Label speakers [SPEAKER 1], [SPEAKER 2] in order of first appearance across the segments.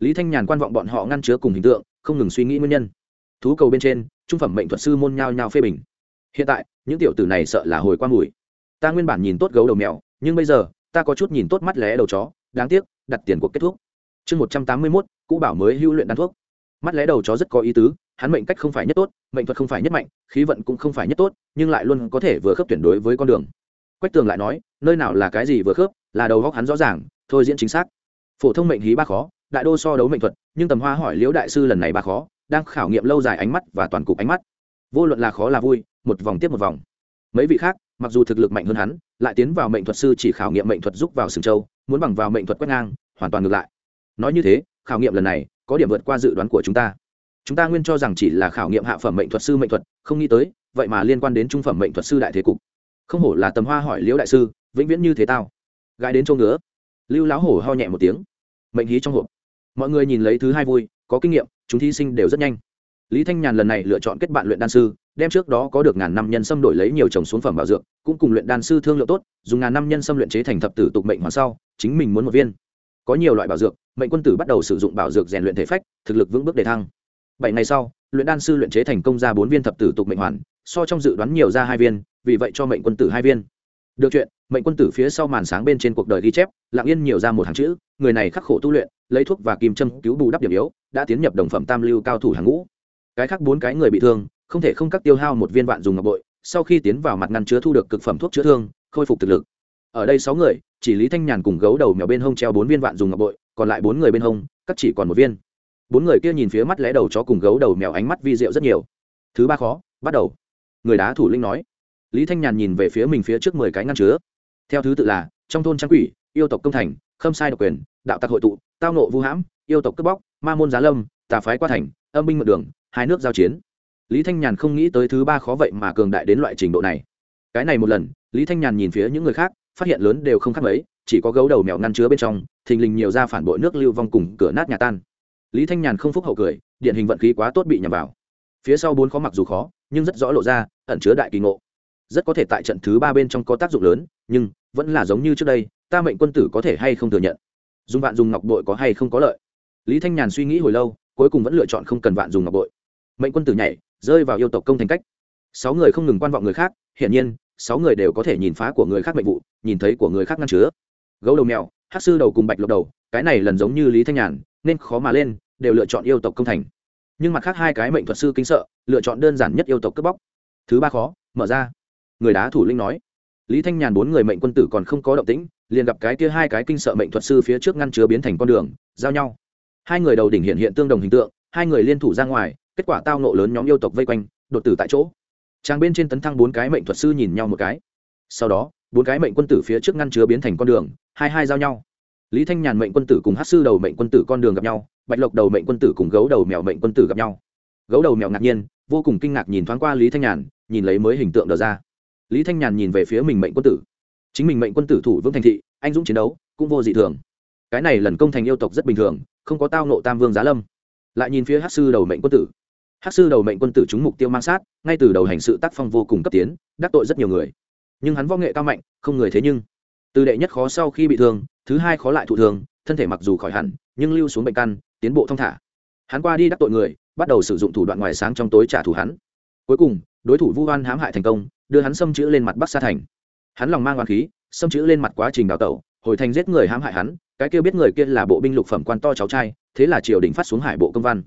[SPEAKER 1] lý thanh nhàn quan vọng bọn họ ngăn chứa cùng hình tượng, không ngừng suy nghĩ nguyên nhân. Thú cầu bên trên, trung phẩm mệnh thuật sư môn nhao nhao phê bình. Hiện tại, những tiểu tử này sợ là hồi qua mùi. Ta nguyên bản nhìn tốt gấu đầu mèo, nhưng bây giờ, ta có chút nhìn tốt mắt lé đầu chó, đáng tiếc, đặt tiền cuộc kết thúc. Chương một trăm tám mươi mốt, cũ bảo mới hữu luyện đan thuốc. Mắt lé đầu chó rất có ý tứ, hắn mệnh cách không phải nhất tốt, mệnh thuật không phải nhất mạnh, khí vận cũng không phải nhất tốt, nhưng lại luôn có thể vừa khớp tuyển đối với con đường. Quách tường lại nói, nơi nào là cái gì vừa khớp, là đầu góc hắn rõ ràng, thôi diễn chính xác. Phổ thông mệnh hí ba khó đại đô so đấu mệnh thuật, nhưng tầm hoa hỏi liễu đại sư lần này ba khó, đang khảo nghiệm lâu dài ánh mắt và toàn cục ánh mắt. Vô luận là khó là vui, một vòng tiếp một vòng. Mấy vị khác, mặc dù thực lực mạnh hơn hắn, lại tiến vào mệnh thuật sư chỉ khảo nghiệm mệnh thuật giúp vào sừng châu, muốn bằng vào mệnh thuật quét ngang, hoàn toàn ngược lại. Nói như thế, khảo nghiệm lần này, có điểm vượt qua dự đoán của chúng ta. Chúng ta nguyên cho rằng chỉ là khảo nghiệm hạ phẩm mệnh thuật sư mệnh thuật, không nghĩ tới, vậy mà liên quan đến trung phẩm mệnh thuật sư đại thế cục. Không hổ là tầm hoa hỏi liễu đại sư, vĩnh viễn như thế tao. Gái đến chỗ ngứa. Lưu lão hổ ho nhẹ một tiếng. Mệnh hí trong hộp mọi người nhìn lấy thứ hai vui, có kinh nghiệm, chúng thí sinh đều rất nhanh. Lý thanh nhàn lần này lựa chọn kết bạn luyện đan sư, đem trước đó có được ngàn năm nhân xâm đổi lấy nhiều trồng xuống phẩm bảo dược, cũng cùng luyện đan sư thương lượng tốt, dùng ngàn năm nhân xâm luyện chế thành thập tử tục mệnh hoàn sau, chính mình muốn một viên. Có nhiều loại bảo dược, mệnh quân tử bắt đầu sử dụng bảo dược rèn luyện thể phách, thực lực vững bước đề thăng. Bảy ngày sau, luyện đan sư luyện chế thành công ra bốn viên thập tử tục mệnh hoàn, so trong dự đoán nhiều ra hai viên, vì vậy cho mệnh quân tử hai viên được chuyện, mệnh quân tử phía sau màn sáng bên trên cuộc đời ghi chép, lặng yên nhiều ra một hàng chữ, người này khắc khổ tu luyện, lấy thuốc và kim châm cứu bù đắp điểm yếu, đã tiến nhập đồng phẩm tam lưu cao thủ hàng ngũ. Cái khác bốn cái người bị thương, không thể không cắt tiêu hao một viên vạn dùng ngọc bội, sau khi tiến vào mặt ngăn chứa thu được cực phẩm thuốc chữa thương, khôi phục thực lực. Ở đây sáu người, chỉ lý thanh nhàn cùng gấu đầu mèo bên hông treo bốn viên vạn dùng ngọc bội, còn lại bốn người bên hông, cắt chỉ còn một viên. Bốn người kia nhìn phía mắt lẽ đầu chó cùng gấu đầu mèo ánh mắt vi diệu rất nhiều. Thứ ba khó, bắt đầu. Người đá thủ linh nói lý thanh nhàn nhìn về phía mình phía trước mười cái ngăn chứa. Theo thứ tự là, trong thôn trang quỷ, yêu tộc công thành, khâm sai độc quyền, đạo tặc hội tụ, tao nộ vu hãm, yêu tộc cướp bóc, ma môn giá lâm, tà phái qua thành, âm binh mượn đường, hai nước giao chiến. Lý thanh nhàn không nghĩ tới thứ ba khó vậy mà cường đại đến loại trình độ này. Cái này một lần, lý thanh nhàn nhìn phía những người khác, phát hiện lớn đều không khác mấy, chỉ có gấu đầu mèo ngăn chứa bên trong, thình lình nhiều ra phản bội nước lưu vong cùng cửa nát nhà tan. Lý thanh nhàn không phúc hậu cười, điện hình vận khí quá tốt bị nhằm vào. Phía sau bốn khó mặc dù khó, nhưng rất rõ lộ ra, ẩn chứa đại kỳ ngộ rất có thể tại trận thứ ba bên trong có tác dụng lớn, nhưng vẫn là giống như trước đây, ta mệnh quân tử có thể hay không thừa nhận. Dùng vạn dùng ngọc bội có hay không có lợi? Lý thanh nhàn suy nghĩ hồi lâu, cuối cùng vẫn lựa chọn không cần vạn dùng ngọc bội. Mệnh quân tử nhảy, rơi vào yêu tộc công thành cách. Sáu người không ngừng quan vọng người khác, hiển nhiên, sáu người đều có thể nhìn phá của người khác mệnh vụ, nhìn thấy của người khác ngăn chứa. Gấu đầu mèo hát sư đầu cùng bạch lộc đầu, cái này lần giống như lý thanh nhàn, nên khó mà lên, đều lựa chọn yêu tộc công thành. Nhưng mặt khác hai cái mệnh thuật sư kinh sợ, lựa chọn đơn giản nhất yêu tộc cướp bóc. Thứ ba khó, mở ra người đá thủ linh nói. Lý thanh nhàn bốn người mệnh quân tử còn không có động tĩnh, liền gặp cái kia hai cái kinh sợ mệnh thuật sư phía trước ngăn chứa biến thành con đường, giao nhau. Hai người đầu đỉnh hiện hiện tương đồng hình tượng, hai người liên thủ ra ngoài, kết quả tao nộ lớn nhóm yêu tộc vây quanh, đột tử tại chỗ. Trang bên trên tấn thăng bốn cái mệnh thuật sư nhìn nhau một cái. Sau đó, bốn cái mệnh quân tử phía trước ngăn chứa biến thành con đường, hai hai giao nhau. Lý thanh nhàn mệnh quân tử cùng hát sư đầu mệnh quân tử con đường gặp nhau, bạch lộc đầu mệnh quân tử cùng gấu đầu mèo mệnh quân tử gặp nhau. Gấu đầu mèo ngạc nhiên, vô cùng kinh ngạc nhìn thoáng qua lý thanh nhàn, nhìn lấy mới hình tượng đờ ra lý thanh nhàn nhìn về phía mình mệnh quân tử. Chính mình mệnh quân tử thủ vững thành thị, anh dũng chiến đấu, cũng vô dị thường. Cái này lần công thành yêu tộc rất bình thường, không có tao nộ tam vương giá lâm. Lại nhìn phía hát sư đầu mệnh quân tử. Hát sư đầu mệnh quân tử trúng mục tiêu mang sát, ngay từ đầu hành sự tác phong vô cùng cấp tiến, đắc tội rất nhiều người. Nhưng hắn võ nghệ cao mạnh, không người thế nhưng. Từ đệ nhất khó sau khi bị thương, thứ hai khó lại thụ thương, thân thể mặc dù khỏi hẳn, nhưng lưu xuống bệnh căn, tiến bộ thong thả. Hắn qua đi đắc tội người, bắt đầu sử dụng thủ đoạn ngoài sáng trong tối trả thù hắn. Cuối cùng, đối thủ vu hoan hãm hại thành công đưa hắn xâm chữ lên mặt bắc sa thành. Hắn lòng mang oán khí, xâm chữ lên mặt quá trình đào tẩu, hồi thành giết người hãm hại hắn, cái kia biết người kia là bộ binh lục phẩm quan to cháu trai, thế là triều đình phát xuống hải bộ công văn.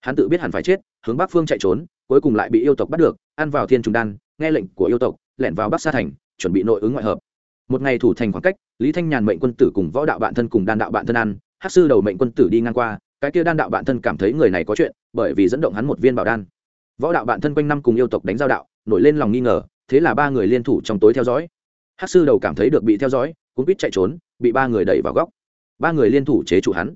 [SPEAKER 1] Hắn tự biết hẳn phải chết, hướng bắc phương chạy trốn, cuối cùng lại bị yêu tộc bắt được, ăn vào thiên trùng đan, nghe lệnh của yêu tộc, lẻn vào bắc sa thành, chuẩn bị nội ứng ngoại hợp. Một ngày thủ thành khoảng cách, lý thanh nhàn mệnh quân tử cùng võ đạo bạn thân cùng đan đạo bạn thân ăn hát sư đầu mệnh quân tử đi ngang qua, cái kia đan đạo bạn thân cảm thấy người này có chuyện, bởi vì dẫn động hắn một viên bảo đan. Võ đạo bạn thân quanh năm cùng yêu tộc đánh giao đạo, nổi lên lòng nghi ngờ thế là ba người liên thủ trong tối theo dõi. Hát sư đầu cảm thấy được bị theo dõi cũng biết chạy trốn, bị ba người đẩy vào góc. Ba người liên thủ chế trụ hắn.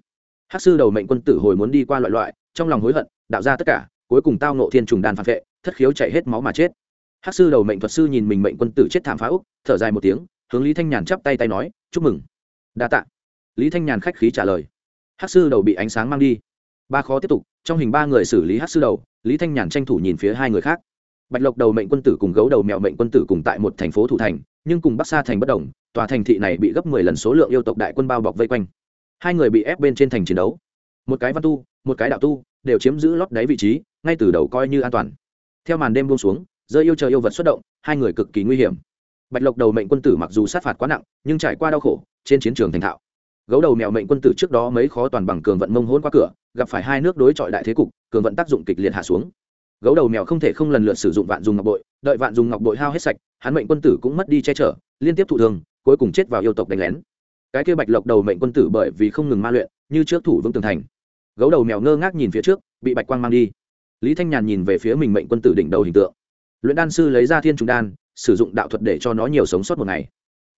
[SPEAKER 1] Hát sư đầu mệnh quân tử hồi muốn đi qua loại loại, trong lòng hối hận, đạo ra tất cả, cuối cùng tao nộ thiên trùng đàn phản vệ, thất khiếu chạy hết máu mà chết. Hát sư đầu mệnh thuật sư nhìn mình mệnh quân tử chết thảm phá úc, thở dài một tiếng, hướng lý thanh nhàn chắp tay tay nói, chúc mừng. Đa tạ. Lý thanh nhàn khách khí trả lời. Hát sư đầu bị ánh sáng mang đi. Ba khó tiếp tục, trong hình ba người xử lý hát sư đầu, lý thanh nhàn tranh thủ nhìn phía hai người khác bạch lộc đầu mệnh quân tử cùng gấu đầu mèo mệnh quân tử cùng tại một thành phố thủ thành, nhưng cùng bắc sa thành bất đồng, tòa thành thị này bị gấp mười lần số lượng yêu tộc đại quân bao bọc vây quanh. Hai người bị ép bên trên thành chiến đấu. Một cái văn tu, một cái đạo tu, đều chiếm giữ lót đáy vị trí, ngay từ đầu coi như an toàn. Theo màn đêm buông xuống, rơi yêu chờ yêu vật xuất động, hai người cực kỳ nguy hiểm. Bạch lộc đầu mệnh quân tử mặc dù sát phạt quá nặng, nhưng trải qua đau khổ, trên chiến trường thành thạo. Gấu đầu mèo mệnh quân tử trước đó mấy khó toàn bằng cường vận mông hôn qua cửa, gặp phải hai nước đối chọi đại thế cục, cường vận tác dụng kịch liệt hạ xuống gấu đầu mèo không thể không lần lượt sử dụng vạn dùng ngọc bội, đợi vạn dùng ngọc bội hao hết sạch, hắn mệnh quân tử cũng mất đi che chở, liên tiếp thụ thương, cuối cùng chết vào yêu tộc đánh lén. Cái kia bạch lộc đầu mệnh quân tử bởi vì không ngừng ma luyện, như trước thủ vững tường thành. Gấu đầu mèo ngơ ngác nhìn phía trước, bị bạch quang mang đi. Lý thanh nhàn nhìn về phía mình mệnh quân tử đỉnh đầu hình tượng. Luyện đan sư lấy ra thiên trùng đan, sử dụng đạo thuật để cho nó nhiều sống sót một ngày.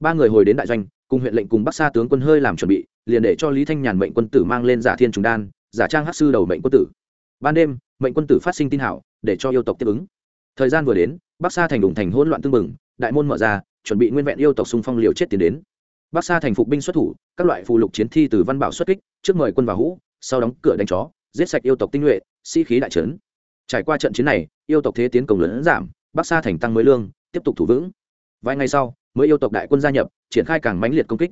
[SPEAKER 1] Ba người hồi đến đại doanh, cùng huyện lệnh cùng bắc sa tướng quân hơi làm chuẩn bị, liền để cho lý thanh nhàn mệnh quân tử mang lên giả thiên trùng đan, giả trang hát sư đầu mệnh quân tử. Ban đêm mệnh quân tử phát sinh tin hảo, để cho yêu tộc tiếp ứng. Thời gian vừa đến, bắc sa thành đủng thành hỗn loạn tương mừng đại môn mở ra, chuẩn bị nguyên vẹn yêu tộc xung phong liều chết tiến đến. Bắc sa thành phục binh xuất thủ, các loại phù lục chiến thi từ văn bảo xuất kích, trước mời quân vào hũ, sau đóng cửa đánh chó, giết sạch yêu tộc tinh nhuệ, sĩ、si、khí đại trấn. Trải qua trận chiến này, yêu tộc thế tiến công lớn giảm, bắc sa thành tăng mới lương, tiếp tục thủ vững. Vài ngày sau, mới yêu tộc đại quân gia nhập, triển khai càng mãnh liệt công kích.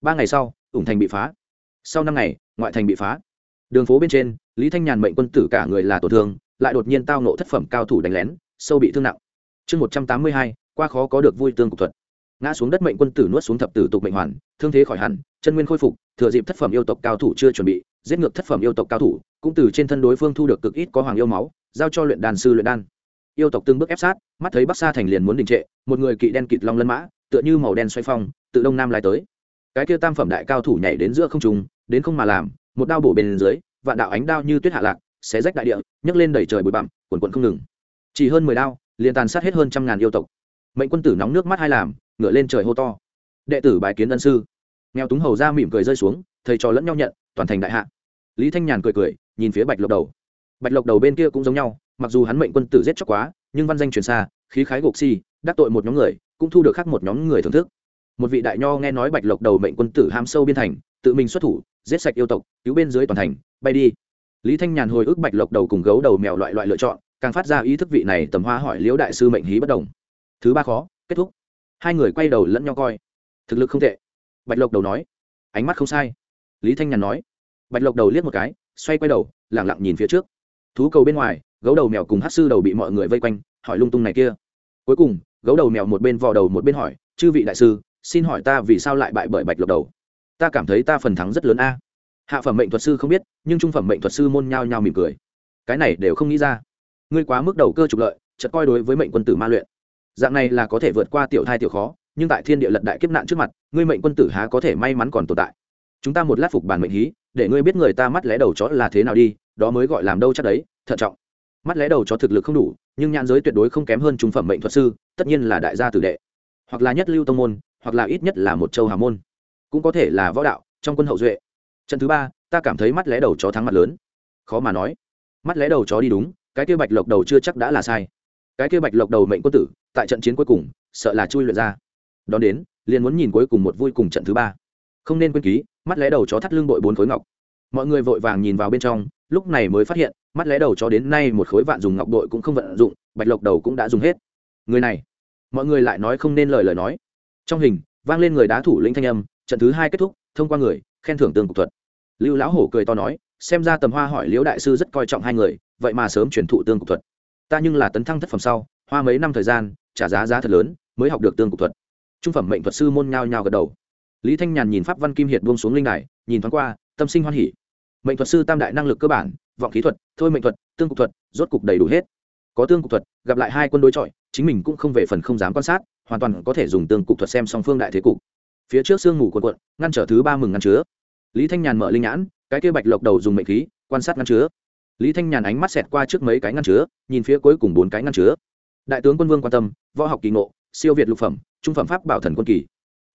[SPEAKER 1] Ba ngày sau, ủng thành bị phá. Sau năm ngày, ngoại thành bị phá đường phố bên trên, lý thanh nhàn mệnh quân tử cả người là tổn thương, lại đột nhiên tao nộ thất phẩm cao thủ đánh lén, sâu bị thương nặng. Chương một trăm tám mươi hai, qua khó có được vui tương cục thuật. Ngã xuống đất mệnh quân tử nuốt xuống thập tử tục mệnh hoàn, thương thế khỏi hẳn, chân nguyên khôi phục, thừa dịp thất phẩm yêu tộc cao thủ chưa chuẩn bị, giết ngược thất phẩm yêu tộc cao thủ, cũng từ trên thân đối phương thu được cực ít có hoàng yêu máu, giao cho luyện đàn sư luyện đan. Yêu tộc từng bước ép sát, mắt thấy bắc sa thành liền muốn đình trệ, một người kỵ đen kịt long lân mã, tựa như màu đen xoay phong, tự đông nam lai tới. Cái kia tam phẩm đại cao thủ nhảy đến giữa không trùng đến không mà làm một đao bổ bên dưới, vạn đạo ánh đao như tuyết hạ lạc, xé rách đại địa, nhấc lên đẩy trời bụi bặm, quần quần không ngừng. Chỉ hơn mười đao, liền tàn sát hết hơn trăm ngàn yêu tộc. Mệnh quân tử nóng nước mắt hai làm ngựa lên trời hô to. Đệ tử bài kiến ân sư. Nghèo túng hầu ra mỉm cười rơi xuống, thầy trò lẫn nhau nhận, toàn thành đại hạ. Lý thanh nhàn cười cười, nhìn phía bạch lộc đầu. Bạch lộc đầu bên kia cũng giống nhau, mặc dù hắn mệnh quân tử giết chóc quá, nhưng văn danh truyền xa, khí khái gục si đắc tội một nhóm người, cũng thu được khác một nhóm người thưởng thức. Một vị đại nho nghe nói bạch lộc đầu mệnh quân tử ham sâu biên thành, tự mình xuất thủ giết sạch yêu tộc, cứu bên dưới toàn thành, bay đi. Lý thanh nhàn hồi ức bạch lộc đầu cùng gấu đầu mèo loại loại lựa chọn, càng phát ra ý thức vị này tầm hoa hỏi liễu đại sư mệnh hí bất đồng. Thứ ba khó, kết thúc. Hai người quay đầu lẫn nhau coi. Thực lực không tệ. Bạch lộc đầu nói. Ánh mắt không sai. Lý thanh nhàn nói. Bạch lộc đầu liếc một cái, xoay quay đầu lẳng lặng nhìn phía trước. Thú cầu bên ngoài, gấu đầu mèo cùng hát sư đầu bị mọi người vây quanh, hỏi lung tung này kia. Cuối cùng, gấu đầu mèo một bên vò đầu một bên hỏi, chư vị đại sư, xin hỏi ta vì sao lại bại bởi bạch lộc đầu? Ta cảm thấy ta phần thắng rất lớn a. Hạ phẩm mệnh thuật sư không biết, nhưng trung phẩm mệnh thuật sư môn nhao nhao mỉm cười. Cái này đều không nghĩ ra. Ngươi quá mức đầu cơ trục lợi chật coi đối với mệnh quân tử ma luyện. Dạng này là có thể vượt qua tiểu thai tiểu khó, nhưng tại thiên địa lật đại kiếp nạn trước mặt, ngươi mệnh quân tử há có thể may mắn còn tồn tại. Chúng ta một lát phục bản mệnh hí, để ngươi biết người ta mắt lé đầu chó là thế nào đi, đó mới gọi làm đâu chắc đấy, thận trọng. Mắt lé đầu chó thực lực không đủ, nhưng nhãn giới tuyệt đối không kém hơn trung phẩm mệnh thuật sư, tất nhiên là đại gia tử đệ. Hoặc là nhất lưu tông môn, hoặc là ít nhất là một châu hà môn cũng có thể là võ đạo, trong quân hậu duệ. Trận thứ ba, ta cảm thấy mắt lé đầu chó thắng mặt lớn. Khó mà nói. Mắt lé đầu chó đi đúng, cái kia bạch lộc đầu chưa chắc đã là sai. Cái kia bạch lộc đầu mệnh quân tử, tại trận chiến cuối cùng, sợ là chui luyện ra. Đón đến, liền muốn nhìn cuối cùng một vui cùng trận thứ ba. Không nên quên ký, mắt lé đầu chó thắt lưng bội bốn khối ngọc. Mọi người vội vàng nhìn vào bên trong, lúc này mới phát hiện, mắt lé đầu chó đến nay một khối vạn dùng ngọc bội cũng không vận dụng, bạch lộc đầu cũng đã dùng hết. Người này. Mọi người lại nói không nên lời lời nói. Trong hình, vang lên người đá thủ lĩnh thanh âm trận thứ hai kết thúc, thông qua người, khen thưởng tương cục thuật. Lưu lão hổ cười to nói, xem ra tầm hoa hỏi liễu đại sư rất coi trọng hai người, vậy mà sớm truyền thụ tương cục thuật. Ta nhưng là tấn thăng thất phẩm sau, hoa mấy năm thời gian, trả giá giá thật lớn, mới học được tương cục thuật. Trung phẩm mệnh thuật sư môn nhao nhao gật đầu. Lý thanh nhàn nhìn pháp văn kim hiệt buông xuống linh đài, nhìn thoáng qua, tâm sinh hoan hỉ. Mệnh thuật sư tam đại năng lực cơ bản, vọng khí thuật, thôi mệnh thuật, tương cục thuật, rốt cục đầy đủ hết. Có tương cục thuật, gặp lại hai quân đối chọi, chính mình cũng không về phần không dám quan sát, hoàn toàn có thể dùng tương cục thuật xem song phương đại thế cục phía trước sương mù cuộn cuộn, ngăn trở thứ ba mừng ngăn chứa. Lý thanh nhàn mở linh nhãn, cái kia bạch lộc đầu dùng mệnh khí, quan sát ngăn chứa. Lý thanh nhàn ánh mắt xẹt qua trước mấy cái ngăn chứa, nhìn phía cuối cùng bốn cái ngăn chứa. Đại tướng quân vương quan tâm, võ học kỳ ngộ, siêu việt lục phẩm, trung phẩm pháp bảo thần quân kỳ.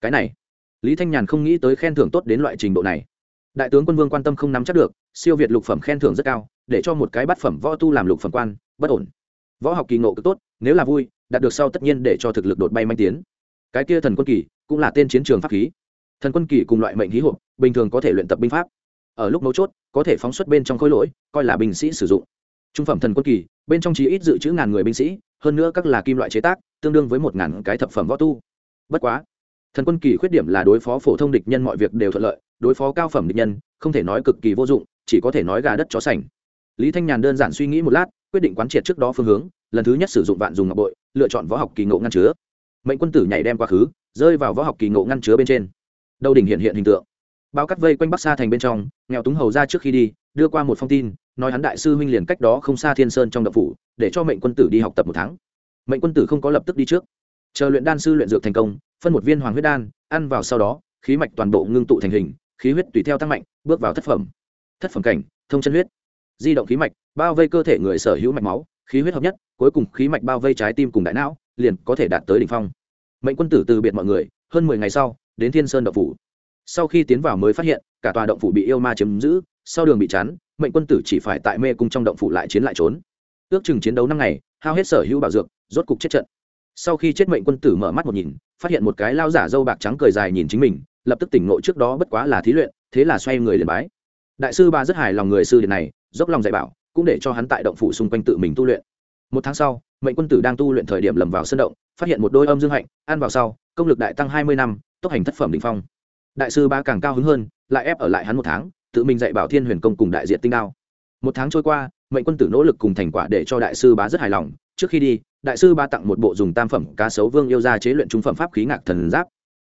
[SPEAKER 1] Cái này, lý thanh nhàn không nghĩ tới khen thưởng tốt đến loại trình độ này. Đại tướng quân vương quan tâm không nắm chắc được, siêu việt lục phẩm khen thưởng rất cao, để cho một cái bát phẩm võ tu làm lục phẩm quan, bất ổn. Võ học kỳ ngộ cực tốt, nếu là vui, đạt được sau tất nhiên để cho thực lực đột bay manh tiến. Cái kia thần quân kỳ cũng là tên chiến trường pháp khí. Thần quân kỳ cùng loại mệnh khí hộp, bình thường có thể luyện tập binh pháp. Ở lúc mấu chốt, có thể phóng xuất bên trong khối lỗi, coi là binh sĩ sử dụng. Trung phẩm thần quân kỳ, bên trong chỉ ít dự trữ ngàn người binh sĩ, hơn nữa các là kim loại chế tác, tương đương với một ngàn cái thập phẩm võ tu. Bất quá, thần quân kỳ khuyết điểm là đối phó phổ thông địch nhân mọi việc đều thuận lợi, đối phó cao phẩm địch nhân, không thể nói cực kỳ vô dụng, chỉ có thể nói gà đất chó sành. Lý thanh nhàn đơn giản suy nghĩ một lát, quyết định quán triệt trước đó phương hướng, lần thứ nhất sử dụng vạn dùng ngọc bội, lựa chọn võ học kỳ ngộ ngăn chứa. Mệnh quân tử nhảy đem quá khứ rơi vào võ học kỳ ngộ ngăn chứa bên trên. Đầu đỉnh hiện hiện hình tượng. Bao cắt vây quanh bắc xa thành bên trong, nghèo túng hầu ra trước khi đi, đưa qua một phong tin, nói hắn đại sư huynh liền cách đó không xa thiên sơn trong đậu phủ, để cho mệnh quân tử đi học tập một tháng. Mệnh quân tử không có lập tức đi trước. Chờ luyện đan sư luyện dược thành công, phân một viên hoàng huyết đan, ăn vào sau đó, khí mạch toàn bộ ngưng tụ thành hình, khí huyết tùy theo tăng mạnh, bước vào thất phẩm. Thất phẩm cảnh, thông chân huyết. Di động khí mạch, bao vây cơ thể người sở hữu mạch máu, khí huyết hợp nhất, cuối cùng khí mạch bao vây trái tim cùng đại não, liền có thể đạt tới đ ỉ n h phong mệnh quân tử từ biệt mọi người, hơn mười ngày sau, đến thiên sơn động phủ. Sau khi tiến vào mới phát hiện, cả tòa động phủ bị yêu ma chiếm giữ, sau đường bị chắn, mệnh quân tử chỉ phải tại mê cung trong động phủ lại chiến lại trốn. Ước chừng chiến đấu năm ngày, hao hết sở hữu bảo dược, rốt cục chết trận. Sau khi chết mệnh quân tử mở mắt một nhìn, phát hiện một cái lao giả dâu bạc trắng cười dài nhìn chính mình, lập tức tỉnh ngộ trước đó bất quá là thí luyện, thế là xoay người liền bái. Đại sư ba rất hài lòng người sư điện này, dốc lòng dạy bảo, cũng để cho hắn tại động phủ xung quanh tự mình tu luyện một tháng sau, mệnh quân tử đang tu luyện thời điểm lầm vào sân động, phát hiện một đôi âm dương hạnh, ăn vào sau, công lực đại tăng hai mươi năm, tốc hành thất phẩm đình phong. Đại sư ba càng cao hứng hơn, lại ép ở lại hắn một tháng, tự mình dạy bảo thiên huyền công cùng đại diện tinh đao. Một tháng trôi qua, mệnh quân tử nỗ lực cùng thành quả để cho đại sư bá rất hài lòng. Trước khi đi, đại sư ba tặng một bộ dùng tam phẩm cá sấu vương yêu ra chế luyện trung phẩm pháp khí ngạc thần giáp.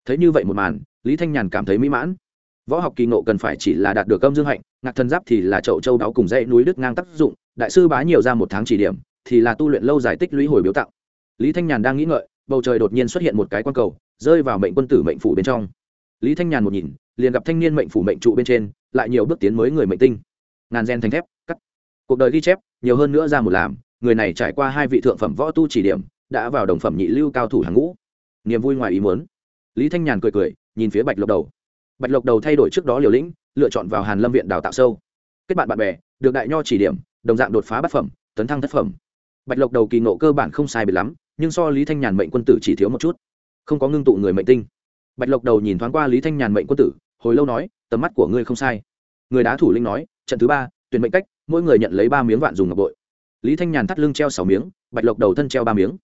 [SPEAKER 1] Thấy như vậy một màn, lý thanh nhàn cảm thấy mỹ mãn. Võ học kỳ ngộ cần phải chỉ là đạt được âm dương hạnh, ngạc thần giáp thì là chậu châu đáo cùng dãy núi đức ngang tác dụng, đại sư bá nhiều ra một tháng chỉ điểm thì là tu luyện lâu dài tích lũy hồi biếu tặng. Lý thanh nhàn đang nghĩ ngợi, bầu trời đột nhiên xuất hiện một cái quan cầu, rơi vào mệnh quân tử mệnh phủ bên trong. Lý thanh nhàn một nhìn, liền gặp thanh niên mệnh phủ mệnh trụ bên trên, lại nhiều bước tiến mới người mệnh tinh. Ngàn gen thành thép, cắt. Cuộc đời ghi chép, nhiều hơn nữa ra một làm, người này trải qua hai vị thượng phẩm võ tu chỉ điểm, đã vào đồng phẩm nhị lưu cao thủ hàng ngũ. Niềm vui ngoài ý muốn. Lý thanh nhàn cười cười, nhìn phía bạch lộc đầu. Bạch lộc đầu thay đổi trước đó liều lĩnh, lựa chọn vào hàn lâm viện đào tạo sâu. Kết bạn bạn bè, được đại nho chỉ điểm, đồng dạng đột phá bát phẩm, tấn thăng thất phẩm bạch lộc đầu kỳ nộ cơ bản không sai biệt lắm, nhưng so lý thanh nhàn mệnh quân tử chỉ thiếu một chút. Không có ngưng tụ người mệnh tinh. Bạch lộc đầu nhìn thoáng qua lý thanh nhàn mệnh quân tử, hồi lâu nói, tầm mắt của ngươi không sai. Người đá thủ linh nói, trận thứ ba, tuyển mệnh cách, mỗi người nhận lấy ba miếng vạn dùng ngọc bội. Lý thanh nhàn thắt lưng treo sáu miếng, bạch lộc đầu thân treo ba miếng.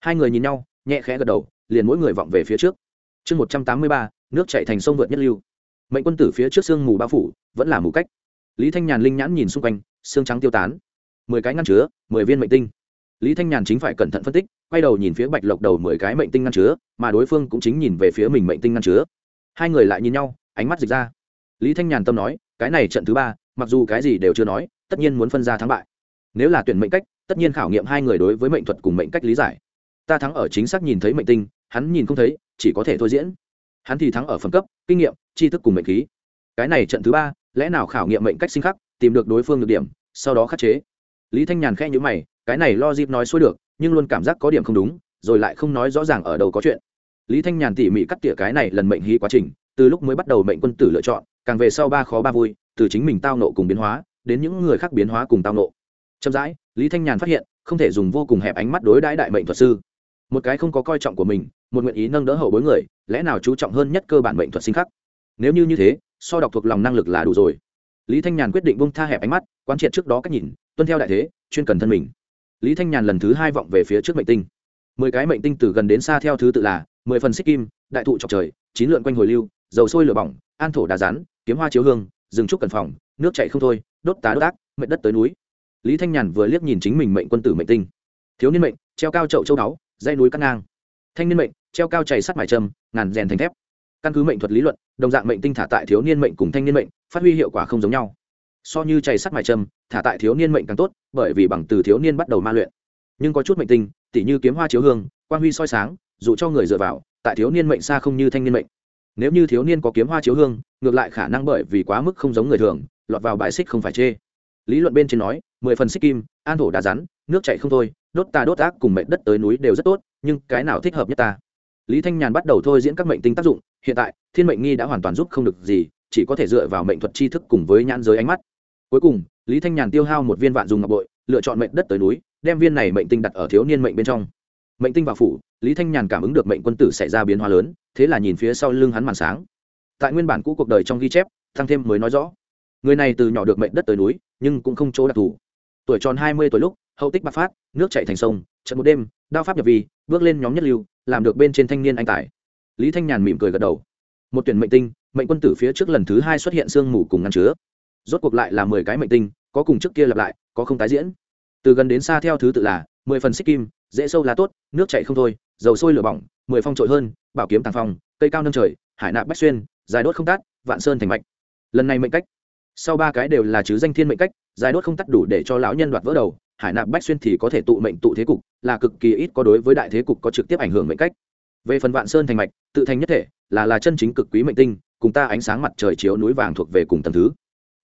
[SPEAKER 1] Hai người nhìn nhau, nhẹ khẽ gật đầu, liền mỗi người vọng về phía trước. Chương một trăm tám mươi ba, nước chạy thành sông vượt nhất lưu. Mệnh quân tử phía trước sương mù bao phủ, vẫn là mù cách. Lý thanh nhàn linh nhãn nhìn xung quanh, xương trắng tiêu tán. Mười cái ngăn chứa, mười viên mệnh tinh lý thanh nhàn chính phải cẩn thận phân tích, quay đầu nhìn phía bạch lộc đầu mười cái mệnh tinh ngăn chứa, mà đối phương cũng chính nhìn về phía mình mệnh tinh ngăn chứa. Hai người lại nhìn nhau, ánh mắt dịch ra. Lý thanh nhàn tâm nói, cái này trận thứ ba, mặc dù cái gì đều chưa nói, tất nhiên muốn phân ra thắng bại. Nếu là tuyển mệnh cách, tất nhiên khảo nghiệm hai người đối với mệnh thuật cùng mệnh cách lý giải. Ta thắng ở chính xác nhìn thấy mệnh tinh, hắn nhìn không thấy, chỉ có thể thôi diễn. Hắn thì thắng ở phẩm cấp, kinh nghiệm, tri thức cùng mệnh khí. Cái này trận thứ ba, lẽ nào khảo nghiệm mệnh cách sinh khắc, tìm được đối phương được điểm, sau đó khắc chế? Lý thanh nhàn khẽ nhữ mày cái này lo dịp nói xuôi được, nhưng luôn cảm giác có điểm không đúng, rồi lại không nói rõ ràng ở đâu có chuyện. Lý thanh nhàn tỉ mỉ cắt tỉa cái này lần mệnh hí quá trình, từ lúc mới bắt đầu mệnh quân tử lựa chọn, càng về sau ba khó ba vui, từ chính mình tao nộ cùng biến hóa, đến những người khác biến hóa cùng tao nộ. Chậm rãi, lý thanh nhàn phát hiện, không thể dùng vô cùng hẹp ánh mắt đối đãi đại mệnh thuật sư. Một cái không có coi trọng của mình, một nguyện ý nâng đỡ hậu bối người, lẽ nào chú trọng hơn nhất cơ bản mệnh thuật sinh khắc? Nếu như như thế, so đọc thuộc lòng năng lực là đủ rồi. Lý thanh nhàn quyết định bông tha hẹp ánh mắt, quán triệt trước đó cách nhìn, tuân theo đại thế, chuyên cần thân mình lý thanh nhàn lần thứ hai vọng về phía trước mệnh tinh. Mười cái mệnh tinh từ gần đến xa theo thứ tự là mười phần xích kim, đại thụ trọc trời, chín lượn quanh hồi lưu, dầu sôi lửa bỏng, an thổ đá rán kiếm hoa chiếu hương, rừng trúc cần phòng, nước chạy không thôi, đốt tá đốt ác, mệnh đất tới núi. Lý thanh nhàn vừa liếc nhìn chính mình mệnh quân tử mệnh tinh. Thiếu niên mệnh, treo cao chậu châu đáo dây núi cắt ngang. Thanh niên mệnh, treo cao chảy sắt mài trâm ngàn rèn thành thép. Căn cứ mệnh thuật lý luận, đồng dạng mệnh tinh thả tại thiếu niên mệnh cùng thanh niên mệnh, phát huy hiệu quả không giống nhau so như chảy sắt mài châm, thả tại thiếu niên mệnh càng tốt bởi vì bằng từ thiếu niên bắt đầu ma luyện. Nhưng có chút mệnh tinh tỉ như kiếm hoa chiếu hương quan huy soi sáng dù cho người dựa vào tại thiếu niên mệnh xa không như thanh niên mệnh. Nếu như thiếu niên có kiếm hoa chiếu hương ngược lại khả năng bởi vì quá mức không giống người thường lọt vào bài xích không phải chê. Lý luận bên trên nói mười phần xích kim an thổ đá rắn nước chạy không thôi đốt ta đốt ác cùng mệnh đất tới núi đều rất tốt nhưng cái nào thích hợp nhất ta? Lý thanh nhàn bắt đầu thôi diễn các mệnh tinh tác dụng hiện tại thiên mệnh nghi đã hoàn toàn giúp không được gì chỉ có thể dựa vào mệnh thuật tri thức cùng với nhãn giới ánh mắt. Cuối cùng, lý thanh nhàn tiêu hao một viên vạn dùng ngọc bội, lựa chọn mệnh đất tới núi, đem viên này mệnh tinh đặt ở thiếu niên mệnh bên trong. Mệnh tinh vào phủ, lý thanh nhàn cảm ứng được mệnh quân tử xảy ra biến hóa lớn, thế là nhìn phía sau lưng hắn màn sáng. Tại nguyên bản cũ cuộc đời trong ghi chép, thăng thêm mới nói rõ, người này từ nhỏ được mệnh đất tới núi, nhưng cũng không chỗ đặc thù. Tuổi tròn hai mươi tuổi lúc, hậu tích bạc phát, nước chạy thành sông, trận một đêm, đao pháp nhập vi, bước lên nhóm nhất lưu, làm được bên trên thanh niên anh tài. Lý thanh nhàn mỉm cười gật đầu. Một tuyển mệnh tinh mệnh quân tử phía trước lần thứ hai xuất hiện sương mù cùng ngăn chứa. Rốt cuộc lại là mười cái mệnh tinh, có cùng trước kia lặp lại, có không tái diễn. Từ gần đến xa theo thứ tự là mười phần xích kim, dễ sâu lá tốt, nước chạy không thôi, dầu sôi lửa bỏng, mười phong trội hơn, bảo kiếm tàng phong, cây cao nâng trời, hải nạp bách xuyên, dài đốt không tát vạn sơn thành mạch. Lần này mệnh cách, sau ba cái đều là chứ danh thiên mệnh cách, dài đốt không tắt đủ để cho lão nhân đoạt vỡ đầu, hải nạp bách xuyên thì có thể tụ mệnh tụ thế cục, là cực kỳ ít có đối với đại thế cục có trực tiếp ảnh hưởng mệnh cách. Về phần vạn sơn thành mạch, tự thành nhất thể, là là chân chính cực quý mệnh tinh cùng ta ánh sáng mặt trời chiếu núi vàng thuộc về cùng tầng thứ.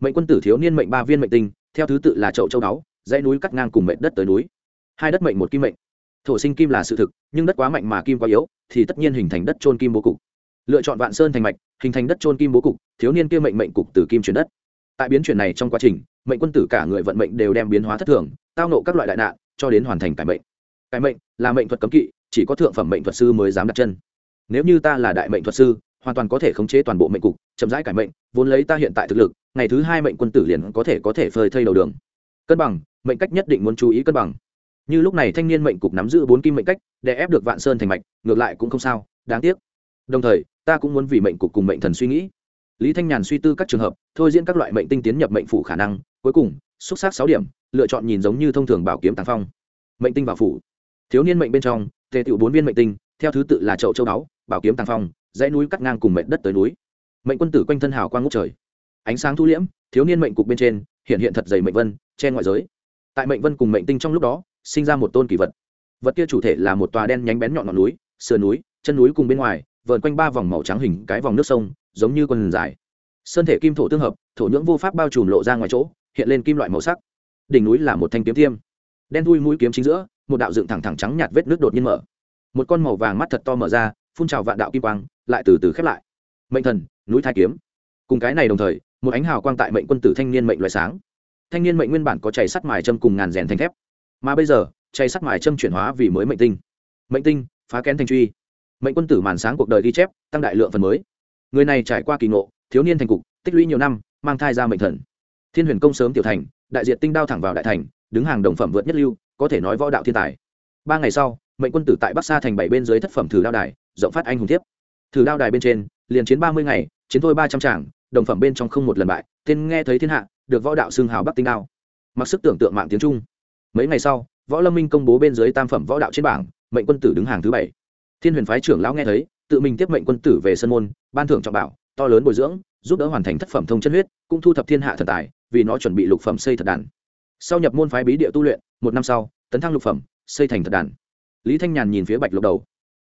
[SPEAKER 1] Mệnh quân tử thiếu niên mệnh ba viên mệnh tinh, theo thứ tự là chậu châu đáo, dãy núi cắt ngang cùng mệnh đất tới núi. Hai đất mệnh một kim mệnh. Thổ sinh kim là sự thực, nhưng đất quá mạnh mà kim quá yếu, thì tất nhiên hình thành đất trôn kim bố cục. Lựa chọn vạn sơn thành mạch, hình thành đất trôn kim bố cục, thiếu niên kia mệnh mệnh cục từ kim chuyển đất. Tại biến chuyển này trong quá trình, mệnh quân tử cả người vận mệnh đều đem biến hóa thất thường, tao nộ các loại đại nạn, cho đến hoàn thành cải mệnh. Cải mệnh là mệnh thuật cấm kỵ, chỉ có thượng phẩm mệnh thuật sư mới dám đặt chân. Nếu như ta là đại mệnh thuật sư hoàn toàn có thể khống chế toàn bộ mệnh cục, chậm rãi cải mệnh, vốn lấy ta hiện tại thực lực, ngày thứ hai mệnh quân tử liền có thể có thể phơi thây đầu đường. Cân bằng, mệnh cách nhất định muốn chú ý cân bằng. Như lúc này thanh niên mệnh cục nắm giữ bốn kim mệnh cách, để ép được vạn sơn thành mạch, ngược lại cũng không sao, đáng tiếc. Đồng thời, ta cũng muốn vì mệnh cục cùng mệnh thần suy nghĩ. Lý thanh nhàn suy tư các trường hợp, thôi diễn các loại mệnh tinh tiến nhập mệnh phủ khả năng, cuối cùng, xúc xác sáu điểm, lựa chọn nhìn giống như thông thường bảo kiếm tàng phong. Mệnh tinh vào phủ. Thiếu niên mệnh bên trong, tề tựu bốn viên mệnh tinh, theo thứ tự là chậu châu báu, bảo kiếm tàng phong dãy núi cắt ngang cùng mệnh đất tới núi. Mệnh quân tử quanh thân hào quang ngút trời. Ánh sáng thu liễm, thiếu niên mệnh cục bên trên, hiện hiện thật dày mệnh vân trên ngoại giới. Tại mệnh vân cùng mệnh tinh trong lúc đó, sinh ra một tôn kỳ vật. Vật kia chủ thể là một tòa đen nhánh bén nhọn ngọn núi, sườn núi, chân núi cùng bên ngoài, vờn quanh ba vòng màu trắng hình cái vòng nước sông, giống như quần dài. Sơn thể kim thổ tương hợp, thổ nhưỡng vô pháp bao trùm lộ ra ngoài chỗ, hiện lên kim loại màu sắc. Đỉnh núi là một thanh kiếm tiêm đen thui mũi kiếm chính giữa, một đạo dựng thẳng thẳng trắng nhạt vết nước đột nhiên mở. Một con màu vàng mắt thật to mở ra phun trào vạn đạo kim quang, lại từ từ khép lại. Mệnh thần, núi thai kiếm. Cùng cái này đồng thời, một ánh hào quang tại mệnh quân tử thanh niên mệnh loại sáng. Thanh niên mệnh nguyên bản có chảy sắt mài châm cùng ngàn rèn thanh thép. Mà bây giờ, chảy sắt mài châm chuyển hóa vì mới mệnh tinh. Mệnh tinh, phá kén thành truy. Mệnh quân tử màn sáng cuộc đời ghi chép, tăng đại lượng phần mới. Người này trải qua kỳ ngộ, thiếu niên thành cục, tích lũy nhiều năm, mang thai ra mệnh thần. Thiên huyền công sớm tiểu thành, đại diện tinh đao thẳng vào đại thành, đứng hàng đồng phẩm vượt nhất lưu, có thể nói võ đạo thiên tài. Ba ngày sau, mệnh quân tử tại bắc sa thành bảy bên dưới thất phẩm thử đao đài rộng phát anh hùng tiếp. Thử đao đài bên trên, liền chiến ba mươi ngày, chiến thôi ba trăm tràng, đồng phẩm bên trong không một lần bại, tên nghe thấy thiên hạ, được võ đạo xương hào bắc tinh đao. Mặc sức tưởng tượng mạng tiếng trung. Mấy ngày sau, võ lâm minh công bố bên dưới tam phẩm võ đạo trên bảng, mệnh quân tử đứng hàng thứ bảy. Thiên huyền phái trưởng lão nghe thấy, tự mình tiếp mệnh quân tử về sân môn, ban thưởng trọng bảo, to lớn bồi dưỡng, giúp đỡ hoàn thành thất phẩm thông chân huyết, cũng thu thập thiên hạ thần tài, vì nó chuẩn bị lục phẩm xây thật đàn. Sau nhập môn phái bí địa tu luyện, một năm sau, tấn thăng lục phẩm, xây thành thật đàn. Lý thanh nhàn nhìn phía bạch lộc đầu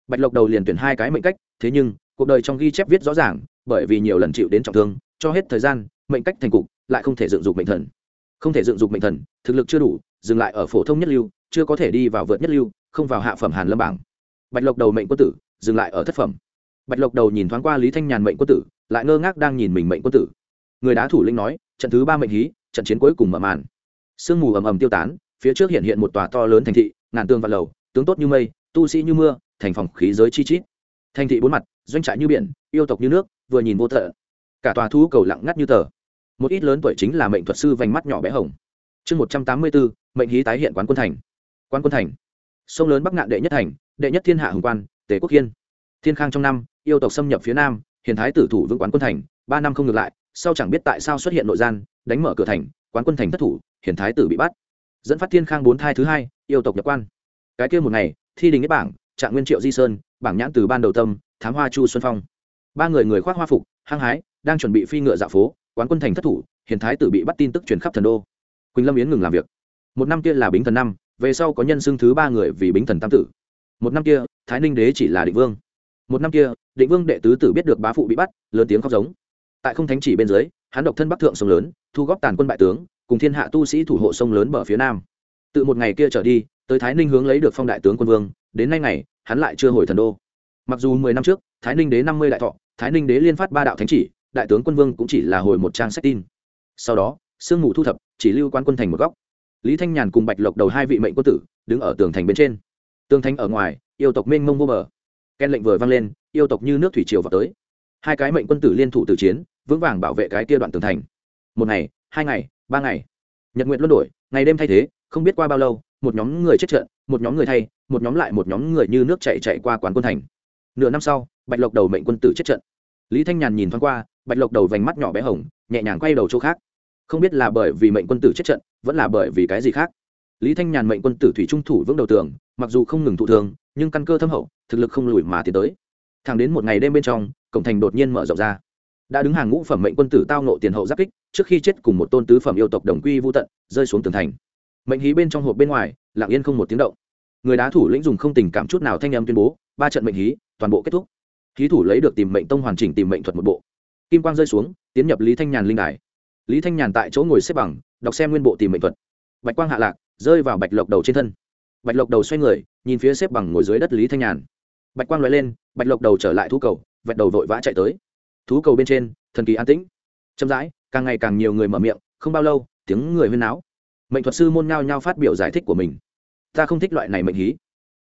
[SPEAKER 1] bạch lộc đầu liền tuyển hai cái mệnh cách, thế nhưng, cuộc đời trong ghi chép viết rõ ràng, bởi vì nhiều lần chịu đến trọng thương, cho hết thời gian, mệnh cách thành cục lại không thể dựng dục mệnh thần. Không thể dựng dục mệnh thần, thực lực chưa đủ, dừng lại ở phổ thông nhất lưu, chưa có thể đi vào vượt nhất lưu, không vào hạ phẩm hàn lâm bảng. Bạch lộc đầu mệnh quân tử, dừng lại ở thất phẩm. Bạch lộc đầu nhìn thoáng qua lý thanh nhàn mệnh quân tử, lại ngơ ngác đang nhìn mình mệnh quân tử. Người đá thủ lĩnh nói, trận thứ ba mệnh hí, trận chiến cuối cùng mở màn. Sương mù ầm ầm tiêu tán, phía trước hiện hiện một tòa to lớn thành thị, ngàn tương và lầu, tướng tốt như mây, tu sĩ như mưa thành phòng khí giới chi chít. Thành thị bốn mặt, doanh trại như biển, yêu tộc như nước, vừa nhìn vô thợ cả tòa thu cầu lặng ngắt như tờ. Một ít lớn tuổi chính là mệnh thuật sư vành mắt nhỏ bé hồng. Chương một trăm tám mươi bốn mệnh hí tái hiện quán quân thành. Quán quân thành. Sông lớn bắc ngạn đệ nhất thành, đệ nhất thiên hạ hùng quan, tề quốc hiên. Thiên khang trong năm, yêu tộc xâm nhập phía nam, hiền thái tử thủ vững quán quân thành, ba năm không ngược lại, sau chẳng biết tại sao xuất hiện nội gian, đánh mở cửa thành, quán quân thành thất thủ, hiền thái tử bị bắt. Dẫn phát thiên khang bốn thai thứ hai, yêu tộc nhập quan. Cái kia một ngày, thi đình nhất bảng trạng nguyên triệu di sơn, bảng nhãn từ ban đầu tâm, thám hoa chu xuân phong. Ba người người khoác hoa phục, hăng hái, đang chuẩn bị phi ngựa dạo phố, quán quân thành thất thủ, hiền thái tử bị bắt tin tức truyền khắp thần đô. Quỳnh lâm yến ngừng làm việc. Một năm kia là bính thần năm, về sau có nhân xưng thứ ba người vì bính thần tam tử. Một năm kia, thái ninh đế chỉ là định vương. Một năm kia, định vương đệ tứ tử biết được bá phụ bị bắt, lớn tiếng khóc giống. Tại không thánh chỉ bên dưới, hắn độc thân bắc thượng sông lớn, thu góp tàn quân bại tướng, cùng thiên hạ tu sĩ thủ hộ sông lớn bờ phía nam. Từ một ngày kia trở đi, tới thái ninh hướng lấy được phong đại tướng quân vương đến nay ngày, hắn lại chưa hồi thần đô. Mặc dù mười năm trước, thái ninh đế năm mươi đại thọ, thái ninh đế liên phát ba đạo thánh chỉ, đại tướng quân vương cũng chỉ là hồi một trang sách tin. Sau đó, sương mù thu thập, chỉ lưu quan quân thành một góc. Lý thanh nhàn cùng bạch lộc đầu hai vị mệnh quân tử, đứng ở tường thành bên trên. Tường thành ở ngoài, yêu tộc mênh mông vô bờ. Ken lệnh vừa vang lên, yêu tộc như nước thủy triều vào tới. Hai cái mệnh quân tử liên thủ từ chiến, vững vàng bảo vệ cái kia đoạn tường thành. Một ngày, hai ngày, ba ngày. Nhật nguyện luân đổi, ngày đêm thay thế, không biết qua bao lâu một nhóm người chết trận, một nhóm người thay, một nhóm lại một nhóm người như nước chạy chạy qua quán quân thành. Nửa năm sau, bạch lộc đầu mệnh quân tử chết trận. Lý thanh nhàn nhìn thoáng qua, bạch lộc đầu vành mắt nhỏ bé hồng, nhẹ nhàng quay đầu chỗ khác. Không biết là bởi vì mệnh quân tử chết trận, vẫn là bởi vì cái gì khác. Lý thanh nhàn mệnh quân tử thủy trung thủ vững đầu tường, mặc dù không ngừng thụ thường nhưng căn cơ thâm hậu, thực lực không lùi mà tiến tới. Thẳng đến một ngày đêm bên trong, cổng thành đột nhiên mở rộng ra. Đã đứng hàng ngũ phẩm mệnh quân tử tao nộ tiền hậu giáp kích, trước khi chết cùng một tôn tứ phẩm yêu tộc đồng quy vô tận, rơi xuống tường thành mệnh hí bên trong hộp bên ngoài, lặng yên không một tiếng động. Người đá thủ lĩnh dùng không tình cảm chút nào thanh âm tuyên bố, ba trận mệnh hí, toàn bộ kết thúc. Hí thủ lấy được tìm mệnh tông hoàn chỉnh tìm mệnh thuật một bộ. Kim quang rơi xuống, tiến nhập lý thanh nhàn linh đài. Lý thanh nhàn tại chỗ ngồi xếp bằng, đọc xem nguyên bộ tìm mệnh thuật. Bạch quang hạ lạc, rơi vào bạch lộc đầu trên thân. Bạch lộc đầu xoay người, nhìn phía xếp bằng ngồi dưới đất lý thanh nhàn. Bạch quang l lên, bạch lộc đầu trở lại thú cầu, vẹt đầu vội vã chạy tới. Thú cầu bên trên, thần kỳ an tĩnh. Chậm rãi, càng ngày càng nhiều người mở miệng, không bao lâu, tiếng người huyên náo mệnh thuật sư môn ngao nhao phát biểu giải thích của mình. Ta không thích loại này mệnh hí.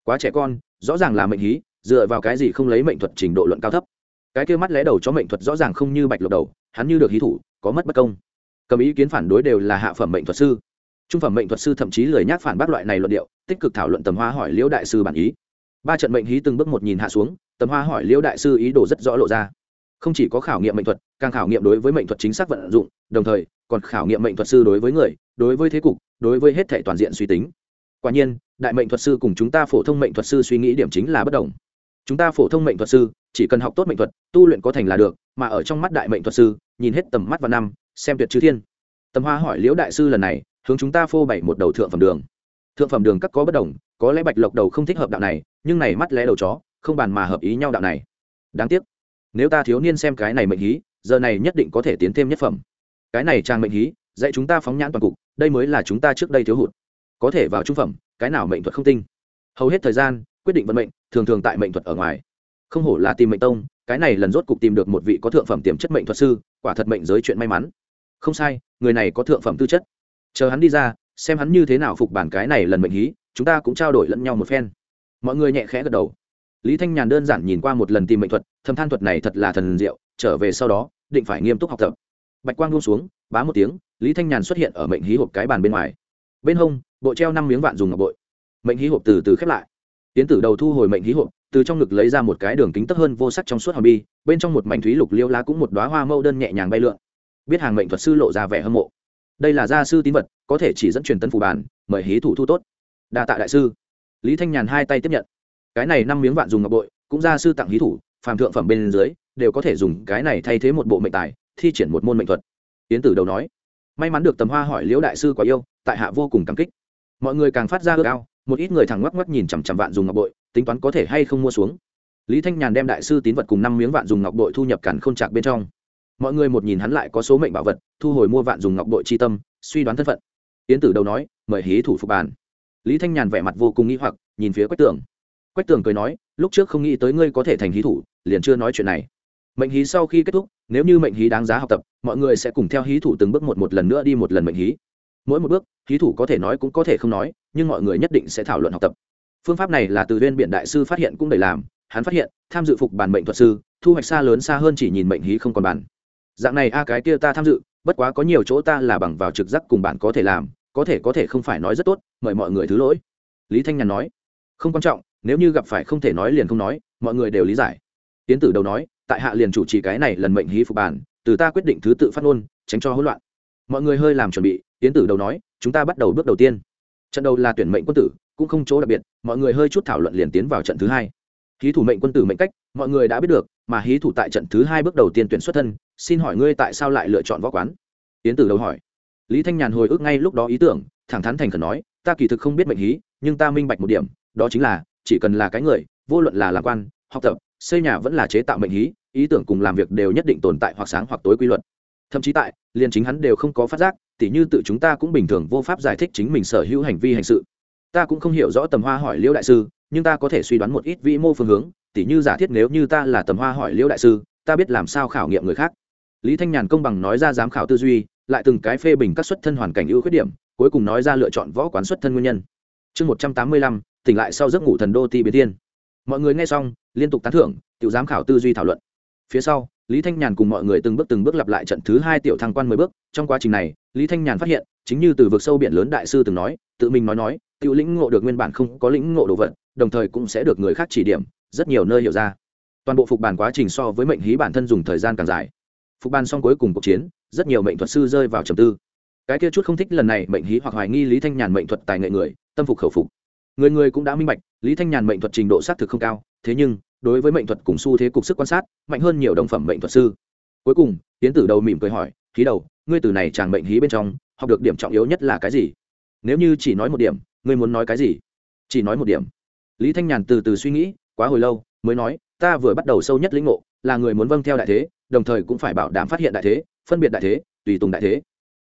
[SPEAKER 1] Quá trẻ con, rõ ràng là mệnh hí, dựa vào cái gì không lấy mệnh thuật trình độ luận cao thấp? Cái kia mắt lé đầu cho mệnh thuật rõ ràng không như bạch lộc đầu, hắn như được hí thủ, có mất bất công. Cầm ý kiến phản đối đều là hạ phẩm mệnh thuật sư. Trung phẩm mệnh thuật sư thậm chí lười nhác phản bác loại này luận điệu, tích cực thảo luận tầm hoa hỏi liễu đại sư bản ý. Ba trận mệnh hí từng bước một nhìn hạ xuống, tầm hoa hỏi liễu đại sư ý đồ rất rõ lộ ra. Không chỉ có khảo nghiệm mệnh thuật, càng khảo nghiệm đối với mệnh thuật chính xác vận dụng, đồng thời còn khảo nghiệm mệnh thuật sư đối với người đối với thế cục, đối với hết thể toàn diện suy tính. Quả nhiên, đại mệnh thuật sư cùng chúng ta phổ thông mệnh thuật sư suy nghĩ điểm chính là bất đồng. Chúng ta phổ thông mệnh thuật sư, chỉ cần học tốt mệnh thuật, tu luyện có thành là được, mà ở trong mắt đại mệnh thuật sư, nhìn hết tầm mắt và năm, xem tuyệt chư thiên. Tầm hoa hỏi liễu đại sư lần này, hướng chúng ta phô bày một đầu thượng phẩm đường. Thượng phẩm đường các có bất đồng, có lẽ bạch lộc đầu không thích hợp đạo này, nhưng này mắt lẽ đầu chó, không bàn mà hợp ý nhau đạo này. Đáng tiếc. Nếu ta thiếu niên xem cái này mệnh hí, giờ này nhất định có thể tiến thêm nhất phẩm. Cái này trang mệnh hí dạy chúng ta phóng nhãn toàn cục, đây mới là chúng ta trước đây thiếu hụt. Có thể vào trung phẩm, cái nào mệnh thuật không tinh? Hầu hết thời gian, quyết định vận mệnh, thường thường tại mệnh thuật ở ngoài. Không hổ là tìm mệnh tông, cái này lần rốt cục tìm được một vị có thượng phẩm tiềm chất mệnh thuật sư, quả thật mệnh giới chuyện may mắn. Không sai, người này có thượng phẩm tư chất. Chờ hắn đi ra, xem hắn như thế nào phục bản cái này lần mệnh hí, chúng ta cũng trao đổi lẫn nhau một phen. Mọi người nhẹ khẽ gật đầu. Lý thanh nhàn đơn giản nhìn qua một lần tìm mệnh thuật thâm than thuật này thật là thần diệu, trở về sau đó, định phải nghiêm túc học tập. Bạch quang buông xuống, bá một tiếng lý thanh nhàn xuất hiện ở mệnh hí hộp cái bàn bên ngoài. Bên hông, bộ treo năm miếng vạn dùng ngọc bội. Mệnh hí hộp từ từ khép lại. Tiến tử đầu thu hồi mệnh hí hộp, từ trong ngực lấy ra một cái đường kính tấp hơn vô sắc trong suốt hòm bi, bên trong một mảnh thúy lục liêu lá cũng một đoá hoa mâu đơn nhẹ nhàng bay lượn. Biết hàng mệnh thuật sư lộ ra vẻ hâm mộ. Đây là gia sư tín vật, có thể chỉ dẫn truyền tân phù bản, mời hí thủ thu tốt. Đa tạ đại sư. Lý thanh nhàn hai tay tiếp nhận. Cái này năm miếng vạn dùng ngọc bội, cũng gia sư tặng hí thủ, phàm thượng phẩm bên dưới, đều có thể dùng cái này thay thế một bộ mệnh tài, thi triển một môn mệnh thuật. Tiến tử đầu nói may mắn được tầm hoa hỏi liễu đại sư quá yêu, tại hạ vô cùng cảm kích. Mọi người càng phát ra ước ao, một ít người thẳng ngoắc ngoắc nhìn chằm chằm vạn dùng ngọc bội, tính toán có thể hay không mua xuống. Lý thanh nhàn đem đại sư tín vật cùng năm miếng vạn dùng ngọc bội thu nhập cản k h ô n trạc bên trong. Mọi người một nhìn hắn lại có số mệnh bảo vật, thu hồi mua vạn dùng ngọc bội c h i tâm, suy đoán thân phận. Yến tử đầu nói, mời hí thủ phục bàn. Lý thanh nhàn vẻ mặt vô cùng nghĩ hoặc, nhìn phía quách tường. Quách tường cười nói, lúc trước không nghĩ tới ngươi có thể thành hí thủ, liền chưa nói chuyện này mệnh hí sau khi kết thúc, nếu như mệnh hí đáng giá học tập, mọi người sẽ cùng theo hí thủ từng bước một một lần nữa đi một lần mệnh hí. Mỗi một bước, hí thủ có thể nói cũng có thể không nói, nhưng mọi người nhất định sẽ thảo luận học tập. Phương pháp này là từ viên biện đại sư phát hiện cũng đầy làm, hắn phát hiện, tham dự phục bản mệnh thuật sư, thu hoạch xa lớn xa hơn chỉ nhìn mệnh hí không còn bản. Dạng này, a, cái kia ta tham dự, bất quá có nhiều chỗ ta là bằng vào trực giác cùng bạn có thể làm, có thể có thể không phải nói rất tốt, mời mọi người thứ lỗi. Lý thanh nhàn nói, không quan trọng, nếu như gặp phải không thể nói liền không nói, mọi người đều lý giải. Tiến tử đầu nói tại hạ liền chủ trì cái này lần mệnh hí phục bản từ ta quyết định thứ tự phát ngôn, tránh cho hỗn loạn. Mọi người hơi làm chuẩn bị tiến tử đầu nói, chúng ta bắt đầu bước đầu tiên. Trận đầu là tuyển mệnh quân tử, cũng không chỗ đặc biệt, mọi người hơi chút thảo luận liền tiến vào trận thứ hai. Hí thủ mệnh quân tử mệnh cách, mọi người đã biết được, mà hí thủ tại trận thứ hai bước đầu tiên tuyển xuất thân, xin hỏi ngươi tại sao lại lựa chọn võ quán? Tiến tử đầu hỏi. Lý thanh nhàn hồi ức ngay lúc đó ý tưởng, thẳng thắn thành khẩn nói, ta kỳ thực không biết mệnh hí, nhưng ta minh bạch một điểm, đó chính là, chỉ cần là cái người, vô luận là làm quan, học tập xây nhà vẫn là chế tạo mệnh hí, ý tưởng cùng làm việc đều nhất định tồn tại hoặc sáng hoặc tối quy luật. Thậm chí tại, liền chính hắn đều không có phát giác, tỉ như tự chúng ta cũng bình thường vô pháp giải thích chính mình sở hữu hành vi hành sự. Ta cũng không hiểu rõ tầm hoa hỏi liễu đại sư, nhưng ta có thể suy đoán một ít vĩ mô phương hướng, tỉ như giả thiết nếu như ta là tầm hoa hỏi liễu đại sư, ta biết làm sao khảo nghiệm người khác. Lý thanh nhàn công bằng nói ra giám khảo tư duy, lại từng cái phê bình các xuất thân hoàn cảnh ưu khuyết điểm, cuối cùng nói ra lựa chọn võ quán xuất thân nguyên nhân. Chương một trăm tám mươi lăm, tỉnh lại sau giấc ngủ thần đô ti biến thiên mọi người nghe xong, liên tục tán thưởng tự giám khảo tư duy thảo luận. Phía sau, lý thanh nhàn cùng mọi người từng bước từng bước lặp lại trận thứ hai tiểu thăng quan mười bước. Trong quá trình này, lý thanh nhàn phát hiện, chính như từ vực sâu biển lớn đại sư từng nói, tự mình nói nói tự lĩnh ngộ được nguyên bản không có lĩnh ngộ đồ vật, đồng thời cũng sẽ được người khác chỉ điểm, rất nhiều nơi hiểu ra. Toàn bộ phục bản quá trình so với mệnh hí bản thân dùng thời gian càng dài. Phục bàn xong cuối cùng cuộc chiến, rất nhiều mệnh thuật sư rơi vào trầm tư. Cái kia chút không thích lần này mệnh hí hoặc hoài nghi lý thanh nhàn mệnh thuật tài nghệ người, tâm phục khẩu phục người người cũng đã minh bạch, lý thanh nhàn mệnh thuật trình độ xác thực không cao, thế nhưng, đối với mệnh thuật cùng xu thế cục sức quan sát, mạnh hơn nhiều đồng phẩm mệnh thuật sư. Cuối cùng tiến tử đầu mỉm cười hỏi, khí đầu, ngươi từ này chàng mệnh hí bên trong, học được điểm trọng yếu nhất là cái gì? Nếu như chỉ nói một điểm, ngươi muốn nói cái gì? Chỉ nói một điểm. Lý thanh nhàn từ từ suy nghĩ, quá hồi lâu, mới nói, ta vừa bắt đầu sâu nhất lĩnh ngộ, là người muốn vâng theo đại thế, đồng thời cũng phải bảo đảm phát hiện đại thế, phân biệt đại thế, tùy tùng đại thế.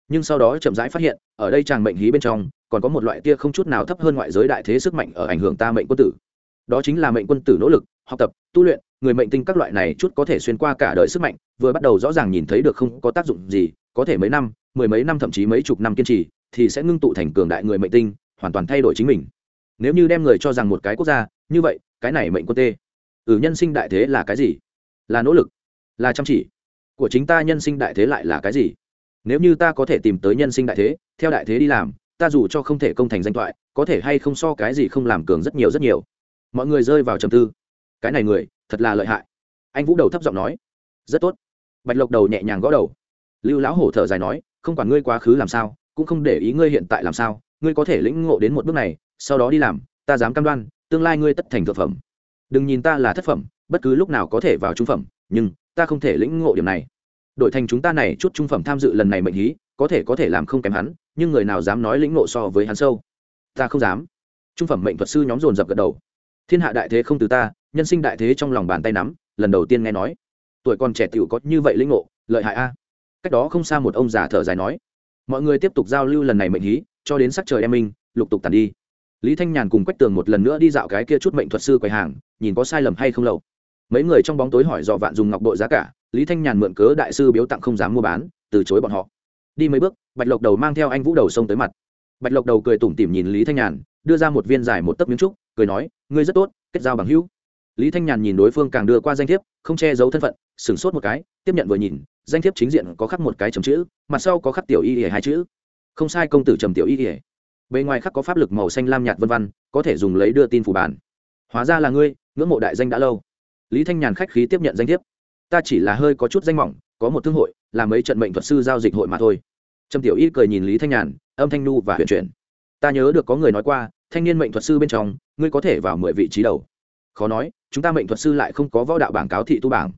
[SPEAKER 1] Nhưng sau đó chậm rãi phát hiện, ở đây chàng mệnh hí bên trong còn có một loại tia không chút nào thấp hơn ngoại giới đại thế sức mạnh ở ảnh hưởng ta mệnh quân tử. Đó chính là mệnh quân tử nỗ lực, học tập, tu luyện, người mệnh tinh các loại này chút có thể xuyên qua cả đời sức mạnh, vừa bắt đầu rõ ràng nhìn thấy được không có tác dụng gì, có thể mấy năm, mười mấy năm thậm chí mấy chục năm kiên trì, thì sẽ ngưng tụ thành cường đại người mệnh tinh, hoàn toàn thay đổi chính mình. Nếu như đem người cho rằng một cái quốc gia, như vậy, cái này mệnh quân tê. Ừ nhân sinh đại thế là cái gì? Là nỗ lực, là chăm chỉ. Của chính ta nhân sinh đại thế lại là cái gì? Nếu như ta có thể tìm tới nhân sinh đại thế, theo đại thế đi làm ta dù cho không thể công thành danh thoại, có thể hay không so cái gì không làm cường rất nhiều rất nhiều. Mọi người rơi vào trầm tư. Cái này người, thật là lợi hại. Anh vũ đầu thấp giọng nói. Rất tốt. Bạch lộc đầu nhẹ nhàng gõ đầu. Lưu lão hổ thở dài nói, không quản ngươi quá khứ làm sao, cũng không để ý ngươi hiện tại làm sao, ngươi có thể lĩnh ngộ đến một bước này, sau đó đi làm, ta dám cam đoan, tương lai ngươi tất thành thực phẩm. Đừng nhìn ta là thất phẩm, bất cứ lúc nào có thể vào trung phẩm, nhưng ta không thể lĩnh ngộ điểm này đội thành chúng ta này, chút trung phẩm tham dự lần này mệnh hí, có thể có thể làm không kém hắn, nhưng người nào dám nói lĩnh ngộ so với hắn sâu? Ta không dám. Trung phẩm mệnh thuật sư nhóm dồn dập gật đầu. Thiên hạ đại thế không từ ta, nhân sinh đại thế trong lòng bàn tay nắm, lần đầu tiên nghe nói. Tuổi còn trẻ tiểu có như vậy lĩnh ngộ, lợi hại a. Cách đó không xa một ông già thở dài nói. Mọi người tiếp tục giao lưu lần này mệnh hí, cho đến sắc trời em minh, lục tục tàn đi. Lý thanh nhàn cùng quách tường một lần nữa đi dạo cái kia chút mệnh thuật sư quầy hàng, nhìn có sai lầm hay không lâu mấy người trong bóng tối hỏi dò vạn dùng ngọc bội giá cả lý thanh nhàn mượn cớ đại sư biếu tặng không dám mua bán, từ chối bọn họ. Đi mấy bước, bạch lộc đầu mang theo anh vũ đầu sông tới mặt. Bạch lộc đầu cười tủm tỉm nhìn lý thanh nhàn, đưa ra một viên dài một tấc miếng trúc, cười nói, ngươi rất tốt, kết giao bằng hữu. Lý thanh nhàn nhìn đối phương càng đưa qua danh thiếp, không che giấu thân phận, sửng sốt một cái, tiếp nhận vừa nhìn, danh thiếp chính diện có khắc một cái chấm chữ, mặt sau có khắc tiểu y ỉa hai chữ. Không sai công tử trầm tiểu y ỉa bề ngoài khắc có pháp lực màu xanh lam nhạt vân văn có thể dùng lấy đưa tin phủ bản. Hóa ra là ngươi, ngưỡng mộ đại danh đã lâu. Lý thanh nhàn khách khí tiếp nhận danh thiếp ta chỉ là hơi có chút danh mỏng, có một thương hội làm mấy trận mệnh thuật sư giao dịch hội mà thôi. Trầm tiểu y cười nhìn lý thanh nhàn, âm thanh nu và huyền chuyển. Ta nhớ được có người nói qua, thanh niên mệnh thuật sư bên trong, ngươi có thể vào mười vị trí đầu. Khó nói, chúng ta mệnh thuật sư lại không có võ đạo bảng cáo thị tu bảng.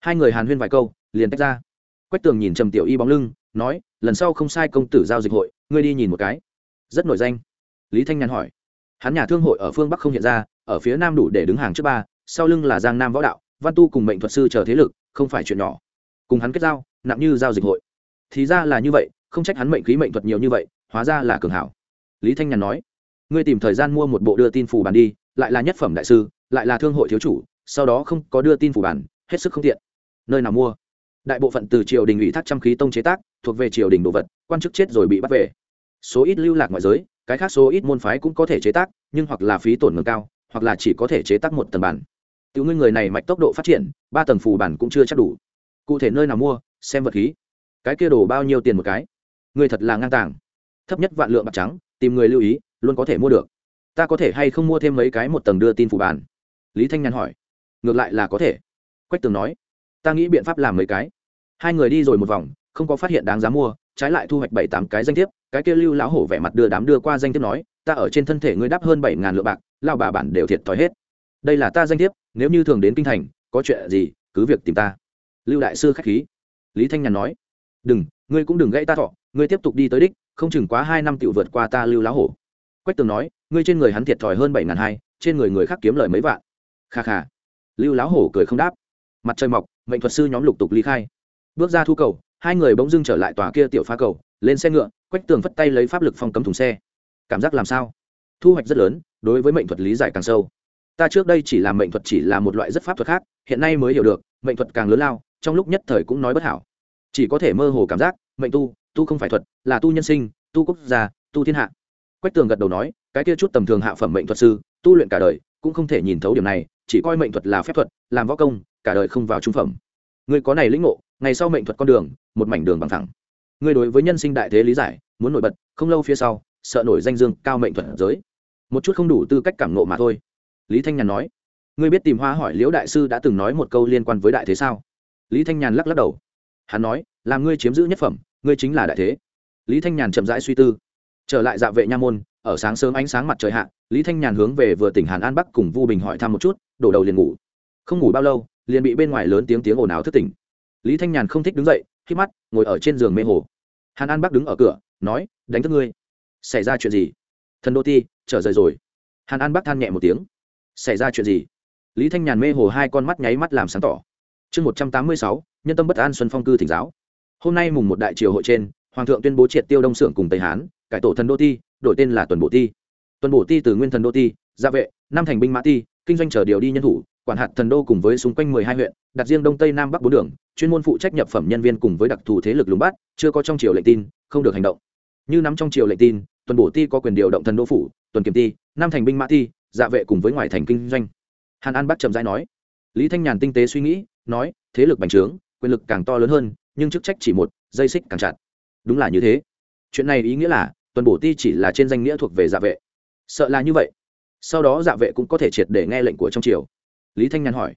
[SPEAKER 1] Hai người hàn huyên vài câu, liền tách ra. Quách tường nhìn trầm tiểu y bóng lưng, nói, lần sau không sai công tử giao dịch hội, ngươi đi nhìn một cái. Rất nổi danh. Lý thanh nhàn hỏi. Hắn nhà thương hội ở phương bắc không hiện ra, ở phía nam đủ để đứng hàng trước ba, sau lưng là giang nam võ đạo, văn tu cùng mệnh thuật sư chờ thế lực không phải chuyện nhỏ. Cùng hắn kết giao, nặng như giao dịch hội. Thì ra là như vậy, không trách hắn mệnh khí mệnh thuật nhiều như vậy, hóa ra là cường hảo. Lý thanh nhàn nói, ngươi tìm thời gian mua một bộ đưa tin phủ bàn đi, lại là nhất phẩm đại sư, lại là thương hội thiếu chủ, sau đó không có đưa tin phủ bản, hết sức không tiện. Nơi nào mua? Đại bộ phận từ triều đình ủy thác trăm khí tông chế tác, thuộc về triều đình đồ vật, quan chức chết rồi bị bắt về. Số ít lưu lạc ngoại giới, cái khác số ít môn phái cũng có thể chế tác, nhưng hoặc là phí tổn ngừng cao, hoặc là chỉ có thể chế tác một tầng bản tiểu ngươi người này mạch tốc độ phát triển, ba tầng phù bản cũng chưa chắc đủ. Cụ thể nơi nào mua, xem vật khí. Cái kia đồ bao nhiêu tiền một cái? Ngươi thật là ngang tàng. Thấp nhất vạn lượng bạc trắng, tìm người lưu ý, luôn có thể mua được. Ta có thể hay không mua thêm mấy cái một tầng đưa tin phủ bản? Lý thanh nhàn hỏi. Ngược lại là có thể. Quách tường nói. Ta nghĩ biện pháp làm mấy cái. Hai người đi rồi một vòng, không có phát hiện đáng giá mua, trái lại thu hoạch bảy tám cái danh thiếp. Cái kia lưu lão hổ vẻ mặt đưa đám đưa qua danh thiếp nói, ta ở trên thân thể ngươi đắp hơn bảy ngàn lượng bạc lao bà bản đều thiệt thòi hết đây là ta danh thiếp, nếu như thường đến kinh thành, có chuyện gì, cứ việc tìm ta. Lưu đại sư k h á c h khí. Lý thanh nhàn nói. Đừng, ngươi cũng đừng gãy ta thọ, ngươi tiếp tục đi tới đích, không chừng quá hai năm tự vượt qua ta lưu lá hổ. Quách tường nói, ngươi trên người hắn thiệt thòi hơn bảy ngàn hai, trên người người khác kiếm lời mấy vạn. Kha kha. Lưu lá hổ cười không đáp. Mặt trời mọc, mệnh thuật sư nhóm lục tục ly khai. Bước ra thu cầu, hai người bỗng dưng trở lại tòa kia tiểu phá cầu, lên xe ngựa, quách tường phất tay lấy pháp lực phong cấm thùng xe. Cảm giác làm sao? Thu hoạch rất lớn, đối với mệnh thuật lý giải càng sâu ta trước đây chỉ làm mệnh thuật chỉ là một loại rất pháp thuật khác, hiện nay mới hiểu được, mệnh thuật càng lớn lao, trong lúc nhất thời cũng nói bất hảo. Chỉ có thể mơ hồ cảm giác, mệnh tu tu không phải thuật, là tu nhân sinh, tu quốc gia, tu thiên hạ. Quách tường gật đầu nói, cái kia chút tầm thường hạ phẩm mệnh thuật sư, tu luyện cả đời, cũng không thể nhìn thấu điểm này, chỉ coi mệnh thuật là phép thuật, làm võ công, cả đời không vào trung phẩm. Người có này lĩnh ngộ, ngày sau mệnh thuật con đường, một mảnh đường bằng thẳng. Người đối với nhân sinh đại thế lý giải, muốn nổi bật, không lâu phía sau, sợ nổi danh dương cao mệnh thuật giới. Một chút không đủ tư cách cảm nộ mà thôi lý thanh nhàn nói, ngươi biết tìm hoa hỏi liễu đại sư đã từng nói một câu liên quan với đại thế sao? Lý thanh nhàn lắc lắc đầu. Hắn nói, là ngươi chiếm giữ nhất phẩm, ngươi chính là đại thế. Lý thanh nhàn chậm rãi suy tư. Trở lại dạ vệ nha môn, ở sáng sớm ánh sáng mặt trời hạ, lý thanh nhàn hướng về vừa tỉnh hàn an bắc cùng vu bình hỏi thăm một chút, đổ đầu liền ngủ. Không ngủ bao lâu, liền bị bên ngoài lớn tiếng tiếng ồn ào thức tỉnh. Lý thanh nhàn không thích đứng dậy khi mắt, ngồi ở trên giường mê hồ. Hàn an bắc đứng ở cửa, nói, đánh thức ngươi. Xảy ra chuyện gì? Thần đô ti, trở rời rồi. Hàn an bắc than nhẹ một tiếng xảy ra chuyện gì? Lý thanh nhàn mê hồ hai con mắt nháy mắt làm sáng tỏ. Chương một trăm tám mươi sáu, nhân tâm bất an xuân phong cư thỉnh giáo. Hôm nay mùng một đại triều hội trên, hoàng thượng tuyên bố triệt tiêu đông xưởng cùng tây hán, cải tổ thần đô ti, đổi tên là tuần bộ ti. Tuần bộ ti từ nguyên thần đô ti, gia vệ, năm thành binh mã ti, kinh doanh chờ điều đi nhân thủ, quản hạt thần đô cùng với xung quanh mười hai huyện, đặt riêng đông tây nam bắc bốn đường, chuyên môn phụ trách nhập phẩm nhân viên cùng với đặc thù thế lực lùng bắt, chưa có trong triều lệnh tin, không được hành động. Như nắm trong triều lệnh tin, tuần bổ ti có quyền điều động thần đô phủ, tuần kiểm ti nam thành binh mã ti dạ vệ cùng với ngoài thành kinh doanh. Hàn an bắc trầm rãi nói. Lý thanh nhàn tinh tế suy nghĩ, nói, thế lực bành trướng, quyền lực càng to lớn hơn, nhưng chức trách chỉ một, dây xích càng chặt. Đúng là như thế. Chuyện này ý nghĩa là, tuần bổ ti chỉ là trên danh nghĩa thuộc về dạ vệ. Sợ là như vậy. Sau đó dạ vệ cũng có thể triệt để nghe lệnh của trong triều. Lý thanh nhàn hỏi.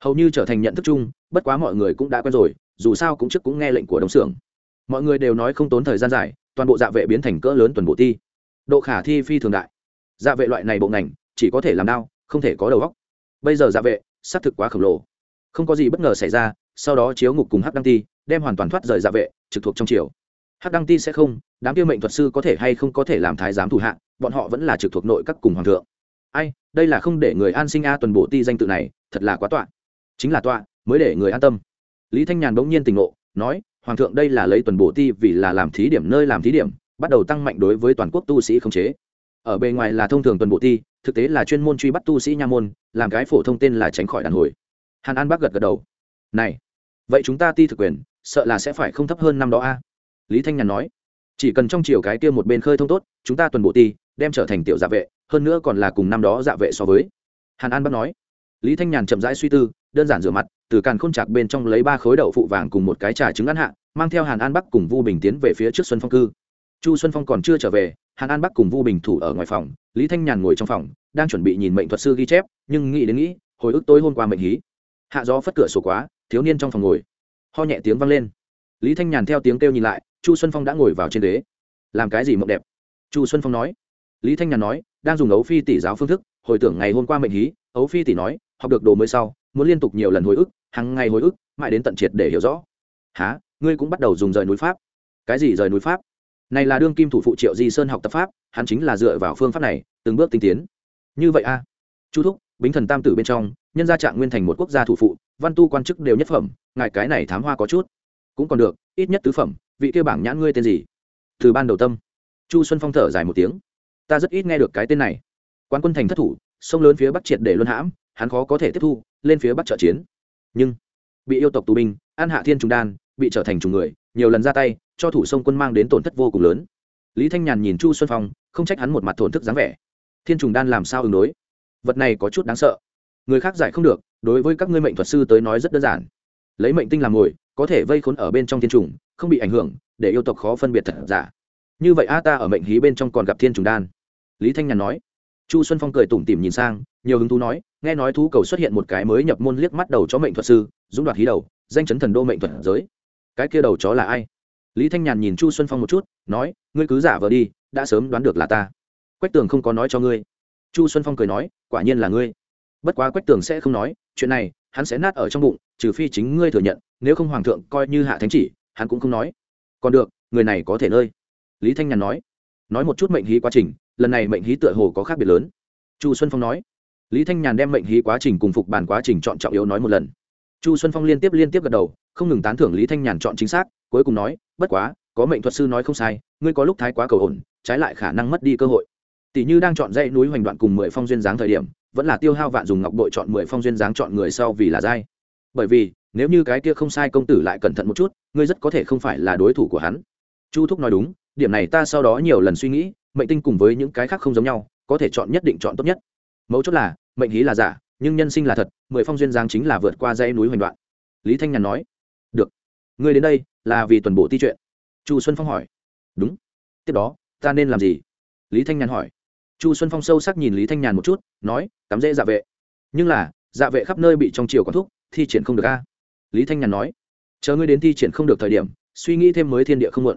[SPEAKER 1] Hầu như trở thành nhận thức chung, bất quá mọi người cũng đã quen rồi, dù sao cũng trước cũng nghe lệnh của đồng xưởng mọi người đều nói không tốn thời gian dài, toàn bộ dạ vệ biến thành cỡ lớn tuần bộ ti. Độ khả thi phi thường đại. Dạ vệ loại này bộ ngành chỉ có thể làm đao, không thể có đầu góc bây giờ dạ vệ, xác thực quá khổng lồ. Không có gì bất ngờ xảy ra, sau đó chiếu ngục cùng hắc đăng ti, đem hoàn toàn thoát rời dạ vệ, trực thuộc trong triều. Hắc đăng ti sẽ không, đám kia mệnh thuật sư có thể hay không có thể làm thái giám thủ hạ, bọn họ vẫn là trực thuộc nội các cùng hoàng thượng. Ai, đây là không để người an sinh a tuần bộ ti danh tự này, thật là quá tọa. Chính là tọa, mới để người an tâm. Lý thanh nhàn bỗng nhiên tỉnh ngộ, nói, hoàng thượng đây là lấy tuần bộ ti vì là làm thí điểm nơi làm thí điểm, bắt đầu tăng mạnh đối với toàn quốc tu sĩ không chế ở bề ngoài là thông thường tuần bộ ti, thực tế là chuyên môn truy bắt tu sĩ nha môn, làm cái phổ thông tên là tránh khỏi đàn hồi. Hàn an bác gật gật đầu. Này, vậy chúng ta ti thực quyền, sợ là sẽ phải không thấp hơn năm đó a? Lý thanh nhàn nói. Chỉ cần trong chiều cái kia một bên khơi thông tốt, chúng ta tuần bộ ti, đem trở thành tiểu dạ vệ, hơn nữa còn là cùng năm đó dạ vệ so với. Hàn an bác nói. Lý thanh nhàn chậm rãi suy tư, đơn giản rửa mặt, từ càn khôn chạc bên trong lấy ba khối đậu phụ vàng cùng một cái trà trứng ăn hạ, mang theo hàn an bắc cùng vu bình tiến về phía trước xuân phong cư chu xuân phong còn chưa trở về, hàn an bắc cùng vu bình thủ ở ngoài phòng, lý thanh nhàn ngồi trong phòng, đang chuẩn bị nhìn mệnh thuật sư ghi chép, nhưng nghĩ đến nghĩ, hồi ức tối hôm qua mệnh hí. Hạ gió phất cửa sổ quá, thiếu niên trong phòng ngồi. Ho nhẹ tiếng vang lên. Lý thanh nhàn theo tiếng kêu nhìn lại, chu xuân phong đã ngồi vào trên ghế. Làm cái gì mộng đẹp? Chu xuân phong nói. Lý thanh nhàn nói, đang dùng ấu phi tỷ giáo phương thức, hồi tưởng ngày hôm qua mệnh hí, ấu phi tỷ nói, học được đồ mới sau, muốn liên tục nhiều lần hồi ức hàng ngày hồi ức, mãi đến tận triệt để hiểu rõ. Há ngươi cũng bắt đầu dùng rời núi pháp. Cái gì rời núi pháp? Này là đương kim thủ phụ triệu di sơn học tập pháp, hắn chính là dựa vào phương pháp này, từng bước tinh tiến. Như vậy a. Chu thúc, bính thần tam tử bên trong, nhân gia trạng nguyên thành một quốc gia thủ phụ, văn tu quan chức đều nhất phẩm, ngài cái này thám hoa có chút. Cũng còn được, ít nhất tứ phẩm, vị kia bảng nhãn ngươi tên gì? Từ ban đầu tâm. Chu xuân phong thở dài một tiếng. Ta rất ít nghe được cái tên này. Quan quân thành thất thủ, sông lớn phía bắc triệt để luân hãm, hắn khó có thể tiếp thu, lên phía bắc trợ chiến. Nhưng, bị yêu tộc tù binh, an hạ thiên trùng đan, bị trở thành trùng người, nhiều lần ra tay cho thủ sông quân mang đến tổn thất vô cùng lớn. Lý thanh nhàn nhìn chu xuân phong, không trách hắn một mặt thổn thức dáng vẻ. Thiên trùng đan làm sao ứng đối? Vật này có chút đáng sợ. Người khác giải không được, đối với các ngươi mệnh thuật sư tới nói rất đơn giản. Lấy mệnh tinh làm mồi có thể vây khốn ở bên trong thiên trùng, không bị ảnh hưởng, để yêu tộc khó phân biệt thật giả. Như vậy a ta ở mệnh hí bên trong còn gặp thiên trùng đan. Lý thanh nhàn nói. Chu xuân phong cười tủm tỉm nhìn sang, nhiều hứng thú nói, nghe nói thú cầu xuất hiện một cái mới nhập môn liếc mắt đầu cho mệnh thuật sư, dũng đoạt hí đầu, danh chấn thần đô mệnh thuật giới. Cái kia đầu chó là ai? Lý thanh nhàn nhìn chu xuân phong một chút, nói, ngươi cứ giả vờ đi, đã sớm đoán được là ta. Quách tường không có nói cho ngươi. Chu xuân phong cười nói, quả nhiên là ngươi. Bất quá quách tường sẽ không nói, chuyện này, hắn sẽ nát ở trong bụng, trừ phi chính ngươi thừa nhận, nếu không hoàng thượng coi như hạ thánh chỉ, hắn cũng không nói. Còn được, người này có thể nơi. Lý thanh nhàn nói. Nói một chút mệnh hí quá trình, lần này mệnh hí tựa hồ có khác biệt lớn. Chu xuân phong nói. Lý thanh nhàn đem mệnh hí quá trình cùng phục bàn quá trình chọn trọng yếu nói một lần chu xuân phong liên tiếp liên tiếp gật đầu, không ngừng tán thưởng lý thanh nhàn chọn chính xác, cuối cùng nói, bất quá, có mệnh thuật sư nói không sai, ngươi có lúc thái quá cầu ổn, trái lại khả năng mất đi cơ hội. Tỷ như đang chọn dãy núi hoành đoạn cùng mười phong duyên dáng thời điểm, vẫn là tiêu hao vạn dùng ngọc bội chọn mười phong duyên dáng chọn người sau vì là dai. Bởi vì, nếu như cái kia không sai công tử lại cẩn thận một chút, ngươi rất có thể không phải là đối thủ của hắn. Chu thúc nói đúng, điểm này ta sau đó nhiều lần suy nghĩ, mệnh tinh cùng với những cái khác không giống nhau, có thể chọn nhất định chọn tốt nhất. Mấu chốt là, mệnh hí là giả nhưng nhân sinh là thật, mười phong duyên giang chính là vượt qua dãy núi hoành đoạn. Lý thanh nhàn nói, được, ngươi đến đây là vì tuần bộ ti chuyện. Chu xuân phong hỏi, đúng, tiếp đó, ta nên làm gì? Lý thanh nhàn hỏi. Chu xuân phong sâu sắc nhìn lý thanh nhàn một chút, nói, cắm dễ dạ vệ. Nhưng là dạ vệ khắp nơi bị trong chiều có thúc, thi triển không được a. Lý thanh nhàn nói, chờ ngươi đến thi triển không được thời điểm, suy nghĩ thêm mới thiên địa không muộn.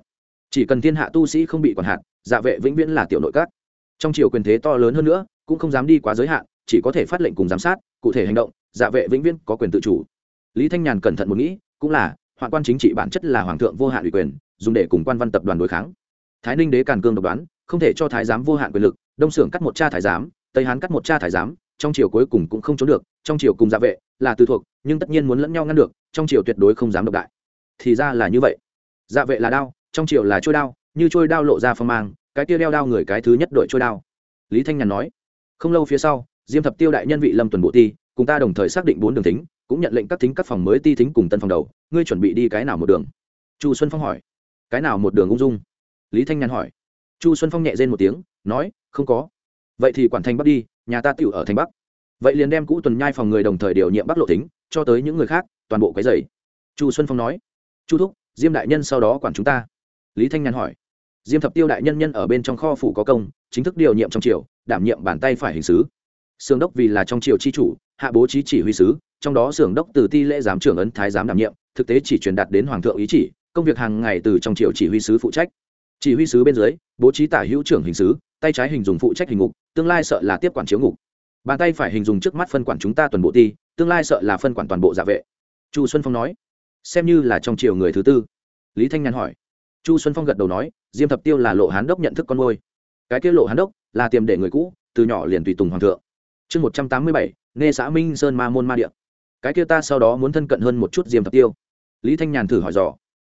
[SPEAKER 1] Chỉ cần thiên hạ tu sĩ không bị quản hạn dạ vệ vĩnh viễn là tiểu nội các. Trong triều quyền thế to lớn hơn nữa, cũng không dám đi quá giới hạn chỉ có thể phát lệnh cùng giám sát, cụ thể hành động dạ vệ vĩnh viễn có quyền tự chủ. Lý thanh nhàn cẩn thận một nghĩ, cũng là, hoạn quan chính trị bản chất là hoàng thượng vô hạn ủy quyền, dùng để cùng quan văn tập đoàn đối kháng. Thái ninh đế càn cương độc đoán, không thể cho thái giám vô hạn quyền lực, đông xưởng cắt một cha thái giám, tây hán cắt một cha thái giám, trong triều cuối cùng cũng không trốn được, trong triều cùng dạ vệ là từ thuộc, nhưng tất nhiên muốn lẫn nhau ngăn được, trong triều tuyệt đối không dám độc đại. Thì ra là như vậy. Dạ vệ là đao, trong triều là trôi đao, như trôi đao lộ ra phong mang, cái kia đeo đao người cái thứ nhất đội trôi đao. Lý thanh nhàn nói, không lâu phía sau diêm thập tiêu đại nhân vị lâm tuần bộ ti, cùng ta đồng thời xác định bốn đường thính, cũng nhận lệnh các thính các phòng mới ti thính cùng tân phòng đầu. Ngươi chuẩn bị đi cái nào một đường? Chu xuân phong hỏi. Cái nào một đường ung dung? Lý thanh nhàn hỏi. Chu xuân phong nhẹ rên một tiếng, nói, không có. Vậy thì quản thành bắc đi, nhà ta tựu ở thành bắc. Vậy liền đem cũ tuần nhai phòng người đồng thời điều nhiệm bắc lộ tính cho tới những người khác, toàn bộ cái giày chu xuân phong nói. Chu thúc, diêm đại nhân sau đó quản chúng ta. Lý thanh nhàn hỏi. Diêm thập tiêu đại nhân nhân ở bên trong kho phủ có công, chính thức điều nhiệm trong triều, đảm nhiệm bàn tay phải hình sứ. Sưởng đốc vì là trong triều chi chủ, hạ bố trí chỉ huy sứ, trong đó sưởng đốc từ ti lễ giám trưởng ấn thái giám đảm nhiệm, thực tế chỉ truyền đạt đến hoàng thượng ý chỉ, công việc hàng ngày từ trong triều chỉ huy sứ phụ trách. Chỉ huy sứ bên dưới, bố trí tả hữu trưởng hình sứ, tay trái hình dùng phụ trách hình ngục, tương lai sợ là tiếp quản chiếu ngục. Bàn tay phải hình dùng trước mắt phân quản chúng ta toàn bộ ti, tương lai sợ là phân quản toàn bộ dạ vệ. Chu xuân phong nói, xem như là trong triều người thứ tư. Lý thanh nhàn hỏi. Chu xuân phong gật đầu nói, diêm thập tiêu là lộ hán đốc nhận thức con ngôi cái tiết lộ hán đốc là tiềm để người cũ, từ nhỏ liền tùy tùng hoàng thượng chương một trăm tám mươi bảy nghe xã minh sơn ma môn ma điện cái kia ta sau đó muốn thân cận hơn một chút diêm thập tiêu. Lý thanh nhàn thử hỏi dò.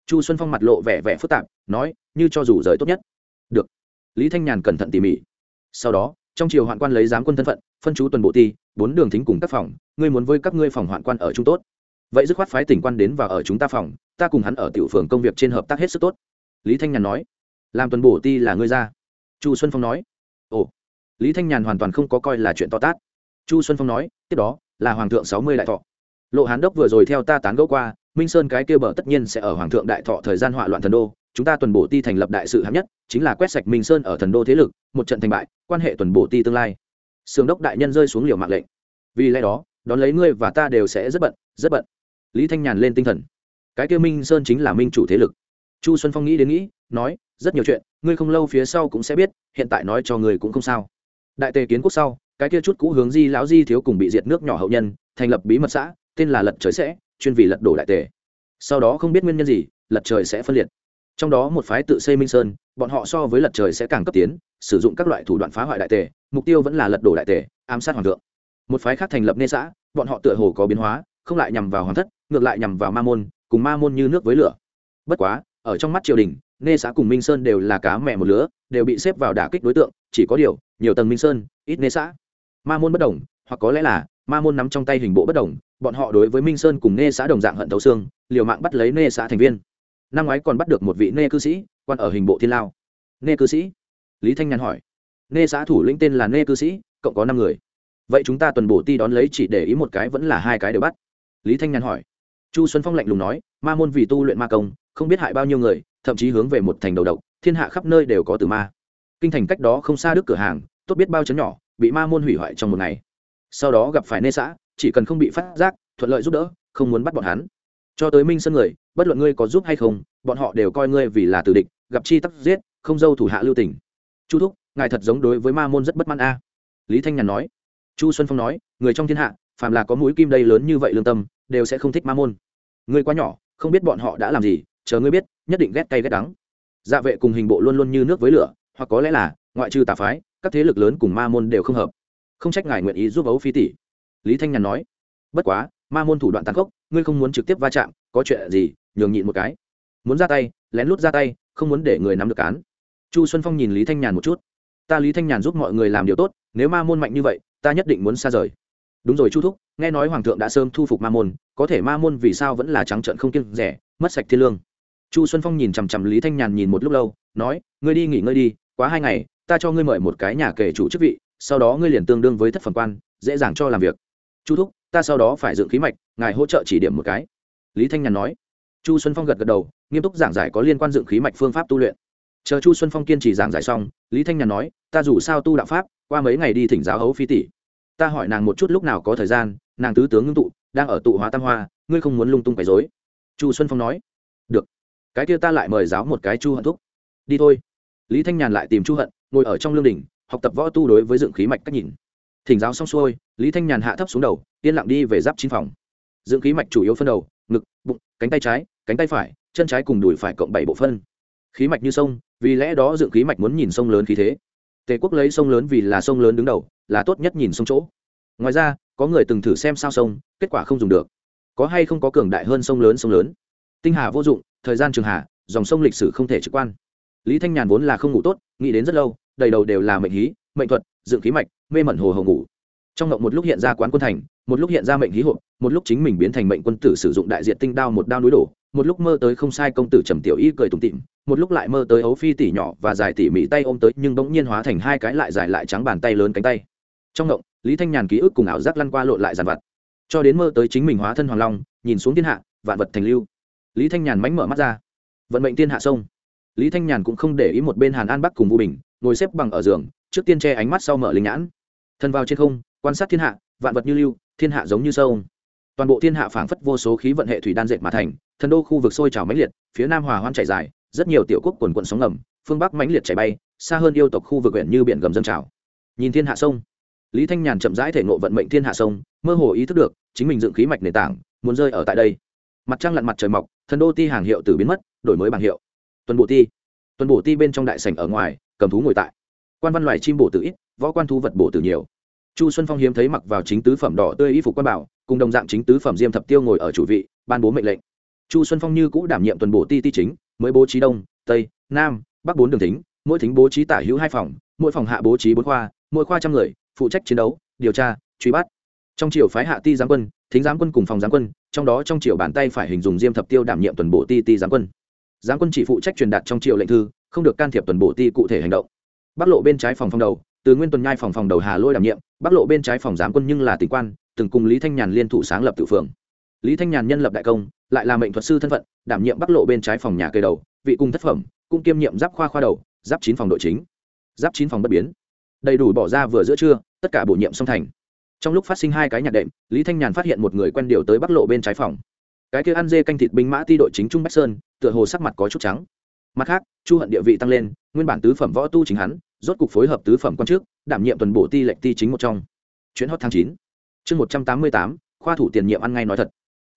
[SPEAKER 1] Chu xuân phong mặt lộ vẻ vẻ phức tạp, nói, như cho dù rời tốt nhất. Được. Lý thanh nhàn cẩn thận tỉ mỉ. Sau đó, trong chiều hoạn quan lấy giám quân thân phận, phân chú tuần bộ ti, bốn đường thính cùng các phòng, ngươi muốn với các ngươi phòng hoạn quan ở chung tốt. Vậy dứt khoát phái tỉnh quan đến và ở chúng ta phòng, ta cùng hắn ở tiểu phường công việc trên hợp tác hết sức tốt. Lý thanh nhàn nói. Làm tuần bổ ti là ngươi ra. Chu xuân phong nói lý thanh nhàn hoàn toàn không có coi là chuyện to tát. Chu xuân phong nói, tiếp đó, là hoàng thượng sáu mươi đại thọ. Lộ hán đốc vừa rồi theo ta tán gẫu qua, minh sơn cái kia bờ tất nhiên sẽ ở hoàng thượng đại thọ thời gian hỏa loạn thần đô, chúng ta tuần bổ ti thành lập đại sự hạng nhất, chính là quét sạch minh sơn ở thần đô thế lực, một trận thành bại, quan hệ tuần bổ ti tương lai. Sương đốc đại nhân rơi xuống liều mạng lệnh. Vì lẽ đó, đón lấy ngươi và ta đều sẽ rất bận rất bận. Lý thanh nhàn lên tinh thần. Cái kia minh sơn chính là minh chủ thế lực. Chu xuân phong nghĩ đến nghĩ, nói, rất nhiều chuyện, ngươi không lâu phía sau cũng sẽ biết, hiện tại nói cho ngươi cũng không sao đại tề kiến quốc sau, cái kia chút cũ hướng di lão di thiếu cùng bị diệt nước nhỏ hậu nhân, thành lập bí mật xã, tên là lật trời sẽ, chuyên vì lật đổ đại tề. Sau đó không biết nguyên nhân gì, lật trời sẽ phân liệt. Trong đó một phái tự xây minh sơn, bọn họ so với lật trời sẽ càng cấp tiến, sử dụng các loại thủ đoạn phá hoại đại tề, mục tiêu vẫn là lật đổ đại tề, ám sát hoàng thượng. Một phái khác thành lập nê xã, bọn họ tựa hồ có biến hóa, không lại nhằm vào hoàng thất, ngược lại nhằm vào ma môn, cùng ma môn như nước với lửa. Bất quá, ở trong mắt triều đình nê xã cùng minh sơn đều là cá mẹ một lứa, đều bị xếp vào đả kích đối tượng, chỉ có điều, nhiều tầng minh sơn, ít nê xã ma môn bất đồng, hoặc có lẽ là, ma môn nắm trong tay hình bộ bất đồng, bọn họ đối với minh sơn cùng nê xã đồng dạng hận thấu xương, liều mạng bắt lấy nê xã thành viên. Năm ngoái còn bắt được một vị nê cư sĩ, quan ở hình bộ thiên lao. Nê cư sĩ? Lý thanh nhàn hỏi. Nê xã thủ lĩnh tên là nê cư sĩ, cộng có năm người. Vậy chúng ta tuần bổ ti đón lấy chỉ để ý một cái vẫn là hai cái đều bắt. Lý thanh nhàn hỏi. Chu xuân phong lạnh lùng nói, ma môn vì tu luyện ma công, không biết hại bao nhiêu người thậm chí hướng về một thành đầu độc, thiên hạ khắp nơi đều có từ ma. Kinh thành cách đó không xa đức cửa hàng, tốt biết bao chấn nhỏ, bị ma môn hủy hoại trong một ngày. Sau đó gặp phải nê xã chỉ cần không bị phát giác, thuận lợi giúp đỡ, không muốn bắt bọn hắn. Cho tới minh sơn người, bất luận ngươi có giúp hay không, bọn họ đều coi ngươi vì là tử địch, gặp chi tắc giết, không dâu thủ hạ lưu tình. Chu thúc, ngài thật giống đối với ma môn rất bất mãn a. Lý thanh nhàn nói. Chu xuân phong nói, người trong thiên hạ, phàm là có mũi kim đây lớn như vậy lương tâm, đều sẽ không thích ma môn. Ngươi quá nhỏ, không biết bọn họ đã làm gì chờ ngươi biết, nhất định ghét cay ghét đắng. Dạ vệ cùng hình bộ luôn luôn như nước với lửa, hoặc có lẽ là, ngoại trừ tà phái, các thế lực lớn cùng ma môn đều không hợp. Không trách ngài nguyện ý giúp ấu phi tỷ. Lý thanh nhàn nói, bất quá, ma môn thủ đoạn tàn khốc, ngươi không muốn trực tiếp va chạm, có chuyện gì, nhường nhịn một cái. Muốn ra tay, lén lút ra tay, không muốn để người nắm được cán chu xuân phong nhìn lý thanh nhàn một chút. Ta lý thanh nhàn giúp mọi người làm điều tốt, nếu ma môn mạnh như vậy, ta nhất định muốn xa rời. Đúng rồi chu thúc, nghe nói hoàng thượng đã sớm thu phục ma môn, có thể ma môn vì sao vẫn là trắng trợn không kiêng rẻ, mất sạch thiên lương chu xuân phong nhìn chằm chằm lý thanh nhàn nhìn một lúc lâu, nói, ngươi đi nghỉ ngơi đi, quá hai ngày, ta cho ngươi mời một cái nhà kể chủ chức vị, sau đó ngươi liền tương đương với thất phẩm quan, dễ dàng cho làm việc. Chu thúc, ta sau đó phải dựng khí mạch, ngài hỗ trợ chỉ điểm một cái. Lý thanh nhàn nói. Chu xuân phong gật gật đầu, nghiêm túc giảng giải có liên quan dựng khí mạch phương pháp tu luyện. Chờ chu xuân phong kiên trì giảng giải xong, lý thanh nhàn nói, ta dù sao tu đạo pháp, qua mấy ngày đi thỉnh giáo hấu phi tỷ. Ta hỏi nàng một chút lúc nào có thời gian, nàng tứ tướng ngưng tụ, đang ở tụ hóa tam hoa, ngươi không muốn lung tung quấy dối chu xuân phong nói cái kia ta lại mời giáo một cái chu hận thúc. Đi thôi. Lý thanh nhàn lại tìm chu hận, ngồi ở trong lương đình học tập võ tu đối với dựng khí mạch cách nhìn. Thỉnh giáo xong xuôi, lý thanh nhàn hạ thấp xuống đầu, yên lặng đi về giáp chín phòng. Dựng khí mạch chủ yếu phân đầu, ngực, bụng, cánh tay trái, cánh tay phải, chân trái cùng đùi phải cộng bảy bộ phân. Khí mạch như sông, vì lẽ đó dựng khí mạch muốn nhìn sông lớn khí thế. Tề quốc lấy sông lớn vì là sông lớn đứng đầu, là tốt nhất nhìn sông chỗ. Ngoài ra, có người từng thử xem sao sông, kết quả không dùng được. Có hay không có cường đại hơn sông lớn sông lớn? Tinh hà vô dụng thời gian trường hạ, dòng sông lịch sử không thể trực quan. Lý thanh nhàn vốn là không ngủ tốt nghĩ đến rất lâu đầy đầu đều là mệnh hí mệnh thuật dựng khí mạch mê mẩn hồ hồ ngủ. Trong ngộng một lúc hiện ra quán quân thành một lúc hiện ra mệnh hí hộp một lúc chính mình biến thành mệnh quân tử sử dụng đại diện tinh đao một đao núi đổ một lúc mơ tới không sai công tử trầm tiểu y cười tủm tịm một lúc lại mơ tới ấu phi tỉ nhỏ và dài tỉ mỉ tay ôm tới nhưng bỗng nhiên hóa thành hai cái lại dài lại trắng bàn tay lớn cánh tay. Trong ngộng lý thanh nhàn ký ức cùng ảo giác lăn qua lộn lại dàn vặt. Cho đến mơ tới chính mình hóa thân hoàng long nhìn xuống thiên hạ vạn vật thành lưu lý thanh nhàn mánh mở mắt ra. Vận mệnh thiên hạ sông. Lý thanh nhàn cũng không để ý một bên hàn an bắc cùng vũ bình, ngồi xếp bằng ở giường, trước tiên che ánh mắt sau mở linh nhãn. Thân vào trên không, quan sát thiên hạ, vạn vật như lưu, thiên hạ giống như sông. Toàn bộ thiên hạ phảng phất vô số khí vận hệ thủy đan dệt mà thành thần đô khu vực sôi trào mãnh liệt, phía nam hòa hoan chảy dài, rất nhiều tiểu quốc quần quận sóng ngầm, phương bắc mãnh liệt chảy bay, xa hơn yêu tộc khu vực huyện như biển gầm dân trào. Nhìn thiên hạ sông, lý thanh nhàn chậm rãi thể nộ vận mệnh thiên hạ sông, mơ hồ ý thức được, chính mình dựng khí mạch nền tảng, muốn rơi ở tại đây. Mặt trăng lặn mặt trời mọc thần đô ti hàng hiệu từ biến mất, đổi mới bảng hiệu. Tuần bộ ti. Tuần bộ ti bên trong đại sảnh ở ngoài, cầm thú ngồi tại. Quan văn loài chim bổ tử ít, võ quan thú vật bổ tử nhiều. Chu xuân phong hiếm thấy mặc vào chính tứ phẩm đỏ tươi y phục quan bảo, cùng đồng dạng chính tứ phẩm diêm thập tiêu ngồi ở chủ vị, ban bố mệnh lệnh. Chu xuân phong như cũ đảm nhiệm tuần bổ ti ti chính, mới bố trí đông, tây, nam, bắc bốn đường thính, mỗi thính bố trí tả hữu hai phòng, mỗi phòng hạ bố trí bốn khoa, mỗi khoa trăm người, phụ trách chiến đấu, điều tra, truy bắt. Trong triều phái hạ ti giám quân thính giám quân cùng phòng giám quân, trong đó trong triều bàn tay phải hình dùng diêm thập tiêu đảm nhiệm tuần bộ ti ti giám quân. Giám quân chỉ phụ trách truyền đạt trong triều lệnh thư, không được can thiệp tuần bộ ti cụ thể hành động. Bắc lộ bên trái phòng phòng đầu, từ nguyên tuần nhai phòng phòng đầu hà lôi đảm nhiệm, bắc lộ bên trái phòng giám quân nhưng là tỉnh quan, từng cùng lý thanh nhàn liên thủ sáng lập tự phường. Lý thanh nhàn nhân lập đại công, lại là mệnh thuật sư thân phận, đảm nhiệm bắc lộ bên trái phòng nhà cây đầu, vị cung thất phẩm cung kiêm nhiệm giáp khoa khoa đầu, giáp chín phòng đội chính, giáp chín phòng bất biến. Đầy đủ bỏ ra vừa giữa trưa, tất cả bổ nhiệm song thành trong lúc phát sinh hai cái nhạc đệm, lý thanh nhàn phát hiện một người quen điều tới bắc lộ bên trái phòng. Cái kia ăn dê canh thịt binh mã ti đội chính trung bách sơn, tựa hồ sắc mặt có chút trắng. Mặt khác, chu hận địa vị tăng lên, nguyên bản tứ phẩm võ tu chính hắn, rốt cục phối hợp tứ phẩm quan chức, đảm nhiệm tuần bộ ti lệnh ti chính một trong. Chuyến hot tháng chín. Chương một trăm tám mươi tám, khoa thủ tiền nhiệm ăn ngay nói thật.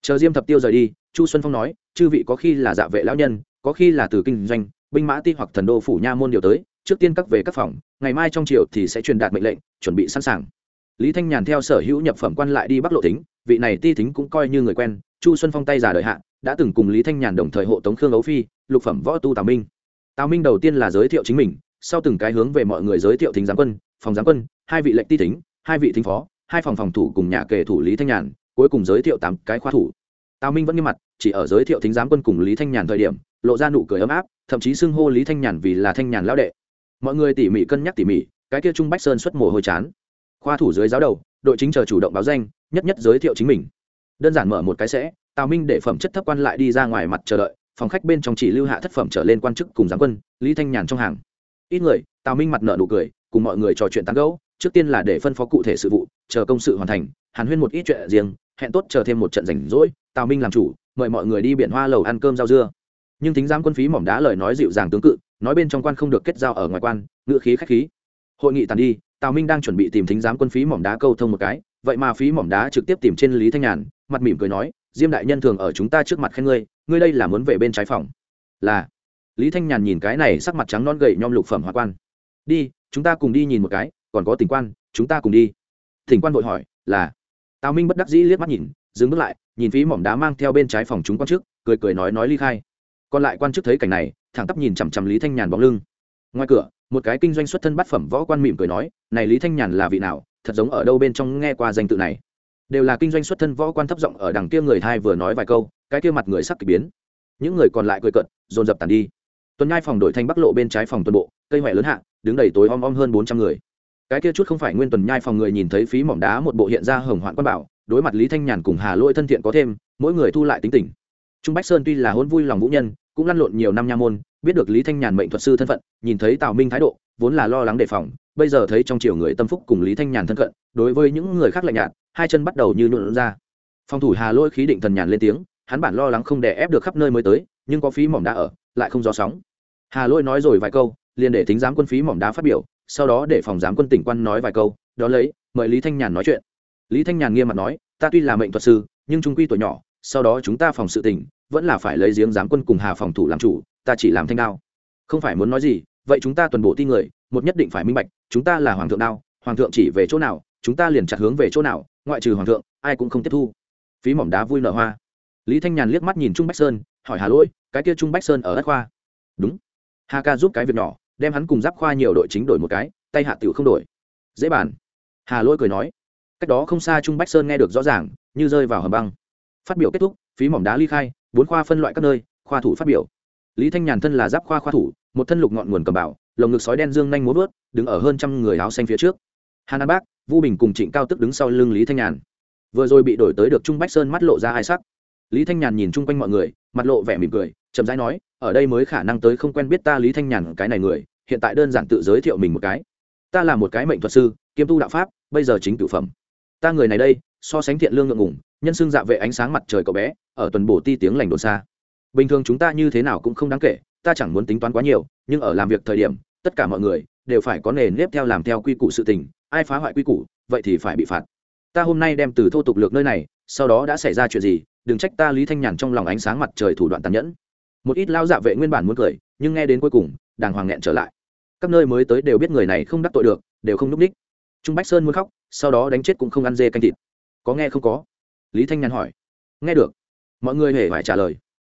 [SPEAKER 1] Chờ diêm thập tiêu rời đi, chu xuân phong nói, chư vị có khi là dạ vệ lão nhân, có khi là từ kinh doanh, binh mã ti hoặc thần đô phủ nha môn điều tới, trước tiên các về các phòng, ngày mai trong triều thì sẽ truyền đạt mệnh lệnh, chuẩn bị sẵn sàng lý thanh nhàn theo sở hữu nhập phẩm quan lại đi bắc lộ tính vị này ti thính cũng coi như người quen, chu xuân phong tay giả đời hạ, đã từng cùng lý thanh nhàn đồng thời hộ tống khương ấu phi, lục phẩm võ tu tào minh. Tào minh đầu tiên là giới thiệu chính mình, sau từng cái hướng về mọi người giới thiệu thính giám quân, phòng giám quân, hai vị lệnh ti thính, hai vị thính phó, hai phòng phòng thủ cùng nhà kể thủ lý thanh nhàn, cuối cùng giới thiệu tám cái khoa thủ. Tào minh vẫn nghiêm mặt, chỉ ở giới thiệu thính giám quân cùng lý thanh nhàn thời điểm, lộ ra nụ cười ấm áp, thậm chí xưng hô lý thanh nhàn vì là thanh nhàn lão đệ. Mọi người tỉ mỉ cân nhắc tỉ mỉ, cái kia trung bách sơn xuất mồ hôi chán khoa thủ dưới giáo đầu, đội chính chờ chủ động báo danh, nhất nhất giới thiệu chính mình. Đơn giản mở một cái sẽ, tào minh để phẩm chất thấp quan lại đi ra ngoài mặt chờ đợi, phòng khách bên trong chỉ lưu hạ thất phẩm trở lên quan chức cùng giám quân, lý thanh nhàn trong hàng. Ít người, tào minh mặt nợ nụ cười, cùng mọi người trò chuyện tán gẫu, trước tiên là để phân phó cụ thể sự vụ, chờ công sự hoàn thành, hàn huyên một ít chuyện riêng, hẹn tốt chờ thêm một trận rảnh rỗi, tào minh làm chủ, mời mọi người đi biển hoa lầu ăn cơm rau dưa. Nhưng tính giám quân phí mỏm đá lời nói dịu dàng tướng cự, nói bên trong quan không được kết giao ở ngoài quan ngựa khí khách khí. Hội nghị tàn đi tào minh đang chuẩn bị tìm thính giám quân phí mỏm đá câu thông một cái, vậy mà phí mỏm đá trực tiếp tìm trên lý thanh nhàn, mặt mỉm cười nói, diêm đại nhân thường ở chúng ta trước mặt khen ngươi ngươi đây là muốn về bên trái phòng. Là. Lý thanh nhàn nhìn cái này sắc mặt trắng non gậy nhom lục phẩm hoa quan. Đi, chúng ta cùng đi nhìn một cái, còn có tỉnh quan, chúng ta cùng đi. Thỉnh quan vội hỏi, là. Tào minh bất đắc dĩ liếc mắt nhìn, dừng bước lại, nhìn phí mỏm đá mang theo bên trái phòng chúng quan chức, cười cười nói nói ly khai. Còn lại quan chức thấy cảnh này, thẳng tắp nhìn chằm chằm lý thanh nhàn bóng lưng. Ngoài cửa một cái kinh doanh xuất thân bát phẩm võ quan mỉm cười nói, này lý thanh nhàn là vị nào? Thật giống ở đâu bên trong nghe qua danh tự này. Đều là kinh doanh xuất thân võ quan thấp giọng ở đằng kia người thai vừa nói vài câu, cái kia mặt người sắc kỳ biến. Những người còn lại cười cận dồn dập tàn đi. Tuần nhai phòng đổi thanh bắc lộ bên trái phòng tuần bộ, cây huệ lớn hạ, đứng đầy tối om om hơn bốn trăm người. Cái kia chút không phải nguyên tuần nhai phòng người nhìn thấy phí mỏng đá một bộ hiện ra hồng hoạn quan bảo, đối mặt lý thanh nhàn cùng hà lỗi thân thiện có thêm, mỗi người thu lại tính tình. Trung bách sơn tuy là hôn vui lòng vũ nhân, cũng lăn lộn nhiều năm nha môn biết được lý thanh nhàn mệnh thuật sư thân phận, nhìn thấy tào minh thái độ, vốn là lo lắng đề phòng, bây giờ thấy trong chiều người tâm phúc cùng lý thanh nhàn thân cận, đối với những người khác lạnh nhạt, hai chân bắt đầu như nhuộn ra. Phòng thủ hà lôi khí định thần nhàn lên tiếng, hắn bản lo lắng không đè ép được khắp nơi mới tới, nhưng có phí mỏng đã ở, lại không do sóng. Hà lôi nói rồi vài câu, liền để thính giám quân phí mỏm đá phát biểu, sau đó để phòng giám quân tỉnh quan nói vài câu, đó lấy, mời lý thanh nhàn nói chuyện. Lý thanh nhàn nghiêm mặt nói, ta tuy là mệnh thuật sư, nhưng trung quy tuổi nhỏ, sau đó chúng ta phòng sự tỉnh vẫn là phải lấy giếng giám quân cùng hà phòng thủ làm chủ, ta chỉ làm thanh đao. Không phải muốn nói gì, vậy chúng ta tuần bộ tin người, một nhất định phải minh bạch, chúng ta là hoàng thượng đao, hoàng thượng chỉ về chỗ nào, chúng ta liền chặt hướng về chỗ nào, ngoại trừ hoàng thượng, ai cũng không tiếp thu. Phí mỏm đá vui nở hoa. Lý thanh nhàn liếc mắt nhìn trung bách sơn, hỏi hà lỗi, cái kia trung bách sơn ở đất khoa? Đúng. Hà ca giúp cái việc nhỏ, đem hắn cùng giáp khoa nhiều đội chính đổi một cái, tay hạ tiểu không đổi. Dễ bàn. Hà lỗi cười nói. Cách đó không xa trung bách sơn nghe được rõ ràng, như rơi vào hầm băng. Phát biểu kết thúc, phí mỏm đá ly khai bốn khoa phân loại các nơi, khoa thủ phát biểu. Lý thanh nhàn thân là giáp khoa khoa thủ, một thân lục ngọn nguồn cầm bảo lồng ngực sói đen dương nhanh múa vớt, đứng ở hơn trăm người áo xanh phía trước. Hàn an bác, vu bình cùng trịnh cao tức đứng sau lưng lý thanh nhàn. Vừa rồi bị đổi tới được trung bách sơn mắt lộ ra hai sắc. Lý thanh nhàn nhìn chung quanh mọi người, mặt lộ vẻ mỉm cười, chậm rãi nói, ở đây mới khả năng tới không quen biết ta lý thanh nhàn cái này người, hiện tại đơn giản tự giới thiệu mình một cái. Ta là một cái mệnh thuật sư kiêm tu đạo pháp, bây giờ chính cửu phẩm. Ta người này đây, so sánh thiện lương ngượng ngủng nhân xưng dạ vệ ánh sáng mặt trời cậu bé, ở tuần bổ ti tiếng lành đồn xa. Bình thường chúng ta như thế nào cũng không đáng kể, ta chẳng muốn tính toán quá nhiều, nhưng ở làm việc thời điểm, tất cả mọi người đều phải có nề nếp theo làm theo quy củ sự tình, ai phá hoại quy củ, vậy thì phải bị phạt. Ta hôm nay đem từ thô tục lược nơi này, sau đó đã xảy ra chuyện gì, đừng trách ta lý thanh nhàn trong lòng ánh sáng mặt trời thủ đoạn tàn nhẫn. Một ít lao dạ vệ nguyên bản muốn cười, nhưng nghe đến cuối cùng, đàng hoàng nghẹn trở lại. Các nơi mới tới đều biết người này không đắc tội được, đều không núp ních. Trung bách sơn muốn khóc, sau đó đánh chết cũng không ăn dê canh thịt. Có nghe không có? Lý thanh nhàn hỏi. Nghe được. Mọi người hề phải trả lời.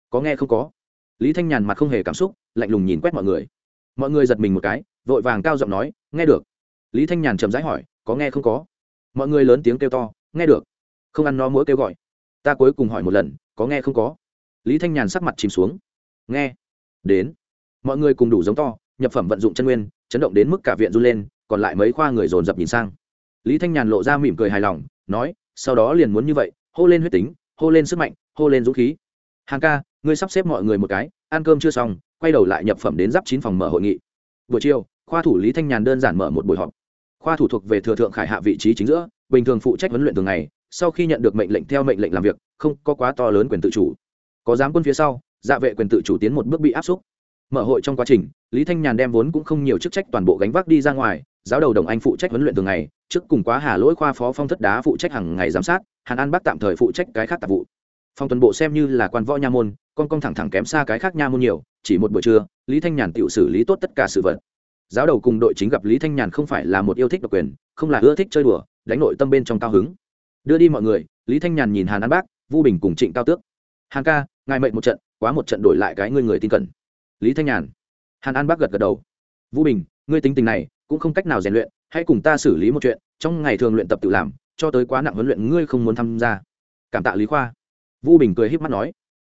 [SPEAKER 1] Có nghe không có? Lý thanh nhàn mặt không hề cảm xúc, lạnh lùng nhìn quét mọi người. Mọi người giật mình một cái, vội vàng cao giọng nói, nghe được. Lý thanh nhàn chậm rãi hỏi, có nghe không có? Mọi người lớn tiếng kêu to, nghe được. Không ăn nó mỗi kêu gọi. Ta cuối cùng hỏi một lần, có nghe không có? Lý thanh nhàn sắc mặt chìm xuống. Nghe. Đến. Mọi người cùng đủ giống to, nhập phẩm vận dụng chân nguyên, chấn động đến mức cả viện run lên, còn lại mấy khoa người dồn dập nhìn sang. Lý thanh nhàn lộ ra mỉm cười hài lòng, nói, sau đó liền muốn như vậy hô lên huyết tính, hô lên sức mạnh, hô lên dũng khí. Hàng ca, ngươi sắp xếp mọi người một cái, ăn cơm chưa xong, quay đầu lại nhập phẩm đến giáp chín phòng mở hội nghị. Buổi chiều, khoa thủ lý thanh nhàn đơn giản mở một buổi họp. Khoa thủ thuộc về thừa thượng khải hạ vị trí chính giữa, bình thường phụ trách huấn luyện thường ngày, sau khi nhận được mệnh lệnh theo mệnh lệnh làm việc, không có quá to lớn quyền tự chủ. Có giám quân phía sau dạ vệ quyền tự chủ tiến một bước bị áp xúc. Mở hội trong quá trình, lý thanh nhàn đem vốn cũng không nhiều chức trách toàn bộ gánh vác đi ra ngoài giáo đầu đồng anh phụ trách huấn luyện thường ngày, trước cùng quá hà lỗi khoa phó phong thất đá phụ trách hàng ngày giám sát, hàn an bắc tạm thời phụ trách cái khác tạp vụ. Phong tuần bộ xem như là quan võ nha môn, con con thẳng thẳng kém xa cái khác nha môn nhiều, chỉ một buổi trưa, lý thanh nhàn tự xử lý tốt tất cả sự vật. Giáo đầu cùng đội chính gặp lý thanh nhàn không phải là một yêu thích độc quyền, không là ưa thích chơi đùa, đánh nội tâm bên trong cao hứng. Đưa đi mọi người, lý thanh nhàn nhìn hàn an bác vu bình cùng trịnh cao tước. Hàn ca, ngài mệnh một trận, quá một trận đổi lại cái ngươi người tin cẩn. Lý thanh nhàn. Hàn an bác gật gật đầu. Vũ bình, ngươi tính tình này cũng không cách nào rèn luyện, hãy cùng ta xử lý một chuyện, trong ngày thường luyện tập tự làm, cho tới quá nặng huấn luyện ngươi không muốn tham gia. Cảm tạ lý khoa. Vũ bình cười h í p mắt nói,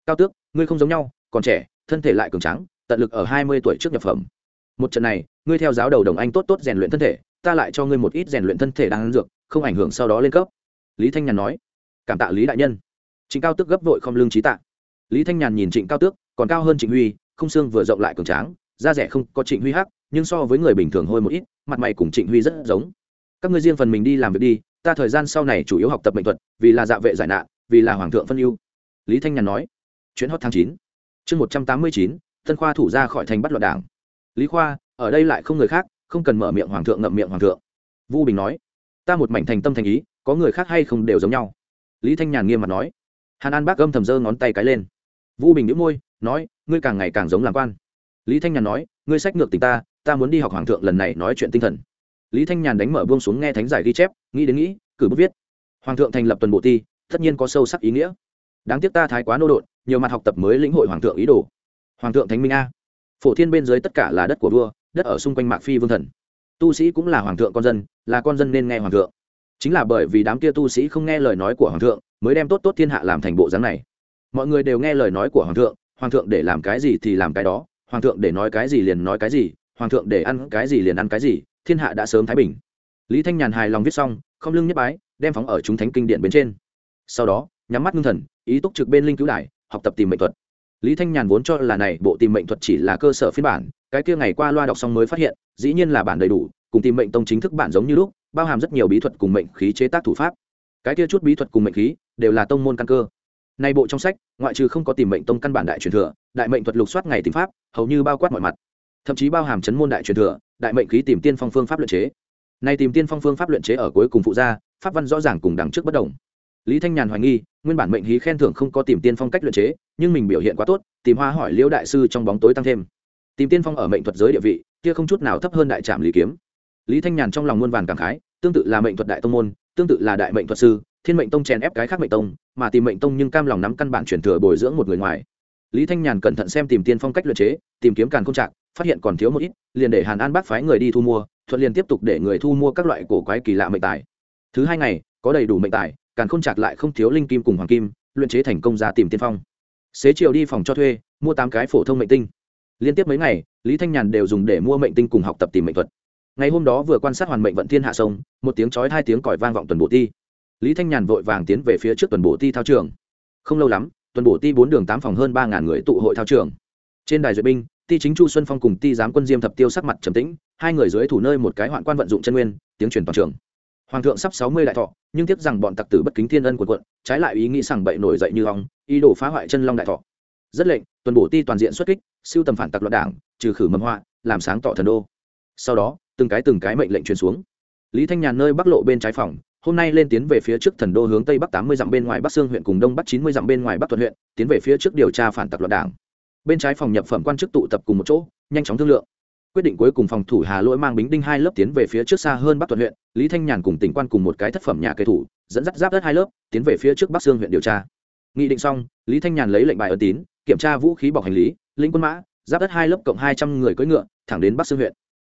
[SPEAKER 1] cao tước, ngươi không giống nhau, còn trẻ, thân thể lại cường trắng tận lực ở hai mươi tuổi trước nhập phẩm. Một trận này, ngươi theo giáo đầu đồng anh tốt tốt rèn luyện thân thể, ta lại cho ngươi một ít rèn luyện thân thể đang dược, không ảnh hưởng sau đó lên cấp. Lý thanh nhàn nói, cảm tạ lý đại nhân. Trịnh cao tước gấp vội không lương trí tạ. Lý thanh nhàn nhìn trịnh cao tước, còn cao hơn trịnh huy, không xương vừa rộng lại cường tráng, da rẻ không có trịnh huy hắc nhưng so với người bình thường hôi một ít, mặt mày cùng trịnh huy rất giống. Các ngươi riêng phần mình đi làm việc đi, ta thời gian sau này chủ yếu học tập mệnh thuật, vì là dạ vệ giải nạn, vì là hoàng thượng phân ưu. Lý thanh nhàn nói. Chuyến hot tháng chín. Chương một trăm tám mươi chín, tân khoa thủ ra khỏi thành bắt loạn đảng. Lý khoa, ở đây lại không người khác, không cần mở miệng hoàng thượng ngậm miệng hoàng thượng. Vu bình nói. Ta một mảnh thành tâm thành ý, có người khác hay không đều giống nhau. Lý thanh nhàn nghiêm mặt nói. Hàn an bác gâm thầm dơ ngón tay cái lên. Vu bình đĩu môi, nói, ngươi càng ngày càng giống làm quan. Lý thanh nhàn nói, ngươi sách ngược tình ta ta muốn đi học hoàng thượng lần này nói chuyện tinh thần. Lý thanh nhàn đánh mở buông xuống nghe thánh giải ghi chép, nghĩ đến nghĩ, cử bút viết. Hoàng thượng thành lập tuần bộ ti, tất nhiên có sâu sắc ý nghĩa. Đáng tiếc ta thái quá nô đột nhiều mặt học tập mới lĩnh hội hoàng thượng ý đồ. Hoàng thượng thánh minh a. Phổ thiên bên dưới tất cả là đất của vua, đất ở xung quanh mạc phi vương thần. Tu sĩ cũng là hoàng thượng con dân, là con dân nên nghe hoàng thượng. Chính là bởi vì đám kia tu sĩ không nghe lời nói của hoàng thượng, mới đem tốt tốt thiên hạ làm thành bộ dáng này. Mọi người đều nghe lời nói của hoàng thượng hoàng thượng để làm cái gì thì làm cái đó, hoàng thượng để nói cái gì liền nói cái gì hoàng thượng để ăn cái gì liền ăn cái gì, thiên hạ đã sớm thái bình. Lý thanh nhàn hài lòng viết xong, không lưng nhất bái, đem phóng ở chúng thánh kinh điện bên trên. Sau đó, nhắm mắt ngưng thần, ý túc trực bên linh cứu đại học tập tìm mệnh thuật. Lý thanh nhàn vốn cho là này bộ tìm mệnh thuật chỉ là cơ sở phiên bản, cái kia ngày qua loa đọc xong mới phát hiện, dĩ nhiên là bản đầy đủ, cùng tìm mệnh tông chính thức bản giống như lúc, bao hàm rất nhiều bí thuật cùng mệnh khí chế tác thủ pháp. Cái kia chút bí thuật cùng mệnh khí, đều là tông môn căn cơ. Nay bộ trong sách, ngoại trừ không có tìm mệnh tông căn bản đại truyền thừa, đại mệnh thuật lục soát ngày tìm pháp, hầu như bao quát mọi mặt thậm chí bao hàm chấn môn đại truyền thừa, đại mệnh khí tìm tiên phong phương pháp luyện chế. Nay tìm tiên phong phương pháp luyện chế ở cuối cùng phụ gia, pháp văn rõ ràng cùng đằng trước bất đồng. Lý thanh nhàn hoài nghi, nguyên bản mệnh khí khen thưởng không có tìm tiên phong cách luyện chế, nhưng mình biểu hiện quá tốt, tìm hoa hỏi liễu đại sư trong bóng tối tăng thêm. Tìm tiên phong ở mệnh thuật giới địa vị, kia không chút nào thấp hơn đại trạm lý kiếm. Lý thanh nhàn trong lòng muôn vàn cảm khái, tương tự là mệnh thuật đại tông môn, tương tự là đại mệnh thuật sư, thiên mệnh tông chèn ép cái khác mệnh tông, mà tìm mệnh tông nhưng cam lòng nắm căn bản chuyển thừa bồi dưỡng một người ngoài. Lý thanh nhàn cẩn thận xem tìm tiên phong cách luyện chế, tìm kiếm càn không trạng phát hiện còn thiếu một ít, liền để hàn an bác phái người đi thu mua, thuận liền tiếp tục để người thu mua các loại cổ quái kỳ lạ mệnh tài. Thứ hai ngày, có đầy đủ mệnh tài, càn khôn chặt lại không thiếu linh kim cùng hoàng kim, luyện chế thành công ra tìm tiên phong. Xế chiều đi phòng cho thuê, mua tám cái phổ thông mệnh tinh. Liên tiếp mấy ngày, lý thanh nhàn đều dùng để mua mệnh tinh cùng học tập tìm mệnh thuật. Ngày hôm đó vừa quan sát hoàn mệnh vận thiên hạ sông, một tiếng chói hai tiếng còi vang vọng tuần bộ ti. Lý thanh nhàn vội vàng tiến về phía trước tuần bộ ti thao trường. Không lâu lắm, tuần bộ ti bốn đường tám phòng hơn ba ngàn người tụ hội thao trường. Trên đài duyệt binh ti chính chu xuân phong cùng ti giám quân diêm thập tiêu sắc mặt trầm tĩnh, hai người dưới thủ nơi một cái hoạn quan vận dụng chân nguyên, tiếng truyền toàn trường. Hoàng thượng sắp sáu mươi đại thọ, nhưng tiếc rằng bọn tặc tử bất kính thiên ân của quận, trái lại ý nghĩ rằng bậy nổi dậy như hong ý đồ phá hoại chân long đại thọ. Rất lệnh, tuần bổ ti toàn diện xuất kích, siêu tầm phản tặc loạn đảng, trừ khử mầm họa, làm sáng tỏ thần đô. Sau đó, từng cái từng cái mệnh lệnh truyền xuống. Lý thanh nhàn nơi bắc lộ bên trái phòng, hôm nay lên tiến về phía trước thần đô hướng tây bắc tám mươi dặm bên ngoài bắc sương huyện cùng đông bắc chín mươi dặm bên ngoài bắc thuận huyện, tiến về phía trước điều tra phản tặc loạn đảng bên trái phòng nhập phẩm quan chức tụ tập cùng một chỗ, nhanh chóng thương lượng. Quyết định cuối cùng phòng thủ hà lỗi mang bính đinh hai lớp tiến về phía trước xa hơn bắc thuận huyện, lý thanh nhàn cùng tỉnh quan cùng một cái thất phẩm nhà kế thủ, dẫn dắt giáp đất hai lớp, tiến về phía trước bắc sương huyện điều tra. Nghị định xong, lý thanh nhàn lấy lệnh bài ấn tín, kiểm tra vũ khí bọc hành lý, linh quân mã, giáp đất hai lớp cộng hai trăm người cưỡi ngựa, thẳng đến bắc sương huyện.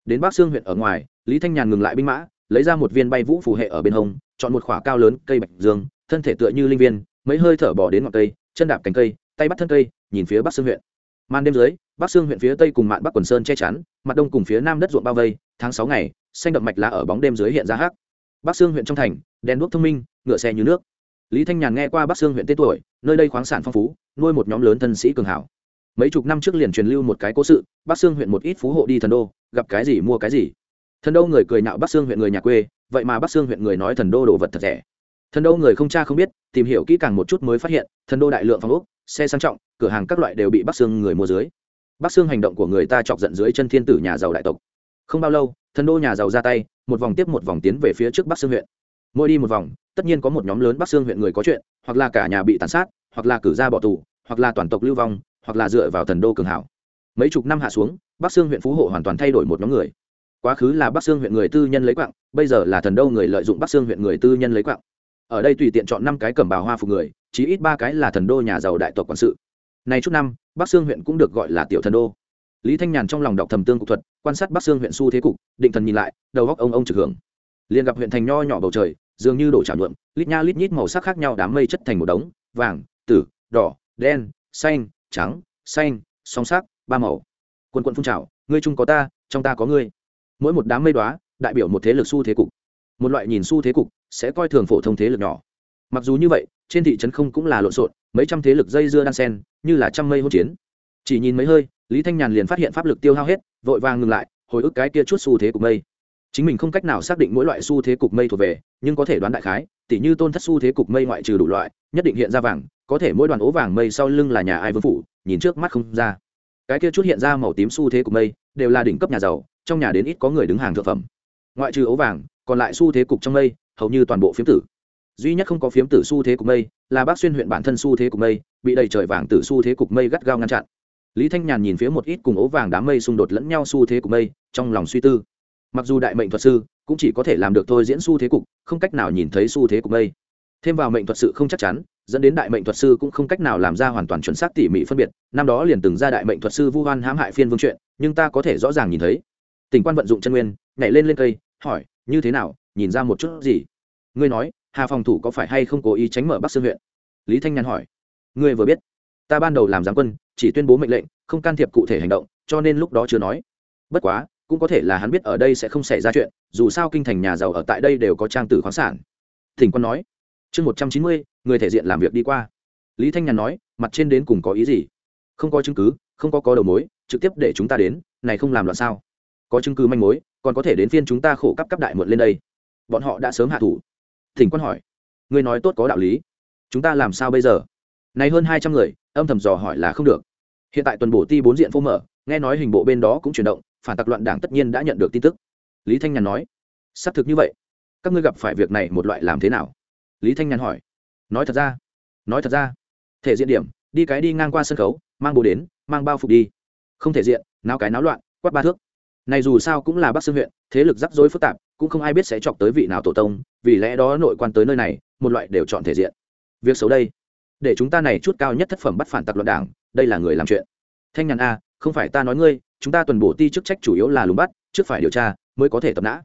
[SPEAKER 1] Đến bắc sương huyện ở ngoài, lý thanh nhàn ngừng lại binh mã, lấy ra một viên bay vũ phù hệ ở bên hông, chọn một khỏa cao lớn cây bạch dương, thân thể tựa như linh viên, mấy hơi thở bỏ đến ngọn cây, chân đạp cánh cây, tay bắt thân cây, nhìn phía bắc sương huyện màn đêm dưới, bắc sương huyện phía tây cùng mạn bắc quần sơn che chắn, mặt đông cùng phía nam đất ruộng bao vây, tháng sáu ngày, xanh đậm mạch lá ở bóng đêm dưới hiện ra hắc. Bắc sương huyện trong thành, đèn đuốc thông minh, ngựa xe như nước. Lý thanh nhàn nghe qua bắc sương huyện tên tuổi, nơi đây khoáng sản phong phú, nuôi một nhóm lớn thân sĩ cường hảo. Mấy chục năm trước liền truyền lưu một cái cố sự, bắc sương huyện một ít phú hộ đi thần đô, gặp cái gì mua cái gì. Thần đô người cười nạo bắc sương huyện người nhà quê, vậy mà bắc sương huyện người nói thần đô đồ vật thật rẻ. Thần đô người không cha không biết, tìm hiểu kỹ càng một chút mới phát hiện, thần đô đại lượng phong ốc xe sang trọng cửa hàng các loại đều bị bắc sương người mua dưới. Bắc sương hành động của người ta chọc giận dưới chân thiên tử nhà giàu đại tộc. Không bao lâu thần đô nhà giàu ra tay một vòng tiếp một vòng tiến về phía trước bắc sương huyện. Mỗi đi một vòng tất nhiên có một nhóm lớn bắc sương huyện người có chuyện hoặc là cả nhà bị tàn sát hoặc là cử ra bỏ tù hoặc là toàn tộc lưu vong hoặc là dựa vào thần đô cường hảo. Mấy chục năm hạ xuống bắc sương huyện phú hộ hoàn toàn thay đổi một nhóm người. Quá khứ là bắc sương huyện người tư nhân lấy quạng, bây giờ là thần đô người lợi dụng bắc sương huyện người tư nhân lấy quạng. ở đây tùy tiện chọn năm cái cẩm bào hoa phục người chí ít ba cái là thần đô nhà giàu đại tộc quản sự. Này chút năm, bắc sương huyện cũng được gọi là tiểu thần đô. Lý thanh nhàn trong lòng đọc thầm tương cục thuật, quan sát bắc sương huyện xu thế cục, định thần nhìn lại, đầu góc ông ông trực hưởng. Liền gặp huyện thành nho nhỏ bầu trời, dường như đổ trào nhuộm, lít nha lít nhít màu sắc khác nhau đám mây chất thành một đống, vàng, tử, đỏ, đen, xanh, trắng, xanh, song sắc, ba màu. Quân quân phun trào, ngươi chung có ta, trong ta có ngươi. Mỗi một đám mây đoá đại biểu một thế lực xu thế cục. Một loại nhìn xu thế cục, sẽ coi thường phổ thông thế lực nhỏ mặc dù như vậy, trên thị trấn không cũng là lộn xộn, mấy trăm thế lực dây dưa đan sen, như là trăm mây hỗn chiến. Chỉ nhìn mấy hơi, lý thanh nhàn liền phát hiện pháp lực tiêu hao hết, vội vàng ngừng lại, hồi ức cái kia chút xu thế cục mây. Chính mình không cách nào xác định mỗi loại xu thế cục mây thuộc về, nhưng có thể đoán đại khái, tỉ như tôn thất xu thế cục mây ngoại trừ đủ loại, nhất định hiện ra vàng, có thể mỗi đoàn ố vàng mây sau lưng là nhà ai vương phủ, nhìn trước mắt không ra. Cái kia chút hiện ra màu tím xu thế cục mây, đều là đỉnh cấp nhà giàu, trong nhà đến ít có người đứng hàng thượng phẩm. Ngoại trừ ố vàng, còn lại xu thế cục trong mây, hầu như toàn bộ phiếm tử duy nhất không có phiếm tử xu thế cục mây là bác xuyên huyện bản thân xu thế cục mây, bị đầy trời vàng tử xu thế cục mây gắt gao ngăn chặn. Lý thanh nhàn nhìn phía một ít cùng ố vàng đám mây xung đột lẫn nhau xu thế cục mây, trong lòng suy tư. Mặc dù đại mệnh thuật sư cũng chỉ có thể làm được thôi diễn xu thế cục, không cách nào nhìn thấy xu thế cục mây. Thêm vào mệnh thuật sự không chắc chắn, dẫn đến đại mệnh thuật sư cũng không cách nào làm ra hoàn toàn chuẩn xác tỉ mỉ phân biệt. Năm đó liền từng ra đại mệnh thuật sư vu hoan hãm hại phiên vương chuyện, nhưng ta có thể rõ ràng nhìn thấy. Tỉnh quan vận dụng chân nguyên, nhảy lên lên cây, hỏi, như thế nào? Nhìn ra một chút gì? Ngươi nói hà phòng thủ có phải hay không cố ý tránh mở bắc sương huyện? Lý thanh nhàn hỏi. Ngươi vừa biết. Ta ban đầu làm giám quân, chỉ tuyên bố mệnh lệnh, không can thiệp cụ thể hành động, cho nên lúc đó chưa nói. Bất quá, cũng có thể là hắn biết ở đây sẽ không xảy ra chuyện, dù sao kinh thành nhà giàu ở tại đây đều có trang tử khoáng sản. Thỉnh quân nói. Chương một trăm chín mươi, người thể diện làm việc đi qua. Lý thanh nhàn nói, mặt trên đến cùng có ý gì? Không có chứng cứ, không có có đầu mối, trực tiếp để chúng ta đến, này không làm loạn sao? Có chứng cứ manh mối, còn có thể đến phiên chúng ta khổ cấp cấp đại muộn lên đây. Bọn họ đã sớm hạ thủ thỉnh quân hỏi. Ngươi nói tốt có đạo lý. Chúng ta làm sao bây giờ? Này hơn hai trăm người, âm thầm dò hỏi là không được. Hiện tại tuần bổ ti bốn diện phô mở, nghe nói hình bộ bên đó cũng chuyển động, phản tặc loạn đảng tất nhiên đã nhận được tin tức. Lý thanh nhàn nói. Xác thực như vậy. Các ngươi gặp phải việc này một loại làm thế nào? Lý thanh nhàn hỏi. Nói thật ra. Nói thật ra. Thể diện điểm, đi cái đi ngang qua sân khấu, mang bồ đến, mang bao phục đi. Không thể diện, náo cái náo loạn, quát ba thước. Này dù sao cũng là bắc sương huyện, thế lực rắc rối phức tạp cũng không ai biết sẽ chọc tới vị nào tổ tông, vì lẽ đó nội quan tới nơi này, một loại đều chọn thể diện. Việc xấu đây. Để chúng ta này chút cao nhất thất phẩm bắt phản tặc loạn đảng, đây là người làm chuyện. Thanh nhàn a, không phải ta nói ngươi, chúng ta tuần bổ ti chức trách chủ yếu là lùng bắt, trước phải điều tra, mới có thể tập nã.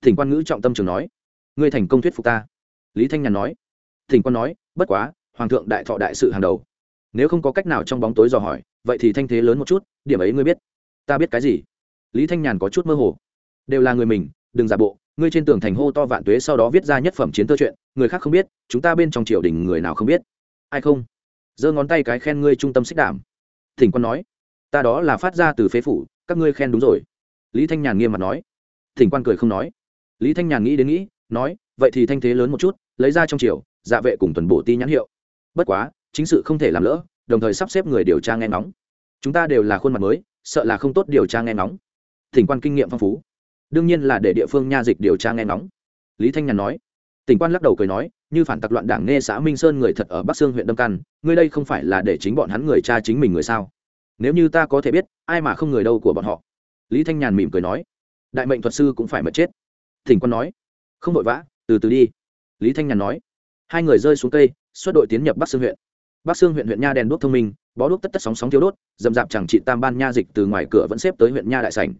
[SPEAKER 1] Thỉnh quan ngữ trọng tâm trường nói. Ngươi thành công thuyết phục ta. Lý thanh nhàn nói. Thỉnh quan nói, bất quá, hoàng thượng đại thọ đại sự hàng đầu. Nếu không có cách nào trong bóng tối dò hỏi, vậy thì thanh thế lớn một chút, điểm ấy ngươi biết. Ta biết cái gì? Lý thanh nhàn có chút mơ hồ. Đều là người mình đừng giả bộ, ngươi trên tường thành hô to vạn tuế sau đó viết ra nhất phẩm chiến tơ chuyện người khác không biết, chúng ta bên trong triều đình người nào không biết. Ai không? Giơ ngón tay cái khen ngươi trung tâm xích đảm. Thỉnh quan nói, ta đó là phát ra từ phế phủ, các ngươi khen đúng rồi. Lý thanh nhàn nghiêm mặt nói. Thỉnh quan cười không nói. Lý thanh nhàn nghĩ đến nghĩ, nói, vậy thì thanh thế lớn một chút, lấy ra trong triều dạ vệ cùng tuần bổ ti nhãn hiệu. Bất quá, chính sự không thể làm lỡ, đồng thời sắp xếp người điều tra nghe ngóng. Chúng ta đều là khuôn mặt mới, sợ là không tốt điều tra nghe ngóng. Thỉnh quan kinh nghiệm phong phú đương nhiên là để địa phương nha dịch điều tra nghe ngóng. Lý thanh nhàn nói, tỉnh quan lắc đầu cười nói, như phản tặc loạn đảng nghe xã minh sơn người thật ở bắc sương huyện đâm căn, ngươi đây không phải là để chính bọn hắn người cha chính mình người sao? Nếu như ta có thể biết, ai mà không người đâu của bọn họ? Lý thanh nhàn mỉm cười nói, đại mệnh thuật sư cũng phải mật chết. Thỉnh quan nói, không vội vã, từ từ đi. Lý thanh nhàn nói, hai người rơi xuống cây, xuất đội tiến nhập bắc sương huyện. Bắc sương huyện huyện nha đèn đuốc thông minh, bó đuốc tất tất sóng sóng thiếu đốt, dầm dạp chẳng trị tam ban nha dịch từ ngoài cửa vẫn xếp tới huyện nha đại sảnh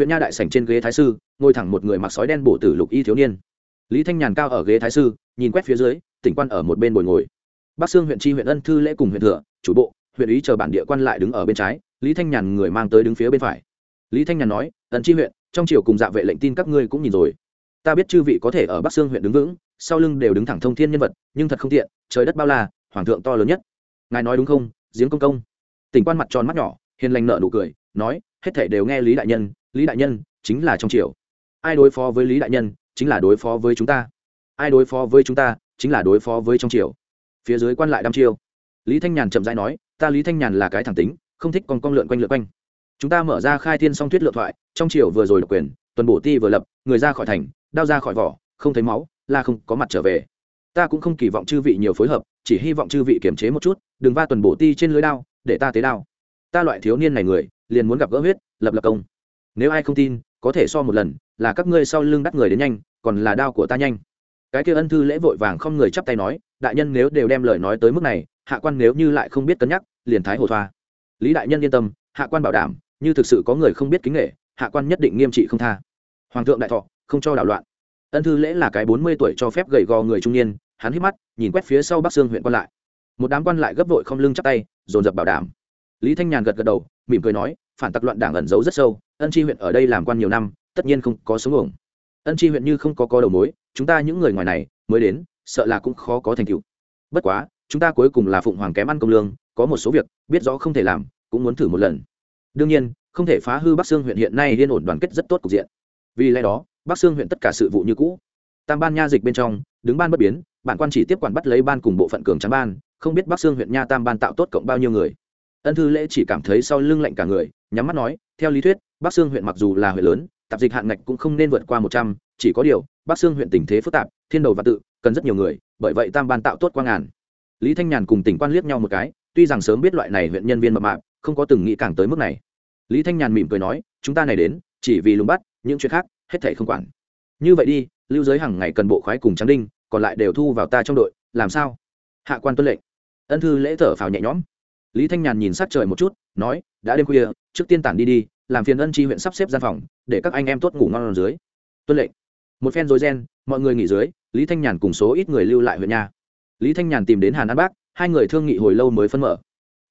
[SPEAKER 1] huyện nha đại sảnh trên ghế thái sư, ngồi thẳng một người mặc sói đen bổ tử lục y thiếu niên. Lý thanh nhàn cao ở ghế thái sư, nhìn quét phía dưới, tỉnh quan ở một bên bồi ngồi. Bắc sương huyện tri huyện ân thư lễ cùng huyện thừa, chủ bộ, huyện ý chờ bản địa quan lại đứng ở bên trái, lý thanh nhàn người mang tới đứng phía bên phải. Lý thanh nhàn nói ẩn tri huyện, trong triều cùng dạ vệ lệnh tin các ngươi cũng nhìn rồi. Ta biết chư vị có thể ở bắc sương huyện đứng vững, sau lưng đều đứng thẳng thông thiên nhân vật, nhưng thật không tiện, trời đất bao la, hoàng thượng to lớn nhất. Ngài nói đúng không, giếng công công? Tỉnh quan mặt tròn mắt nhỏ, hiền lành nợ nụ cười, nói, hết thể đều nghe lý đại nhân lý đại nhân chính là trong triều. Ai đối phó với lý đại nhân chính là đối phó với chúng ta. Ai đối phó với chúng ta chính là đối phó với trong triều. Phía dưới quan lại đăm chiêu lý thanh nhàn chậm rãi nói, ta lý thanh nhàn là cái thẳng tính, không thích con con lượn quanh lượn quanh. Chúng ta mở ra khai thiên song thuyết lượn thoại, trong triều vừa rồi độc quyền, tuần bổ ti vừa lập, người ra khỏi thành, đao ra khỏi vỏ, không thấy máu, là không có mặt trở về. Ta cũng không kỳ vọng chư vị nhiều phối hợp, chỉ hy vọng chư vị kiềm chế một chút, đừng va tuần bổ ti trên lưới đao, để ta tế đao. Ta loại thiếu niên này người, liền muốn gặp gỡ huyết, lập lập công nếu ai không tin, có thể so một lần, là các ngươi sau lưng đắt người đến nhanh, còn là đao của ta nhanh. Cái kia ân thư lễ vội vàng không người chắp tay nói, đại nhân nếu đều đem lời nói tới mức này, hạ quan nếu như lại không biết cân nhắc, liền thái hồ thoa. Lý đại nhân yên tâm, hạ quan bảo đảm, như thực sự có người không biết kính nghệ hạ quan nhất định nghiêm trị không tha. Hoàng thượng đại thọ, không cho đảo loạn. Ân thư lễ là cái bốn mươi tuổi cho phép gầy gò người trung niên, hắn hít mắt, nhìn quét phía sau bắc sương huyện quan lại. Một đám quan lại gấp vội không lưng chắp tay, dồn dập bảo đảm. Lý thanh nhàn gật gật đầu, mỉm cười nói, phản tặc loạn đảng ẩn giấu rất sâu ân tri huyện ở đây làm quan nhiều năm, tất nhiên không có sống ổng ân tri huyện như không có có đầu mối, chúng ta những người ngoài này, mới đến, sợ là cũng khó có thành tựu. Bất quá, chúng ta cuối cùng là phụng hoàng kém ăn công lương, có một số việc, biết rõ không thể làm, cũng muốn thử một lần. Đương nhiên, không thể phá hư bắc sương huyện hiện nay liên ổn đoàn kết rất tốt cục diện. Vì lẽ đó, bắc sương huyện tất cả sự vụ như cũ. Tam ban nha dịch bên trong, đứng ban bất biến, bản quan chỉ tiếp quản bắt lấy ban cùng bộ phận cường trắng ban, không biết bắc sương huyện nha tam ban tạo tốt cộng bao nhiêu người. Ân thư lễ chỉ cảm thấy sau lưng lạnh cả người, nhắm mắt nói, theo lý thuyết bắc sương huyện mặc dù là huyện lớn, tạp dịch hạn ngạch cũng không nên vượt qua một trăm, chỉ có điều, bắc sương huyện tình thế phức tạp, thiên đầu và tự, cần rất nhiều người, bởi vậy tam ban tạo tốt qua ngàn. Lý thanh nhàn cùng tỉnh quan liếc nhau một cái, tuy rằng sớm biết loại này huyện nhân viên mập mạp, không có từng nghĩ càng tới mức này. Lý thanh nhàn mỉm cười nói, chúng ta này đến, chỉ vì lùng bắt, những chuyện khác, hết thể không quản. Như vậy đi, lưu giới hàng ngày cần bộ khoái cùng tráng đinh, còn lại đều thu vào ta trong đội, làm sao? Hạ quan tuân lệnh. Ân thư lễ thở phào nhẹ nhõm. Lý thanh nhàn nhìn sát trời một chút, nói, đã đêm khuya, trước tiên tản đi đi làm phiền ân tri huyện sắp xếp gian phòng, để các anh em tốt ngủ ngon ở dưới. Tuân lệnh. Một phen dối gen mọi người nghỉ dưới, lý thanh nhàn cùng số ít người lưu lại huyện nhà lý thanh nhàn tìm đến hàn an bác, hai người thương nghị hồi lâu mới phân mở.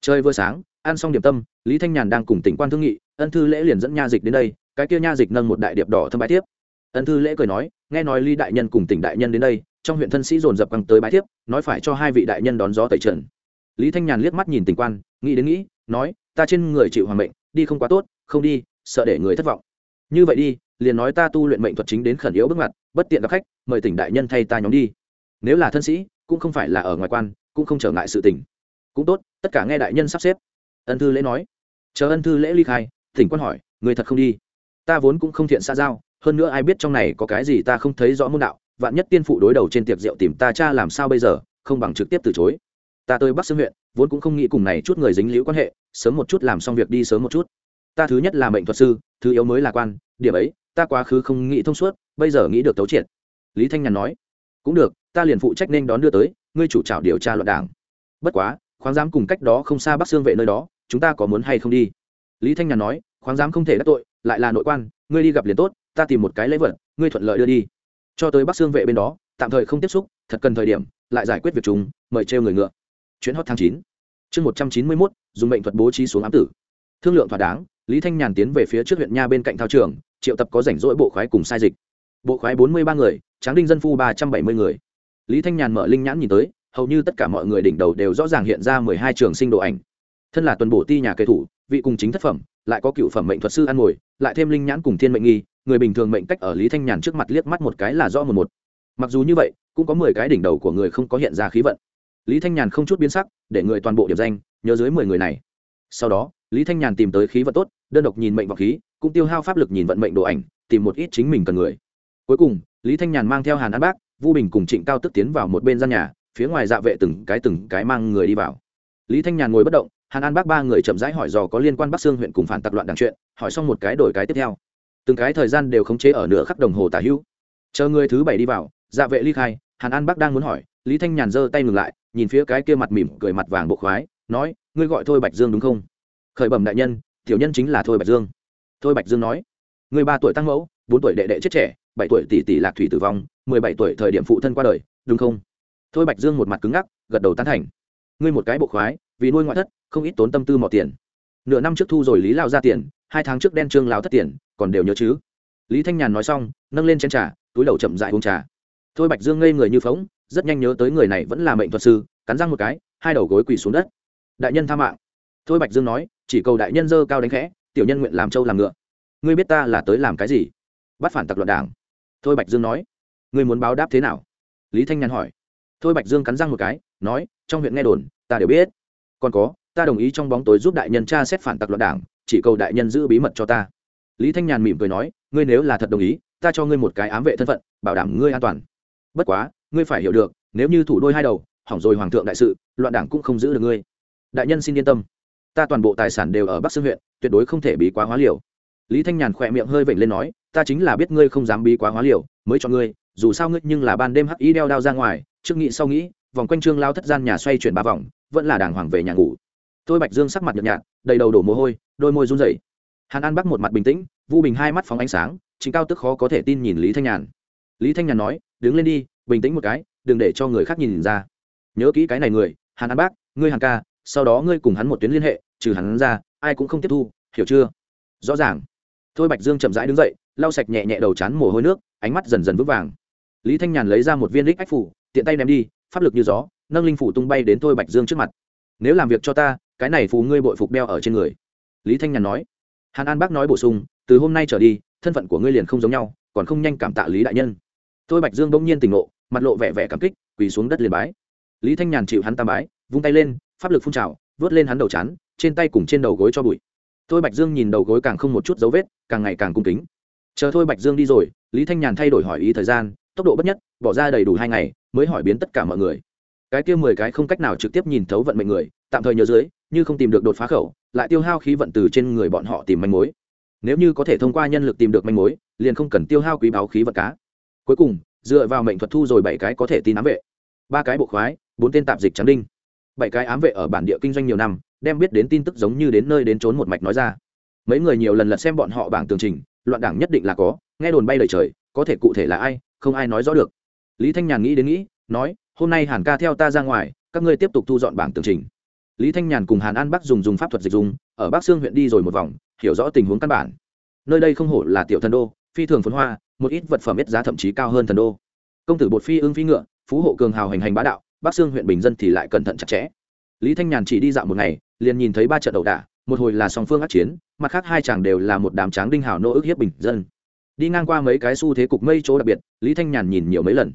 [SPEAKER 1] Chơi vừa sáng, ăn xong điểm tâm, lý thanh nhàn đang cùng tỉnh quan thương nghị, ân thư lễ liền dẫn nha dịch đến đây, cái kia nha dịch nâng một đại điệp đỏ thâm bãi tiếp ân thư lễ cười nói, nghe nói lý đại nhân cùng tỉnh đại nhân đến đây, trong huyện thân sĩ dồn dập căng tới bãi tiếp nói phải cho hai vị đại nhân đón gió tẩy trần. Lý thanh nhàn liếc mắt nhìn tỉnh quan, nghĩ đến nghĩ, nói, ta trên người chịu hoàng mệnh, đi không quá tốt không đi, sợ để người thất vọng. Như vậy đi, liền nói ta tu luyện mệnh thuật chính đến khẩn yếu bước mặt bất tiện gặp khách, mời tỉnh đại nhân thay ta nhóm đi. Nếu là thân sĩ, cũng không phải là ở ngoài quan, cũng không trở ngại sự tỉnh cũng tốt, tất cả nghe đại nhân sắp xếp. Ân thư lễ nói. Chờ ân thư lễ ly khai thỉnh quan hỏi, người thật không đi? Ta vốn cũng không thiện xa giao, hơn nữa ai biết trong này có cái gì ta không thấy rõ môn đạo, vạn nhất tiên phụ đối đầu trên tiệc rượu tìm ta cha làm sao bây giờ, không bằng trực tiếp từ chối. Ta tới bắc xương huyện, vốn cũng không nghĩ cùng này chút người dính liễu quan hệ, sớm một chút làm xong việc đi sớm một chút ta thứ nhất là mệnh thuật sư, thứ yếu mới là quan, điểm ấy, ta quá khứ không nghĩ thông suốt, bây giờ nghĩ được tấu triệt. Lý thanh nhàn nói. Cũng được, ta liền phụ trách nên đón đưa tới, ngươi chủ trào điều tra luận đảng. Bất quá, khoáng giám cùng cách đó không xa bắc xương vệ nơi đó, chúng ta có muốn hay không đi? Lý thanh nhàn nói. Khoáng giám không thể đắc tội, lại là nội quan, ngươi đi gặp liền tốt, ta tìm một cái lễ vật, ngươi thuận lợi đưa đi. Cho tới bắc xương vệ bên đó, tạm thời không tiếp xúc, thật cần thời điểm, lại giải quyết việc chúng, mời trêu người ngựa. Chuyến hot tháng chín. Chương một trăm chín mươi mốt, dùng mệnh thuật bố trí xuống ám tử. Thương lượng thỏa đáng lý thanh nhàn tiến về phía trước huyện nha bên cạnh thao trường, triệu tập có rảnh rỗi bộ khoái cùng sai dịch. Bộ khoái bốn mươi ba người, tráng đinh dân phu ba trăm bảy mươi người. Lý thanh nhàn mở linh nhãn nhìn tới, hầu như tất cả mọi người đỉnh đầu đều rõ ràng hiện ra mười hai trường sinh độ ảnh. Thân là tuần bổ ti nhà kê thủ, vị cùng chính thất phẩm, lại có cựu phẩm mệnh thuật sư ăn ngồi, lại thêm linh nhãn cùng thiên mệnh nghi, người bình thường mệnh cách ở lý thanh nhàn trước mặt liếc mắt một cái là rõ một một. Mặc dù như vậy, cũng có mười cái đỉnh đầu của người không có hiện ra khí vận. Lý thanh nhàn không chút biến sắc, để người toàn bộ điểm danh, nhớ dưới mười người này. Sau đó lý thanh nhàn tìm tới khí vận tốt, đơn độc nhìn mệnh vào khí, cũng tiêu hao pháp lực nhìn vận mệnh đồ ảnh, tìm một ít chính mình cần người. Cuối cùng, lý thanh nhàn mang theo hàn an bác, vu bình cùng trịnh cao tức tiến vào một bên gian nhà, phía ngoài dạ vệ từng cái từng cái mang người đi vào. Lý thanh nhàn ngồi bất động, hàn an bác ba người chậm rãi hỏi dò có liên quan bắc sương huyện cùng phản tặc loạn đảng chuyện, hỏi xong một cái đổi cái tiếp theo. Từng cái thời gian đều khống chế ở nửa khắc đồng hồ tả hữu. Chờ người thứ bảy đi vào dạ vệ ly khai, hàn an bác đang muốn hỏi, lý thanh nhàn giơ tay ngừng lại, nhìn phía cái kia mặt mỉm cười mặt vàng bộ khoái, nói, ngươi gọi thôi bạch dương đúng không? Khởi bẩm đại nhân, tiểu nhân chính là thôi bạch dương. Thôi bạch dương nói, người ba tuổi tăng mẫu, bốn tuổi đệ đệ chết trẻ, bảy tuổi tỷ tỷ lạc thủy tử vong, mười bảy tuổi thời điểm phụ thân qua đời, đúng không? Thôi bạch dương một mặt cứng ngắc, gật đầu tán thành. Ngươi một cái bộ khoái, vì nuôi ngoại thất, không ít tốn tâm tư mò tiền. Nửa năm trước thu rồi lý lao ra tiền, hai tháng trước đen trương lao thất tiền, còn đều nhớ chứ. Lý thanh nhàn nói xong, nâng lên chén trà, túi đầu chậm dại uống trà. Thôi bạch dương ngây người như phóng rất nhanh nhớ tới người này vẫn là mệnh thuật sư, cắn răng một cái, hai đầu gối quỳ xuống đất. Đại nhân tha mạng. Thôi bạch dương nói chỉ cầu đại nhân dơ cao đánh khẽ, tiểu nhân nguyện làm trâu làm ngựa. Ngươi biết ta là tới làm cái gì? Bắt phản tặc loạn đảng. Thôi bạch dương nói. Ngươi muốn báo đáp thế nào? Lý thanh nhàn hỏi. Thôi bạch dương cắn răng một cái, nói, trong huyện nghe đồn, ta đều biết. Còn có, ta đồng ý trong bóng tối giúp đại nhân tra xét phản tặc loạn đảng, chỉ cầu đại nhân giữ bí mật cho ta. Lý thanh nhàn mỉm cười nói, ngươi nếu là thật đồng ý, ta cho ngươi một cái ám vệ thân phận, bảo đảm ngươi an toàn. Bất quá, ngươi phải hiểu được, nếu như thủ đôi hai đầu, hỏng rồi hoàng thượng đại sự, loạn đảng cũng không giữ được ngươi. Đại nhân xin yên tâm ta toàn bộ tài sản đều ở bắc sơn huyện, tuyệt đối không thể bí quá hóa liều. Lý thanh nhàn khỏe miệng hơi vểnh lên nói, ta chính là biết ngươi không dám bí quá hóa liều, mới cho ngươi, dù sao ngươi nhưng là ban đêm hắc ý đeo đao ra ngoài, trước nghĩ sau nghĩ, vòng quanh trương lao thất gian nhà xoay chuyển ba vòng, vẫn là đàng hoàng về nhà ngủ. Tôi bạch dương sắc mặt nhợt nhạt, đầy đầu đổ mồ hôi, đôi môi run rẩy. Hàn an bắc một mặt bình tĩnh, vu bình hai mắt phóng ánh sáng, chính cao tức khó có thể tin nhìn lý thanh nhàn. Lý thanh nhàn nói, đứng lên đi, bình tĩnh một cái, đừng để cho người khác nhìn ra. Nhớ kỹ cái này người, hàn an bác ngươi hàn ca sau đó ngươi cùng hắn một tuyến liên hệ, trừ hắn ra, ai cũng không tiếp thu, hiểu chưa? Rõ ràng. Thôi bạch dương chậm rãi đứng dậy, lau sạch nhẹ nhẹ đầu chán mồ hôi nước, ánh mắt dần dần vững vàng. Lý thanh nhàn lấy ra một viên đích ách phủ, tiện tay ném đi, pháp lực như gió, nâng linh phủ tung bay đến thôi bạch dương trước mặt. Nếu làm việc cho ta, cái này phù ngươi bội phục đeo ở trên người. Lý thanh nhàn nói. Hàn an bác nói bổ sung, từ hôm nay trở đi, thân phận của ngươi liền không giống nhau, còn không nhanh cảm tạ lý đại nhân. Thôi bạch dương bỗng nhiên tỉnh ngộ, mặt lộ vẻ vẻ cảm kích, quỳ xuống đất liền bái. Lý thanh nhàn chịu hắn tam bái, vung tay lên pháp lực phun trào vớt lên hắn đầu chán, trên tay cùng trên đầu gối cho bụi. Thôi bạch dương nhìn đầu gối càng không một chút dấu vết càng ngày càng cung kính. Chờ thôi bạch dương đi rồi lý thanh nhàn thay đổi hỏi ý thời gian tốc độ bất nhất bỏ ra đầy đủ hai ngày mới hỏi biến tất cả mọi người. Cái kia mười cái không cách nào trực tiếp nhìn thấu vận mệnh người tạm thời nhớ dưới như không tìm được đột phá khẩu lại tiêu hao khí vận từ trên người bọn họ tìm manh mối. Nếu như có thể thông qua nhân lực tìm được manh mối liền không cần tiêu hao quý báo khí vận cá. Cuối cùng dựa vào mệnh thuật thu rồi bảy cái có thể tin ám vệ. Ba cái bộ khoái bốn tên tạp dịch trắng đinh bảy cái ám vệ ở bản địa kinh doanh nhiều năm, đem biết đến tin tức giống như đến nơi đến trốn một mạch nói ra. Mấy người nhiều lần lật xem bọn họ bảng tường trình, loạn đảng nhất định là có, nghe đồn bay lời trời, có thể cụ thể là ai, không ai nói rõ được. Lý thanh nhàn nghĩ đến nghĩ, nói, hôm nay hàn ca theo ta ra ngoài, các ngươi tiếp tục thu dọn bảng tường trình. Lý thanh nhàn cùng hàn an bắc dùng dùng pháp thuật dịch dùng, ở bắc sương huyện đi rồi một vòng, hiểu rõ tình huống căn bản. Nơi đây không hổ là tiểu thần đô, phi thường phấn hoa, một ít vật phẩm ít giá thậm chí cao hơn thần đô. Công tử bột phi ưng phi ngựa, phú hộ cường hào hành hành bá đạo bắc sương huyện bình dân thì lại cẩn thận chặt chẽ. Lý thanh nhàn chỉ đi dạo một ngày, liền nhìn thấy ba trận đầu đả, một hồi là song phương át chiến, mặt khác hai chàng đều là một đám tráng đinh hào nô ức hiếp bình dân. Đi ngang qua mấy cái xu thế cục mây chỗ đặc biệt, lý thanh nhàn nhìn nhiều mấy lần.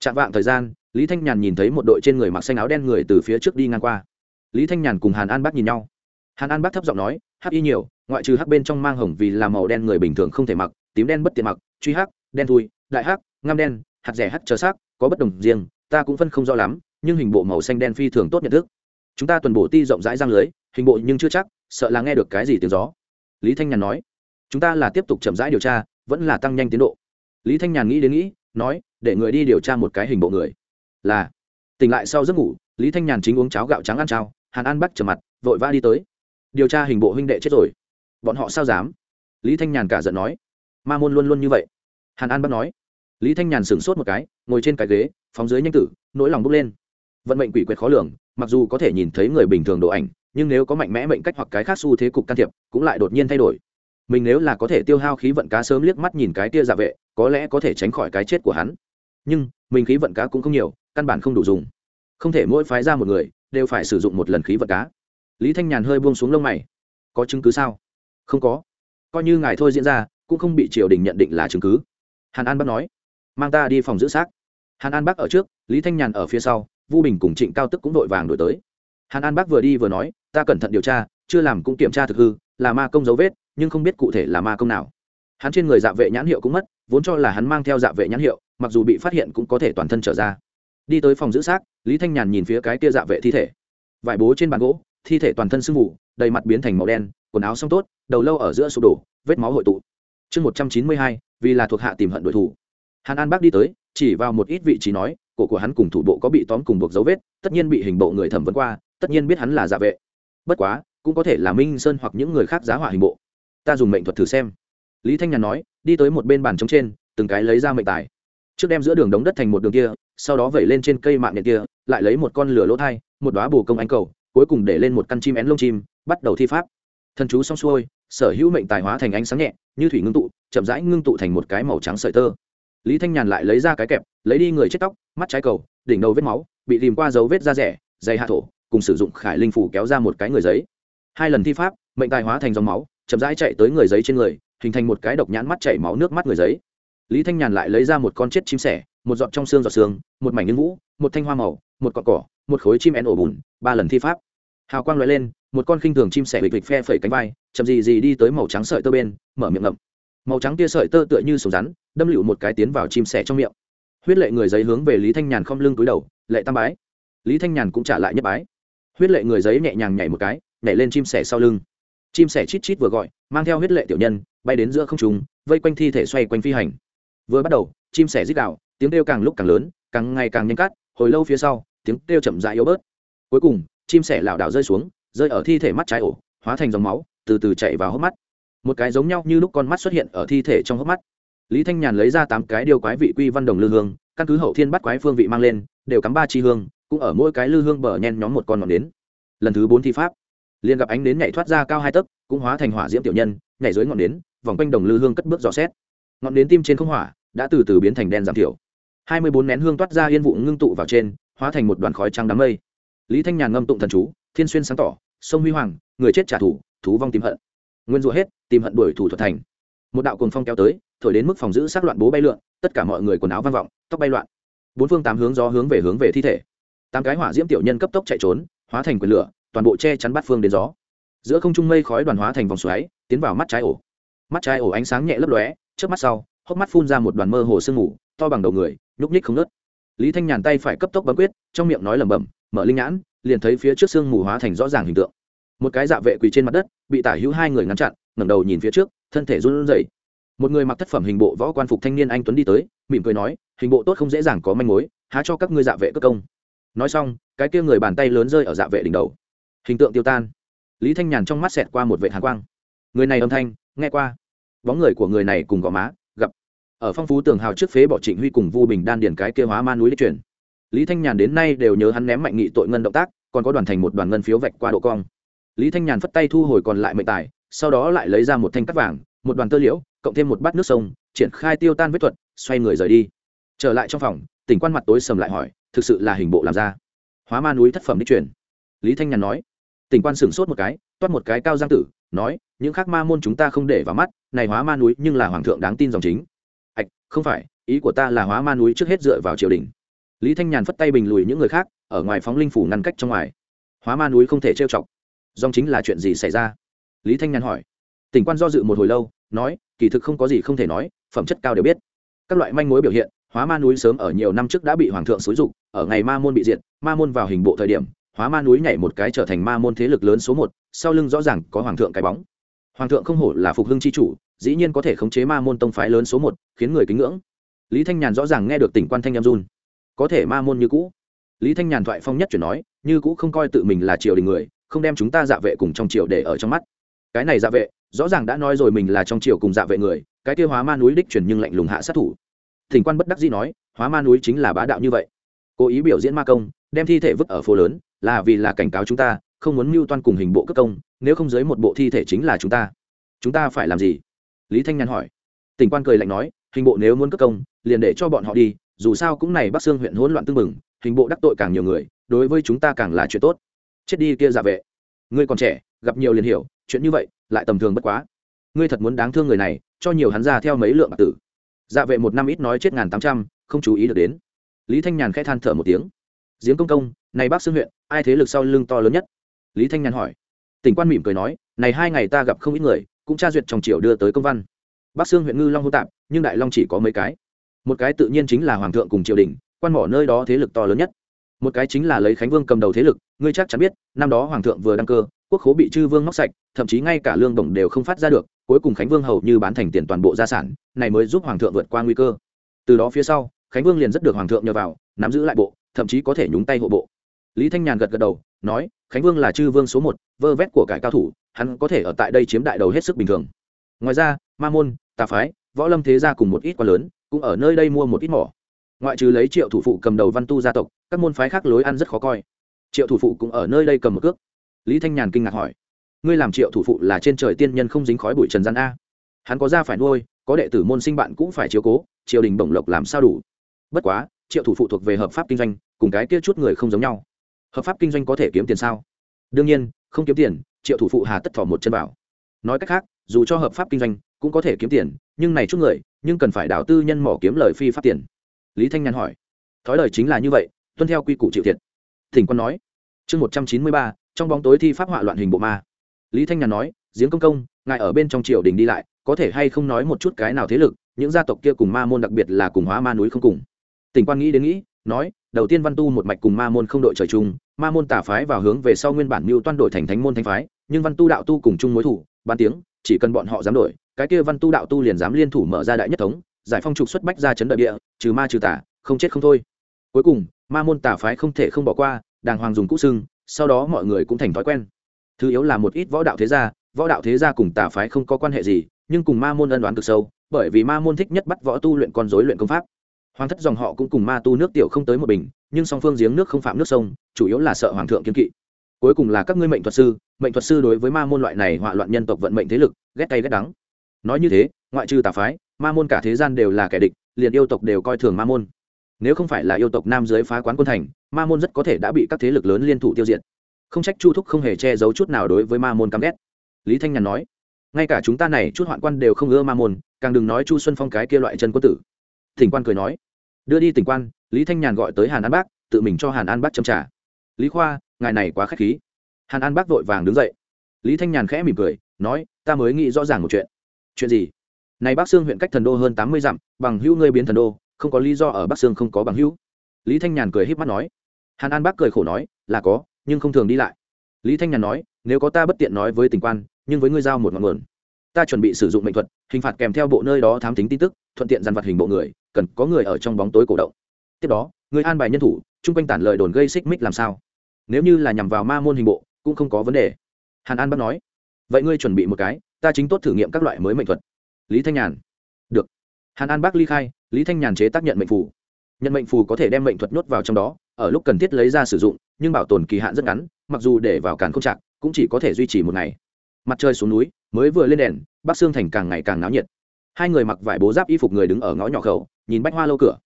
[SPEAKER 1] Chạm vạng thời gian, lý thanh nhàn nhìn thấy một đội trên người mặc xanh áo đen người từ phía trước đi ngang qua. Lý thanh nhàn cùng hàn an bác nhìn nhau. Hàn an bác thấp giọng nói, hắc y nhiều, ngoại trừ hắc bên trong mang hồng vì là màu đen người bình thường không thể mặc, tím đen bất tiện mặc, truy hắc, đen thui, đại hắc, ngăm đen, hạt rẻ hắc chờ sắc có bất đồng riêng ta cũng phân không rõ lắm, nhưng hình bộ màu xanh đen phi thường tốt nhận thức. Chúng ta tuần bổ ti rộng rãi răng lưới, hình bộ nhưng chưa chắc, sợ là nghe được cái gì tiếng gió. Lý thanh nhàn nói, chúng ta là tiếp tục chậm rãi điều tra, vẫn là tăng nhanh tiến độ. Lý thanh nhàn nghĩ đến nghĩ, nói, để người đi điều tra một cái hình bộ người. Là, tỉnh lại sau giấc ngủ, lý thanh nhàn chính uống cháo gạo trắng ăn trao hàn an bắt trở mặt, vội vã đi tới. Điều tra hình bộ huynh đệ chết rồi. Bọn họ sao dám? Lý thanh nhàn cả giận nói. Ma môn luôn luôn như vậy. Hàn an bắt nói lý thanh nhàn sửng sốt một cái, ngồi trên cái ghế, phóng dưới nhanh tử, nỗi lòng bốc lên. Vận mệnh quỷ quyệt khó lường, mặc dù có thể nhìn thấy người bình thường độ ảnh, nhưng nếu có mạnh mẽ mệnh cách hoặc cái khác xu thế cục can thiệp, cũng lại đột nhiên thay đổi. Mình nếu là có thể tiêu hao khí vận cá sớm liếc mắt nhìn cái tia dạ vệ, có lẽ có thể tránh khỏi cái chết của hắn. Nhưng, mình khí vận cá cũng không nhiều, căn bản không đủ dùng. Không thể mỗi phái ra một người, đều phải sử dụng một lần khí vận cá. Lý thanh nhàn hơi buông xuống lông mày. Có chứng cứ sao? Không có. Coi như ngài thôi diễn ra, cũng không bị triều đình nhận định là chứng cứ. Hàn an bắt nói mang ta đi phòng giữ xác. Hàn an bắc ở trước, lý thanh nhàn ở phía sau, vu bình cùng trịnh cao tức cũng vội vàng đổi tới. Hàn an bắc vừa đi vừa nói, ta cẩn thận điều tra, chưa làm cũng kiểm tra thực hư, là ma công dấu vết, nhưng không biết cụ thể là ma công nào. Hắn trên người dạ vệ nhãn hiệu cũng mất, vốn cho là hắn mang theo dạ vệ nhãn hiệu, mặc dù bị phát hiện cũng có thể toàn thân trở ra. Đi tới phòng giữ xác, lý thanh nhàn nhìn phía cái kia dạ vệ thi thể. Vải bố trên bàn gỗ, thi thể toàn thân sưng mù, đầy mặt biến thành màu đen, quần áo xong tốt, đầu lâu ở giữa sụp đổ, vết máu hội tụ. Chương một trăm chín mươi hai, vì là thuộc hạ tìm hận đội thủ hàn an bác đi tới, chỉ vào một ít vị trí nói, cổ của hắn cùng thủ bộ có bị tóm cùng buộc dấu vết, tất nhiên bị hình bộ người thẩm vấn qua, tất nhiên biết hắn là dạ vệ. Bất quá, cũng có thể là minh sơn hoặc những người khác giá hỏa hình bộ. Ta dùng mệnh thuật thử xem. Lý thanh nhàn nói, đi tới một bên bàn trống trên, từng cái lấy ra mệnh tài. Trước đem giữa đường đống đất thành một đường kia, sau đó vẩy lên trên cây mạng nhện kia, lại lấy một con lửa lỗ thai, một đoá bồ công anh cầu, cuối cùng để lên một căn chim én lông chim, bắt đầu thi pháp. Thần chú xong xuôi, sở hữu mệnh tài hóa thành ánh sáng nhẹ, như thủy ngưng tụ, chậm rãi ngưng tụ thành một cái màu trắng sợi tơ lý thanh nhàn lại lấy ra cái kẹp, lấy đi người chết tóc, mắt trái cầu, đỉnh đầu vết máu, bị tìm qua dấu vết da rẻ dày hạ thổ, cùng sử dụng khải linh phủ kéo ra một cái người giấy. Hai lần thi pháp, mệnh tài hóa thành dòng máu, chậm rãi chạy tới người giấy trên người, hình thành một cái độc nhãn mắt chảy máu nước mắt người giấy. Lý thanh nhàn lại lấy ra một con chết chim sẻ, một giọt trong xương giọt xương, một mảnh những vũ một thanh hoa màu, một cọn cỏ, một khối chim én ổ bùn, ba lần thi pháp. Hào quang loại lên, một con khinh thường chim sẻ bịch bịch phe phẩy cánh vai, chậm gì gì đi tới màu trắng sợi tơ bên, mở miệng ngậm. Màu trắng tia sợi tơ tựa như sầu rắn đâm lựu một cái tiến vào chim sẻ trong miệng. Huyết lệ người giấy hướng về lý thanh nhàn không lưng túi đầu, lệ tam bái. Lý thanh nhàn cũng trả lại nhất bái. Huyết lệ người giấy nhẹ nhàng nhảy một cái, nhảy lên chim sẻ sau lưng. Chim sẻ chít chít vừa gọi, mang theo huyết lệ tiểu nhân, bay đến giữa không trùng vây quanh thi thể xoay quanh phi hành. Vừa bắt đầu, chim sẻ rít đạo tiếng kêu càng lúc càng lớn, càng ngày càng nhanh cắt, hồi lâu phía sau, tiếng kêu chậm rãi yếu bớt. Cuối cùng, chim sẻ lảo đảo rơi xuống, rơi ở thi thể mắt trái ổ, hóa thành dòng máu, từ từ chạy vào hốc mắt. Một cái giống nhau như lúc con mắt xuất hiện ở thi thể trong hốc mắt lý thanh nhàn lấy ra tám cái điều quái vị quy văn đồng lư hương, căn cứ hậu thiên bắt quái phương vị mang lên, đều cắm ba chi hương, cũng ở mỗi cái lư hương bờ nhen nhóm một con ngọn đến. Lần thứ bốn thi pháp, liền gặp ánh đến nhảy thoát ra cao hai tấc, cũng hóa thành hỏa diễm tiểu nhân, nhảy dưới ngọn đến vòng quanh đồng lư hương cất bước dò xét. Ngọn đến tim trên không hỏa, đã từ từ biến thành đen giảm thiểu. Hai mươi bốn nén hương toát ra yên vụ ngưng tụ vào trên, hóa thành một đoàn khói trắng đám mây. Lý thanh nhàn ngâm tụng thần chú, thiên xuyên sáng tỏ, sông huy hoàng, người chết trả thù, thú vong tìm hận. Nguyên rủa hết, tìm hận đuổi thủ thuật thành. Một đạo cồn phong kéo tới thổi đến mức phòng giữ sát loạn bố bay lượn, tất cả mọi người quần áo vang vọng, tóc bay loạn. Bốn phương tám hướng gió hướng về hướng về thi thể. Tám cái hỏa diễm tiểu nhân cấp tốc chạy trốn, hóa thành quyền lửa, toàn bộ che chắn bát phương đến gió. Giữa không trung mây khói đoàn hóa thành vòng xoáy, tiến vào mắt trái ổ. Mắt trái ổ ánh sáng nhẹ lấp lóe trước mắt sau, hốc mắt phun ra một đoàn mơ hồ sương mù, to bằng đầu người, nhúc nhích không nớt lý thanh nhàn tay phải cấp tốc bấm quyết, trong miệng nói lẩm bẩm, mở linh nhãn, liền thấy phía trước sương mù hóa thành rõ ràng hình tượng. Một cái dạ vệ quỳ trên mặt đất, bị tả hữu hai người ngăn chặn, ngẩng đầu nhìn phía trước, thân thể run rẩy một người mặc thất phẩm hình bộ võ quan phục thanh niên anh tuấn đi tới, mỉm cười nói, hình bộ tốt không dễ dàng có manh mối, há cho các ngươi dạ vệ cất công. Nói xong, cái kia người bàn tay lớn rơi ở dạ vệ đỉnh đầu. Hình tượng tiêu tan. Lý thanh nhàn trong mắt xẹt qua một vệ hàn quang. Người này âm thanh, nghe qua. Bóng người của người này cùng gò má, gặp. Ở phong phú tường hào trước phế bỏ trịnh huy cùng vu bình đan điền cái kia hóa ma núi lịch chuyển. Lý thanh nhàn đến nay đều nhớ hắn ném mạnh nghị tội ngân động tác, còn có đoàn thành một đoàn ngân phiếu vạch qua độ cong. Lý thanh nhàn phất tay thu hồi còn lại mệnh tài, sau đó lại lấy ra một thanh cắt vàng, một đoàn tơ liễu cộng thêm một bát nước sông, triển khai tiêu tan vết thuật, xoay người rời đi. Trở lại trong phòng, tỉnh quan mặt tối sầm lại hỏi, thực sự là hình bộ làm ra? Hóa ma núi thất phẩm đi chuyển lý thanh nhàn nói. Tỉnh quan sửng sốt một cái, toát một cái cao giang tử, nói, những khác ma môn chúng ta không để vào mắt, này hóa ma núi nhưng là hoàng thượng đáng tin dòng chính. Ạch không phải, ý của ta là hóa ma núi trước hết dựa vào triều đình. Lý thanh nhàn phất tay bình lùi những người khác, ở ngoài phóng linh phủ ngăn cách trong ngoài. Hóa ma núi không thể trêu chọc. Dòng chính là chuyện gì xảy ra? Lý thanh nhàn hỏi. Tỉnh quan do dự một hồi lâu, nói kỳ thực không có gì không thể nói, phẩm chất cao đều biết. Các loại manh mối biểu hiện, hóa ma núi sớm ở nhiều năm trước đã bị hoàng thượng xúi dục, ở ngày ma môn bị diệt, ma môn vào hình bộ thời điểm, hóa ma núi nhảy một cái trở thành ma môn thế lực lớn số một, sau lưng rõ ràng có hoàng thượng cái bóng. Hoàng thượng không hổ là phục hưng c h i chủ, dĩ nhiên có thể khống chế ma môn tông phái lớn số một, khiến người kính ngưỡng. Lý thanh nhàn rõ ràng nghe được tỉnh quan thanh em run. Có thể ma môn như cũ. Lý thanh nhàn thoại phong nhất chuyển nói, như cũ không coi tự mình là triều đình người, không đem chúng ta dạ vệ cùng trong triều để ở trong mắt. Cái này dạ vệ rõ ràng đã nói rồi mình là trong triều cùng dạ vệ người, cái kia hóa ma núi đích chuyển nhưng lạnh lùng hạ sát thủ. Thỉnh quan bất đắc dĩ nói, hóa ma núi chính là bá đạo như vậy. Cố ý biểu diễn ma công, đem thi thể vứt ở phố lớn, là vì là cảnh cáo chúng ta, không muốn mưu toan cùng hình bộ cấp công, nếu không dưới một bộ thi thể chính là chúng ta. Chúng ta phải làm gì? Lý thanh nhàn hỏi. Tỉnh quan cười lạnh nói, hình bộ nếu muốn cấp công, liền để cho bọn họ đi, dù sao cũng này bắc sương huyện hỗn loạn tưng bừng, hình bộ đắc tội càng nhiều người, đối với chúng ta càng là chuyện tốt. Chết đi kia giả vệ. Ngươi còn trẻ, gặp nhiều liền hiểu, chuyện như vậy lại tầm thường bất quá. Ngươi thật muốn đáng thương người này, cho nhiều hắn ra theo mấy lượng bạc tử. Dạ vệ một năm ít nói chết ngàn tám trăm, không chú ý được đến. Lý thanh nhàn khẽ than thở một tiếng. Giếng công công, này bác xương huyện, ai thế lực sau lưng to lớn nhất? Lý thanh nhàn hỏi. Tỉnh quan mỉm cười nói, này hai ngày ta gặp không ít người, cũng tra duyệt trong triều đưa tới công văn. Bắc xương huyện ngư long hô tạp, nhưng đại long chỉ có mấy cái. Một cái tự nhiên chính là hoàng thượng cùng triều đình, quan mỏ nơi đó thế lực to lớn nhất. Một cái chính là lấy khánh vương cầm đầu thế lực, ngươi chắc chắn biết, năm đó hoàng thượng vừa đăng cơ quốc khố bị chư vương móc sạch, thậm chí ngay cả lương bổng đều không phát ra được, cuối cùng khánh vương hầu như bán thành tiền toàn bộ gia sản, này mới giúp hoàng thượng vượt qua nguy cơ. Từ đó phía sau, khánh vương liền rất được hoàng thượng nhờ vào, nắm giữ lại bộ, thậm chí có thể nhúng tay hộ bộ. Lý thanh nhàn gật gật đầu, nói, khánh vương là chư vương số một, vơ vét của cải cao thủ, hắn có thể ở tại đây chiếm đại đầu hết sức bình thường. Ngoài ra, ma môn, tà phái, võ lâm thế gia cùng một ít quá lớn, cũng ở nơi đây mua một ít mỏ. Ngoại trừ lấy triệu thủ phụ cầm đầu văn tu gia tộc, các môn phái khác lối ăn rất khó coi. Triệu thủ phụ cũng ở nơi đây cầm một cước lý thanh nhàn kinh ngạc hỏi, ngươi làm triệu thủ phụ là trên trời tiên nhân không dính khói bụi trần gian a? Hắn có ra phải nuôi, có đệ tử môn sinh bạn cũng phải chiếu cố, triều đình bổng lộc làm sao đủ? Bất quá, triệu thủ phụ thuộc về hợp pháp kinh doanh, cùng cái kia chút người không giống nhau. Hợp pháp kinh doanh có thể kiếm tiền sao? Đương nhiên, không kiếm tiền, triệu thủ phụ hà tất thỏ một chân bảo nói cách khác, dù cho hợp pháp kinh doanh cũng có thể kiếm tiền, nhưng này chút người, nhưng cần phải đào tư nhân mỏ kiếm lời phi pháp tiền. Lý thanh nhàn hỏi. Thói lời chính là như vậy, tuân theo quy củ chịu thiệt. Thỉnh quân nói. Chương một trăm chín mươi ba trong bóng tối thi pháp họa loạn hình bộ ma. Lý thanh nhàn nói, giếng công công, ngài ở bên trong triều đình đi lại, có thể hay không nói một chút cái nào thế lực, những gia tộc kia cùng ma môn đặc biệt là cùng hóa ma núi không cùng? Tỉnh quan nghĩ đến nghĩ, nói, đầu tiên văn tu một mạch cùng ma môn không đội trời chung, ma môn tả phái vào hướng về sau nguyên bản mưu toan đổi thành thánh môn thánh phái, nhưng văn tu đạo tu cùng chung mối thủ, ban tiếng, chỉ cần bọn họ dám đổi, cái kia văn tu đạo tu liền dám liên thủ mở ra đại nhất thống, giải phong trục xuất bách ra chấn đợi địa, trừ ma trừ tả, không chết không thôi. Cuối cùng, ma môn tả phái không thể không bỏ qua, đàng hoàng dùng cũ xưng sau đó mọi người cũng thành thói quen. Thứ yếu là một ít võ đạo thế gia, võ đạo thế gia cùng tà phái không có quan hệ gì, nhưng cùng ma môn ân đoán cực sâu, bởi vì ma môn thích nhất bắt võ tu luyện con dối luyện công pháp. Hoàng thất dòng họ cũng cùng ma tu nước tiểu không tới một bình, nhưng song phương giếng nước không phạm nước sông, chủ yếu là sợ hoàng thượng kiên kỵ. Cuối cùng là các ngươi mệnh thuật sư, mệnh thuật sư đối với ma môn loại này họa loạn nhân tộc vận mệnh thế lực, ghét tay ghét đắng. Nói như thế, ngoại trừ tà phái, ma môn cả thế gian đều là kẻ địch, liền yêu tộc đều coi thường ma môn nếu không phải là yêu tộc nam giới phá quán quân thành, ma môn rất có thể đã bị các thế lực lớn liên thủ tiêu diệt. Không trách chu thúc không hề che giấu chút nào đối với ma môn căm ghét. Lý thanh nhàn nói, ngay cả chúng ta này chút hoạn quan đều không ưa ma môn, càng đừng nói chu xuân phong cái kia loại chân quân tử. Thỉnh quan cười nói, đưa đi tỉnh quan. Lý thanh nhàn gọi tới hàn an bác, tự mình cho hàn an bác châm trả lý khoa, ngài này quá k h á c h khí. Hàn an bác vội vàng đứng dậy. Lý thanh nhàn khẽ mỉm cười, nói, ta mới nghĩ rõ ràng một chuyện. Chuyện gì? Này bác xương huyện cách thần đô hơn tám mươi dặm, bằng hữu ngươi biến thần đô không có lý do ở bắc sương không có bằng hữu lý thanh nhàn cười h í p mắt nói hàn an bác cười khổ nói là có nhưng không thường đi lại lý thanh nhàn nói nếu có ta bất tiện nói với tỉnh quan nhưng với ngươi giao một ngọn nguồn ta chuẩn bị sử dụng mệnh thuật hình phạt kèm theo bộ nơi đó thám tính tin tức thuận tiện dàn vật hình bộ người cần có người ở trong bóng tối cổ động tiếp đó người an bài nhân thủ chung quanh tản lời đồn gây xích mích làm sao nếu như là nhằm vào ma môn hình bộ cũng không có vấn đề hàn an bắt nói vậy ngươi chuẩn bị một cái ta chính tốt thử nghiệm các loại mới mệnh thuật lý thanh nhàn được hàn an bác ly khai lý thanh nhàn chế tác nhận mệnh phù. Nhận mệnh phù có thể đem mệnh thuật nhốt vào trong đó ở lúc cần thiết lấy ra sử dụng nhưng bảo tồn kỳ hạn rất ngắn mặc dù để vào càn không trạng, cũng chỉ có thể duy trì một ngày. Mặt trời xuống núi mới vừa lên đèn bắc sương thành càng ngày càng náo nhiệt. Hai người mặc vải bố giáp y phục người đứng ở ngõ nhỏ khẩu nhìn bách hoa lâu cửa.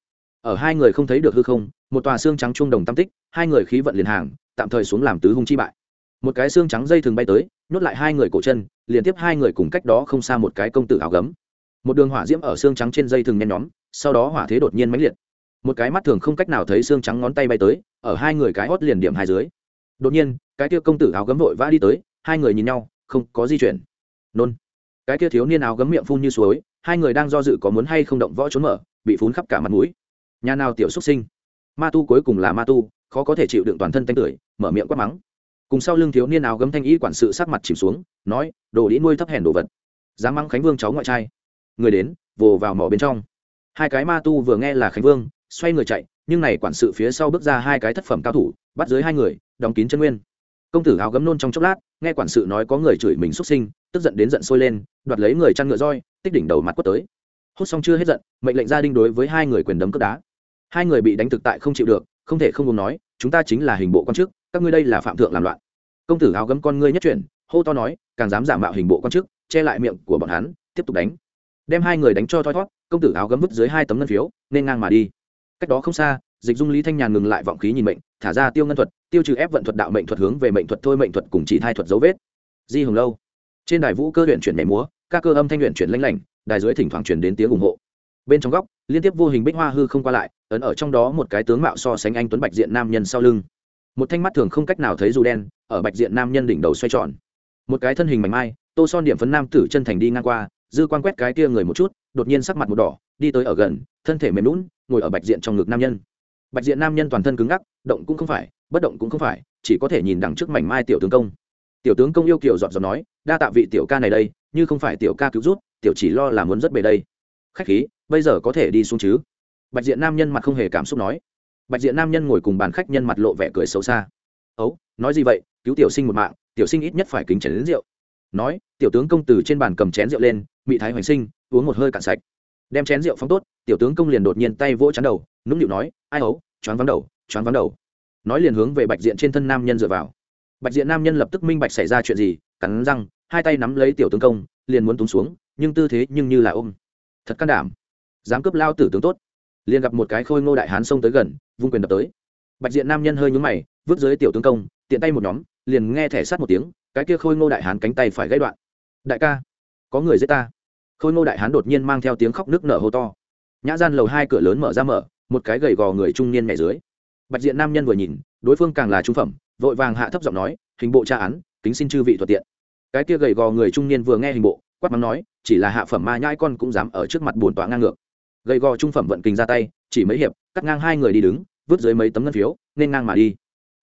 [SPEAKER 1] Ở hai người không thấy được hư không một tòa xương trắng trung đồng tam tích hai người khí vận liền hàng tạm thời xuống làm tứ hung chi bại. Một cái xương trắng dây thường bay tới nhốt lại hai người cổ chân liên tiếp hai người cùng cách đó không xa một cái công tử áo gấm. Một đường hỏa diễm ở xương trắng trên dây thường nhen nhóm sau đó hỏa thế đột nhiên mãnh liệt. Một cái mắt thường không cách nào thấy xương trắng ngón tay bay tới, ở hai người cái hót liền điểm hai dưới. Đột nhiên, cái kia công tử áo gấm vội vã đi tới, hai người nhìn nhau, không có di chuyển. Nôn. Cái kia thiếu niên áo gấm miệng phun như suối, hai người đang do dự có muốn hay không động võ trốn mở, bị phun khắp cả mặt mũi. Nhà nào tiểu xuất sinh? Ma tu cuối cùng là ma tu, khó có thể chịu đựng toàn thân tanh tưởi, mở miệng quát mắng. Cùng sau lưng thiếu niên áo gấm thanh y quản sự sát mặt chìm xuống, nói, đồ đĩ nuôi thấp hèn đồ vật. Dám mắng khánh vương cháu ngoại trai. Người đến, vồ vào mỏ bên trong hai cái ma tu vừa nghe là khánh vương, xoay người chạy, nhưng này quản sự phía sau bước ra hai cái thất phẩm cao thủ, bắt dưới hai người, đóng kín chân nguyên. Công tử áo gấm nôn trong chốc lát, nghe quản sự nói có người chửi mình xuất sinh, tức giận đến giận sôi lên, đoạt lấy người chăn ngựa roi, tích đỉnh đầu mặt quất tới. Hốt xong chưa hết giận, mệnh lệnh gia đình đối với hai người quyền đấm cướp đá. Hai người bị đánh thực tại không chịu được, không thể không cùng nói, chúng ta chính là hình bộ quan chức, các ngươi đây là phạm thượng làm loạn. Công tử áo gấm con ngươi nhất chuyển, hô to nói, càng dám giả mạo hình bộ quan chức, che lại miệng của bọn hắn, tiếp tục đánh. Đem hai người đánh cho thoi thót công tử áo gấm vứt dưới hai tấm ngân phiếu, nên ngang mà đi. Cách đó không xa, dịch dung lý thanh nhàn ngừng lại vọng khí nhìn mệnh, thả ra tiêu ngân thuật, tiêu trừ ép vận thuật đạo mệnh thuật hướng về mệnh thuật thôi mệnh thuật cùng chỉ thai thuật dấu vết. Di hồng lâu. Trên đài vũ cơ luyện chuyển nhảy múa các cơ âm thanh luyện chuyển lanh lảnh, đài dưới thỉnh thoảng chuyển đến tiếng ủng hộ. Bên trong góc, liên tiếp vô hình bích hoa hư không qua lại, ấn ở trong đó một cái tướng mạo so sánh anh tuấn bạch diện nam nhân sau lưng. Một thanh mắt thường không cách nào thấy dù đen, ở bạch diện nam nhân đỉnh đầu xoay tròn. Một cái thân hình mảnh mai, tô son điểm phấn nam tử chân thành đi ngang qua dư quan quét cái kia người một chút, đột nhiên sắc mặt một đỏ, đi tới ở gần, thân thể mềm lún ngồi ở bạch diện trong ngực nam nhân. Bạch diện nam nhân toàn thân cứng ngắc, động cũng không phải, bất động cũng không phải, chỉ có thể nhìn đằng trước mảnh mai tiểu tướng công. Tiểu tướng công yêu kiều dọn dọn nói, đa tạ vị tiểu ca này đây, như không phải tiểu ca cứu rút tiểu chỉ lo là muốn rất bề đây. Khách khí, bây giờ có thể đi xuống chứ? Bạch diện nam nhân mặt không hề cảm xúc nói. Bạch diện nam nhân ngồi cùng bàn khách nhân mặt lộ vẻ cười xấu xa. Ấu, nói gì vậy? Cứu tiểu sinh một mạng, tiểu sinh ít nhất phải kính chảy đến rượu nói, tiểu tướng công từ trên bàn cầm chén rượu lên bị thái hoành sinh, uống một hơi cạn sạch. Đem chén rượu phóng tốt, tiểu tướng công liền đột nhiên tay vỗ chắn đầu, nũng nịu nói, ai ấu choáng vắng đầu, choáng vắng đầu. Nói liền hướng về bạch diện trên thân nam nhân dựa vào. Bạch diện nam nhân lập tức minh bạch xảy ra chuyện gì, cắn răng, hai tay nắm lấy tiểu tướng công, liền muốn túng xuống, nhưng tư thế nhưng như là ôm. Thật can đảm. Dám cướp lao tử tướng tốt. Liền gặp một cái khôi ngô đại hán xông tới gần, vung quyền đập tới. Bạch diện nam nhân hơi nhúng mày, vứt dưới tiểu tướng công, tiện tay một nhóm, liền nghe thẻ sát một tiếng cái kia khôi ngô đại hán cánh tay phải gãy đoạn. Đại ca, có người giết ta. Khôi ngô đại hán đột nhiên mang theo tiếng khóc nước nở hô to. Nhã gian lầu hai cửa lớn mở ra mở, một cái gầy gò người trung niên nhảy dưới. Bạch diện nam nhân vừa nhìn, đối phương càng là trung phẩm, vội vàng hạ thấp giọng nói, hình bộ tra án, kính xin chư vị thuận tiện. Cái kia gầy gò người trung niên vừa nghe hình bộ, quát mắng nói, chỉ là hạ phẩm ma nhãi con cũng dám ở trước mặt bổn tọa ngang ngược. Gầy gò trung phẩm vận kình ra tay, chỉ mấy hiệp, cắt ngang hai người đi đứng, vứt dưới mấy tấm ngân phiếu, nên ngang mà đi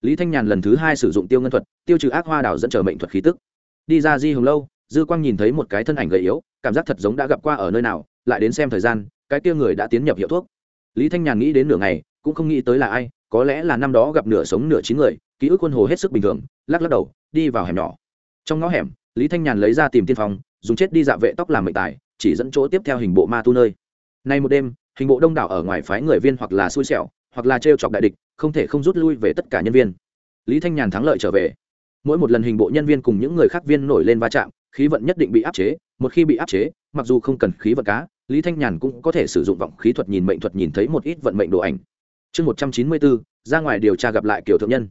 [SPEAKER 1] lý thanh nhàn lần thứ hai sử dụng tiêu ngân thuật, tiêu trừ ác hoa đảo dẫn chờ mệnh thuật khí tức. Đi ra di hồng lâu, dư quang nhìn thấy một cái thân ảnh gầy yếu, cảm giác thật giống đã gặp qua ở nơi nào, lại đến xem thời gian, cái kia người đã tiến nhập hiệu thuốc. Lý thanh nhàn nghĩ đến nửa ngày, cũng không nghĩ tới là ai, có lẽ là năm đó gặp nửa sống nửa chín người, ký ức quân hồ hết sức bình thường, lắc lắc đầu, đi vào hẻm nhỏ. Trong ngõ hẻm, lý thanh nhàn lấy ra tìm tiên phong, dùng chết đi dạ vệ tóc làm mệnh tài, chỉ dẫn chỗ tiếp theo hình bộ ma tu nơi. Nay một đêm, hình bộ đông đảo ở ngoài phái người viên hoặc là xui xẻo, hoặc là t chọc đại địch không thể không rút lui về tất cả nhân viên. Lý thanh nhàn thắng lợi trở về. Mỗi một lần hình bộ nhân viên cùng những người khác viên nổi lên va chạm khí vận nhất định bị áp chế một khi bị áp chế mặc dù không cần khí vận cá lý thanh nhàn cũng có thể sử dụng vọng khí thuật nhìn mệnh thuật nhìn thấy một ít vận mệnh đồ ảnh. Chương một trăm chín mươi bốn ra ngoài điều tra gặp lại kiểu thượng nhân.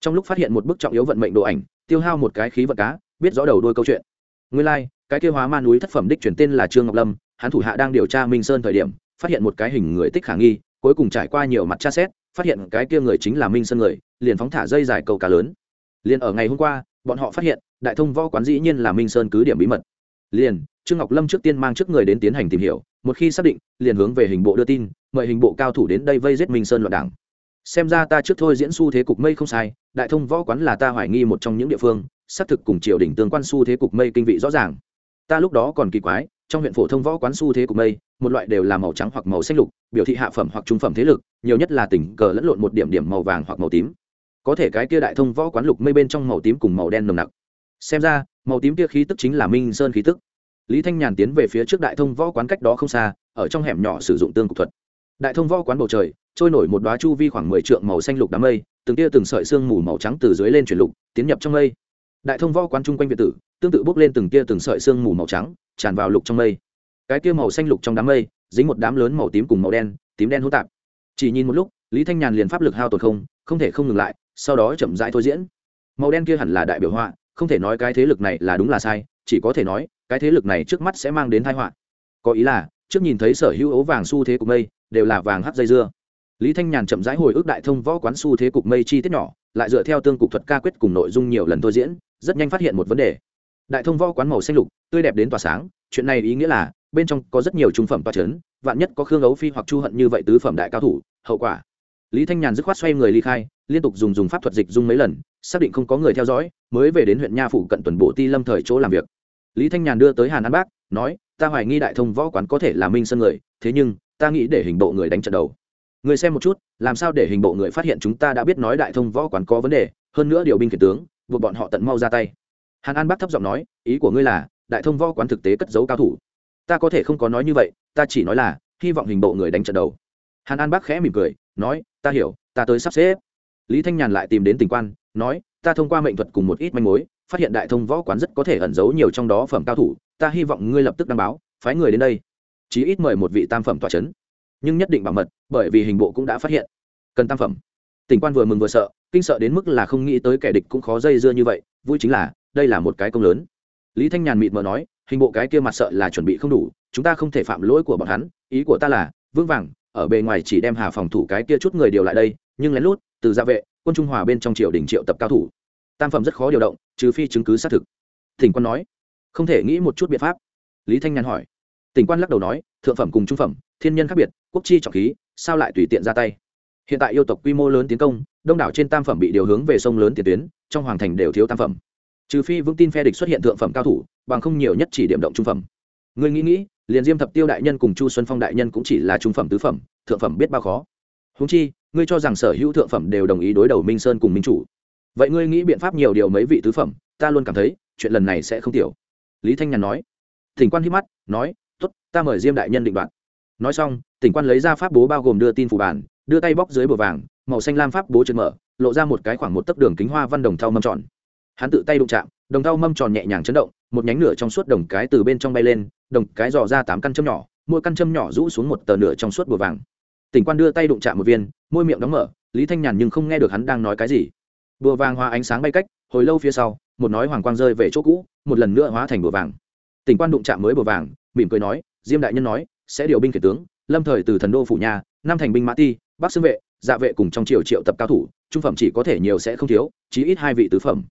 [SPEAKER 1] Trong lúc phát hiện một bức trọng yếu vận mệnh đồ ảnh tiêu hao một cái khí vận cá biết rõ đầu đôi câu chuyện. Nguyên lai、like, cái tiêu hóa ma núi thất phẩm đích chuyển tên là trương ngọc lâm hắn thủ hạ đang điều tra minh sơn thời điểm phát hiện một cái hình người tích khả nghi cuối cùng trải qua nhiều mặt tra xét phát hiện cái kia người chính là minh sơn người, liền phóng thả dây dài câu cá lớn. Liền ở ngày hôm qua, bọn họ phát hiện, đại thông võ quán dĩ nhiên là minh sơn cứ điểm bí mật. Liền, trương ngọc lâm trước tiên mang trước người đến tiến hành tìm hiểu, một khi xác định, liền hướng về hình bộ đưa tin, mời hình bộ cao thủ đến đây vây giết minh sơn loạn đảng. Xem ra ta trước thôi diễn xu thế cục mây không sai, đại thông võ quán là ta hoài nghi một trong những địa phương, xác thực cùng triều đình tương quan xu thế cục mây kinh vị rõ ràng. Ta lúc đó còn kỳ quái trong huyện phổ thông võ quán xu thế của mây, một loại đều là màu trắng hoặc màu xanh lục, biểu thị hạ phẩm hoặc trung phẩm thế lực, nhiều nhất là tình cờ lẫn lộn một điểm điểm màu vàng hoặc màu tím. Có thể cái kia đại thông võ quán lục mây bên trong màu tím cùng màu đen nồng nặc. Xem ra, màu tím kia khí tức chính là minh sơn khí tức. Lý thanh nhàn tiến về phía trước đại thông võ quán cách đó không xa, ở trong hẻm nhỏ sử dụng tương cục thuật. Đại thông võ quán bầu trời, trôi nổi một đoá chu vi khoảng mười trượng màu xanh lục đám mây, từng tia từng sợi sương mù màu trắng từ dưới lên chuyển lục, tiến nhập trong mây đại thông võ quán chung quanh việt tử, tương tự bốc lên từng tia từng sợi sương mù màu trắng, tràn vào lục trong mây. Cái tia màu xanh lục trong đám mây, dính một đám lớn màu tím cùng màu đen, tím đen hỗn tạp. Chỉ nhìn một lúc, lý thanh nhàn liền pháp lực hao tổn không không thể không ngừng lại, sau đó chậm rãi thôi diễn. Màu đen kia hẳn là đại biểu họa, không thể nói cái thế lực này là đúng là sai, chỉ có thể nói, cái thế lực này trước mắt sẽ mang đến tai họa. Có ý là, trước nhìn thấy sở hữu ấu vàng xu thế cục mây, đều là vàng hắc dây dưa. Lý thanh nhàn chậm rãi hồi ức đại thông võ quán xu thế cục mây chi tiết nhỏ, lại dựa theo tương cục thuật ca quyết cùng nội dung nhiều lần thôi diễn rất nhanh phát hiện một vấn đề. Đại thông võ quán màu xanh lục, tươi đẹp đến tỏa sáng, chuyện này ý nghĩa là, bên trong có rất nhiều trung phẩm toa c h ấ n vạn nhất có khương ấu phi hoặc chu hận như vậy tứ phẩm đại cao thủ, hậu quả. Lý thanh nhàn dứt khoát xoay người ly khai, liên tục dùng dùng pháp thuật dịch dung mấy lần, xác định không có người theo dõi, mới về đến huyện nha phủ cận tuần bộ ti lâm thời chỗ làm việc. Lý thanh nhàn đưa tới hàn an bác, nói, ta hoài nghi đại thông võ quán có thể là minh sân người, thế nhưng, ta nghĩ để hình bộ người đánh trận đầu. Người xem một chút, làm sao để hình bộ người phát hiện chúng ta đã biết nói đại thông võ quán có vấn đề, hơn nữa điều binh khiển tướng buộc bọn họ tận mau ra tay. Hàn an bác thấp giọng nói, ý của ngươi là, đại thông võ quán thực tế cất giấu cao thủ. Ta có thể không có nói như vậy, ta chỉ nói là, hy vọng hình bộ người đánh trận đầu. Hàn an bác khẽ mỉm cười, nói, ta hiểu, ta tới sắp xếp. Lý thanh nhàn lại tìm đến tình quan, nói, ta thông qua mệnh thuật cùng một ít manh mối, phát hiện đại thông võ quán rất có thể ẩn giấu nhiều trong đó phẩm cao thủ, ta hy vọng ngươi lập tức đăng báo, phái người đến đây. Chí ít mời một vị tam phẩm tọa c h ấ n nhưng nhất định bảo mật, bởi vì hình bộ cũng đã phát hiện. Cần tam phẩm tỉnh quan vừa mừng vừa sợ, kinh sợ đến mức là không nghĩ tới kẻ địch cũng khó dây dưa như vậy, vui chính là, đây là một cái công lớn. Lý thanh nhàn mịt mờ nói, hình bộ cái kia mặt sợ là chuẩn bị không đủ, chúng ta không thể phạm lỗi của bọn hắn, ý của ta là, vững vàng, ở bề ngoài chỉ đem hà phòng thủ cái kia chút người điều lại đây, nhưng lén lút, từ gia vệ, quân trung hòa bên trong triều đình triệu tập cao thủ. Tam phẩm rất khó điều động, trừ phi chứng cứ xác thực. Thỉnh quan nói, không thể nghĩ một chút biện pháp. Lý thanh nhàn hỏi. Tỉnh quan lắc đầu nói, thượng phẩm cùng trung phẩm, thiên nhân khác biệt, quốc chi trọng khí, sao lại tùy tiện ra tay? Hiện tại yêu tộc quy mô lớn tiến công, đông đảo trên tam phẩm bị điều hướng về sông lớn tiền tuyến, trong hoàng thành đều thiếu tam phẩm. Trừ phi vững tin phe địch xuất hiện thượng phẩm cao thủ, bằng không nhiều nhất chỉ điểm động trung phẩm. Người nghĩ nghĩ, liền diêm thập tiêu đại nhân cùng chu xuân phong đại nhân cũng chỉ là trung phẩm tứ phẩm, thượng phẩm biết bao khó. Húng chi, ngươi cho rằng sở hữu thượng phẩm đều đồng ý đối đầu minh sơn cùng minh chủ. Vậy ngươi nghĩ biện pháp nhiều điều mấy vị tứ phẩm, ta luôn cảm thấy, chuyện lần này sẽ không tiểu. Lý thanh nhàn nói. Thỉnh quan hít mắt, nói t ố t ta mời diêm đại nhân định đoạt. Nói xong, tỉnh quan lấy ra pháp bố bao gồm đưa tin phủ bản đưa tay bóc dưới bờ vàng, màu xanh lam pháp bố trượt mở, lộ ra một cái khoảng một tấc đường kính hoa văn đồng thau mâm tròn. Hắn tự tay đụng chạm, đồng thau mâm tròn nhẹ nhàng chấn động, một nhánh nửa trong suốt đồng cái từ bên trong bay lên, đồng cái dò ra tám căn châm nhỏ, mỗi căn châm nhỏ rũ xuống một tờ nửa trong suốt bùa vàng. Tỉnh quan đưa tay đụng chạm một viên, môi miệng đóng mở, lý thanh nhàn nhưng không nghe được hắn đang nói cái gì. Bùa vàng hoa ánh sáng bay cách, hồi lâu phía sau, một nói hoàng quang rơi về chỗ cũ, một lần nữa hóa thành bùa vàng. Tỉnh quan đụng chạm mới bùa vàng, mỉm cười nói, diêm đại nhân nói, sẽ điều binh kể tướng, lâm thời từ thần đô phủ nhà năm thành binh mã ti, bắc xương vệ dạ vệ cùng trong triều triệu tập cao thủ, trung phẩm chỉ có thể nhiều sẽ không thiếu, chí ít hai vị tứ phẩm.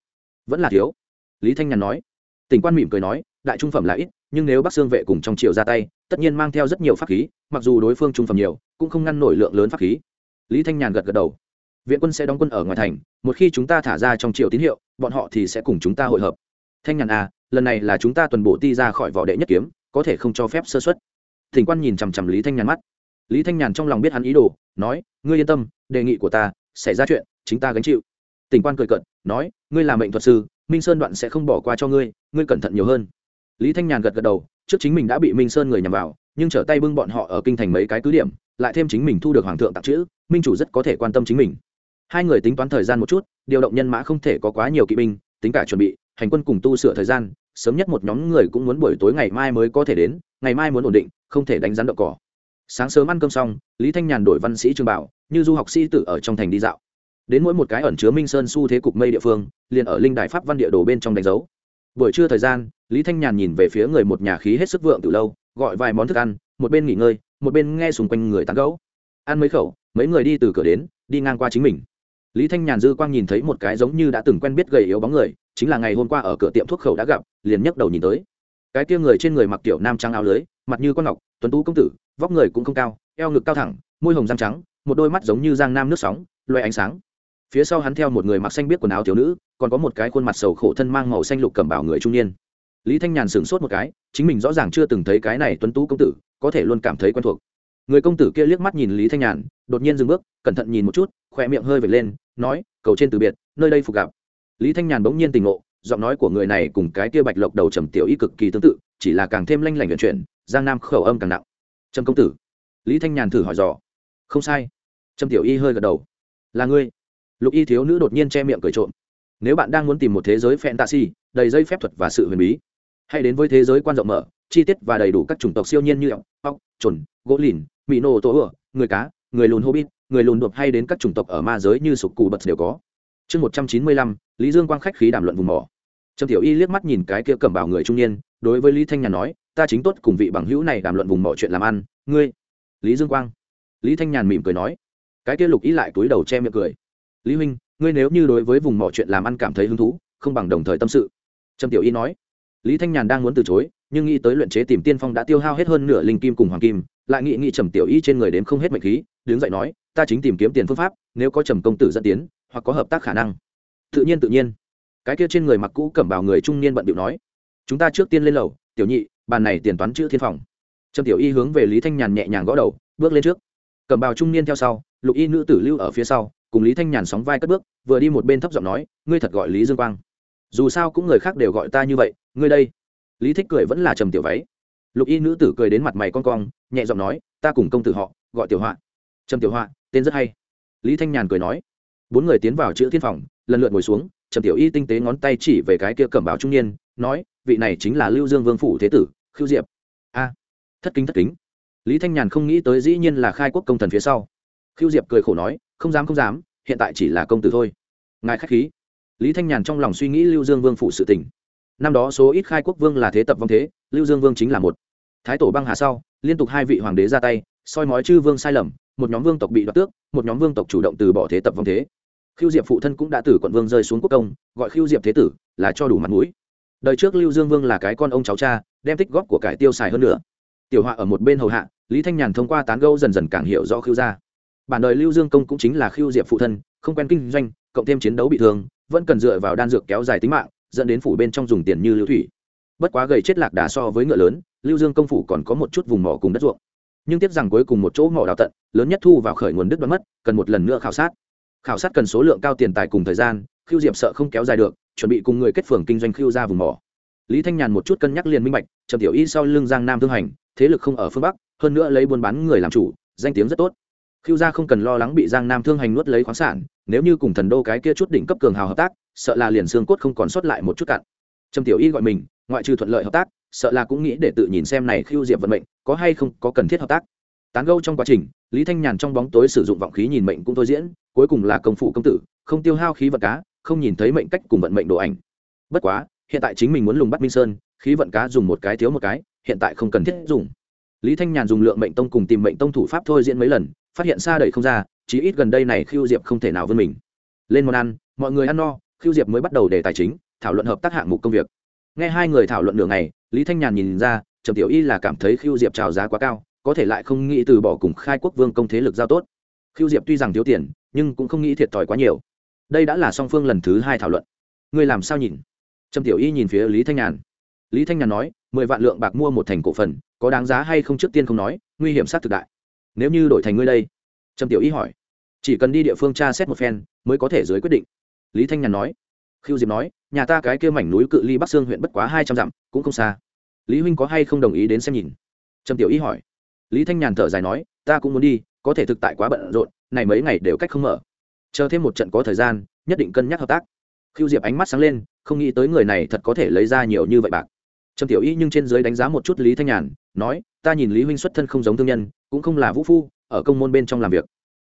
[SPEAKER 1] Vẫn là thiếu. Lý thanh nhàn nói. Tỉnh quan mỉm cười nói, đại trung phẩm là ít, nhưng nếu bắc xương vệ cùng trong triều ra tay, tất nhiên mang theo rất nhiều pháp khí, mặc dù đối phương trung phẩm nhiều, cũng không ngăn nổi lượng lớn pháp khí. Lý thanh nhàn gật gật đầu. Viện quân sẽ đóng quân ở ngoài thành, một khi chúng ta thả ra trong triều tín hiệu, bọn họ thì sẽ cùng chúng ta hội hợp. Thanh nhàn à lần này là chúng ta tuần bổ ti ra khỏi vỏ đệ nhất kiếm, có thể không cho phép sơ xuất thỉnh quan nhìn chằm chằm lý thanh nhàn mắt lý thanh nhàn trong lòng biết hắn ý đồ, nói, ngươi yên tâm, đề nghị của ta xảy ra chuyện, chính ta gánh chịu. Tỉnh quan cười cận nói, ngươi là mệnh thuật sư, minh sơn đoạn sẽ không bỏ qua cho ngươi ngươi cẩn thận nhiều hơn. Lý thanh nhàn gật gật đầu, trước chính mình đã bị minh sơn người nhằm vào, nhưng trở tay bưng bọn họ ở kinh thành mấy cái cứ điểm, lại thêm chính mình thu được hoàng thượng tặng chữ, minh chủ rất có thể quan tâm chính mình. Hai người tính toán thời gian một chút, điều động nhân mã không thể có quá nhiều kỵ binh, tính cả chuẩn bị, hành quân cùng tu sửa thời gian, sớm nhất một nhóm người cũng muốn buổi tối ngày mai mới có thể đến, ngày mai muốn ổn định, không thể đánh rắn đậu cỏ sáng sớm ăn cơm xong, lý thanh nhàn đổi văn sĩ trường bảo, như du học sĩ tử ở trong thành đi dạo. Đến mỗi một cái ẩn chứa minh sơn xu thế cục mây địa phương, liền ở linh đại pháp văn địa đồ bên trong đánh dấu. Buổi trưa thời gian, lý thanh nhàn nhìn về phía người một nhà khí hết sức vượng từ lâu, gọi vài món thức ăn, một bên nghỉ ngơi, một bên nghe xung quanh người tán gấu ăn mấy khẩu, mấy người đi từ cửa đến, đi ngang qua chính mình. Lý thanh nhàn dư quang nhìn thấy một cái giống như đã từng quen biết gầy yếu bóng người, chính là ngày hôm qua ở cửa tiệm thuốc khẩu đã gặp, liền nhấc đầu nhìn tới. Cái kia người trên người mặc tiểu nam trang áo lưới mặt như con ngọc, tuấn tú công tử, vóc người cũng không cao, eo ngực cao thẳng, môi hồng răng trắng, một đôi mắt giống như giang nam nước sóng loe ánh sáng. Phía sau hắn theo một người mặc xanh biết quần áo thiếu nữ, còn có một cái khuôn mặt sầu khổ thân mang màu xanh lục cầm bảo người trung niên. Lý thanh nhàn sửng sốt một cái, chính mình rõ ràng chưa từng thấy cái này tuấn tú công tử, có thể luôn cảm thấy quen thuộc. Người công tử kia liếc mắt nhìn lý thanh nhàn, đột nhiên dừng bước, cẩn thận nhìn một chút khoe miệng hơi vệt lên, nói, cầu trên từ biệt, nơi đây phục gặp. Lý thanh nhàn bỗng nhiên tỉnh ngộ giọng nói của người này cùng cái kia bạch lộc đầu trầm tiểu y cực kỳ tương tự, chỉ là càng thêm lanh lảnh vận chuyển, giang nam khẩu âm càng nặng. Trầm công tử. Lý thanh nhàn thử hỏi dò. Không sai. Trầm tiểu y hơi gật đầu. Là ngươi. Lục y thiếu nữ đột nhiên che miệng cười trộm. Nếu bạn đang muốn tìm một thế giới fantasy đầy dây phép thuật và sự huyền bí, hãy đến với thế giới quan rộng mở, chi tiết và đầy đủ các chủng tộc siêu nhiên như ốc ốc trồn gỗ lìn mỹ nô tổ ửa, người cá, người lùn hobbit, người lùn đột hay đến các chủng tộc ở ma giới như sục cù bật đều có. Chương một trăm chín mươi lăm, lý dương quang khách khí đàm luận vùng mỏ trầm tiểu y liếc mắt nhìn cái kia cầm bảo người trung niên, đối với lý thanh nhàn nói, ta chính tốt cùng vị bằng hữu này đàm luận vùng mỏ chuyện làm ăn, ngươi? Lý dương quang. Lý thanh nhàn mỉm cười nói, cái kia lục y lại túi đầu che miệng cười. Lý huynh, ngươi nếu như đối với vùng mỏ chuyện làm ăn cảm thấy hứng thú, không bằng đồng thời tâm sự. Trầm tiểu y nói. Lý thanh nhàn đang muốn từ chối, nhưng nghĩ tới luyện chế tìm tiên phong đã tiêu hao hết hơn nửa linh kim cùng hoàng kim, lại nghĩ nghĩ trầm tiểu y trên người đến không hết mệnh khí, đứng dậy nói, ta chính tìm kiếm tiền phương pháp, nếu có trầm công tử dẫn tiến, hoặc có hợp tác khả năng. Tự nhiên tự nhiên cái kia trên người mặc cũ cẩm bào người trung niên bận điệu nói, chúng ta trước tiên lên lầu, tiểu nhị, bàn này tiền toán chữ thiên phòng. Trầm tiểu y hướng về lý thanh nhàn nhẹ nhàng gõ đầu, bước lên trước. Cẩm bào trung niên theo sau, lục y nữ tử lưu ở phía sau, cùng lý thanh nhàn sóng vai cất bước, vừa đi một bên thấp giọng nói, ngươi thật gọi lý dương quang. Dù sao cũng người khác đều gọi ta như vậy, ngươi đây. Lý thích cười vẫn là trầm tiểu váy. Lục y nữ tử cười đến mặt mày con cong, nhẹ giọng nói, ta cùng công tử họ, gọi tiểu họa. Trầm tiểu họa, tên rất hay. Lý thanh nhàn cười nói bốn người tiến vào chữ thiên phòng, lần lượt ngồi xuống, trầm tiểu y tinh tế ngón tay chỉ về cái kia cẩm báo trung niên, nói, vị này chính là lưu dương vương phủ thế tử khiêu diệp. A, thất kính thất kính. Lý thanh nhàn không nghĩ tới dĩ nhiên là khai quốc công thần phía sau. Khiêu diệp cười khổ nói, không dám không dám, hiện tại chỉ là công tử thôi. Ngài khách khí. Lý thanh nhàn trong lòng suy nghĩ lưu dương vương phụ sự tỉnh năm đó số ít khai quốc vương là thế tập vong thế, lưu dương vương chính là một. Thái tổ băng hà sau, liên tục hai vị hoàng đế ra tay, soi mói chư vương sai lầm, một nhóm vương tộc bị đoạt tước, một nhóm vương tộc chủ động từ bỏ thế tập vong thế khiêu diệp phụ thân cũng đã từ quận vương rơi xuống quốc công, gọi khiêu diệp thế tử là cho đủ mặt mũi. Đời trước lưu dương vương là cái con ông cháu cha, đem tích góp của cải tiêu xài hơn nữa. Tiểu họa ở một bên hầu hạ, lý thanh nhàn thông qua tán gâu dần dần càng hiểu rõ khiêu gia. Bản đời lưu dương công cũng chính là khiêu diệp phụ thân, không quen kinh doanh, cộng thêm chiến đấu bị thương, vẫn cần dựa vào đan dược kéo dài tính mạng, dẫn đến phủ bên trong dùng tiền như lưu thủy. Bất quá gầy chết lạc đà so với ngựa lớn, lưu dương công phủ còn có một chút vùng mỏ cùng đất ruộng. Nhưng tiếc rằng cuối cùng một chỗ mỏ đào tận, lớn nhất thu vào khởi nguồn đất đoán mất, cần một lần nữa khảo sát khảo sát cần số lượng cao tiền tài cùng thời gian khiêu diệp sợ không kéo dài được, chuẩn bị cùng người kết phường kinh doanh khiêu ra vùng mỏ. Lý thanh nhàn một chút cân nhắc liền minh bạch, trầm tiểu y sau lưng giang nam thương hành, thế lực không ở phương bắc, hơn nữa lấy buôn bán người làm chủ, danh tiếng rất tốt. Khiêu gia không cần lo lắng bị giang nam thương hành nuốt lấy khoáng sản, nếu như cùng thần đô cái kia chút đỉnh cấp cường hào hợp tác, sợ là liền xương cốt không còn sót lại một chút cạn. Trầm tiểu y gọi mình, ngoại trừ thuận lợi hợp tác, sợ là cũng nghĩ để tự nhìn xem này khiêu diệp vận mệnh, có hay không có cần thiết hợp tác. Tán gâu trong quá trình lý thanh nhàn trong bóng tối sử dụng vọng khí nhìn mệnh cũng thôi diễn, cuối cùng là công phụ công tử, không tiêu hao khí vận cá, không nhìn thấy mệnh cách cùng vận mệnh đồ ảnh. Bất quá, hiện tại chính mình muốn lùng bắt minh sơn, khí vận cá dùng một cái thiếu một cái, hiện tại không cần thiết dùng. Lý thanh nhàn dùng lượng mệnh tông cùng tìm mệnh tông thủ pháp thôi diễn mấy lần, phát hiện xa đẩy không ra, chí ít gần đây này khiêu diệp không thể nào vươn mình. Lên món ăn, mọi người ăn no khiêu diệp mới bắt đầu đề tài chính, thảo luận hợp tác hạng mục công việc. Nghe hai người thảo luận nửa ngày, lý thanh nhàn nhìn ra, trầm tiểu y là cảm thấy khiêu diệp trào giá quá cao có thể lại không nghĩ từ bỏ cùng khai quốc vương công thế lực giao tốt. Khiêu diệp tuy rằng thiếu tiền, nhưng cũng không nghĩ thiệt thòi quá nhiều. Đây đã là song phương lần thứ hai thảo luận. Ngươi làm sao nhìn? Trầm tiểu y nhìn phía lý thanh nhàn. Lý thanh nhàn nói, mười vạn lượng bạc mua một thành cổ phần, có đáng giá hay không trước tiên không nói, nguy hiểm sát thực đại. Nếu như đổi thành ngươi đây trầm tiểu y hỏi, chỉ cần đi địa phương tra xét một phen, mới có thể dưới quyết định. Lý thanh nhàn nói khiêu diệp nói, nhà ta cái kia mảnh núi cự ly bắc sương huyện bất quá hai trăm dặm, cũng không xa. Lý huynh có hay không đồng ý đến xem nhìn? Trầm tiểu y hỏi lý thanh nhàn thở dài nói, ta cũng muốn đi, có thể thực tại quá bận rộn, này mấy ngày đều cách không mở. Chờ thêm một trận có thời gian, nhất định cân nhắc hợp tác. Khiêu diệp ánh mắt sáng lên, không nghĩ tới người này thật có thể lấy ra nhiều như vậy bạc. Trầm tiểu y nhưng trên dưới đánh giá một chút lý thanh nhàn, nói, ta nhìn lý huynh xuất thân không giống thương nhân, cũng không là vũ phu, ở công môn bên trong làm việc.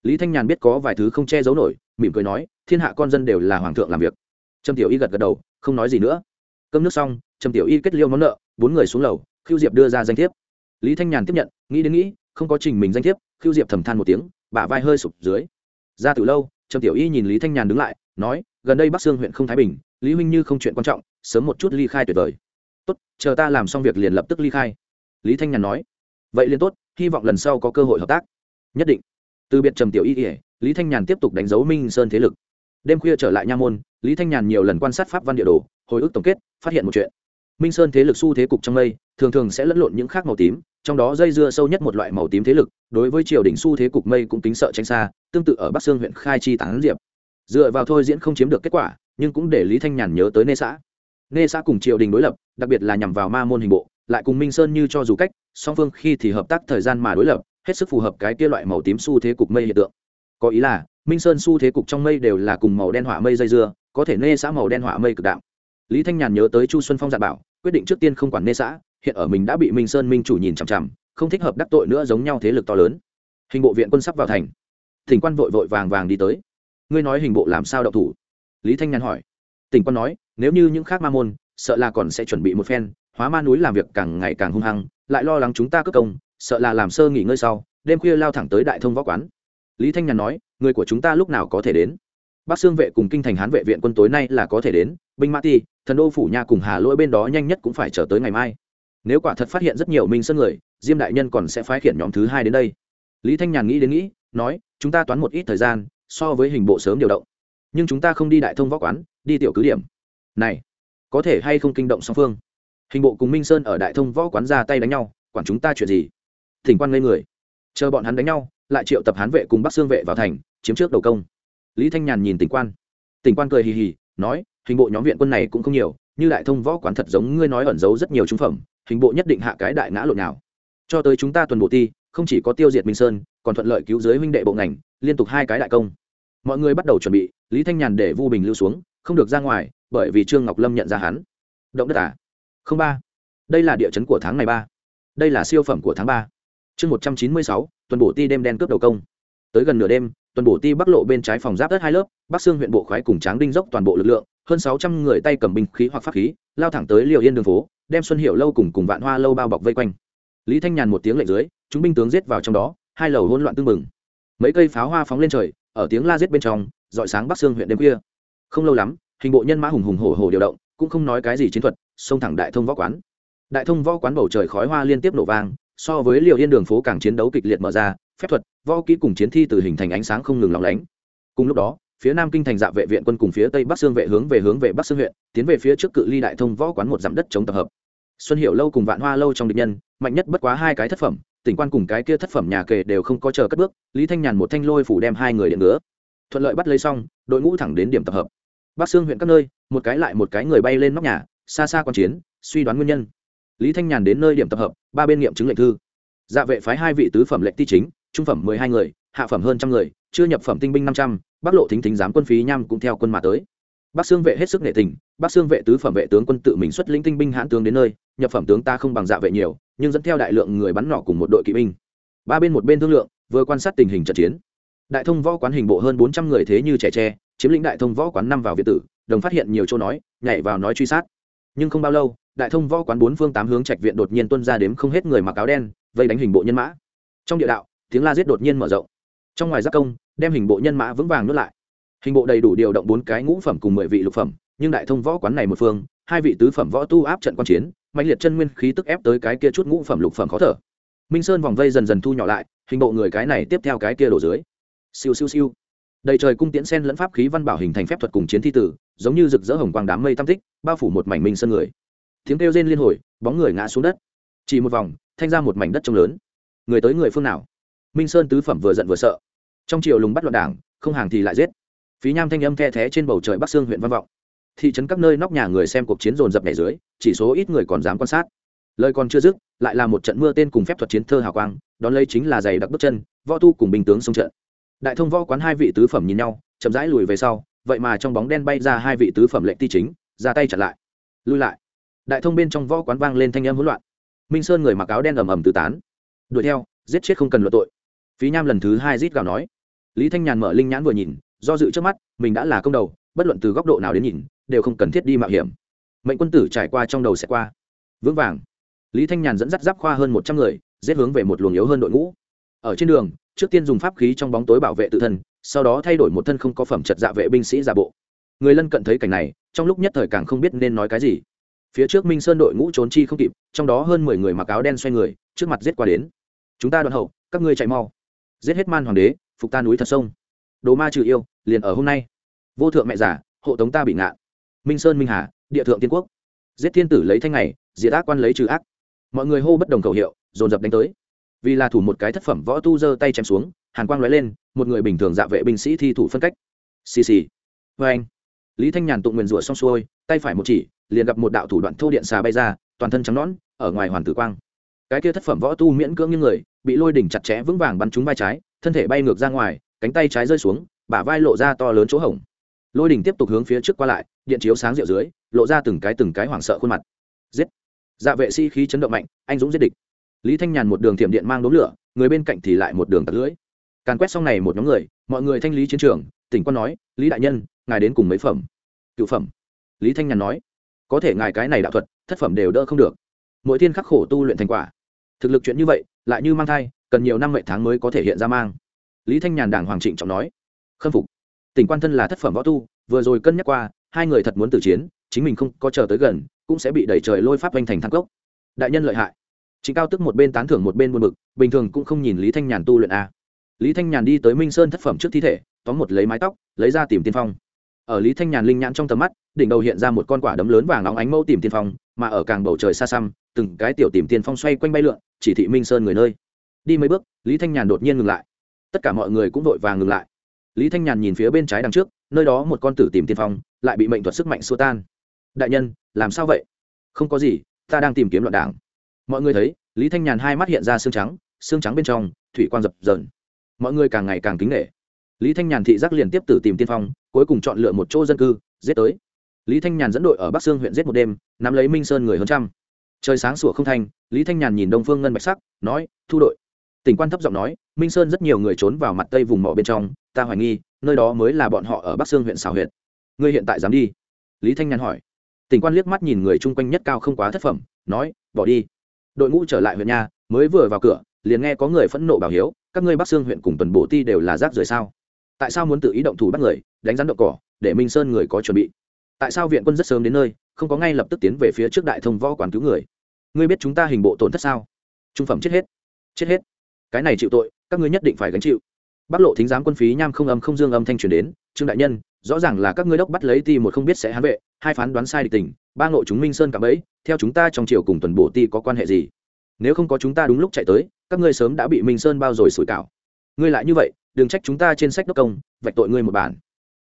[SPEAKER 1] Lý thanh nhàn biết có vài thứ không che giấu nổi, mỉm cười nói, thiên hạ con dân đều là hoàng thượng làm việc. Trầm tiểu y gật gật đầu, không nói gì nữa. Cơm nước xong trầm tiểu y kết liêu món nợ, bốn người xuống lầu khiêu diệp đưa ra danh thiếp. Lý thanh nhàn tiếp nhận nghĩ đến nghĩ, không có trình mình danh thiếp khiêu diệp thầm than một tiếng, bả vai hơi sụp dưới. Ra từ lâu, trầm tiểu y nhìn lý thanh nhàn đứng lại, nói, gần đây bắc sương huyện không thái bình, lý huynh như không chuyện quan trọng, sớm một chút ly khai tuyệt vời. Tốt, chờ ta làm xong việc liền lập tức ly khai. Lý thanh nhàn nói, vậy liền tốt, hy vọng lần sau có cơ hội hợp tác. Nhất định. Từ biệt trầm tiểu y ỉa lý thanh nhàn tiếp tục đánh dấu minh sơn thế lực. Đêm khuya trở lại nha môn, lý thanh nhàn nhiều lần quan sát pháp văn địa đồ, hồi ức tổng kết, phát hiện một chuyện minh sơn thế lực xu thế cục trong mây, thường thường sẽ lẫn lộn những khác màu tím, trong đó dây dưa sâu nhất một loại màu tím thế lực, đối với triều đình xu thế cục mây cũng tính sợ tránh xa, tương tự ở bắc sương huyện khai chi tán diệp. Dựa vào thôi diễn không chiếm được kết quả, nhưng cũng để lý thanh nhàn nhớ tới nê xã nê xã cùng triều đình đối lập, đặc biệt là nhằm vào ma môn hình bộ, lại cùng minh sơn như cho dù cách, song phương khi thì hợp tác thời gian mà đối lập, hết sức phù hợp cái kia loại màu tím xu thế cục mây hiện tượng. Có ý là, minh sơn xu thế cục trong mây đều là cùng màu đen hỏa mây dây dưa, có thể nê xã màu đen hỏa mây cực đạo lý thanh nhàn nhớ tới chu xuân phong dặn bảo, quyết định trước tiên không quản nê xã, hiện ở mình đã bị minh sơn minh chủ nhìn chằm chằm, không thích hợp đắc tội nữa giống nhau thế lực to lớn. Hình bộ viện quân sắp vào thành. Thỉnh quan vội vội vàng vàng đi tới. Ngươi nói hình bộ làm sao đậu thủ? Lý thanh nhàn hỏi. Tỉnh quan nói, nếu như những khác ma môn, sợ là còn sẽ chuẩn bị một phen, hóa ma núi làm việc càng ngày càng hung hăng, lại lo lắng chúng ta cất công, sợ là làm sơ nghỉ ngơi sau, đêm khuya lao thẳng tới đại thông võ quán. Lý thanh nhàn nói, người của chúng ta lúc nào có thể đến? Bắc xương vệ cùng kinh thành hán vệ viện quân tối nay là có thể đến, binh mã ti thần đô phủ nha cùng hà lỗi bên đó nhanh nhất cũng phải chờ tới ngày mai. Nếu quả thật phát hiện rất nhiều minh sơn người, diêm đại nhân còn sẽ phái khiển nhóm thứ hai đến đây. Lý thanh nhàn nghĩ đến nghĩ, nói, chúng ta toán một ít thời gian, so với hình bộ sớm điều động. Nhưng chúng ta không đi đại thông võ quán, đi tiểu cứ điểm. Này, có thể hay không kinh động song phương? Hình bộ cùng minh sơn ở đại thông võ quán ra tay đánh nhau, quản chúng ta chuyện gì? Thỉnh quan ngây người. Chờ bọn hắn đánh nhau, lại triệu tập hán vệ cùng bắc xương vệ vào thành, chiếm trước đầu công. Lý thanh nhàn nhìn tỉnh quan. Tỉnh quan cười hì hì, nói hình bộ nhóm viện quân này cũng không nhiều, như đại thông võ quán thật giống ngươi nói ẩn giấu rất nhiều trung phẩm, hình bộ nhất định hạ cái đại ngã lộn nào. Cho tới chúng ta tuần bộ ti, không chỉ có tiêu diệt minh sơn, còn thuận lợi cứu giới huynh đệ bộ ngành, liên tục hai cái đại công. Mọi người bắt đầu chuẩn bị, lý thanh nhàn để vu bình lưu xuống, không được ra ngoài, bởi vì trương ngọc lâm nhận ra hắn. Động đất à? Không ba. Đây là địa chấn của tháng này ba. Đây là siêu phẩm của tháng ba. Chương một trăm chín mươi sáu, tuần bổ ti đêm đen cướp đầu công. Tới gần nửa đêm, tuần bổ ti bắc lộ bên trái phòng giáp đất hai lớp, bắc xương huyện bộ khoái cùng tráng đinh dốc toàn bộ lực lượng hơn sáu trăm người tay cầm binh khí hoặc pháp khí, lao thẳng tới liều yên đường phố, đem xuân hiệu lâu cùng cùng vạn hoa lâu bao bọc vây quanh. Lý thanh nhàn một tiếng lệnh dưới, chúng binh tướng giết vào trong đó, hai lầu hỗn loạn tương mừng mấy cây pháo hoa phóng lên trời, ở tiếng la giết bên trong dọi sáng bắc xương huyện đêm khuya. Không lâu lắm, hình bộ nhân mã hùng hùng hổ hổ điều động, cũng không nói cái gì chiến thuật, xông thẳng đại thông võ quán. Đại thông võ quán bầu trời khói hoa liên tiếp nổ vang, so với liều yên đường phố càng chiến đấu kịch liệt mở ra, phép thuật, võ kỹ cùng chiến thi từ hình thành ánh sáng không ngừng lóng lánh. Cùng lúc đó phía nam kinh thành dạ vệ viện quân cùng phía tây bắc xương vệ hướng về hướng về bắc xương huyện, tiến về phía trước cự ly đại thông võ quán một dặm đất chống tập hợp. Xuân hiệu lâu cùng vạn hoa lâu trong địch nhân, mạnh nhất bất quá hai cái thất phẩm, tỉnh quan cùng cái kia thất phẩm nhà kề đều không có chờ cất bước, lý thanh nhàn một thanh lôi phủ đem hai người điện ngứa. Thuận lợi bắt lấy xong, đội ngũ thẳng đến điểm tập hợp. Bắc xương huyện các nơi, một cái lại một cái người bay lên nóc nhà, xa xa quan chiến, suy đoán nguyên nhân. Lý thanh nhàn đến nơi điểm tập hợp, ba bên nghiệm chứng lệnh thư. Dạ vệ phái hai vị tứ phẩm lệnh ti chính, trung phẩm mười hai người, hạ phẩm hơn trăm người, chưa nhập phẩm tinh binh năm trăm bắc lộ thính thính giám quân phí nham cũng theo quân mà tới. Bắc xương vệ hết sức nghệ tình, bắc xương vệ tứ phẩm vệ tướng quân tự mình xuất lĩnh tinh binh hãn tướng đến nơi, nhập phẩm tướng ta không bằng dạ vệ nhiều, nhưng dẫn theo đại lượng người bắn nỏ cùng một đội kỵ binh. Ba bên một bên thương lượng, vừa quan sát tình hình trận chiến. Đại thông võ quán hình bộ hơn bốn trăm người thế như trẻ tre, chiếm lĩnh đại thông võ quán năm vào việt tử, đồng phát hiện nhiều chỗ nói, nhảy vào nói truy sát. Nhưng không bao lâu, đại thông võ quán bốn phương tám hướng trạch viện đột nhiên tuân ra đếm không hết người mặc áo đen, vây đánh hình bộ nhân mã. Trong địa đạo, tiếng la giết đột nhiên mở rộng. Trong ngoài giác công đem hình bộ nhân mã vững vàng nuốt lại. Hình bộ đầy đủ điều động bốn cái ngũ phẩm cùng mười vị lục phẩm, nhưng đại thông võ quán này một phương, hai vị tứ phẩm võ tu áp trận quan chiến mạnh liệt chân nguyên khí tức ép tới cái kia chút ngũ phẩm lục phẩm khó thở. Minh sơn vòng vây dần dần thu nhỏ lại, hình bộ người cái này tiếp theo cái kia đổ dưới. Siêu siêu siêu. Đầy trời cung tiễn sen lẫn pháp khí văn bảo hình thành phép thuật cùng chiến thi tử, giống như rực rỡ hồng quang đám mây tam tích, bao phủ một mảnh minh sơn người. Tiếng kêu rên liên hồi, bóng người ngã xuống đất. Chỉ một vòng, thanh ra một mảnh đất trông lớn. Người tới người phương nào? Minh sơn tứ phẩm vừa giận vừa sợ trong triều lùng bắt loạn đảng, không hàng thì lại giết. Phí nham thanh âm the thé trên bầu trời bắc sương huyện văn vọng. Thị trấn các nơi nóc nhà người xem cuộc chiến dồn dập nhảy dưới, chỉ số ít người còn dám quan sát. Lời còn chưa dứt, lại là một trận mưa tên cùng phép thuật chiến thơ hào quang, đón lấy chính là giày đặc bước chân, võ tu cùng binh tướng xông trận. Đại thông võ quán hai vị tứ phẩm nhìn nhau, chậm rãi lùi về sau, vậy mà trong bóng đen bay ra hai vị tứ phẩm lệnh ti chính, ra tay chặn lại. Lui lại. Đại thông bên trong võ quán vang lên thanh âm hỗn loạn. Minh sơn người mặc áo đen ầm ầm tứ tán. Đuổi theo, giết chết không cần luận tội phí nham lần thứ hai rít gào nói. Lý thanh nhàn mở linh nhãn vừa nhìn, do dự trước mắt, mình đã là công đầu, bất luận từ góc độ nào đến nhìn, đều không cần thiết đi mạo hiểm. Mệnh quân tử trải qua trong đầu sẽ qua. Vững vàng. Lý thanh nhàn dẫn dắt giáp khoa hơn một trăm người, giết hướng về một luồng yếu hơn đội ngũ. Ở trên đường, trước tiên dùng pháp khí trong bóng tối bảo vệ tự thân, sau đó thay đổi một thân không có phẩm chật dạ vệ binh sĩ giả bộ. Người lân cận thấy cảnh này, trong lúc nhất thời càng không biết nên nói cái gì. Phía trước minh sơn đội ngũ trốn chi không kịp, trong đó hơn mười người mặc áo đen xoay người, trước mặt giết qua đến. Chúng ta đoạn hậu, các ngươi chạy mau giết hết man hoàng đế, phục ta núi thật sông. Đồ ma trừ yêu, liền ở hôm nay. Vô thượng mẹ giả hộ tống ta bị ngạn. Minh sơn minh hà, địa thượng tiên quốc. Giết thiên tử lấy thanh này, diệt ác quan lấy trừ ác. Mọi người hô bất đồng khẩu hiệu, dồn dập đánh tới. Vì là thủ một cái thất phẩm võ tu giơ tay chém xuống, hàn quang lóe lên, một người bình thường dạ vệ binh sĩ thi thủ phân cách. Xì xì. Vê anh. Lý thanh nhàn tụng nguyền rủa xong xuôi, tay phải một chỉ, liền gặp một đạo thủ đoạn thô điện xà bay ra, toàn thân trắng nõn, ở ngoài hoàn tử quang cái kia thất phẩm võ tu miễn cưỡng như người, bị lôi đỉnh chặt chẽ vững vàng bắn trúng vai trái, thân thể bay ngược ra ngoài, cánh tay trái rơi xuống, bả vai lộ ra to lớn chỗ hổng. Lôi đỉnh tiếp tục hướng phía trước qua lại, điện chiếu sáng rượu dưới, lộ ra từng cái từng cái hoảng sợ khuôn mặt. Giết! Dạ vệ sĩ khí chấn động mạnh, anh dũng giết địch. Lý thanh nhàn một đường thiểm điện mang đốm lửa, người bên cạnh thì lại một đường tạt lưỡi. Càn quét xong này một nhóm người, mọi người thanh lý chiến trường, tỉnh quân nói, lý đại nhân, ngài đến cùng mấy phẩm? Cựu phẩm. Lý thanh nhàn nói, có thể ngài cái này đạo thuật, thất phẩm đều đỡ không được. Mỗi thiên khắc khổ tu luyện thành quả thực lực chuyện như vậy, lại như mang thai, cần nhiều năm mệnh tháng mới có thể hiện ra mang. Lý thanh nhàn đảng hoàng trịnh trọng nói. Khâm phục. Tỉnh quan thân là thất phẩm võ tu, vừa rồi cân nhắc qua, hai người thật muốn tử chiến, chính mình không có chờ tới gần, cũng sẽ bị đẩy trời lôi pháp hoành thành thang cốc đại nhân lợi hại. Chính cao tức một bên tán thưởng một bên buồn bực, bình thường cũng không nhìn lý thanh nhàn tu luyện a. Lý thanh nhàn đi tới minh sơn thất phẩm trước thi thể, tóm một lấy mái tóc, lấy ra tìm tiên phong ở lý thanh nhàn linh nhãn trong tầm mắt, đỉnh đầu hiện ra một con quả đấm lớn vàng óng ánh mẫu tìm tiên phong, mà ở càng bầu trời xa xăm, từng cái tiểu tìm tiên phong xoay quanh bay lượn, chỉ thị minh sơn người nơi. Đi mấy bước, lý thanh nhàn đột nhiên ngừng lại. Tất cả mọi người cũng vội vàng ngừng lại. Lý thanh nhàn nhìn phía bên trái đằng trước, nơi đó một con tử tìm tiên phong, lại bị mệnh thuật sức mạnh xua tan. Đại nhân, làm sao vậy? Không có gì, ta đang tìm kiếm loạn đảng. Mọi người thấy, lý thanh nhàn hai mắt hiện ra xương trắng xương trắng bên trong, thủy quang dập dờn. Mọi người càng ngày càng kính nghệ lý thanh nhàn thị giác liền tiếp tử tìm tiên phong cuối cùng chọn lựa một chỗ dân cư, giết tới. Lý thanh nhàn dẫn đội ở bắc sương huyện giết một đêm, nắm lấy minh sơn người hơn trăm. Trời sáng sủa không thanh lý thanh nhàn nhìn đông phương ngân bạch sắc, nói, thu đội. Tỉnh quan thấp giọng nói, minh sơn rất nhiều người trốn vào mặt tây vùng mỏ bên trong, ta hoài nghi, nơi đó mới là bọn họ ở bắc sương huyện xào huyện ngươi hiện tại dám đi? Lý thanh nhàn hỏi. Tỉnh quan liếc mắt nhìn người chung quanh nhất cao không quá thất phẩm, nói, bỏ đi. Đội ngũ trở lại huyện nhà, mới vừa vào cửa, liền nghe có người phẫn nộ bảo hiếu, các ngươi bắc sương huyện cùng tuần bổ ti đều là rác rưởi sao? Tại sao muốn tự ý động thủ bắt người, đánh rắn động cỏ, để minh sơn người có chuẩn bị? Tại sao viện quân rất sớm đến nơi, không có ngay lập tức tiến về phía trước đại thông võ quản cứu người? Ngươi biết chúng ta hình bộ tổn thất sao? Trung phẩm chết hết. Chết hết. Cái này chịu tội, các ngươi nhất định phải gánh chịu. Bắc lộ thính giám quân phí nham không âm không dương âm thanh truyền đến, trương đại nhân, rõ ràng là các ngươi đốc bắt lấy ti một không biết sẽ hán vệ, hai phán đoán sai địch tình, ba ngộ chúng minh sơn cả bấy theo chúng ta trong triều cùng tuần bổ ti có quan hệ gì? Nếu không có chúng ta đúng lúc chạy tới, các ngươi sớm đã bị minh sơn bao rồi sủi cảo. Ngươi lại như vậy đừng trách chúng ta trên sách đốc công, vạch tội ngươi một bản.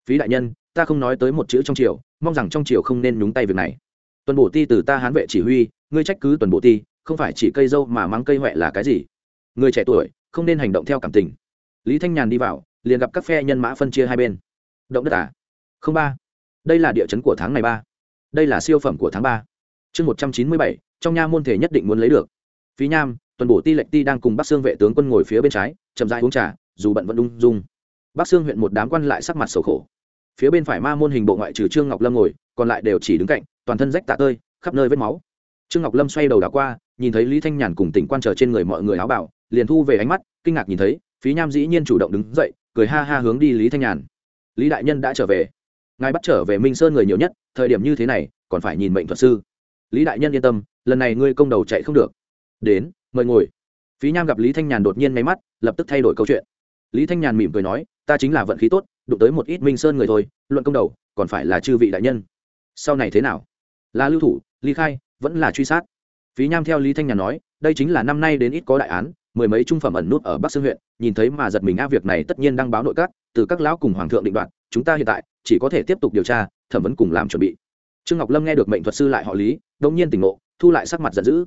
[SPEAKER 1] Phí đại nhân, ta không nói tới một chữ trong triều, mong rằng trong triều không nên nhúng tay việc này. Tuần bổ ti từ ta hán vệ chỉ huy, ngươi trách cứ tuần bổ ti, không phải chỉ cây dâu mà mắng cây huệ là cái gì? Người trẻ tuổi, không nên hành động theo cảm tình. Lý thanh nhàn đi vào, liền gặp các phe nhân mã phân chia hai bên. Động đất à? Không ba. Đây là địa chấn của tháng này ba. Đây là siêu phẩm của tháng ba. Chương một trăm chín mươi bảy, trong nha môn thể nhất định muốn lấy được. Phí nham, tuần bổ ti lệnh ti đang cùng bắc xương vệ tướng quân ngồi phía bên trái, chậm dãi uống trà dù bận vẫn ung dung. Bắc xương huyện một đám quan lại sắc mặt sầu khổ. Phía bên phải ma môn hình bộ ngoại trừ trương ngọc lâm ngồi, còn lại đều chỉ đứng cạnh, toàn thân rách tạ tơi, khắp nơi vết máu. Trương ngọc lâm xoay đầu đảo qua, nhìn thấy lý thanh nhàn cùng tỉnh quan trở trên người mọi người áo bảo, liền thu về ánh mắt, kinh ngạc nhìn thấy, phí nham dĩ nhiên chủ động đứng dậy, cười ha ha hướng đi lý thanh nhàn. Lý đại nhân đã trở về. Ngài bắt trở về minh sơn người nhiều nhất, thời điểm như thế này, còn phải nhìn mệnh thuật sư. Lý đại nhân yên tâm, lần này ngươi công đầu chạy không được. Đến, mời ngồi. Phí nham gặp lý thanh nhàn đột nhiên máy mắt, lập tức thay đổi câu chuyện lý thanh nhàn mỉm cười nói, ta chính là vận khí tốt, đụng tới một ít minh sơn người thôi, luận công đầu, còn phải là chư vị đại nhân. Sau này thế nào? Là lưu thủ, ly khai, vẫn là truy sát. Phí nham theo lý thanh nhàn nói, đây chính là năm nay đến ít có đại án, mười mấy trung phẩm ẩn nút ở bắc sương huyện, nhìn thấy mà giật mình, a, việc này tất nhiên đăng báo nội các, từ các lão cùng hoàng thượng định đoạt, chúng ta hiện tại, chỉ có thể tiếp tục điều tra, thẩm vấn cùng làm chuẩn bị. Trương ngọc lâm nghe được mệnh thuật sư lại họ lý đông nhiên tỉnh ngộ, thu lại sắc mặt giận dữ.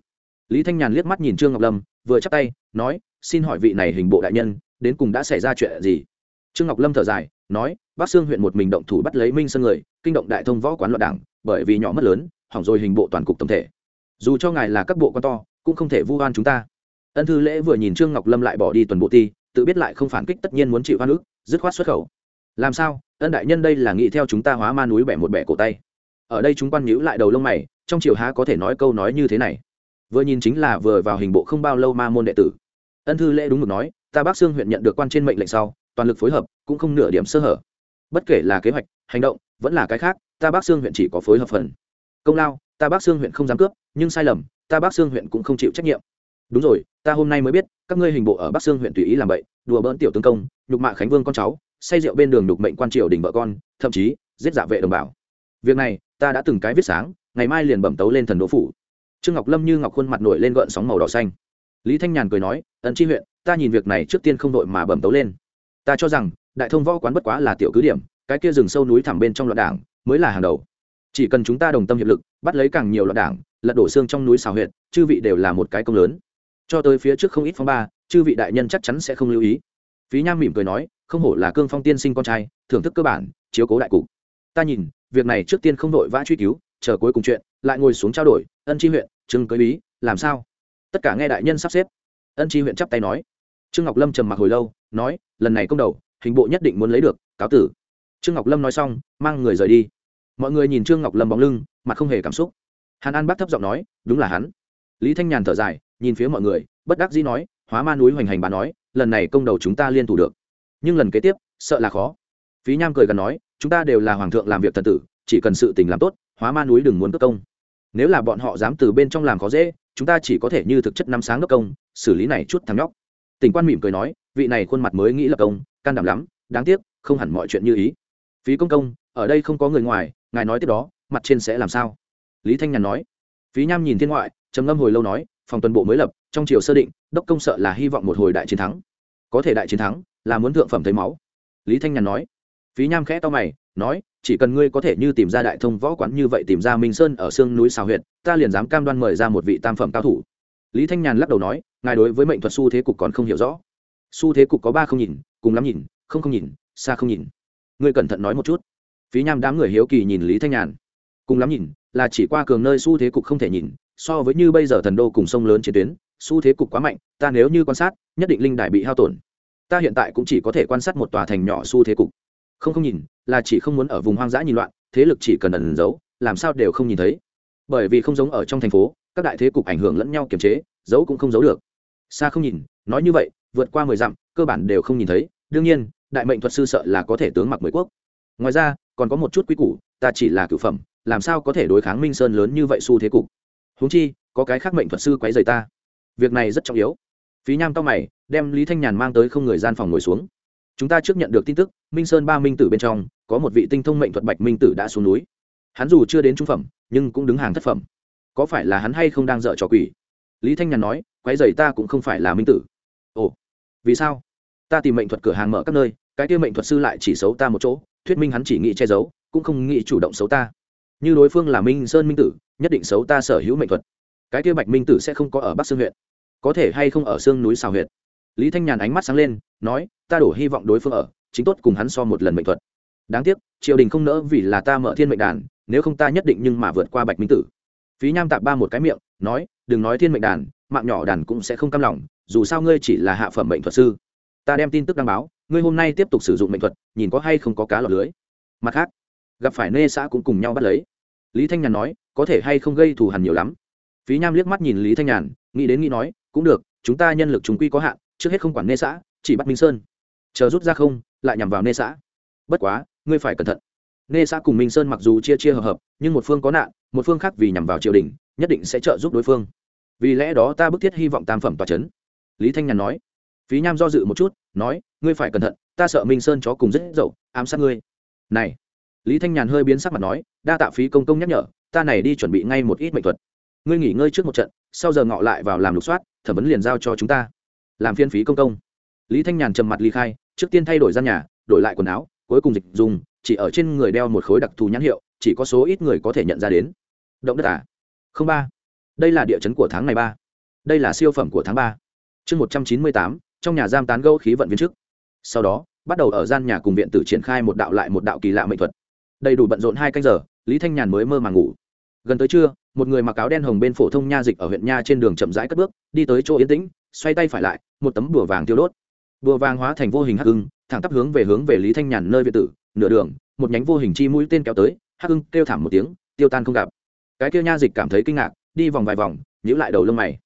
[SPEAKER 1] Lý thanh nhàn liếc mắt nhìn trương ngọc lâm, vừa chắc tay, nói, xin hỏi vị này hình bộ đại nhân đến cùng đã xảy ra chuyện gì? Trương ngọc lâm thở dài, nói, bắc sương huyện một mình động thủ bắt lấy minh sơn người, kinh động đại thông võ quán loạn đảng, bởi vì nhỏ mất lớn, hỏng rồi hình bộ toàn cục tổng thể. Dù cho ngài là các bộ quan to, cũng không thể vu oan chúng ta. Ân thư lễ vừa nhìn trương ngọc lâm lại bỏ đi tuần bộ ti, tự biết lại không phản kích tất nhiên muốn chịu oan ức, dứt khoát xuất khẩu. Làm sao? Ân đại nhân đây là nghĩ theo chúng ta hóa ma núi bẻ một bẻ cổ tay. Ở đây chúng quan nhíu lại đầu lông mày, trong triều há có thể nói câu nói như thế này? Vừa nhìn chính là vừa vào hình bộ không bao lâu ma môn đệ tử. Ân thư lễ đúng mực nói ta bắc xương huyện nhận được quan trên mệnh lệnh sau, toàn lực phối hợp, cũng không nửa điểm sơ hở. Bất kể là kế hoạch, hành động, vẫn là cái khác, ta bắc xương huyện chỉ có phối hợp phần. Công lao, ta bắc xương huyện không dám cướp, nhưng sai lầm, ta bắc xương huyện cũng không chịu trách nhiệm. Đúng rồi, ta hôm nay mới biết, các ngươi hình bộ ở bắc sương huyện tùy ý làm bậy, đùa bỡn tiểu tướng công, nhục mạ khánh vương con cháu, say rượu bên đường nhục mệnh quan triều đình vợ con, thậm chí, giết giả vệ đồng bào. Việc này, ta đã từng cái viết sáng, ngày mai liền bẩm tấu lên thần đỗ phủ. Trương ngọc lâm như ngọc khuôn mặt nổi lên gợn sóng màu đỏ xanh lý thanh nhàn cười nói, ấn chi huyện, ta nhìn việc này trước tiên không đội mà bẩm tấu lên. Ta cho rằng, đại thông võ quán bất quá là tiểu cứ điểm, cái kia rừng sâu núi thẳm bên trong loạn đảng, mới là hàng đầu. Chỉ cần chúng ta đồng tâm hiệp lực, bắt lấy càng nhiều loạn đảng, lật đổ xương trong núi xào huyện chư vị đều là một cái công lớn. Cho tới phía trước không ít phong ba, chư vị đại nhân chắc chắn sẽ không lưu ý. Phí nham mỉm cười nói, không hổ là cương phong tiên sinh con trai, thưởng thức cơ bản, chiếu cố đại cục. Ta nhìn, việc này trước tiên không đội vã truy cứu, chờ cuối cùng chuyện, lại ngồi xuống trao đổi ân chi huyện trưng cưới ý làm sao? Tất cả nghe đại nhân sắp xếp. Ân tri huyện chắp tay nói. Trương ngọc lâm trầm mặc hồi lâu, nói, lần này công đầu, hình bộ nhất định muốn lấy được, cáo tử. Trương ngọc lâm nói xong, mang người rời đi. Mọi người nhìn trương ngọc lâm bóng lưng, mặt không hề cảm xúc. Hàn an bác thấp giọng nói, đúng là hắn. Lý thanh nhàn thở dài, nhìn phía mọi người, bất đắc dĩ nói, hóa ma núi hoành hành bà nói, lần này công đầu chúng ta liên thủ được. Nhưng lần kế tiếp, sợ là khó. Phí nham cười gần nói, chúng ta đều là hoàng thượng làm việc thần tử, chỉ cần sự tình làm tốt, hóa ma núi đừng muốn cất công. Nếu là bọn họ dám từ bên trong làm khó dễ chúng ta chỉ có thể như thực chất năm sáng đốc công, xử lý này chút thằng nhóc. Tỉnh quan mỉm cười nói, vị này khuôn mặt mới nghĩ lập công, can đảm lắm, đáng tiếc, không hẳn mọi chuyện như ý. Phí công công, ở đây không có người ngoài, ngài nói tiếp đó, mặt trên sẽ làm sao? Lý thanh nhàn nói. Phí nham nhìn thiên ngoại, trầm ngâm hồi lâu nói, phòng tuần bộ mới lập, trong chiều sơ định, đốc công sợ là hy vọng một hồi đại chiến thắng. Có thể đại chiến thắng, là muốn thượng phẩm thấy máu. Lý thanh nhàn nói. Phí nham khẽ to mày, nói chỉ cần ngươi có thể như tìm ra đại thông võ quán như vậy tìm ra minh sơn ở sương núi xào huyện ta liền dám cam đoan mời ra một vị tam phẩm cao thủ. Lý thanh nhàn lắc đầu nói, ngài đối với mệnh thuật xu thế cục còn không hiểu rõ. Xu thế cục có ba không nhìn, cùng lắm nhìn, không không nhìn, xa không nhìn. Ngươi cẩn thận nói một chút. Phí nham đám người hiếu kỳ nhìn lý thanh nhàn. Cùng lắm nhìn, là chỉ qua cường nơi xu thế cục không thể nhìn, so với như bây giờ thần đô cùng sông lớn chiến tuyến, xu thế cục quá mạnh, ta nếu như quan sát, nhất định linh đài bị hao tổn. Ta hiện tại cũng chỉ có thể quan sát một tòa thành nhỏ xu thế cục không không nhìn, là chỉ không muốn ở vùng hoang dã nhìn loạn, thế lực chỉ cần ẩn giấu, làm sao đều không nhìn thấy. Bởi vì không giống ở trong thành phố, các đại thế cục ảnh hưởng lẫn nhau kiềm chế, giấu cũng không giấu được. Xa không nhìn, nói như vậy, vượt qua mười dặm, cơ bản đều không nhìn thấy. Đương nhiên, đại mệnh thuật sư sợ là có thể tướng mặc mười quốc. Ngoài ra, còn có một chút quy củ, ta chỉ là cựu phẩm, làm sao có thể đối kháng minh sơn lớn như vậy xu thế cục? Huống chi, có cái khác mệnh thuật sư quấy rầy ta. Việc này rất trọng yếu. Phí nham to mày, đem lý thanh nhàn mang tới không người gian phòng ngồi xuống chúng ta trước nhận được tin tức, minh sơn ba minh tử bên trong, có một vị tinh thông mệnh thuật bạch minh tử đã xuống núi. Hắn dù chưa đến trung phẩm, nhưng cũng đứng hàng thất phẩm. Có phải là hắn hay không đang dợ trò quỷ? Lý thanh nhàn nói, quái dày ta cũng không phải là minh tử. Ồ, vì sao? Ta tìm mệnh thuật cửa hàng mở các nơi, cái kia mệnh thuật sư lại chỉ xấu ta một chỗ, thuyết minh hắn chỉ nghĩ che giấu, cũng không nghĩ chủ động xấu ta. Như đối phương là minh sơn minh tử, nhất định xấu ta sở hữu mệnh thuật. Cái kia bạch minh tử sẽ không có ở bắc sương huyện. Có thể hay không ở sương núi xào huyện? Lý thanh nhàn ánh mắt sáng lên, nói, ta đổ hy vọng đối phương ở, chính tốt cùng hắn so một lần mệnh thuật. Đáng tiếc, triều đình không nỡ vì là ta mở thiên mệnh đàn, nếu không ta nhất định nhưng mà vượt qua bạch minh tử. Phí nham tạp ba một cái miệng, nói, đừng nói thiên mệnh đàn, mạng nhỏ đàn cũng sẽ không cam lòng, dù sao ngươi chỉ là hạ phẩm mệnh thuật sư. Ta đem tin tức đăng báo, ngươi hôm nay tiếp tục sử dụng mệnh thuật, nhìn có hay không có cá lọt lưới. Mặt khác, gặp phải nê xã cũng cùng nhau bắt lấy. Lý thanh nhàn nói, có thể hay không gây thù hằn nhiều lắm? Phí nham liếc mắt nhìn lý thanh nhàn, nghĩ đến nghĩ nói, cũng được, chúng ta nhân lực chúng quy có hạn trước hết không quản nê xã, chỉ bắt minh sơn. Chờ rút ra không, lại nhằm vào nê xã. Bất quá, ngươi phải cẩn thận. Nê xã cùng minh sơn mặc dù chia chia hợp hợp, nhưng một phương có nạn, một phương khác vì nhằm vào triều đình, nhất định sẽ trợ giúp đối phương. Vì lẽ đó ta bức thiết hy vọng tam phẩm tòa c h ấ n lý thanh nhàn nói. Phí nham do dự một chút, nói, ngươi phải cẩn thận, ta sợ minh sơn chó cùng rất dậu, ám sát ngươi. Này. Lý thanh nhàn hơi biến sắc mặt nói, đa tạ phí công công nhắc nhở, ta này đi chuẩn bị ngay một ít mệnh thuật. Ngươi nghỉ ngơi trước một trận, sau giờ ngọ lại vào làm lục soát, thẩm vấn liền giao cho chúng ta làm phiên phí công công. Lý thanh nhàn trầm mặt ly khai, trước tiên thay đổi gian nhà, đổi lại quần áo, cuối cùng dịch dùng, chỉ ở trên người đeo một khối đặc thù nhãn hiệu, chỉ có số ít người có thể nhận ra đến. Động đất à? Không ba. Đây là địa chấn của tháng này ba. Đây là siêu phẩm của tháng ba. Chương một trăm chín mươi tám, trong nhà giam tán gẫu khí vận viên chức. Sau đó, bắt đầu ở gian nhà cùng viện tử triển khai một đạo lại một đạo kỳ lạ mệnh thuật. Đầy đủ bận rộn hai canh giờ, lý thanh nhàn mới mơ màng ngủ. Gần tới trưa, một người mặc áo đen hồng bên phổ thông nha dịch ở huyện nha trên đường chậm rãi cất bước, đi tới chỗ yên tĩnh xoay tay phải lại, một tấm bùa vàng tiêu đốt. Bùa vàng hóa thành vô hình hắc hưng thẳng tắp hướng về hướng về lý thanh nhàn nơi viện tử, nửa đường, một nhánh vô hình chi mũi tên kéo tới, hắc hưng kêu thảm một tiếng, tiêu tan không gặp. Cái kia nha dịch cảm thấy kinh ngạc, đi vòng vài vòng, nhíu lại đầu lông mày.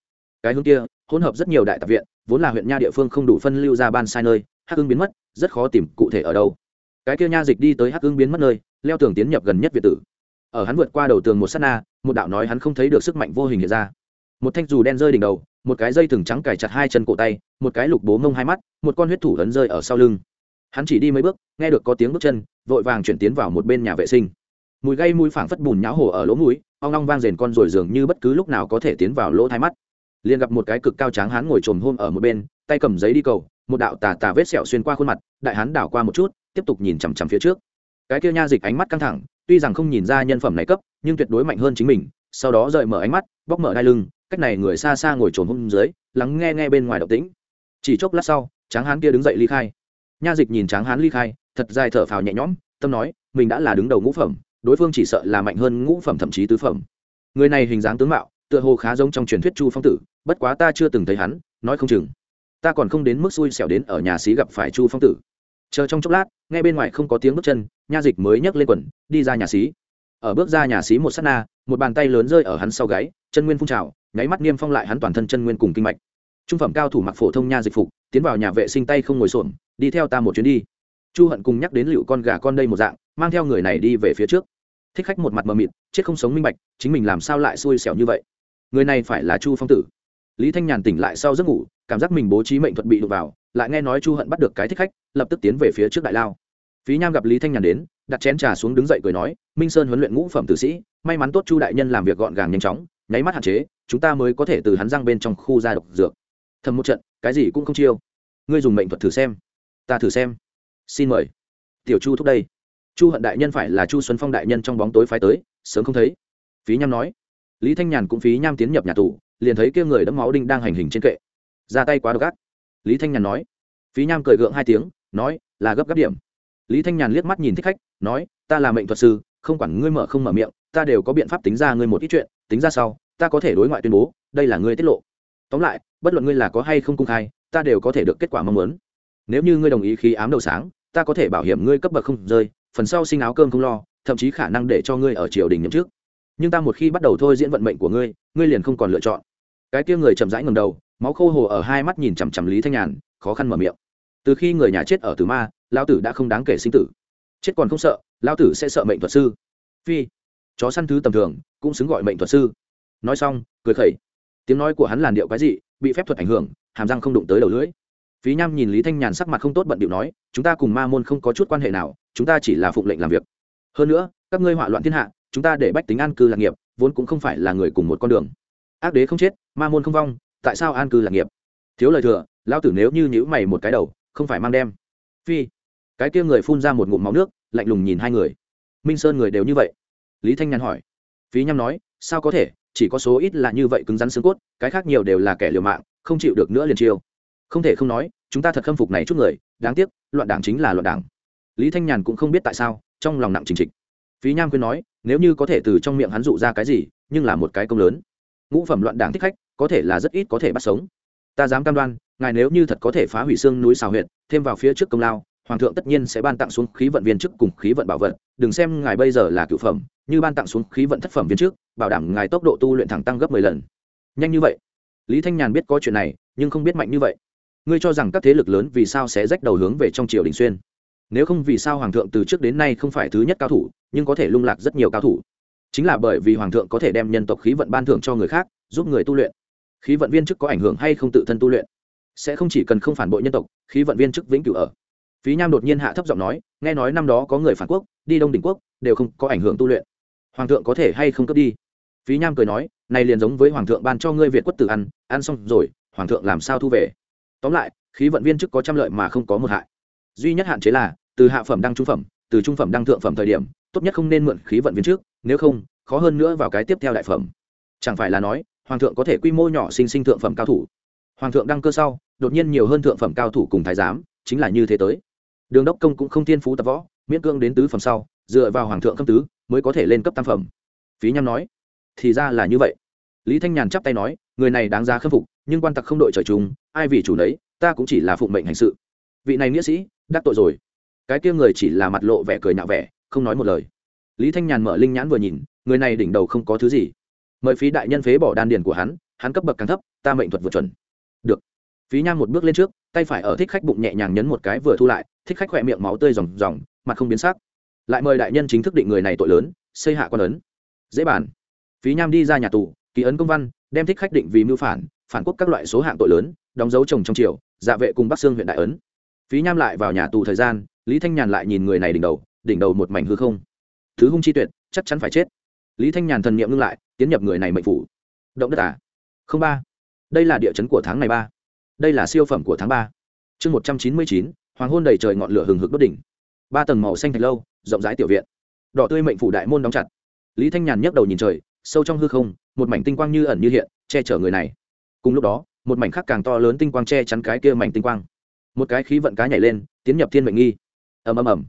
[SPEAKER 1] Cái hướng kia, hỗn hợp rất nhiều đại tạp viện, vốn là huyện nha địa phương không đủ phân lưu ra ban sai nơi, hắc hưng biến mất, rất khó tìm cụ thể ở đâu. Cái kia nha dịch đi tới hắc hưng biến mất nơi, leo tường tiến nhập gần nhất việt tử. Ở hắn vượt qua đầu tường một sát na, một đạo nói hắn không thấy được sức mạnh vô hình hiện ra. Một thanh dù đen rơi đỉnh đầu một cái dây thừng trắng cài chặt hai chân cổ tay, một cái lục bố mông hai mắt, một con huyết thủ ấn rơi ở sau lưng. Hắn chỉ đi mấy bước, nghe được có tiếng bước chân, vội vàng chuyển tiến vào một bên nhà vệ sinh. Mùi gây mùi phảng phất bùn nháo hồ ở lỗ mũi, ong ong vang rền con rồi dường như bất cứ lúc nào có thể tiến vào lỗ thái mắt. Liền gặp một cái cực cao tráng hắn ngồi trồm hôm ở một bên, tay cầm giấy đi cầu, một đạo tà tà vết sẹo xuyên qua khuôn mặt, đại hắn đảo qua một chút, tiếp tục nhìn chằm chằm phía trước. Cái kia nha dịch ánh mắt căng thẳng, tuy rằng không nhìn ra nhân phẩm này cấp, nhưng tuyệt đối mạnh hơn chính mình, sau đó rời mở ánh mắt, bóc mở đai lưng cách này người xa xa ngồi trồn hôm dưới, lắng nghe nghe bên ngoài động tĩnh. Chỉ chốc lát sau, tráng hán kia đứng dậy ly khai. Nha dịch nhìn tráng hán ly khai, thật dài thở phào nhẹ nhõm, tâm nói, mình đã là đứng đầu ngũ phẩm, đối phương chỉ sợ là mạnh hơn ngũ phẩm thậm chí tứ phẩm. Người này hình dáng tướng mạo, tựa hồ khá giống trong truyền thuyết chu phong tử, bất quá ta chưa từng thấy hắn, nói không chừng. Ta còn không đến mức xui xẻo đến ở nhà xí gặp phải chu phong tử. Chờ trong chốc lát, nghe bên ngoài không có tiếng bước chân, nha dịch mới nhấc lên quần, đi ra nhà xí. Ở bước ra nhà xí một s á t na, một bàn tay lớn rơi ở hắn sau gáy, chân nguyên phun trào nháy mắt niêm phong lại hắn toàn thân chân nguyên cùng kinh mạch. Trung phẩm cao thủ mặc phổ thông nha dịch phục, tiến vào nhà vệ sinh tay không ngồi xổm, đi theo ta một chuyến đi. Chu hận cùng nhắc đến liệu con gà con đây một dạng, mang theo người này đi về phía trước. Thích khách một mặt mờ mịt, chết không sống minh bạch, chính mình làm sao lại xui xẻo như vậy? Người này phải là chu phong tử. Lý thanh nhàn tỉnh lại sau giấc ngủ, cảm giác mình bố trí mệnh thuật bị đụng vào, lại nghe nói chu hận bắt được cái thích khách, lập tức tiến về phía trước đại lao. Phí nham gặp lý thanh nhàn đến, đặt chén trà xuống đứng dậy cười nói, minh sơn huấn luyện ngũ phẩm tử sĩ, may mắn tốt chu đại nhân làm việc gọn gàng nhanh chóng nháy mắt hạn chế, chúng ta mới có thể từ hắn răng bên trong khu ra độc dược. Thầm một trận, cái gì cũng không chiêu. Ngươi dùng mệnh thuật thử xem. Ta thử xem. Xin mời. Tiểu chu thúc đây. Chu hận đại nhân phải là chu xuân phong đại nhân trong bóng tối phái tới, sớm không thấy. Phí nham nói. Lý thanh nhàn cũng phí nham tiến nhập nhà tù, liền thấy kia người đẫm máu đinh đang hành hình trên kệ. Ra tay quá độc ác. Lý thanh nhàn nói. Phí nham cười gượng hai tiếng, nói, là gấp gáp điểm. Lý thanh nhàn liếc mắt nhìn thích khách, nói, ta là mệnh thuật sư, không quản ngươi mở không mở miệng, ta đều có biện pháp tính ra ngươi một ít chuyện tính ra sau, ta có thể đối ngoại tuyên bố, đây là ngươi tiết lộ. Tóm lại, bất luận ngươi là có hay không công khai, ta đều có thể được kết quả mong muốn. Nếu như ngươi đồng ý khí ám đầu sáng, ta có thể bảo hiểm ngươi cấp bậc không rơi, phần sau sinh áo cơm không lo, thậm chí khả năng để cho ngươi ở triều đình nhậm trước nhưng ta một khi bắt đầu thôi diễn vận mệnh của ngươi ngươi liền không còn lựa chọn. Cái kia người chậm rãi ngầm đầu, máu khô hồ ở hai mắt nhìn chằm chằm lý thanh nhàn, khó khăn mở miệng. Từ khi người nhà chết ở tử ma lao tử đã không đáng kể sinh tử. Chết còn không sợ lao tử sẽ sợ mệnh thuật sư. Phi, chó săn thứ tầm thường cũng xứng gọi mệnh thuật sư. Nói xong, cười khẩy. Tiếng nói của hắn làn điệu cái gì bị phép thuật ảnh hưởng, hàm răng không đụng tới đầu lưỡi. Phí nham nhìn lý thanh nhàn sắc mặt không tốt bận điệu nói, chúng ta cùng ma môn không có chút quan hệ nào, chúng ta chỉ là phụng lệnh làm việc. Hơn nữa, các ngươi hỏa loạn thiên hạ, chúng ta để bách tính an cư lạc nghiệp, vốn cũng không phải là người cùng một con đường. Ác đế không chết, ma môn không vong, tại sao an cư lạc nghiệp? Thiếu lời thừa lao tử nếu như nhữ mày một cái đầu, không phải mang đem. Phi, cái kia người phun ra một ngụm máu nước, lạnh lùng nhìn hai người. Minh sơn người đều như vậy? Lý thanh nhàn hỏi phí nhăm nói, sao có thể, chỉ có số ít là như vậy cứng rắn xương cốt, cái khác nhiều đều là kẻ liều mạng, không chịu được nữa liền chiêu. Không thể không nói, chúng ta thật khâm phục này chút người, đáng tiếc, loạn đảng chính là loạn đảng. Lý thanh nhàn cũng không biết tại sao, trong lòng nặng trình trịch. Phí nham khuyên nói, nếu như có thể từ trong miệng hắn dụ ra cái gì, nhưng là một cái công lớn. Ngũ phẩm loạn đảng thích khách, có thể là rất ít có thể bắt sống. Ta dám cam đoan, ngài nếu như thật có thể phá hủy xương núi xào huyện thêm vào phía trước công lao hoàng thượng tất nhiên sẽ ban tặng xuống khí vận viên chức cùng khí vận bảo vật, đừng xem ngài bây giờ là cựu phẩm, như ban tặng xuống khí vận thất phẩm viên chức, bảo đảm ngài tốc độ tu luyện thẳng tăng gấp mười lần. Nhanh như vậy. Lý thanh nhàn biết có chuyện này, nhưng không biết mạnh như vậy. Ngươi cho rằng các thế lực lớn vì sao sẽ rách đầu hướng về trong triều đình xuyên? Nếu không vì sao hoàng thượng từ trước đến nay không phải thứ nhất cao thủ, nhưng có thể lung lạc rất nhiều cao thủ. Chính là bởi vì hoàng thượng có thể đem nhân tộc khí vận ban thưởng cho người khác, giúp người tu luyện. Khí vận viên chức có ảnh hưởng hay không tự thân tu luyện? Sẽ không chỉ cần không phản bội nhân tộc, khí vận viên chức vĩnh cửu ở phí nham đột nhiên hạ thấp giọng nói, nghe nói năm đó có người phản quốc, đi đông đỉnh quốc, đều không có ảnh hưởng tu luyện. Hoàng thượng có thể hay không cướp đi? Phí nham cười nói, này liền giống với hoàng thượng ban cho ngươi việt quất tử ăn ăn xong rồi, hoàng thượng làm sao thu về? Tóm lại, khí vận viên chức có trăm lợi mà không có một hại. Duy nhất hạn chế là, từ hạ phẩm đăng trung phẩm, từ trung phẩm đăng thượng phẩm thời điểm, tốt nhất không nên mượn khí vận viên trước nếu không, khó hơn nữa vào cái tiếp theo đại phẩm. Chẳng phải là nói, hoàng thượng có thể quy mô nhỏ sinh sinh thượng phẩm cao thủ. Hoàng thượng đăng cơ sau, đột nhiên nhiều hơn thượng phẩm cao thủ cùng thái giám, chính là như thế tới đường đốc công cũng không thiên phú tập võ, miễn cương đến tứ phẩm sau, dựa vào hoàng thượng cấp tứ mới có thể lên cấp tam phẩm. Phí nham nói, thì ra là như vậy. Lý thanh nhàn chắp tay nói, người này đáng ra khâm phục, nhưng quan tặc không đội trời chúng ai vì chủ nấy, ta cũng chỉ là phụng mệnh hành sự. Vị này nghĩa sĩ, đắc tội rồi. Cái kia người chỉ là mặt lộ vẻ cười nhạo vẻ, không nói một lời. Lý thanh nhàn mở linh nhãn vừa nhìn, người này đỉnh đầu không có thứ gì. Mời phí đại nhân phế bỏ đan điền của hắn hắn cấp bậc càng thấp, ta mệnh thuật vượt chuẩn phí nham một bước lên trước, tay phải ở thích khách bụng nhẹ nhàng nhấn một cái vừa thu lại, thích khách khỏe miệng máu tươi ròng ròng, mặt không biến sắc. Lại mời đại nhân chính thức định người này tội lớn, xây hạ quan ấn. Dễ bàn. Phí nham đi ra nhà tù, ký ấn công văn, đem thích khách định vì mưu phản phản quốc các loại số hạng tội lớn, đóng dấu chồng trong triều dạ vệ cùng bắc sương huyện đại ấn. Phí nham lại vào nhà tù thời gian, lý thanh nhàn lại nhìn người này đỉnh đầu đỉnh đầu một mảnh hư không. Thứ hung chi tuyệt, chắc chắn phải chết. Lý thanh nhàn thần n i ệ m ngưng lại, tiến nhập người này mệnh phủ. Động đất à? Không ba. Đây là địa chấn của tháng này ba đây là siêu phẩm của tháng ba. Chương một trăm chín mươi chín, hoàng hôn đầy trời ngọn lửa hừng hực bất đỉnh ba tầng màu xanh thạch lâu, rộng rãi tiểu viện. Đỏ tươi mệnh phủ đại môn đóng chặt. Lý thanh nhàn nhấc đầu nhìn trời, sâu trong hư không, một mảnh tinh quang như ẩn như hiện, che chở người này. Cùng lúc đó, một mảnh khác càng to lớn tinh quang che chắn cái kia mảnh tinh quang. Một cái khí vận cá nhảy lên, tiến nhập thiên mệnh nghi. Ầm ầm ầm.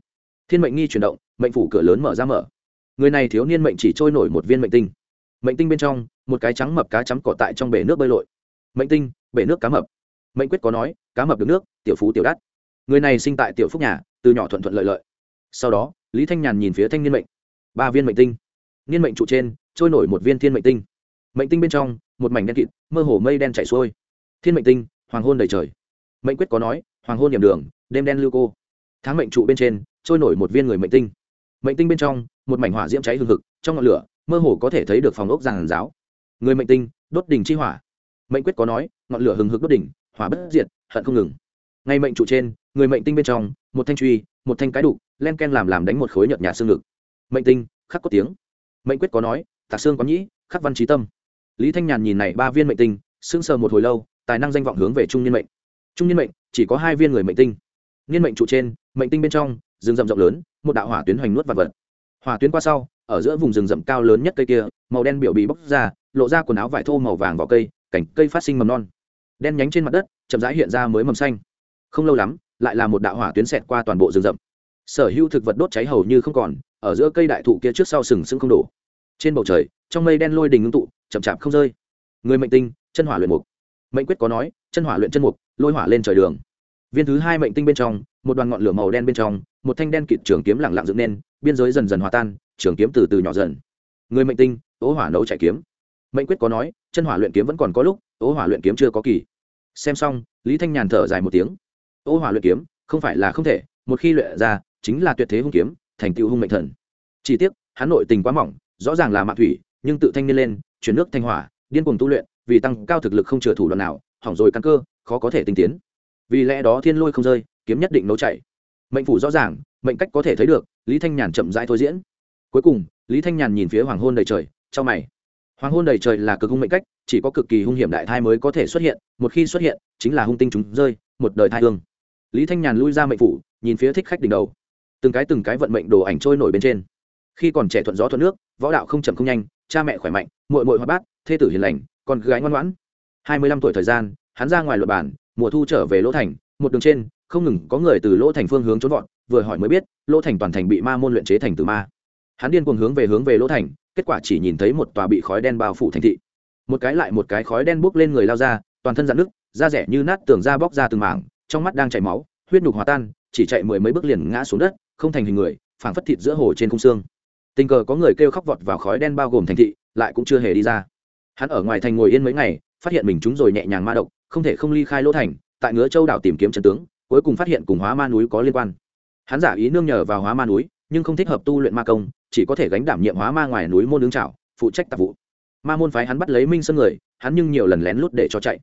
[SPEAKER 1] Thiên mệnh nghi chuyển động, mệnh phủ cửa lớn mở ra mở. Người này thiếu niên mệnh chỉ trôi nổi một viên mệnh tinh. Mệnh tinh bên trong, một cái trắng mập cá chấm cỏ tại trong bể nước bơi lội. Mệnh tinh, bể nước cá mập mệnh quyết có nói, cá mập được nước, tiểu phú tiểu đắt. Người này sinh tại tiểu phúc nhà, từ nhỏ thuận thuận lợi lợi. Sau đó, lý thanh nhàn nhìn phía thanh niên mệnh. Ba viên mệnh tinh. Niên mệnh trụ trên, trôi nổi một viên thiên mệnh tinh. Mệnh tinh bên trong, một mảnh đen kịt, mơ hồ mây đen chảy xuôi. Thiên mệnh tinh, hoàng hôn đầy trời. Mệnh quyết có nói, hoàng hôn điểm đường, đêm đen lưu cô. Tháng mệnh trụ bên trên, trôi nổi một viên người mệnh tinh. Mệnh tinh bên trong, một mảnh hỏa diễm cháy hừng hực, trong ngọn lửa, mơ hồ có thể thấy được phòng ốc giàn giáo. Người mệnh tinh, đốt đỉnh chi hỏa. Mệnh quyết có nói, ngọn lửa hừng hực đốt đỉnh hỏa bất diệt, hận không ngừng. Ngay mệnh trụ trên, người mệnh tinh bên trong, một thanh truy, một thanh cái đục, len ken làm làm đánh một khối nhợt nhạt xương ngực. Mệnh tinh, khắc có tiếng. Mệnh quyết có nói, tạc xương có nhĩ, khắc văn trí tâm. Lý thanh nhàn nhìn này ba viên mệnh tinh, sững sờ một hồi lâu, tài năng danh vọng hướng về trung niên mệnh. Trung niên mệnh, chỉ có hai viên người mệnh tinh. Niên mệnh trụ trên, mệnh tinh bên trong, rừng rậm rộng lớn, một đạo hỏa tuyến hoành nuốt vật vật. Hỏa tuyến qua sau, ở giữa vùng rừng rậm cao lớn nhất cây kia, màu đen biểu bị bốc ra, lộ ra quần áo vải thô màu vàng vào cây cảnh cây phát sinh mầm non đen nhánh trên mặt đất, chậm rãi hiện ra mới mầm xanh. Không lâu lắm, lại là một đạo hỏa tuyến xẹt qua toàn bộ rừng rậm. Sở hữu thực vật đốt cháy hầu như không còn, ở giữa cây đại thụ kia trước sau sừng sững không đổ. Trên bầu trời, trong mây đen lôi đình ngưng tụ, chậm chạp không rơi. Người mệnh tinh, chân hỏa luyện mục. Mệnh quyết có nói, chân hỏa luyện chân mục, lôi hỏa lên trời đường. Viên thứ hai mệnh tinh bên trong, một đoàn ngọn lửa màu đen bên trong, một thanh đen kịt trường kiếm lẳng lặng dựng nên, biên giới dần dần hòa tan, trường kiếm từ từ nhỏ dần. Người mệnh tinh, ố hỏa nấu chạy kiếm. Mệnh quyết có nói, chân hỏa luyện kiếm vẫn còn có lúc ố hỏa luyện kiếm chưa có kỳ. Xem xong, lý thanh nhàn thở dài một tiếng. Ố hỏa luyện kiếm, không phải là không thể, một khi luyện ra, chính là tuyệt thế hung kiếm, thành tựu hung mệnh thần. Chỉ tiếc, hắn nội tình quá mỏng, rõ ràng là mạ thủy, nhưng tự thanh niên lên, chuyển nước thanh hỏa, điên cuồng tu luyện, vì tăng cao thực lực không chừa thủ đoạn nào, hỏng rồi căn cơ, khó có thể tinh tiến. Vì lẽ đó thiên lôi không rơi, kiếm nhất định nấu chạy. mệnh phủ rõ ràng, mệnh cách có thể thấy được, lý thanh nhàn chậm rãi thôi diễn. Cuối cùng, lý thanh nhàn nhìn phía hoàng hôn đầy trời trong mày hoàng hôn đầy trời là cực hung mệnh cách, chỉ có cực kỳ hung hiểm đại thai mới có thể xuất hiện, một khi xuất hiện, chính là hung tinh chúng rơi, một đời thai thương lý thanh nhàn lui ra mệnh phủ, nhìn phía thích khách đỉnh đầu. Từng cái từng cái vận mệnh đồ ảnh trôi nổi bên trên. Khi còn trẻ thuận gió thuận nước, võ đạo không chậm không nhanh, cha mẹ khỏe mạnh, muội muội hoa bát, thê tử hiền lành, con gái ngoan ngoãn. Hai mươi lăm tuổi thời gian, hắn ra ngoài luật bản mùa thu trở về lỗ thành, một đường trên, không ngừng có người từ lỗ thành phương hướng trốn vọt, vừa hỏi mới biết, lỗ thành toàn thành bị ma môn luyện chế thành từ ma. Hắn điên cuồng hướng về hướng về lỗ thành kết quả chỉ nhìn thấy một tòa bị khói đen bao phủ thành thị. Một cái lại một cái khói đen bốc lên người lao ra, toàn thân dạn nước da rẻ như nát tường da bóc ra từng mảng, trong mắt đang chảy máu, huyết nhục hòa tan, chỉ chạy mười mấy bước liền ngã xuống đất, không thành hình người, phảng phất thịt giữa hồ trên khung xương. Tình cờ có người kêu khóc vọt vào khói đen bao gồm thành thị, lại cũng chưa hề đi ra. Hắn ở ngoài thành ngồi yên mấy ngày, phát hiện mình chúng rồi nhẹ nhàng ma độc, không thể không ly khai lỗ thành, tại ngứa châu đảo tìm kiếm trận tướng, cuối cùng phát hiện cùng hóa ma núi có liên quan. Hắn giả ý nương nhờ vào hóa ma núi, nhưng không thích hợp tu luyện ma công chỉ có thể gánh đảm nhiệm hóa ma ngoài núi môn ứng trảo, phụ trách tạp vụ. Ma môn phái hắn bắt lấy minh sơn người, hắn nhưng nhiều lần lén lút để cho chạy.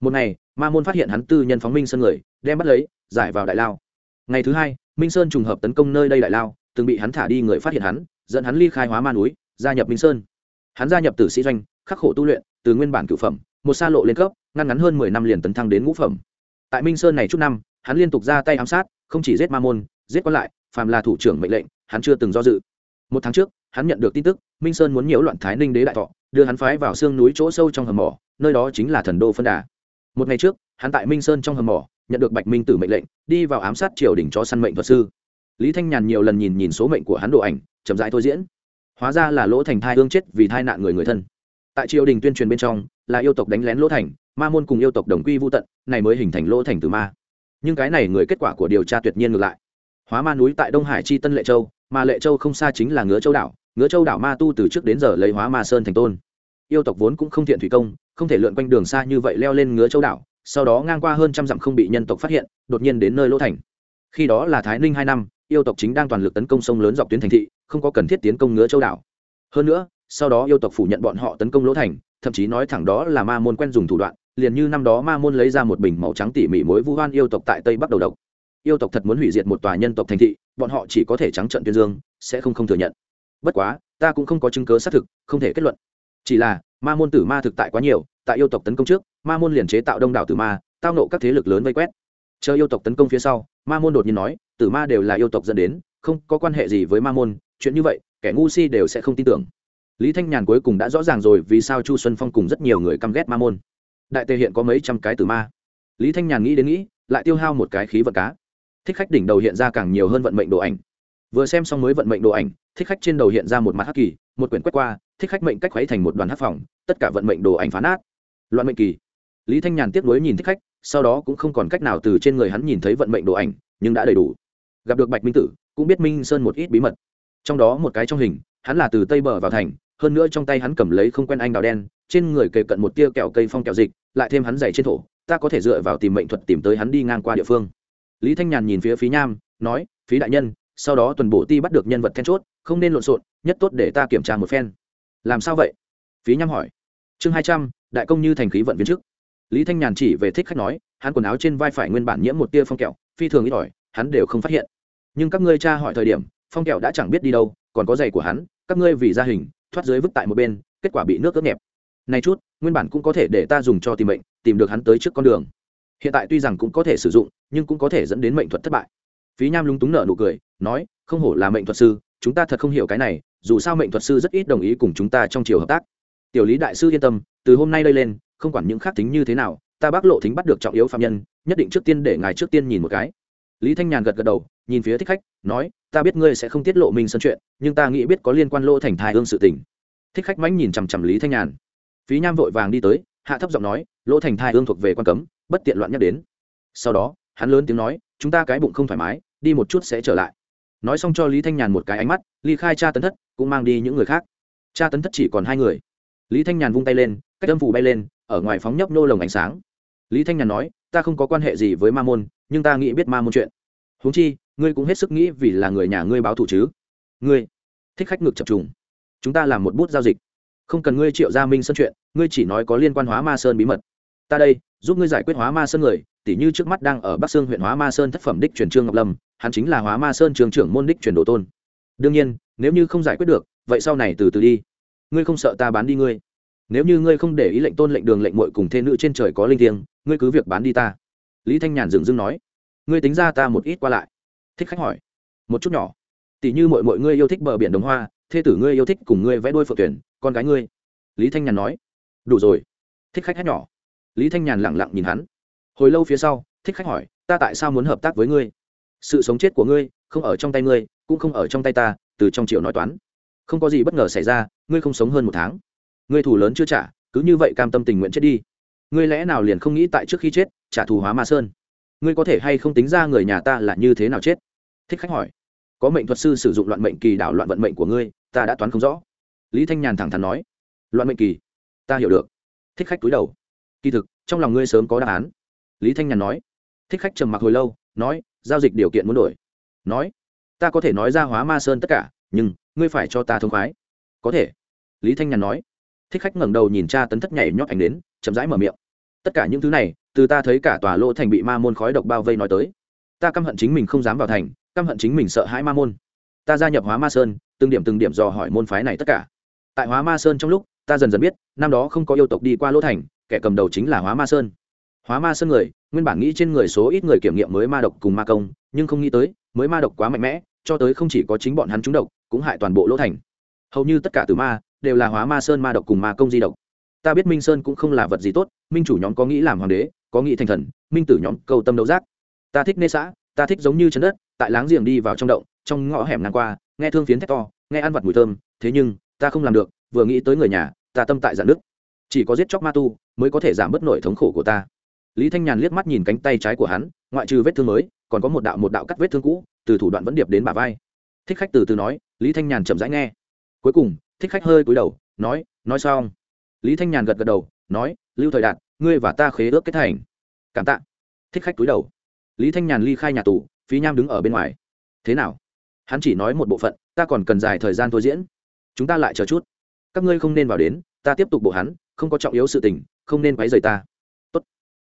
[SPEAKER 1] Một ngày, ma môn phát hiện hắn tư nhân phóng minh sơn người, đem bắt lấy, giải vào đại lao. Ngày thứ hai, minh sơn trùng hợp tấn công nơi đây đại lao, từng bị hắn thả đi người phát hiện hắn, dẫn hắn ly khai hóa ma núi, gia nhập minh sơn. Hắn gia nhập tử sĩ doanh, khắc khổ tu luyện, từ nguyên bản cửu phẩm, một xa lộ lên cấp, ngăn ngắn hơn mười năm liền tấn thăng đến ngũ phẩm. Tại minh sơn này chút năm, hắn liên tục ra tay ám sát, không chỉ giết ma môn, giết còn lại, phàm là thủ trưởng mệnh lệnh, hắn chưa từng do dự một tháng trước, hắn nhận được tin tức, minh sơn muốn nhiễu loạn thái ninh đế đại thọ, đưa hắn phái vào xương núi chỗ sâu trong hầm mỏ, nơi đó chính là thần đô phân đà. Một ngày trước, hắn tại minh sơn trong hầm mỏ, nhận được bạch minh tử mệnh lệnh, đi vào ám sát triều đình cho săn mệnh thuật sư. Lý thanh nhàn nhiều lần nhìn nhìn số mệnh của hắn độ ảnh, chậm rãi thôi diễn. Hóa ra là lỗ thành thai hương chết vì thai nạn người người thân. Tại triều đình tuyên truyền bên trong, là yêu tộc đánh lén lỗ thành, ma môn cùng yêu tộc đồng quy vô tận, này mới hình thành lỗ thành từ ma. Nhưng cái này người kết quả của điều tra tuyệt nhiên ngược lại. Hóa ma núi tại đông hải chi tân lệ châu mà lệ châu không xa chính là ngứa châu đảo ngứa châu đảo ma tu từ trước đến giờ lấy hóa ma sơn thành tôn yêu tộc vốn cũng không thiện thủy công không thể lượn quanh đường xa như vậy leo lên ngứa châu đảo sau đó ngang qua hơn trăm dặm không bị nhân tộc phát hiện đột nhiên đến nơi lỗ thành khi đó là thái ninh hai năm yêu tộc chính đang toàn lực tấn công sông lớn dọc tuyến thành thị không có cần thiết tiến công ngứa châu đảo hơn nữa sau đó yêu tộc phủ nhận bọn họ tấn công lỗ thành thậm chí nói thẳng đó là ma môn quen dùng thủ đoạn liền như năm đó ma môn lấy ra một bình màu trắng tỉ mỉ mối vu hoan yêu tộc tại tây bắc đầu độc yêu tộc thật muốn hủy diệt một tòa nhân tộc thành thị bọn họ chỉ có thể trắng trận tuyên dương, sẽ không không thừa nhận. Bất quá, ta cũng không có chứng cớ xác thực, không thể kết luận. Chỉ là, ma môn tử ma thực tại quá nhiều, tại yêu tộc tấn công trước, ma môn liền chế tạo đông đảo tử ma, tao nộ các thế lực lớn vây quét. Chờ yêu tộc tấn công phía sau, ma môn đột nhiên nói, tử ma đều là yêu tộc dẫn đến, không có quan hệ gì với ma môn, chuyện như vậy, kẻ ngu si đều sẽ không tin tưởng. Lý thanh nhàn cuối cùng đã rõ ràng rồi vì sao chu xuân phong cùng rất nhiều người căm ghét ma môn. Đại tề hiện có mấy trăm cái tử ma. Lý thanh nhàn nghĩ đến nghĩ, lại tiêu hao một cái khí vật cá thích khách đỉnh đầu hiện ra càng nhiều hơn vận mệnh đồ ảnh. Vừa xem xong mới vận mệnh đồ ảnh, thích khách trên đầu hiện ra một mặt hắc kỳ, một quyển quét qua, thích khách mệnh cách khuấy thành một đoàn hắc phòng, tất cả vận mệnh đồ ảnh phá nát. Loạn mệnh kỳ. Lý thanh nhàn tiếp nối nhìn thích khách, sau đó cũng không còn cách nào từ trên người hắn nhìn thấy vận mệnh đồ ảnh, nhưng đã đầy đủ. Gặp được bạch minh tử, cũng biết minh sơn một ít bí mật. Trong đó một cái trong hình, hắn là từ tây bờ vào thành, hơn nữa trong tay hắn cầm lấy không quen anh đào đen, trên người kề cận một tia kẹo cây phong kẹo dịch, lại thêm hắn dày trên thổ, ta có thể dựa vào tìm mệnh thuật tìm tới hắn đi ngang qua địa phương lý thanh nhàn nhìn phía phí nham, nói, phí đại nhân, sau đó tuần bổ ti bắt được nhân vật then chốt, không nên lộn xộn, nhất tốt để ta kiểm tra một phen. Làm sao vậy? Phí nham hỏi. Chương hai trăm, đại công như thành khí vận viên chức. Lý thanh nhàn chỉ về thích khách nói, hắn quần áo trên vai phải nguyên bản nhiễm một tia phong kẹo, phi thường ít ỏi, hắn đều không phát hiện. Nhưng các ngươi cha hỏi thời điểm, phong kẹo đã chẳng biết đi đâu, còn có giày của hắn, các ngươi vì gia hình, thoát dưới vứt tại một bên, kết quả bị nước ướt nhẹp. Này chút, nguyên bản cũng có thể để ta dùng cho tìm mệnh, tìm được hắn tới trước con đường hiện tại tuy rằng cũng có thể sử dụng, nhưng cũng có thể dẫn đến mệnh thuật thất bại. Phí nham lúng túng nở nụ cười, nói, không hổ là mệnh thuật sư, chúng ta thật không hiểu cái này, dù sao mệnh thuật sư rất ít đồng ý cùng chúng ta trong chiều hợp tác. Tiểu lý đại sư yên tâm, từ hôm nay đây lên, không quản những khác tính như thế nào, ta bác lộ thính bắt được trọng yếu phạm nhân, nhất định trước tiên để ngài trước tiên nhìn một cái. Lý thanh nhàn gật gật đầu, nhìn phía thích khách, nói, ta biết ngươi sẽ không tiết lộ mình sân chuyện, nhưng ta nghĩ biết có liên quan lỗ thành thai hương sự tình. Thích khách mãnh nhìn chằm chằm lý thanh nhàn. Phí nham vội vàng đi tới, hạ thấp giọng nói lỗ thành thai hương thuộc về quan cấm bất tiện loạn nhắc đến. Sau đó, hắn lớn tiếng nói, chúng ta cái bụng không thoải mái, đi một chút sẽ trở lại. Nói xong cho lý thanh nhàn một cái ánh mắt, ly khai cha tấn thất, cũng mang đi những người khác. Cha tấn thất chỉ còn hai người. Lý thanh nhàn vung tay lên, cách âm phủ bay lên, ở ngoài phóng nhấp nô lồng ánh sáng. Lý thanh nhàn nói, ta không có quan hệ gì với ma môn, nhưng ta nghĩ biết ma môn chuyện. Huống chi, ngươi cũng hết sức nghĩ vì là người nhà ngươi báo thủ chứ? Ngươi, thích khách ngược chập trùng. Chúng ta làm một bút giao dịch. Không cần ngươi triệu gia minh sân chuyện, ngươi chỉ nói có liên quan hóa ma sơn bí mật. Ta đây giúp ngươi giải quyết hóa ma sơn người, tỉ như trước mắt đang ở bắc sương huyện hóa ma sơn thất phẩm đích truyền trương ngọc lâm, hắn chính là hóa ma sơn trường trưởng môn đích truyền đồ tôn. Đương nhiên, nếu như không giải quyết được, vậy sau này từ từ đi. Ngươi không sợ ta bán đi ngươi? Nếu như ngươi không để ý lệnh tôn lệnh đường lệnh muội cùng thê nữ trên trời có linh thiêng, ngươi cứ việc bán đi ta. Lý thanh nhàn dừng dưng nói. Ngươi tính ra ta một ít qua lại. Thích khách hỏi. Một chút nhỏ. Tỷ như mọi mọi ngươi yêu thích bờ biển đồng hoa, thê tử ngươi yêu thích cùng ngươi vẽ đôi phượng tuyển, con gái ngươi. Lý thanh nhàn nói. Đủ rồi. Thích khách hát nhỏ lý thanh nhàn lẳng lặng nhìn hắn. Hồi lâu phía sau, thích khách hỏi, ta tại sao muốn hợp tác với ngươi? Sự sống chết của ngươi không ở trong tay ngươi, cũng không ở trong tay ta, từ trong triệu nói toán. Không có gì bất ngờ xảy ra, ngươi không sống hơn một tháng. Ngươi thù lớn chưa trả, cứ như vậy cam tâm tình nguyện chết đi. Ngươi lẽ nào liền không nghĩ tại trước khi chết, trả thù hóa ma sơn? Ngươi có thể hay không tính ra người nhà ta là như thế nào chết? Thích khách hỏi. Có mệnh thuật sư sử dụng loạn mệnh kỳ đảo loạn vận mệnh của ngươi, ta đã toán không rõ. Lý thanh nhàn thẳng thắn nói. Loạn mệnh kỳ? Ta hiểu được. Thích khách túi đầu kỳ thực, trong lòng ngươi sớm có đáp án. Lý thanh nhàn nói. Thích khách trầm mặc hồi lâu, nói, giao dịch điều kiện muốn đổi. Nói, ta có thể nói ra hóa ma sơn tất cả, nhưng ngươi phải cho ta thông khoái. Có thể. Lý thanh nhàn nói. Thích khách ngẩng đầu nhìn cha tấn thất nhảy nhót ảnh đến, chậm rãi mở miệng. Tất cả những thứ này, từ ta thấy cả tòa lỗ thành bị ma môn khói độc bao vây nói tới. Ta căm hận chính mình không dám vào thành, căm hận chính mình sợ hãi ma môn. Ta gia nhập hóa ma sơn, từng điểm từng điểm dò hỏi môn phái này tất cả. Tại hóa ma sơn trong lúc ta dần dần biết, năm đó không có yêu tộc đi qua lỗ thành, kẻ cầm đầu chính là hóa ma sơn. Hóa ma sơn người, nguyên bản nghĩ trên người số ít người kiểm nghiệm mới ma độc cùng ma công, nhưng không nghĩ tới, mới ma độc quá mạnh mẽ, cho tới không chỉ có chính bọn hắn trúng độc, cũng hại toàn bộ lỗ thành. Hầu như tất cả từ ma, đều là hóa ma sơn ma độc cùng ma công di độc. Ta biết minh sơn cũng không là vật gì tốt, minh chủ nhóm có nghĩ làm hoàng đế, có nghĩ thành thần, minh tử nhóm cầu tâm đấu giác. Ta thích nê xã, ta thích giống như chân đất, tại láng giềng đi vào trong động, trong ngõ hẻm ngang qua, nghe thương phiến thét to, nghe ăn vặt mùi thơm, thế nhưng, ta không làm được, vừa nghĩ tới người nhà ta tâm tại giản nước. Chỉ có giết chóc ma tu mới có thể giảm bớt nỗi thống khổ của ta. Lý thanh nhàn liếc mắt nhìn cánh tay trái của hắn, ngoại trừ vết thương mới, còn có một đạo một đạo cắt vết thương cũ, từ thủ đoạn vẫn điệp đến bả vai. Thích khách từ từ nói, lý thanh nhàn chậm rãi nghe. Cuối cùng, thích khách hơi cúi đầu, nói nói xong. Lý thanh nhàn gật gật đầu, nói, lưu thời đạt, ngươi và ta khế ước kết thành. Cảm tạ. Thích khách cúi đầu. Lý thanh nhàn ly khai nhà tù, phí nham đứng ở bên ngoài. Thế nào? Hắn chỉ nói một bộ phận, ta còn cần dài thời gian thôi diễn. Chúng ta lại chờ chút. Các ngươi không nên vào đến ta tiếp tục bộ hắn, không có trọng yếu sự tình, không nên quấy rầy ta. Tốt.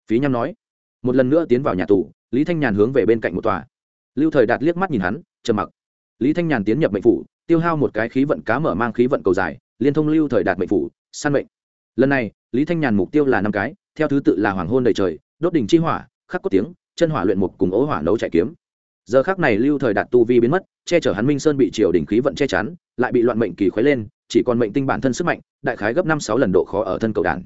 [SPEAKER 1] Phí nham nói. Một lần nữa tiến vào nhà tù, lý thanh nhàn hướng về bên cạnh một tòa. Lưu thời đạt liếc mắt nhìn hắn, trầm mặc. Lý thanh nhàn tiến nhập mệnh phủ, tiêu hao một cái khí vận cá mở mang khí vận cầu dài, liên thông lưu thời đạt mệnh phủ săn mệnh. Lần này, lý thanh nhàn mục tiêu là năm cái, theo thứ tự là hoàng hôn đầy trời, đốt đỉnh chi hỏa, khắc cốt tiếng, chân hỏa luyện mục cùng ố hỏa nấu chạy kiếm. Giờ khác này lưu thời đạt tu vi biến mất, che chở hắn minh sơn bị triều đỉnh khí vận che chắn, lại bị loạn mệnh kỳ khuấy lên chỉ còn mệnh tinh bản thân sức mạnh, đại khái gấp năm sáu lần độ khó ở thân cầu đàn.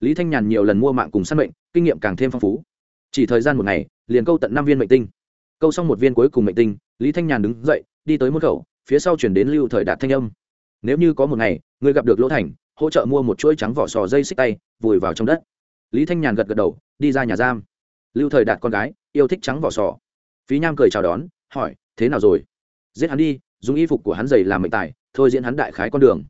[SPEAKER 1] Lý thanh nhàn nhiều lần mua mạng cùng săn mệnh, kinh nghiệm càng thêm phong phú. Chỉ thời gian một ngày, liền câu tận năm viên mệnh tinh. Câu xong một viên cuối cùng mệnh tinh, lý thanh nhàn đứng dậy, đi tới môn khẩu phía sau chuyển đến lưu thời đạt thanh âm. Nếu như có một ngày, người gặp được lỗ thành, hỗ trợ mua một chuỗi trắng vỏ sò dây xích tay, vùi vào trong đất. Lý thanh nhàn gật gật đầu, đi ra nhà giam. Lưu thời đạt con gái, yêu thích trắng vỏ sò. Phí nham cười chào đón, hỏi, thế nào rồi? Giết hắn đi, dùng y phục của hắn giày làm mệnh tài thôi diễn hắn đại khái con đường.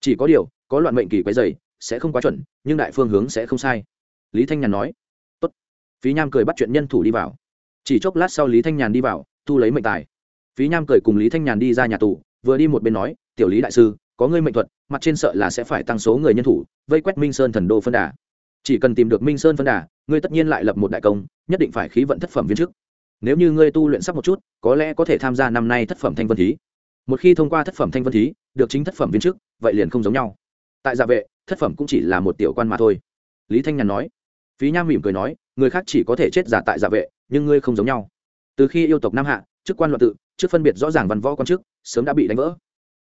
[SPEAKER 1] Chỉ có điều, có loạn mệnh kỳ quái dày, sẽ không quá chuẩn, nhưng đại phương hướng sẽ không sai. Lý thanh nhàn nói. Tốt. phí nham cười bắt chuyện nhân thủ đi vào. Chỉ chốc lát sau lý thanh nhàn đi vào, thu lấy mệnh tài. Phí nham cười cùng lý thanh nhàn đi ra nhà tù, vừa đi một bên nói, tiểu lý đại sư, có ngươi mệnh thuật, mặt trên sợ là sẽ phải tăng số người nhân thủ, vây quét minh sơn thần đô phân đà. Chỉ cần tìm được minh sơn phân đà, ngươi tất nhiên lại lập một đại công, nhất định phải khí vận thất phẩm viên chức. Nếu như ngươi tu luyện sắp một chút, có lẽ có thể tham gia năm nay thất phẩm thanh vân thí một khi thông qua thất phẩm thanh vân thí, được chính thất phẩm viên chức, vậy liền không giống nhau. Tại dạ vệ, thất phẩm cũng chỉ là một tiểu quan mà thôi. Lý thanh nhàn nói. Phí nham mỉm cười nói, người khác chỉ có thể chết giả tại dạ vệ, nhưng ngươi không giống nhau. Từ khi yêu tộc nam hạ, chức quan luận tự trước phân biệt rõ ràng văn võ quan chức, sớm đã bị đánh vỡ.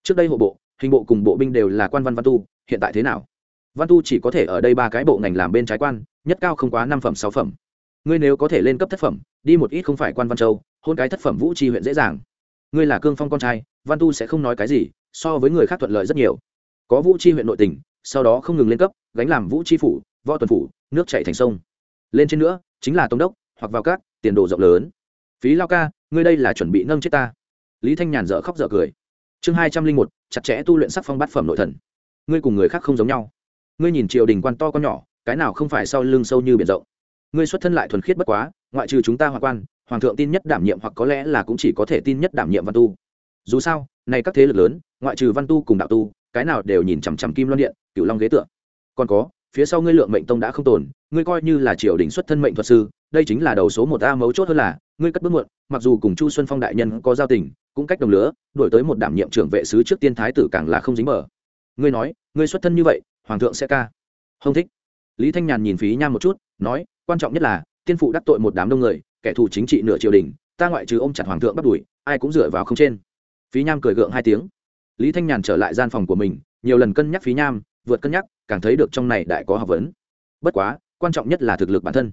[SPEAKER 1] Trước đây hộ bộ, hình bộ cùng bộ binh đều là quan văn văn tu, hiện tại thế nào? Văn tu chỉ có thể ở đây ba cái bộ ngành làm bên trái quan, nhất cao không quá năm phẩm, sáu phẩm. Ngươi nếu có thể lên cấp thất phẩm, đi một ít không phải quan văn châu, hôn cái thất phẩm vũ tri huyện dễ dàng ngươi là cương phong con trai, văn tu sẽ không nói cái gì, so với người khác thuận lợi rất nhiều. Có vũ chi huyện nội tỉnh, sau đó không ngừng lên cấp, gánh làm vũ chi phủ, võ tuần phủ, nước chạy thành sông. Lên trên nữa, chính là tông đốc, hoặc vào các, tiền đồ rộng lớn. Phí lao ca, ngươi đây là chuẩn bị nâng chết ta. Lý thanh nhàn dở khóc dở cười. Chương hai trăm linh một, chặt chẽ tu luyện sắc phong bát phẩm nội thần. Ngươi cùng người khác không giống nhau. Ngươi nhìn triều đình quan to con nhỏ, cái nào không phải sau lưng sâu như biển rộng. Ngươi xuất thân lại thuần khiết bất quá, ngoại trừ chúng ta hoa quan hoàng thượng tin nhất đảm nhiệm hoặc có lẽ là cũng chỉ có thể tin nhất đảm nhiệm văn tu. Dù sao, này các thế lực lớn, ngoại trừ văn tu cùng đạo tu, cái nào đều nhìn chằm chằm kim loan điện cựu long ghế tựa. Còn có, phía sau ngươi lượng mệnh tông đã không tồn, ngươi coi như là triều đình xuất thân mệnh thuật sư, đây chính là đầu số một a mấu chốt hơn là, ngươi cất bước muộn, mặc dù cùng chu xuân phong đại nhân có giao tình, cũng cách đồng lứa đổi tới một đảm nhiệm trưởng vệ sứ trước tiên thái tử càng là không dính mở ngươi nói, ngươi xuất thân như vậy, hoàng thượng sẽ ca. Không thích. Lý thanh nhàn nhìn phí nham một chút, nói, quan trọng nhất là, tiên phụ đắc tội một đám đông người kẻ thù chính trị nửa triều đình, ta ngoại trừ ô m chặt hoàng thượng bắt đuổi ai cũng dựa vào không trên. Phí nham cười gượng hai tiếng. Lý thanh nhàn trở lại gian phòng của mình, nhiều lần cân nhắc phí nham, vượt cân nhắc, càng thấy được trong này đại có học vấn. Bất quá, quan trọng nhất là thực lực bản thân.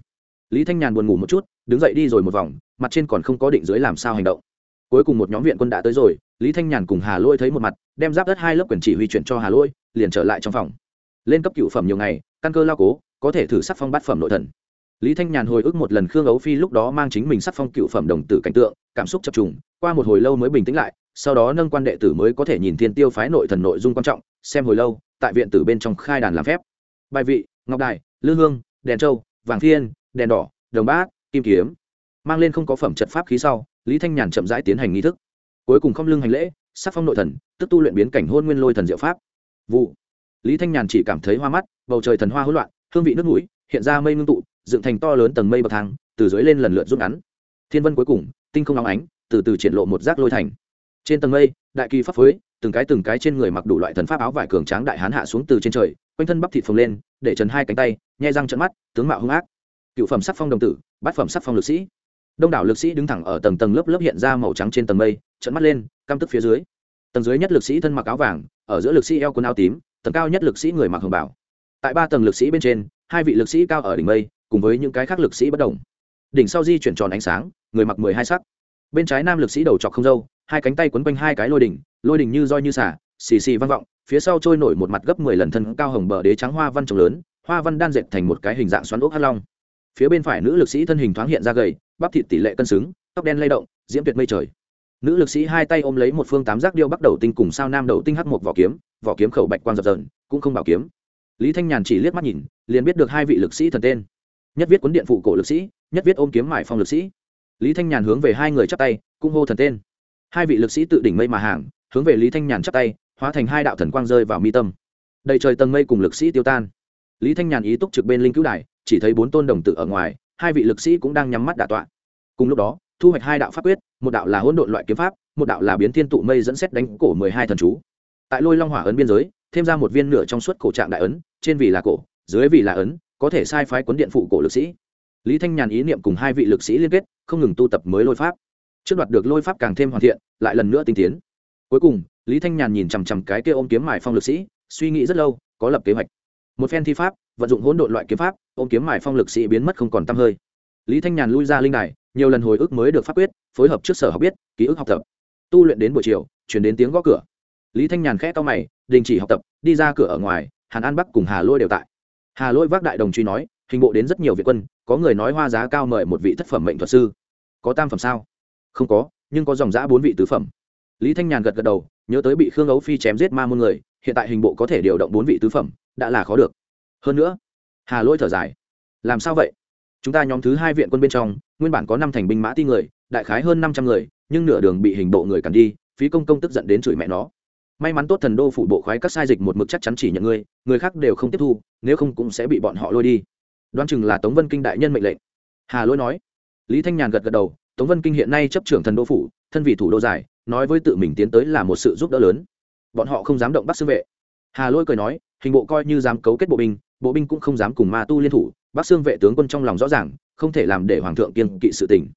[SPEAKER 1] Lý thanh nhàn buồn ngủ một chút, đứng dậy đi rồi một vòng, mặt trên còn không có định dưới làm sao hành động. Cuối cùng một nhóm viện quân đã tới rồi, lý thanh nhàn cùng hà lôi thấy một mặt, đem giáp đất hai lớp quyền chỉ huy chuyển cho hà lôi, liền trở lại trong phòng. Lên cấp cựu phẩm nhiều ngày, căn cơ lao cố, có thể thử sắc phong bát phẩm nội thần lý thanh nhàn hồi ức một lần khương ấu phi lúc đó mang chính mình sắc phong cựu phẩm đồng tử cảnh tượng, cảm xúc chập trùng, qua một hồi lâu mới bình tĩnh lại, sau đó nâng quan đệ tử mới có thể nhìn thiên tiêu phái nội thần nội dung quan trọng, xem hồi lâu, tại viện tử bên trong khai đàn làm phép. Bài vị, ngọc đài, lư hương, đèn trâu vàng thiên, đèn đỏ, đồng bát, kim kiếm. Mang lên không có phẩm trận pháp khí sau, lý thanh nhàn chậm rãi tiến hành nghi thức. Cuối cùng không lưng hành lễ, sắc phong nội thần, tức tu luyện biến cảnh hôn nguyên lôi thần diệu pháp. Vụ. Lý thanh nhàn chỉ cảm thấy hoa mắt, bầu trời thần hoa hỗn loạn, hương vị nước mũi, hiện ra mây ngưng tụ dựng thành to lớn tầng mây bậc thang, từ dưới lên lần lượt rút ngắn. Thiên vân cuối cùng, tinh không óng ánh, từ từ triển lộ một rác lôi thành. Trên tầng mây, đại kỳ pháp phối, từng cái từng cái trên người mặc đủ loại thần pháp áo vải cường tráng đại hán hạ xuống từ trên trời, quanh thân bắp thịt phồng lên, để trần hai cánh tay nhai răng trận mắt, tướng mạo hung ác. Cựu phẩm sắc phong đồng tử, bát phẩm sắc phong lực sĩ. Đông đảo lực sĩ đứng thẳng ở tầng tầng lớp lớp hiện ra màu trắng trên tầng mây trận mắt lên, căm tức phía dưới. Tầng dưới nhất lực sĩ thân mặc áo vàng, ở giữa lực sĩ eo quần áo tím, tầng cao nhất lực sĩ người mặc hồng bảo. Tại ba tầng lực sĩ bên trên, hai vị lực sĩ cao ở đỉnh mây cùng với những cái khác lực sĩ bất đồng. Đỉnh sau di chuyển tròn ánh sáng, người mặc mười hai sắc. Bên trái nam lực sĩ đầu chọc không dâu hai cánh tay quấn quanh hai cái lôi đỉnh lôi đỉnh như roi như xả, xì xì vang vọng, phía sau trôi nổi một mặt gấp mười lần thân cao hồng bờ đế trắng hoa văn trồng lớn, hoa văn đan dệt thành một cái hình dạng xoắn ốc hắc long. Phía bên phải nữ lực sĩ thân hình thoáng hiện ra gầy, bắp thịt tỷ lệ cân xứng, tóc đen lay động, diễm tuyệt mây trời. Nữ lực sĩ hai tay ôm lấy một phương tám giác điêu bắt đầu tinh cùng sao nam đầu tinh hắc một vỏ kiếm vỏ kiếm khẩu bạch quang dập dờn, cũng không bảo kiếm. Lý thanh nhàn chỉ liếc mắt nhìn, liền biết được hai vị lực sĩ thần tên nhất viết cuốn điện phụ cổ lực sĩ, nhất viết ôm kiếm mải phong lực sĩ. Lý thanh nhàn hướng về hai người chắp tay cung hô thần tên. Hai vị lực sĩ tự đỉnh mây mà hàng, hướng về lý thanh nhàn chắp tay, hóa thành hai đạo thần quang rơi vào mi tâm. Đầy trời tầng mây cùng lực sĩ tiêu tan. Lý thanh nhàn ý túc trực bên linh cứu đài, chỉ thấy bốn tôn đồng tử ở ngoài, hai vị lực sĩ cũng đang nhắm mắt đả tọa. Cùng lúc đó, thu hoạch hai đạo pháp quyết, một đạo là hỗn độn loại kiếm pháp, một đạo là biến thiên tụ mây dẫn xét đánh cổ mười hai thần chú. Tại lôi long hỏa ấn biên giới, thêm ra một viên nửa trong suốt cổ trạng đại ấn, trên vì là cổ, dưới vì là ấn có thể sai phái cuốn điện phụ cổ lực sĩ. Lý thanh nhàn ý niệm cùng hai vị lực sĩ liên kết, không ngừng tu tập mới lôi pháp. Trước đoạt được lôi pháp càng thêm hoàn thiện, lại lần nữa tinh tiến. Cuối cùng, lý thanh nhàn nhìn chằm chằm cái kia ôm kiếm mài phong lực sĩ, suy nghĩ rất lâu, có lập kế hoạch. Một phen thi pháp, vận dụng hỗn độn loại kiếm pháp, ôm kiếm mài phong lực sĩ biến mất không còn t hơi. Lý thanh nhàn lui ra linh đài, nhiều lần hồi ức mới được pháp quyết, phối hợp trước sở học biết, ký ức học tập. Tu luyện đến buổi chiều, chuyển đến tiếng gõ cửa. Lý thanh nhàn khẽ to mày, đình chỉ học tập, đi ra cửa ở ngoài, hàn an bắc cùng hà lôi đều tại hà Lỗi vác đại đồng truy nói, hình bộ đến rất nhiều việt quân, có người nói hoa giá cao mời một vị thất phẩm mệnh thuật sư. Có tam phẩm sao? Không có, nhưng có dòng giã bốn vị tứ phẩm. Lý thanh nhàn gật gật đầu, nhớ tới bị khương ấu phi chém giết ma môn người, hiện tại hình bộ có thể điều động bốn vị tứ phẩm, đã là khó được. Hơn nữa, hà Lỗi thở dài. Làm sao vậy? Chúng ta nhóm thứ hai viện quân bên trong, nguyên bản có năm thành binh mã ti người, đại khái hơn năm trăm người, nhưng nửa đường bị hình bộ người cản đi, phí công công tức giận đến chửi mẹ nó may mắn tốt thần đô phủ bộ khoái các sai dịch một mực chắc chắn chỉ nhận ngươi, người khác đều không tiếp thu, nếu không cũng sẽ bị bọn họ lôi đi. Đoán chừng là tống vân kinh đại nhân mệnh lệnh. Hà lỗi nói. Lý thanh nhàn gật gật đầu, tống vân kinh hiện nay chấp trưởng thần đô phủ, thân vị thủ đô giải, nói với tự mình tiến tới là một sự giúp đỡ lớn. Bọn họ không dám động bắt xương vệ. Hà lỗi cười nói, hình bộ coi như dám cấu kết bộ binh bộ binh cũng không dám cùng ma tu liên thủ, bắc xương vệ tướng quân trong lòng rõ ràng, không thể làm để hoàng thượng kiên kỵ sự tình.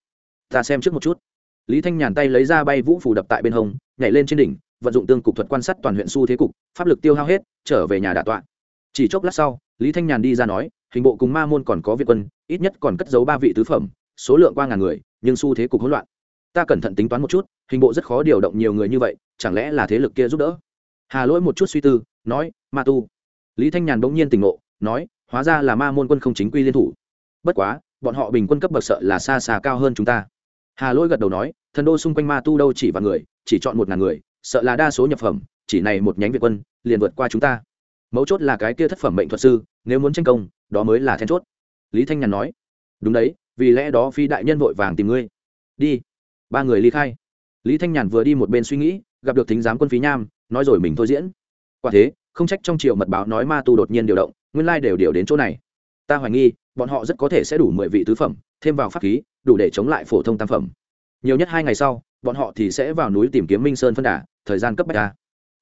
[SPEAKER 1] Ta xem trước một chút. Lý thanh nhàn tay lấy ra bay vũ phủ đập tại bên hông, nhảy lên trên đỉnh vận dụng tương cục thuật quan sát toàn huyện su thế cục, pháp lực tiêu hao hết, trở về nhà đạ tọa. Chỉ chốc lát sau, lý thanh nhàn đi ra nói, hình bộ cùng ma môn còn có việt quân, ít nhất còn cất giấu ba vị tứ phẩm, số lượng qua ngàn người, nhưng su thế cục hỗn loạn. Ta cẩn thận tính toán một chút, hình bộ rất khó điều động nhiều người như vậy, chẳng lẽ là thế lực kia giúp đỡ? Hà lỗi một chút suy tư, nói, ma tu. Lý thanh nhàn bỗng nhiên tỉnh ngộ, nói, hóa ra là ma môn quân không chính quy liên thủ. Bất quá, bọn họ bình quân cấp bậc sợ là xa xa cao hơn chúng ta. Hà lỗi gật đầu nói, thần đô xung quanh ma tu đâu chỉ vài người, chỉ chọn một ngàn người sợ là đa số nhập phẩm, chỉ này một nhánh việt quân, liền vượt qua chúng ta. Mấu chốt là cái kia thất phẩm mệnh thuật sư, nếu muốn tranh công, đó mới là then chốt. Lý thanh nhàn nói. Đúng đấy, vì lẽ đó phi đại nhân vội vàng tìm ngươi. Đi. Ba người ly khai. Lý thanh nhàn vừa đi một bên suy nghĩ, gặp được thính giám quân phí nham, nói rồi mình thôi diễn. Quả thế, không trách trong triều mật báo nói ma tu đột nhiên điều động, nguyên lai đều điều đến chỗ này. Ta hoài nghi, bọn họ rất có thể sẽ đủ mười vị tứ phẩm, thêm vào pháp khí, đủ để chống lại phổ thông tam phẩm. Nhiều nhất hai ngày sau, bọn họ thì sẽ vào núi tìm kiếm minh sơn phân đà thời gian cấp bách ta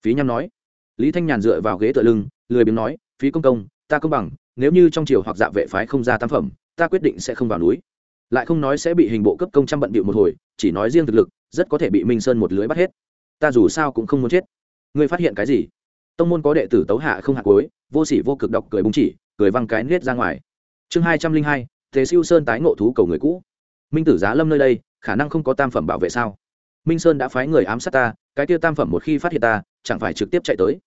[SPEAKER 1] phí nham nói. Lý thanh nhàn dựa vào ghế tựa lưng, lười biếng nói, phí công công, ta công bằng, nếu như trong triều hoặc dạ vệ phái không ra tam phẩm, ta quyết định sẽ không vào núi. Lại không nói sẽ bị hình bộ cấp công trăm bận bịu một hồi, chỉ nói riêng thực lực, rất có thể bị minh sơn một lưới bắt hết. Ta dù sao cũng không muốn chết. Ngươi phát hiện cái gì? Tông môn có đệ tử tấu hạ không hạ cối vô sỉ vô cực đọc cười búng chỉ, cười văng cái nết ra ngoài. Chương hai trăm linh hai, thế siêu sơn tái ngộ thú cầu người cũ. Minh tử giá lâm nơi đây, khả năng không có tam phẩm bảo vệ sao? Minh sơn đã phái người ám sát ta, cái tiêu tam phẩm một khi phát hiện ta, chẳng phải trực tiếp chạy tới.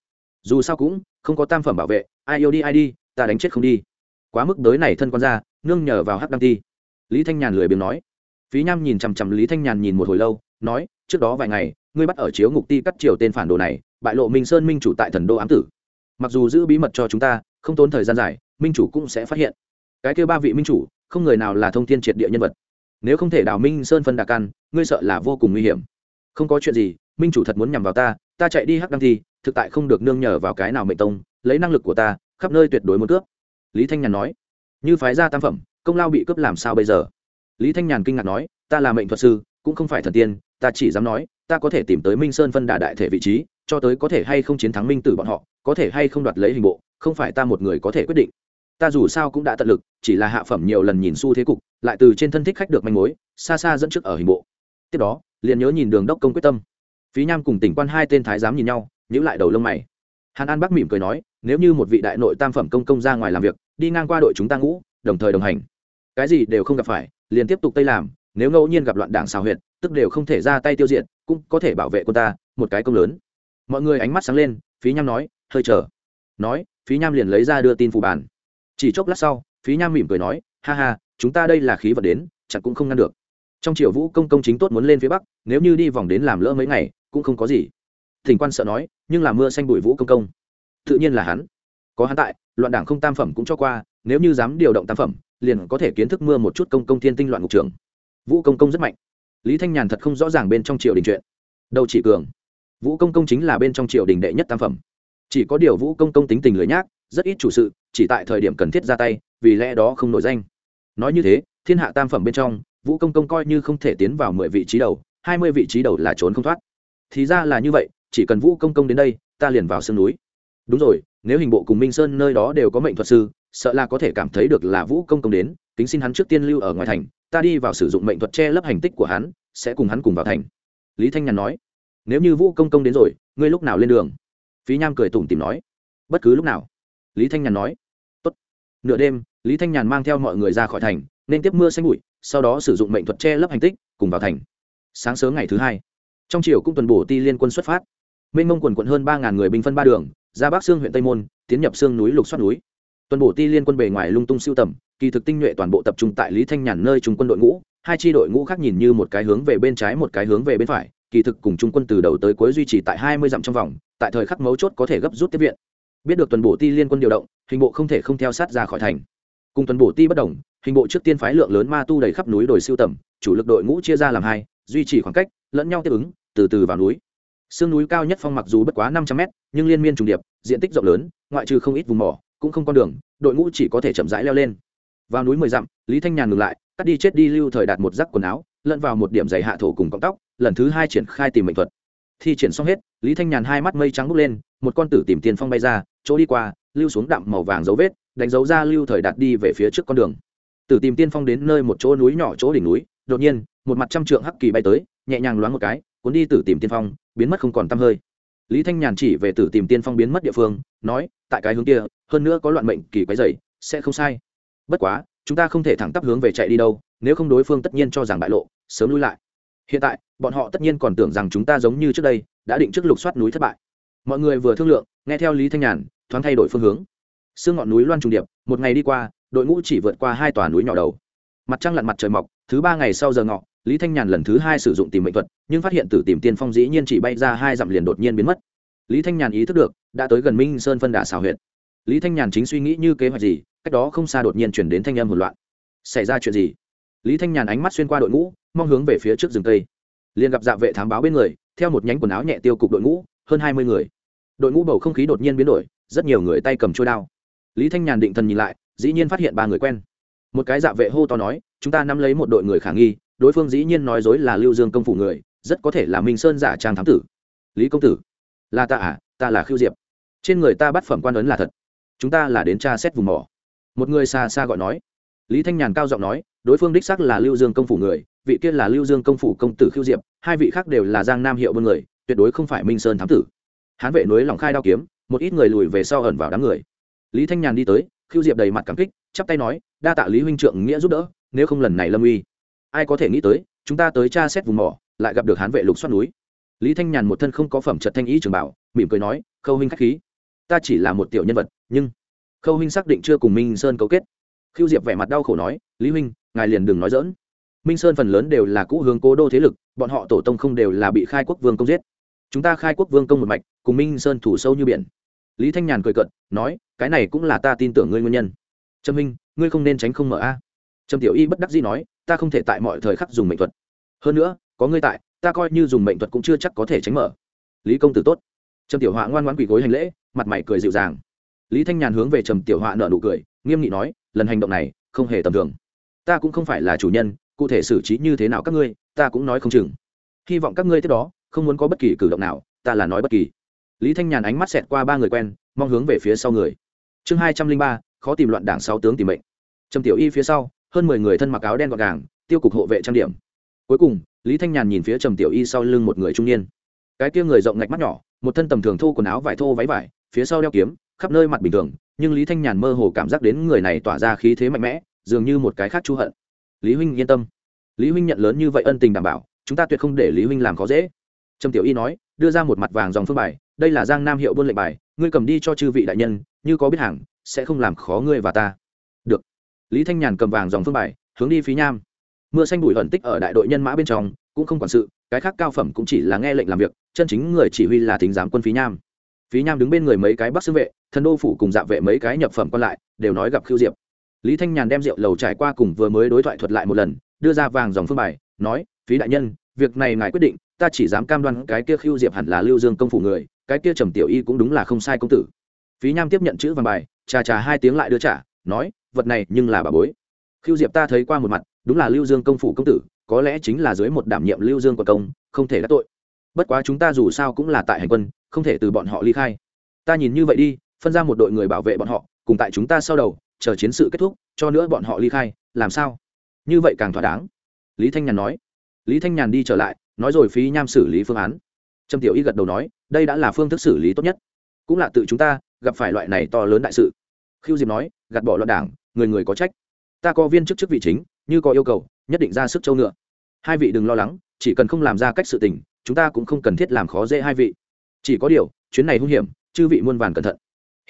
[SPEAKER 1] Dù sao cũng, không có tam phẩm bảo vệ, ai yêu đi ai đi, ta đánh chết không đi. Quá mức đới này thân con ra, nương nhờ vào hắc đăng ti. Lý thanh nhàn lười biếng nói. Phí nham nhìn chằm chằm lý thanh nhàn nhìn một hồi lâu, nói, trước đó vài ngày, ngươi bắt ở chiếu ngục ti cắt triều tên phản đồ này, bại lộ minh sơn minh chủ tại thần đô ám tử. Mặc dù giữ bí mật cho chúng ta, không tốn thời gian dài, minh chủ cũng sẽ phát hiện. Cái kêu ba vị minh chủ, không người nào là thông thiên triệt địa nhân vật nếu không thể đào minh sơn phân đà căn, ngươi sợ là vô cùng nguy hiểm. Không có chuyện gì, minh chủ thật muốn nhằm vào ta ta chạy đi hắc đăng thi, thực tại không được nương nhờ vào cái nào mệnh tông, lấy năng lực của ta, khắp nơi tuyệt đối muốn cướp. Lý thanh nhàn nói, như phái gia tam phẩm, công lao bị cướp làm sao bây giờ? Lý thanh nhàn kinh ngạc nói, ta là mệnh thuật sư, cũng không phải thần tiên, ta chỉ dám nói, ta có thể tìm tới minh sơn phân đà đại thể vị trí, cho tới có thể hay không chiến thắng minh tử bọn họ, có thể hay không đoạt lấy hình bộ, không phải ta một người có thể quyết định ta dù sao cũng đã tận lực, chỉ là hạ phẩm nhiều lần nhìn xu thế cục, lại từ trên thân thích khách được manh mối, xa xa dẫn trước ở hình bộ. Tiếp đó, liền nhớ nhìn đường đốc công quyết tâm. Phí nham cùng tỉnh quan hai tên thái giám nhìn nhau nhữ lại đầu lông mày. Hàn an bắc mỉm cười nói, nếu như một vị đại nội tam phẩm công công ra ngoài làm việc, đi ngang qua đội chúng ta ngũ, đồng thời đồng hành. Cái gì đều không gặp phải, liền tiếp tục tây làm, nếu ngẫu nhiên gặp loạn đảng xào huyện tức đều không thể ra tay tiêu diệt, cũng có thể bảo vệ quân ta, một cái công lớn. Mọi người ánh mắt sáng lên, phí nham nói, hơi chờ. Nói, phí nham liền lấy ra đưa tin phù bản chỉ chốc lát sau, phí nham mỉm cười nói, ha ha, chúng ta đây là khí vật đến chẳng cũng không ngăn được. Trong triều vũ công công chính tốt muốn lên phía bắc, nếu như đi vòng đến làm lỡ mấy ngày, cũng không có gì. Thỉnh quan sợ nói, nhưng là mưa xanh bụi vũ công công. Tự nhiên là hắn. Có hắn tại, loạn đảng không tam phẩm cũng cho qua, nếu như dám điều động tam phẩm, liền có thể kiến thức mưa một chút công công thiên tinh loạn ngục trường. Vũ công công rất mạnh. Lý thanh nhàn thật không rõ ràng bên trong triều đình chuyện. Đâu chỉ cường. Vũ công công chính là bên trong triều đình đệ nhất tam phẩm. Chỉ có điều vũ công công tính tình lười nhác rất ít chủ sự, chỉ tại thời điểm cần thiết ra tay, vì lẽ đó không nổi danh. Nói như thế, thiên hạ tam phẩm bên trong, vũ công công coi như không thể tiến vào mười vị trí đầu, hai mươi vị trí đầu là trốn không thoát. Thì ra là như vậy, chỉ cần vũ công công đến đây, ta liền vào sân núi. Đúng rồi, nếu hình bộ cùng minh sơn nơi đó đều có mệnh thuật sư, sợ là có thể cảm thấy được là vũ công công đến tính xin hắn trước tiên lưu ở ngoài thành, ta đi vào sử dụng mệnh thuật che lấp hành tích của hắn, sẽ cùng hắn cùng vào thành. Lý thanh nhàn nói. Nếu như vũ công công đến rồi, ngươi lúc nào lên đường? Phí nham cười tủm tìm nói. Bất cứ lúc nào lý thanh nhàn nói. Tốt. nửa đêm, lý thanh nhàn mang theo mọi người ra khỏi thành, nên tiếp mưa xanh bụi, sau đó sử dụng mệnh thuật che lấp hành tích, cùng vào thành. Sáng sớm ngày thứ hai, trong chiều cũng tuần bổ ti liên quân xuất phát. Mênh mông quần quận hơn ba ngàn người binh phân ba đường, ra bắc sương huyện tây môn, tiến nhập sương núi lục xoát núi. Tuần bổ ti liên quân bề ngoài lung tung siêu tầm, kỳ thực tinh nhuệ toàn bộ tập trung tại lý thanh nhàn nơi trung quân đội ngũ, hai tri đội ngũ khác nhìn như một cái hướng về bên trái một cái hướng về bên phải, kỳ thực cùng trung quân từ đầu tới cuối duy trì tại hai mươi dặm trong vòng, tại thời khắc mấu chốt có thể gấp rút tiếp viện biết được tuần bổ ti liên quân điều động, hình bộ không thể không theo sát ra khỏi thành. Cùng tuần bổ ti bất đồng, hình bộ trước tiên phái lượng lớn ma tu đầy khắp núi đồi siêu tầm, chủ lực đội ngũ chia ra làm hai, duy trì khoảng cách, lẫn nhau tiếp ứng, từ từ vào núi. Sương núi cao nhất phong mặc dù bất quá năm trăm mét, nhưng liên miên trùng điệp, diện tích rộng lớn, ngoại trừ không ít vùng mỏ, cũng không con đường, đội ngũ chỉ có thể chậm rãi leo lên. Vào núi mười dặm, lý thanh nhàn ngừng lại, cắt đi chết đi lưu thời đạt một giắc quần áo, lẫn vào một điểm dày hạ thổ cùng cọng tóc, lần thứ hai triển khai tìm mệnh thuật thi triển xong hết, lý thanh nhàn hai mắt mây trắng bốc lên, một con tử tìm tiền phong bay ra, chỗ đi qua, lưu xuống đạm màu vàng dấu vết, đánh dấu ra lưu thời đạt đi về phía trước con đường. Tử tìm tiên phong đến nơi một chỗ núi nhỏ chỗ đỉnh núi, đột nhiên, một mặt trăm trượng hắc kỳ bay tới, nhẹ nhàng loáng một cái, cuốn đi tử tìm tiên phong, biến mất không còn tăm hơi. Lý thanh nhàn chỉ về tử tìm tiên phong biến mất địa phương, nói, tại cái hướng kia, hơn nữa có loạn mệnh kỳ quái dày, sẽ không sai. Bất quá, chúng ta không thể thẳng tắp hướng về chạy đi đâu, nếu không đối phương tất nhiên cho rằng bại lộ, sớm lui lại hiện tại, bọn họ tất nhiên còn tưởng rằng chúng ta giống như trước đây, đã định trước lục soát núi thất bại. Mọi người vừa thương lượng, nghe theo lý thanh nhàn, thoáng thay đổi phương hướng. Sương ngọn núi loan trùng điệp, một ngày đi qua, đội ngũ chỉ vượt qua hai tòa núi nhỏ đầu. Mặt trăng lặn mặt trời mọc, thứ ba ngày sau giờ ngọ, lý thanh nhàn lần thứ hai sử dụng tìm mệnh thuật, nhưng phát hiện tử tìm tiên phong dĩ nhiên chỉ bay ra hai dặm liền đột nhiên biến mất. Lý thanh nhàn ý thức được, đã tới gần minh sơn phân đà xào huyện lý thanh nhàn chính suy nghĩ như kế hoạch gì, cách đó không xa đột nhiên chuyển đến thanh âm hỗn loạn. Xảy ra chuyện gì? Lý thanh nhàn ánh mắt xuyên qua đội ngũ mong hướng về phía trước rừng cây liền gặp dạ vệ thám báo bên người, theo một nhánh quần áo nhẹ tiêu cục đội ngũ, hơn hai mươi người. Đội ngũ bầu không khí đột nhiên biến đổi, rất nhiều người tay cầm trôi đao. Lý thanh nhàn định thần nhìn lại, dĩ nhiên phát hiện ba người quen. Một cái dạ vệ hô to nói, chúng ta nắm lấy một đội người khả nghi, đối phương dĩ nhiên nói dối là lưu dương công phủ người, rất có thể là minh sơn giả trang thám tử. Lý công tử? Là ta à ta là khiêu diệp. Trên người ta bắt phẩm quan ấn là thật. Chúng ta là đến tra xét vùng mỏ. Một người xa xa gọi nói. Lý thanh nhàn cao giọng nói, đối phương đích xác là lưu dương công phủ người vị kia là lưu dương công phủ công tử khiêu diệp, hai vị khác đều là giang nam hiệu buôn người, tuyệt đối không phải minh sơn thám tử. Hán vệ núi lòng khai đao kiếm, một ít người lùi về sau ẩn vào đám người. Lý thanh nhàn đi tới khiêu diệp đầy mặt cảm kích, chắp tay nói, đa tạ lý huynh trượng nghĩa giúp đỡ, nếu không lần này lâm uy, ai có thể nghĩ tới, chúng ta tới tra xét vùng mỏ, lại gặp được hán vệ lục xoát núi. Lý thanh nhàn một thân không có phẩm trật thanh ý trường bảo, mỉm cười nói, khâu huynh k h á c h khí, ta chỉ là một tiểu nhân vật, nhưng khâu huynh xác định chưa cùng minh sơn cấu kết. Khiêu diệp vẻ mặt đau khổ nói, lý huynh, ngài liền đừng nói dỡn minh sơn phần lớn đều là cũ hướng cố đô thế lực, bọn họ tổ tông không đều là bị khai quốc vương công giết. Chúng ta khai quốc vương công một mạch, cùng minh sơn thủ sâu như biển. Lý thanh nhàn cười cận nói, cái này cũng là ta tin tưởng ngươi nguyên nhân. Trâm minh, ngươi không nên tránh không mở a. Trâm tiểu y bất đắc dĩ nói, ta không thể tại mọi thời khắc dùng mệnh thuật. Hơn nữa, có ngươi tại, ta coi như dùng mệnh thuật cũng chưa chắc có thể tránh mở. Lý công tử tốt. Trầm tiểu họa ngoan ngoãn quỳ gối hành lễ, mặt mày cười dịu dàng. Lý thanh nhàn hướng về trầm tiểu họa nợ nụ cười, nghiêm nghị nói, lần hành động này, không hề tầm thường. Ta cũng không phải là chủ nhân cụ thể xử trí như thế nào các ngươi, ta cũng nói không chừng. Hy vọng các ngươi tiếp đó không muốn có bất kỳ cử động nào, ta là nói bất kỳ. Lý thanh nhàn ánh mắt xẹt qua ba người quen, mong hướng về phía sau người. Chương hai trăm linh ba, khó tìm loạn đảng sáu tướng tìm mệnh. Trầm tiểu y phía sau, hơn mười người thân mặc áo đen gọn gàng, tiêu cục hộ vệ trang điểm. Cuối cùng, lý thanh nhàn nhìn phía trầm tiểu y sau lưng một người trung niên. Cái kia người rộng ngạch mắt nhỏ, một thân tầm thường thô quần áo vải thô váy vải, phía sau đeo kiếm, khắp nơi mặt bình thường, nhưng lý thanh nhàn mơ hồ cảm giác đến người này tỏa ra khí thế mạnh mẽ, dường như một cái khác chú hận lý huynh yên tâm. Lý huynh nhận lớn như vậy ân tình đảm bảo, chúng ta tuyệt không để lý huynh làm khó dễ. Trầm tiểu y nói, đưa ra một mặt vàng dòng phương bài, đây là giang nam hiệu buôn lệnh bài, ngươi cầm đi cho chư vị đại nhân, như có biết hàng sẽ không làm khó ngươi và ta. Được. Lý thanh nhàn cầm vàng dòng phương bài, hướng đi phí nham mưa xanh bụi hận tích ở đại đội nhân mã bên trong, cũng không quản sự, cái khác cao phẩm cũng chỉ là nghe lệnh làm việc, chân chính người chỉ huy là thính giám quân phí nham phí nham đứng bên người mấy cái bắc xương vệ, thần đô phủ cùng dạ vệ mấy cái nhập phẩm còn lại, đều nói gặp khiêu diệp lý thanh nhàn đem rượu lầu trải qua cùng vừa mới đối thoại thuật lại một lần, đưa ra vàng dòng phương bài, nói, phí đại nhân, việc này ngài quyết định, ta chỉ dám cam đoan cái kia khiêu diệp hẳn là lưu dương công phủ người, cái kia trầm tiểu y cũng đúng là không sai công tử. Phí nham tiếp nhận chữ vàng bài trà trà hai tiếng lại đưa trả, nói, vật này nhưng là bà bối. Khiêu diệp ta thấy qua một mặt, đúng là lưu dương công phủ công tử, có lẽ chính là dưới một đảm nhiệm lưu dương của công, không thể đắc tội. Bất quá chúng ta dù sao cũng là tại hành quân, không thể từ bọn họ ly khai. Ta nhìn như vậy đi, phân ra một đội người bảo vệ bọn họ, cùng tại chúng ta sau đầu chờ chiến sự kết thúc, cho nữa bọn họ ly khai, làm sao? Như vậy càng thỏa đáng. Lý thanh nhàn nói. Lý thanh nhàn đi trở lại, nói rồi phí nham xử lý phương án. Trâm tiểu y gật đầu nói, đây đã là phương thức xử lý tốt nhất. Cũng là tự chúng ta, gặp phải loại này to lớn đại sự. Khiêu diệp nói, gạt bỏ loạn đảng, người người có trách. Ta có viên chức chức vị chính, như có yêu cầu, nhất định ra sức châu ngựa. Hai vị đừng lo lắng, chỉ cần không làm ra cách sự tình, chúng ta cũng không cần thiết làm khó dễ hai vị. Chỉ có điều, chuyến này hung hiểm, chư vị muôn vàn cẩn thận.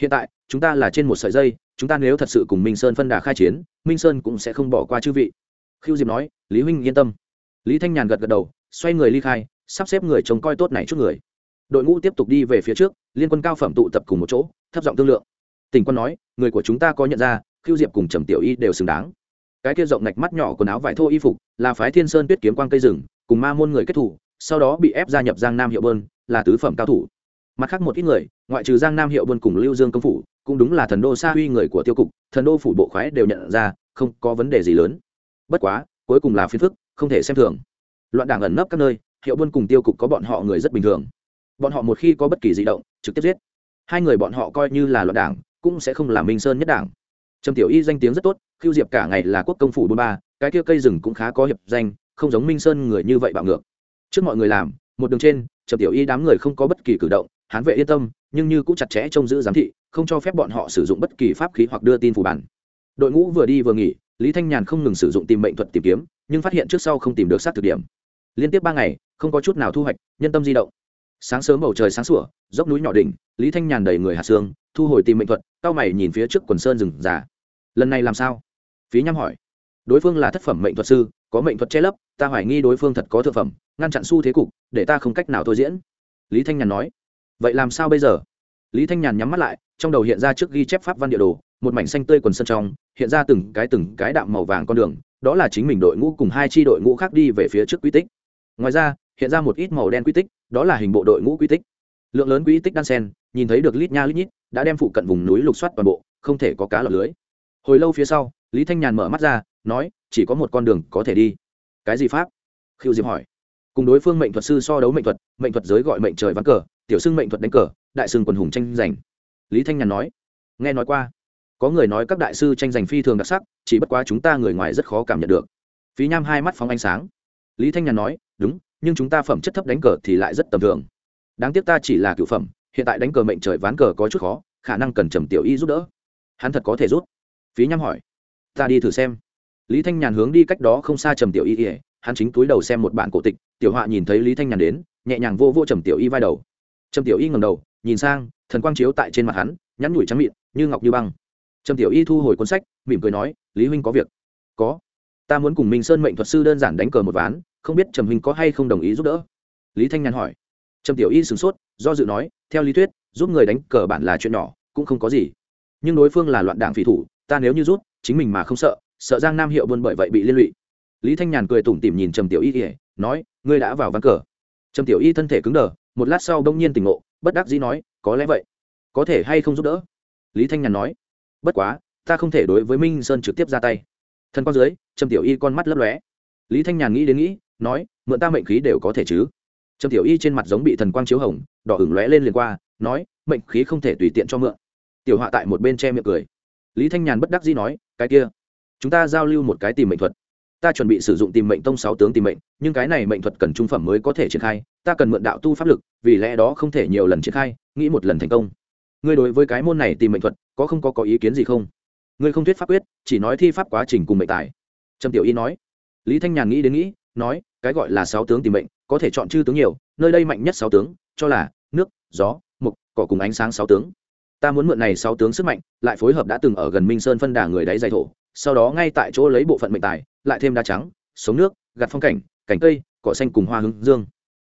[SPEAKER 1] Hiện tại, chúng ta là trên một sợi dây chúng ta nếu thật sự cùng minh sơn phân đà khai chiến, minh sơn cũng sẽ không bỏ qua chư vị. Khiêu diệp nói, lý huynh yên tâm. Lý thanh nhàn gật gật đầu, xoay người ly khai, sắp xếp người trông coi tốt này chút người. Đội ngũ tiếp tục đi về phía trước, liên quân cao phẩm tụ tập cùng một chỗ, thấp giọng thương lượng. Tỉnh quân nói, người của chúng ta có nhận ra khiêu diệp cùng trầm tiểu y đều xứng đáng. Cái kia rộng nạch mắt nhỏ quần áo vải thô y phục, là phái thiên sơn tuyết kiếm quang cây rừng, cùng ma môn người kết thủ, sau đó bị ép gia nhập giang nam hiệu bơn, là tứ phẩm cao thủ. Mặt khác một ít người, ngoại trừ giang nam hiệu bơn cùng lưu dương công phủ cũng đúng là thần đô sa huy người của tiêu cục, thần đô phủ bộ khoái đều nhận ra, không có vấn đề gì lớn. Bất quá, cuối cùng là phiền phức, không thể xem thường. Loạn đảng ẩn nấp các nơi, hiệu buôn cùng tiêu cục có bọn họ người rất bình thường. Bọn họ một khi có bất kỳ di động, trực tiếp giết. Hai người bọn họ coi như là loạn đảng, cũng sẽ không làm minh sơn nhất đảng. Trầm tiểu y danh tiếng rất tốt khiêu diệp cả ngày là quốc công phủ bôn ba, cái kia cây rừng cũng khá có hiệp danh, không giống minh sơn người như vậy bạo ngược. Trước mọi người làm, một đường trên, trầm tiểu y đám người không có bất kỳ cử động, hán vệ yên tâm nhưng như cũng chặt chẽ trông giữ giám thị, không cho phép bọn họ sử dụng bất kỳ pháp khí hoặc đưa tin phù bản. Đội ngũ vừa đi vừa nghỉ, lý thanh nhàn không ngừng sử dụng tìm mệnh thuật tìm kiếm, nhưng phát hiện trước sau không tìm được sát thực điểm. Liên tiếp ba ngày, không có chút nào thu hoạch, nhân tâm di động. Sáng sớm bầu trời sáng sủa, dốc núi nhỏ đỉnh, lý thanh nhàn đầy người hạt xương, thu hồi tìm mệnh thuật cao mày nhìn phía trước quần sơn rừng già. Lần này làm sao? Phí nhăm hỏi. Đối phương là thất phẩm mệnh thuật sư, có mệnh thuật che lấp, ta hoài nghi đối phương thật có thượng phẩm, ngăn chặn xu thế cục, để ta không cách nào thôi diễn. Lý thanh nhàn nói vậy làm sao bây giờ? Lý thanh nhàn nhắm mắt lại, trong đầu hiện ra trước ghi chép pháp văn địa đồ, một mảnh xanh tươi quần sân trong, hiện ra từng cái từng cái đạm màu vàng con đường, đó là chính mình đội ngũ cùng hai tri đội ngũ khác đi về phía trước quy tích. Ngoài ra, hiện ra một ít màu đen quy tích, đó là hình bộ đội ngũ quy tích. Lượng lớn quy tích đan sen, nhìn thấy được lít nha lít nhít, đã đem phụ cận vùng núi lục soát toàn bộ, không thể có cá lọt lưới. Hồi lâu phía sau, lý thanh nhàn mở mắt ra, nói, chỉ có một con đường có thể đi. Cái gì pháp? Khiêu diệp hỏi cùng đối phương mệnh thuật sư so đấu mệnh thuật mệnh thuật giới gọi mệnh trời ván cờ, tiểu xưng mệnh thuật đánh cờ, đại sưng quần hùng tranh giành. Lý thanh nhàn nói, nghe nói qua. Có người nói các đại sư tranh giành phi thường đặc sắc, chỉ bất quá chúng ta người ngoài rất khó cảm nhận được. Phí nham hai mắt phóng ánh sáng. Lý thanh nhàn nói, đúng, nhưng chúng ta phẩm chất thấp đánh cờ thì lại rất tầm thường. Đáng tiếc ta chỉ là cựu phẩm, hiện tại đánh cờ mệnh trời ván cờ có chút khó, khả năng cần trầm tiểu y giúp đỡ. Hắn thật có thể rút. Phí nham hỏi, ta đi thử xem. Lý thanh nhàn hướng đi cách đó không xa trầm tiểu y ỉa hắn chính túi đầu xem một bản cổ tịch, tiểu họa nhìn thấy lý thanh nhàn đến, nhẹ nhàng vô vô trầm tiểu y vai đầu. Trầm tiểu y ngầm đầu, nhìn sang, thần quang chiếu tại trên mặt hắn, nhắn nhủi trắng mịn, như ngọc như băng. Trầm tiểu y thu hồi cuốn sách, mỉm cười nói, lý huynh có việc. Có. Ta muốn cùng minh sơn mệnh thuật sư đơn giản đánh cờ một ván, không biết trầm huynh có hay không đồng ý giúp đỡ? Lý thanh nhàn hỏi. Trầm tiểu y sửng sốt, do dự nói, theo lý thuyết, giúp người đánh cờ bản là chuyện nhỏ, cũng không có gì. Nhưng đối phương là loạn đảng phỉ thủ, ta nếu như rút chính mình mà không sợ sợ giang nam hiệu buôn bởi vậy bị liên lụy lý thanh nhàn cười tủm tỉm nhìn trầm tiểu y ỉa nói, ngươi đã vào ván cờ. Trầm tiểu y thân thể cứng đờ, một lát sau đông nhiên tỉnh ngộ, bất đắc dĩ nói, có lẽ vậy, có thể hay không giúp đỡ? Lý thanh nhàn nói, bất quá, ta không thể đối với minh sơn trực tiếp ra tay. Thân con dưới, trầm tiểu y con mắt lấp lóe. Lý thanh nhàn nghĩ đến nghĩ, nói, mượn ta mệnh khí đều có thể chứ? Trầm tiểu y trên mặt giống bị thần quang chiếu hồng, đỏ ửng lóe lên liền qua, nói, mệnh khí không thể tùy tiện cho mượn. Tiểu họa tại một bên che miệng cười. Lý thanh nhàn bất đắc dĩ nói, cái kia, chúng ta giao lưu một cái tìm mệnh thuật ta chuẩn bị sử dụng tìm mệnh tông sáu tướng tìm mệnh, nhưng cái này mệnh thuật cần trung phẩm mới có thể triển khai, ta cần mượn đạo tu pháp lực, vì lẽ đó không thể nhiều lần triển khai, nghĩ một lần thành công. Ngươi đối với cái môn này tìm mệnh thuật, có không có có ý kiến gì không? Ngươi không thuyết pháp quyết, chỉ nói thi pháp quá trình cùng mệnh tài. Trầm tiểu y nói. Lý thanh nhàn nghĩ đến nghĩ, nói, cái gọi là sáu tướng tìm mệnh, có thể chọn chư tướng nhiều, nơi đây mạnh nhất sáu tướng, cho là nước, gió, mục, cỏ cùng ánh sáng sáu tướng. Ta muốn mượn này sáu tướng sức mạnh, lại phối hợp đã từng ở gần minh sơn phân đà người đáy dày thổ sau đó ngay tại chỗ lấy bộ phận mệnh tài, lại thêm đá trắng, sống nước, gạt phong cảnh cảnh cây, cỏ xanh cùng hoa hướng dương.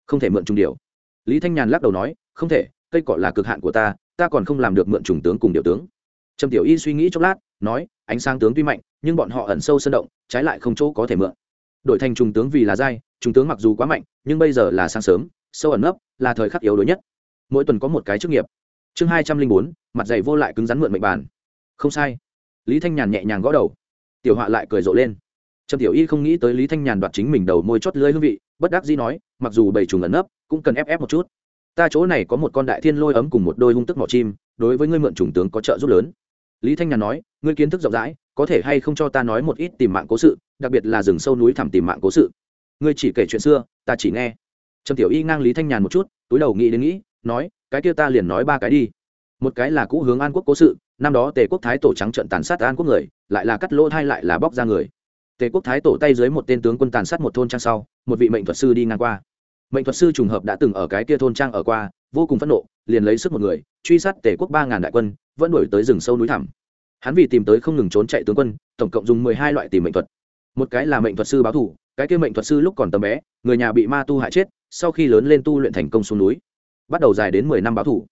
[SPEAKER 1] Không thể mượn trùng điều lý thanh nhàn lắc đầu nói, không thể, cây cỏ là cực hạn của ta ta còn không làm được mượn trùng tướng cùng điều tướng. Trầm tiểu y suy nghĩ chốc lát, nói, ánh sáng tướng tuy mạnh, nhưng bọn họ ẩn sâu sân động, trái lại không chỗ có thể mượn. Đổi thành trùng tướng vì là dai, trùng tướng mặc dù quá mạnh, nhưng bây giờ là sáng sớm, sâu ẩn nấp, là thời khắc yếu đuối nhất. Mỗi tuần có một cái chức nghiệp. Chương hai trăm linh bốn, mặt dày vô lại cứng rắn mượn mệnh bàn. Không sai lý thanh nhàn nhẹ nhàng gõ đầu. Tiểu họa lại cười rộ lên. Trầm tiểu y không nghĩ tới lý thanh nhàn đoạt chính mình đầu môi chót lưới hương vị, bất đắc dĩ nói, mặc dù bầy trùng ẩn nấp, cũng cần ép ép một chút. Ta chỗ này có một con đại thiên lôi ấm cùng một đôi hung tức mỏ chim, đối với ngươi mượn trùng tướng có trợ giúp lớn. Lý thanh nhàn nói, ngươi kiến thức rộng rãi, có thể hay không cho ta nói một ít tìm mạng cố sự, đặc biệt là rừng sâu núi thẳm tìm mạng cố sự. Ngươi chỉ kể chuyện xưa, ta chỉ nghe. Trầm tiểu y ngang lý thanh nhàn một chút, túi đầu nghĩ đến nghĩ, nói, cái kia ta liền nói ba cái đi. Một cái là cũ hướng an quốc cố sự năm đó tề quốc thái tổ trắng trận tàn sát an quốc người, lại là cắt lỗ thai lại là bóc ra người. Tề quốc thái tổ tay dưới một tên tướng quân tàn sát một thôn trang sau, một vị mệnh thuật sư đi ngang qua. Mệnh thuật sư trùng hợp đã từng ở cái kia thôn trang ở qua, vô cùng phẫn nộ, liền lấy sức một người, truy sát tề quốc ba ngàn đại quân, vẫn đuổi tới rừng sâu núi thẳm. Hắn vì tìm tới không ngừng trốn chạy tướng quân, tổng cộng dùng mười hai loại tìm mệnh thuật. Một cái là mệnh thuật sư báo thủ cái kia mệnh thuật sư lúc còn tầm bé, người nhà bị ma tu hại chết, sau khi lớn lên tu luyện thành công xuống núi, bắt đầu dài đến mười năm báo thủ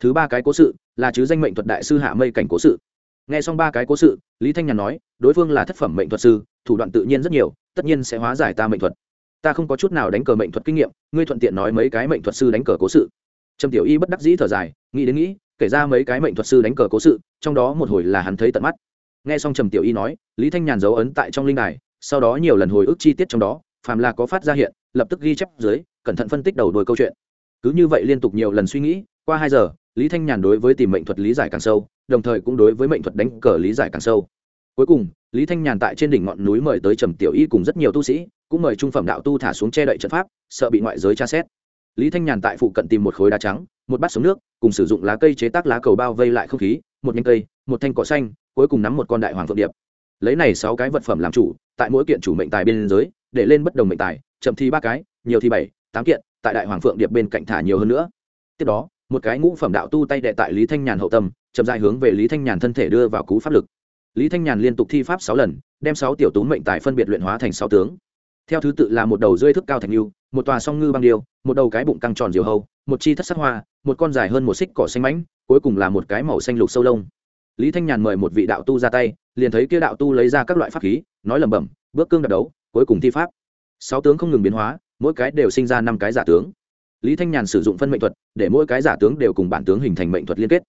[SPEAKER 1] thứ ba cái cố sự là chứ danh mệnh thuật đại sư hạ mây cảnh cố sự. Nghe xong ba cái cố sự, lý thanh nhàn nói, đối phương là thất phẩm mệnh thuật sư, thủ đoạn tự nhiên rất nhiều, tất nhiên sẽ hóa giải ta mệnh thuật. Ta không có chút nào đánh cờ mệnh thuật kinh nghiệm, ngươi thuận tiện nói mấy cái mệnh thuật sư đánh cờ cố sự. Trầm tiểu y bất đắc dĩ thở dài, nghĩ đến nghĩ, kể ra mấy cái mệnh thuật sư đánh cờ cố sự, trong đó một hồi là hắn thấy tận mắt. Nghe xong trầm tiểu y nói, lý thanh nhàn dấu ấn tại trong linh đài, sau đó nhiều lần hồi ức chi tiết trong đó, phàm là có phát ra hiện, lập tức ghi chép dưới, cẩn thận phân tích đầu đuôi câu chuyện. Cứ như vậy liên tục nhiều lần suy nghĩ, qua hai giờ lý thanh nhàn đối với tìm mệnh thuật lý giải càng sâu, đồng thời cũng đối với mệnh thuật đánh cờ lý giải càng sâu. Cuối cùng, lý thanh nhàn tại trên đỉnh ngọn núi mời tới trầm tiểu y cùng rất nhiều tu sĩ, cũng mời trung phẩm đạo tu thả xuống che đậy trận pháp, sợ bị ngoại giới tra xét. Lý thanh nhàn tại phụ cận tìm một khối đá trắng, một bát sống nước, cùng sử dụng lá cây chế tác lá cầu bao vây lại không khí, một nhanh cây, một thanh cỏ xanh, cuối cùng nắm một con đại hoàng phượng điệp. Lấy này sáu cái vật phẩm làm chủ, tại mỗi kiện chủ mệnh tài bên giới để lên bất đồng mệnh tài, chậm thi ba cái, nhiều thi bảy, tám kiện, tại đại hoàng phượng điệp bên cạnh thả nhiều hơn nữa. Tiếp đó một cái ngũ phẩm đạo tu tay đệ tại lý thanh nhàn hậu tâm, chậm dài hướng về lý thanh nhàn thân thể đưa vào cú pháp lực. Lý thanh nhàn liên tục thi pháp sáu lần, đem sáu tiểu tú mệnh tài phân biệt luyện hóa thành sáu tướng. Theo thứ tự là một đầu rơi thức cao thành yêu một tòa song ngư băng điêu, một đầu cái bụng căng tròn diều hâu, một chi thất sắc hoa, một con dài hơn một xích cỏ xanh mãnh, cuối cùng là một cái màu xanh lục sâu lông. Lý thanh nhàn mời một vị đạo tu ra tay, liền thấy kia đạo tu lấy ra các loại pháp khí, nói lẩm bẩm, bước cương đập đấu, cuối cùng thi pháp. Sáu tướng không ngừng biến hóa, mỗi cái đều sinh ra năm cái giả tướng lý thanh nhàn sử dụng phân mệnh thuật, để mỗi cái giả tướng đều cùng bản tướng hình thành mệnh thuật liên kết.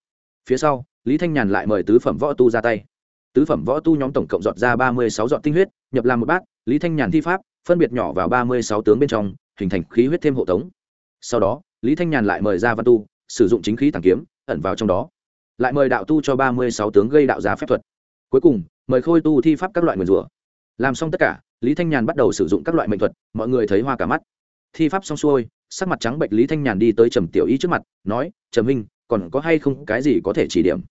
[SPEAKER 1] Phía sau, lý thanh nhàn lại mời tứ phẩm võ tu ra tay. Tứ phẩm võ tu nhóm tổng cộng dọn ra ba mươi sáu dọn tinh huyết, nhập làm một bát, lý thanh nhàn thi pháp, phân biệt nhỏ vào ba mươi sáu tướng bên trong, hình thành khí huyết thêm hộ tống. Sau đó, lý thanh nhàn lại mời ra văn tu, sử dụng chính khí tàng kiếm, ẩn vào trong đó. Lại mời đạo tu cho ba mươi sáu tướng gây đạo giá phép thuật. Cuối cùng, mời khôi tu thi pháp các loại nguyền rủa. Làm xong tất cả, lý thanh nhàn bắt đầu sử dụng các loại mệnh thuật, mọi người thấy hoa cả mắt thi pháp xong xuôi, sắc mặt trắng bệnh lý thanh nhàn đi tới trầm tiểu y trước mặt, nói, trầm minh còn có hay không cái gì có thể chỉ điểm?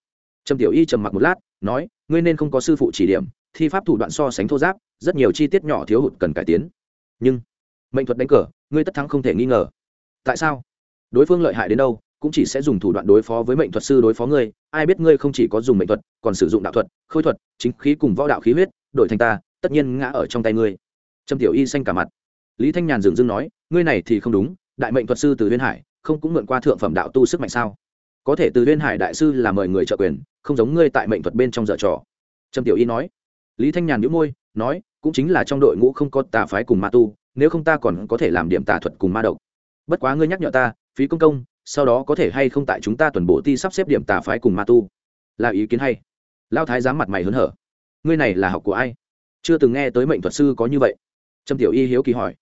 [SPEAKER 1] Trầm tiểu y trầm mặc một lát, nói, ngươi nên không có sư phụ chỉ điểm, thi pháp thủ đoạn so sánh thô giáp, rất nhiều chi tiết nhỏ thiếu hụt cần cải tiến. Nhưng, mệnh thuật đánh cờ, ngươi tất thắng không thể nghi ngờ. Tại sao? Đối phương lợi hại đến đâu, cũng chỉ sẽ dùng thủ đoạn đối phó với mệnh thuật sư đối phó ngươi, ai biết ngươi không chỉ có dùng mệnh thuật, còn sử dụng đạo thuật, khôi thuật, chính khí cùng võ đạo khí huyết, đổi thành ta, tất nhiên ngã ở trong tay ngươi. Trầm tiểu y xanh cả mặt lý thanh nhàn dừng dưng nói, ngươi này thì không đúng, đại mệnh thuật sư từ huyên hải, không cũng mượn qua thượng phẩm đạo tu sức mạnh sao? Có thể từ huyên hải đại sư là mời người trợ quyền, không giống ngươi tại mệnh thuật bên trong dở trò. Trầm tiểu y nói. Lý thanh nhàn nhíu môi, nói, cũng chính là trong đội ngũ không có tà phái cùng ma tu, nếu không ta còn có thể làm điểm tà thuật cùng ma độc. Bất quá ngươi nhắc nhở ta, phí công công, sau đó có thể hay không tại chúng ta tuần bộ ti sắp xếp điểm tà phái cùng ma tu. Là ý kiến hay. Lao thái dám mặt mày hớn hở. Ngươi này là học của ai? Chưa từng nghe tới mệnh thuật sư có như vậy. Trâm tiểu y hiếu kỳ hỏi.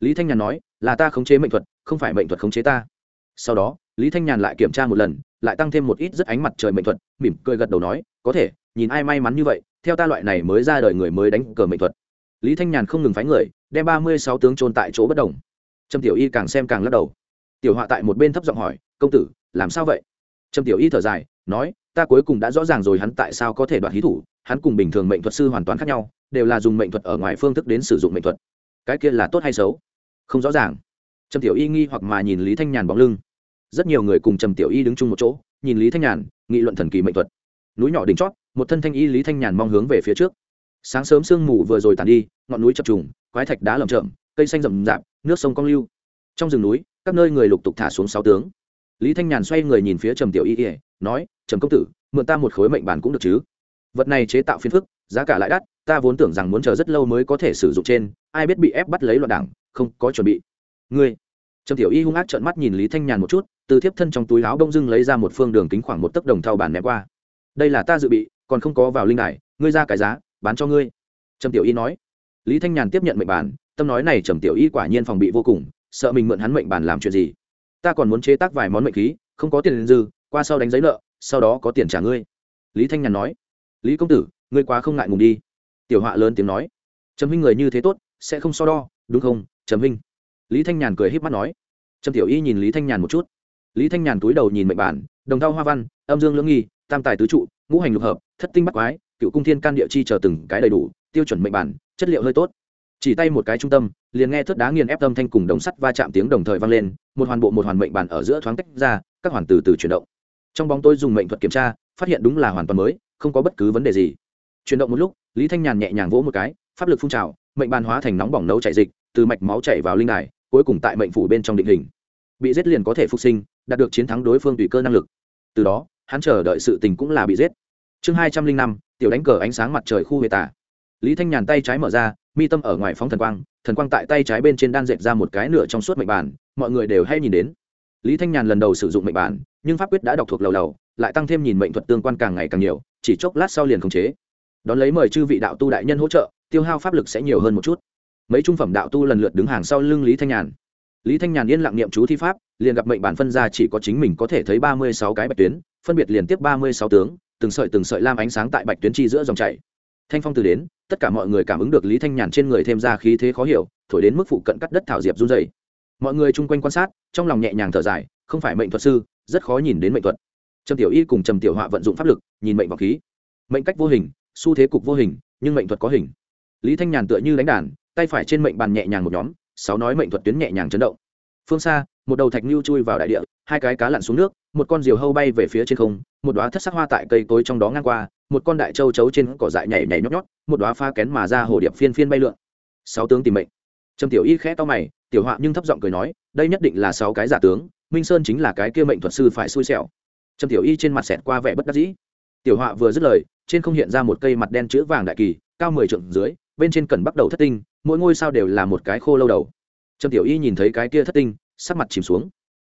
[SPEAKER 1] Lý thanh nhàn nói, là ta khống chế mệnh thuật, không phải mệnh thuật khống chế ta. Sau đó, lý thanh nhàn lại kiểm tra một lần, lại tăng thêm một ít rất ánh mặt trời mệnh thuật, mỉm cười gật đầu nói, có thể, nhìn ai may mắn như vậy, theo ta loại này mới ra đời người mới đánh cờ mệnh thuật. Lý thanh nhàn không ngừng phái người, đem ba mươi sáu tướng trôn tại chỗ bất đồng Trâm tiểu y càng xem càng lắc đầu. Tiểu họa tại một bên thấp giọng hỏi, công tử, làm sao vậy? Trâm tiểu y thở dài, nói ta cuối cùng đã rõ ràng rồi hắn tại sao có thể đoạt hí thủ, hắn cùng bình thường mệnh thuật sư hoàn toàn khác nhau, đều là dùng mệnh thuật ở ngoài phương thức đến sử dụng mệnh thuật. Cái kia là tốt hay xấu? Không rõ ràng. Trầm tiểu y nghi hoặc mà nhìn lý thanh nhàn bóng lưng. Rất nhiều người cùng trầm tiểu y đứng chung một chỗ, nhìn lý thanh nhàn, nghị luận thần kỳ mệnh thuật. Núi nhỏ đỉnh chót, một thân thanh y lý thanh nhàn mong hướng về phía trước. Sáng sớm sương mù vừa rồi tàn đi, ngọn núi chập trùng, quái thạch đá lầm chậm cây xanh rậm rạp, nước sông cong lưu. Trong rừng núi, các nơi người lục tục thả xuống sáu tướng. Lý thanh nhàn xoay người nhìn phía trầm tiểu y ỉa nói, trầm công tử, mượn ta một khối mệnh bản cũng được chứ? Vật này chế tạo phiền phức, giá cả lại đắt, ta vốn tưởng rằng muốn chờ rất lâu mới có thể sử dụng trên, ai biết bị ép bắt lấy loạn đảng, không có chuẩn bị. Ngươi? Trầm tiểu y hung ác trợn mắt nhìn lý thanh nhàn một chút, từ thiếp thân trong túi áo đông dưng lấy ra một phương đường kính khoảng một tấc đồng thau bản ném qua. Đây là ta dự bị, còn không có vào linh đài, ngươi ra cái giá, bán cho ngươi. Trầm tiểu y nói. Lý thanh nhàn tiếp nhận mệnh bản, tâm nói này trầm tiểu y quả nhiên phòng bị vô cùng, sợ mình mượn hắn mệnh bản làm chuyện gì. Ta còn muốn chế tác vài món mệnh khí, không có tiền dư qua sau đánh giấy nợ, sau đó có tiền trả ngươi. Lý thanh nhàn nói. Lý công tử, ngươi quá không ngại ngùng đi. Tiểu họa lớn tiếng nói. Trầm huynh người như thế tốt, sẽ không so đo, đúng không, trầm huynh? Lý thanh nhàn cười h í p mắt nói. Trầm tiểu y nhìn lý thanh nhàn một chút. Lý thanh nhàn túi đầu nhìn mệnh bản, đồng thau hoa văn, âm dương lưỡng nghi, tam tài tứ trụ, ngũ hành lục hợp, thất tinh bắc quái, cựu cung thiên can địa chi chờ từng cái đầy đủ, tiêu chuẩn mệnh bản, chất liệu hơi tốt. Chỉ tay một cái trung tâm, liền nghe thất đá nghiền ép tâm thanh cùng đồng sắt va chạm tiếng đồng thời vang lên, một hoàn bộ một hoàn mệnh bản ở giữa thoáng tách ra, các hoàn từ từ chuyển động trong bóng tôi dùng mệnh thuật kiểm tra, phát hiện đúng là hoàn toàn mới, không có bất cứ vấn đề gì. Chuyển động một lúc, lý thanh nhàn nhẹ nhàng vỗ một cái, pháp lực phun trào, mệnh bàn hóa thành nóng bỏng nấu chảy dịch, từ mạch máu chảy vào linh đài, cuối cùng tại mệnh phủ bên trong định hình. Bị giết liền có thể phục sinh, đạt được chiến thắng đối phương tùy cơ năng lực. Từ đó, hắn chờ đợi sự tình cũng là bị giết. Chương hai trăm linh năm, tiểu đánh cờ ánh sáng mặt trời khu huệ tả lý thanh nhàn tay trái mở ra, mi tâm ở ngoài phóng thần quang thần quang tại tay trái bên trên đan dệt ra một cái nửa trong suốt mệnh bản mọi người đều hay nhìn đến. Lý thanh nhàn lần đầu sử dụng mệnh bản nhưng pháp quyết đã đọc thuộc lầu lầu, lại tăng thêm nhìn mệnh thuật tương quan càng ngày càng nhiều, chỉ chốc lát sau liền khống chế. Đón lấy mời chư vị đạo tu đại nhân hỗ trợ, tiêu hao pháp lực sẽ nhiều hơn một chút. Mấy trung phẩm đạo tu lần lượt đứng hàng sau lưng lý thanh nhàn. Lý thanh nhàn yên lặng niệm chú thi pháp, liền gặp mệnh bản phân ra chỉ có chính mình có thể thấy ba mươi sáu cái bạch tuyến, phân biệt liền tiếp ba mươi sáu tướng, từng sợi từng sợi lam ánh sáng tại bạch tuyến chi giữa dòng chảy. Thanh phong từ đến, tất cả mọi người cảm ứng được lý thanh nhàn trên người thêm ra khí thế khó hiểu, thổi đến mức phụ cận cắt đất thảo diệp run dày mọi người chung quanh quan sát, trong lòng nhẹ nhàng thở dài, không phải mệnh thuật sư rất khó nhìn đến mệnh thuật. Trầm tiểu y cùng trầm tiểu họa vận dụng pháp lực, nhìn mệnh vào khí. Mệnh cách vô hình, xu thế cục vô hình, nhưng mệnh thuật có hình. Lý thanh nhàn tựa như đánh đàn, tay phải trên mệnh bàn nhẹ nhàng một nhóm, sáu nói mệnh thuật tuyến nhẹ nhàng chấn động. Phương xa, một đầu thạch lưu chui vào đại địa, hai cái cá lặn xuống nước, một con diều hâu bay về phía trên không, một đoá thất sắc hoa tại cây cối trong đó ngang qua, một con đại châu chấu trên cỏ dại nhảy nhảy nhót nhót, một đoá pha kén mà ra hồ điệp phiên phiên bay lượn. Sáu tướng tìm mệnh. Trầm tiểu y khẽ to mày, tiểu họa nhưng thấp giọng cười nói, đây nhất định là sáu cái giả tướng minh sơn chính là cái kia mệnh thuật sư phải xui xẻo. Trầm tiểu y trên mặt xẹt qua vẻ bất đắc dĩ. Tiểu họa vừa dứt lời, trên không hiện ra một cây mặt đen chữ vàng đại kỳ, cao mười trượng dưới, bên trên cần bắt đầu thất tinh, mỗi ngôi sao đều là một cái khô lâu đầu. Trầm tiểu y nhìn thấy cái kia thất tinh, sắc mặt chìm xuống.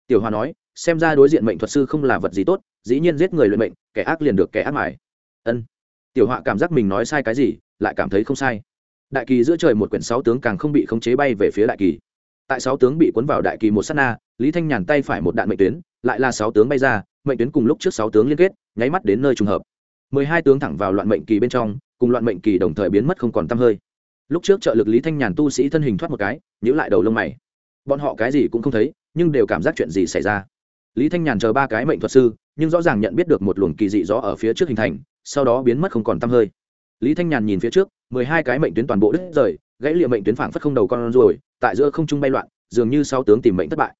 [SPEAKER 1] Tiểu hoa nói, xem ra đối diện mệnh thuật sư không là vật gì tốt, dĩ nhiên giết người luyện mệnh, kẻ ác liền được kẻ ác mải ân. Tiểu họa cảm giác mình nói sai cái gì, lại cảm thấy không sai. Đại kỳ giữa trời một quyển sáu tướng càng không bị khống chế bay về phía đại kỳ. Tại sáu tướng bị cuốn vào đại kỳ một s á t na lý thanh nhàn tay phải một đạn mệnh tuyến, lại là sáu tướng bay ra, mệnh tuyến cùng lúc trước sáu tướng liên kết, nháy mắt đến nơi trùng hợp. Mười hai tướng thẳng vào loạn mệnh kỳ bên trong, cùng loạn mệnh kỳ đồng thời biến mất không còn t hơi. Lúc trước trợ lực lý thanh nhàn tu sĩ thân hình thoát một cái nhữ lại đầu lông mày. Bọn họ cái gì cũng không thấy, nhưng đều cảm giác chuyện gì xảy ra. Lý thanh nhàn chờ ba cái mệnh thuật sư, nhưng rõ ràng nhận biết được một luồng kỳ dị gió ở phía trước hình thành, sau đó biến mất không còn t hơi. Lý thanh nhàn nhìn phía trước, mười hai cái mệnh tuyến toàn bộ đứt rời, gãy liệu mệnh tuyến phảng phất không đầu con rồi tại giữa không trung bay loạn, dường như sáu tướng tìm mệnh thất bại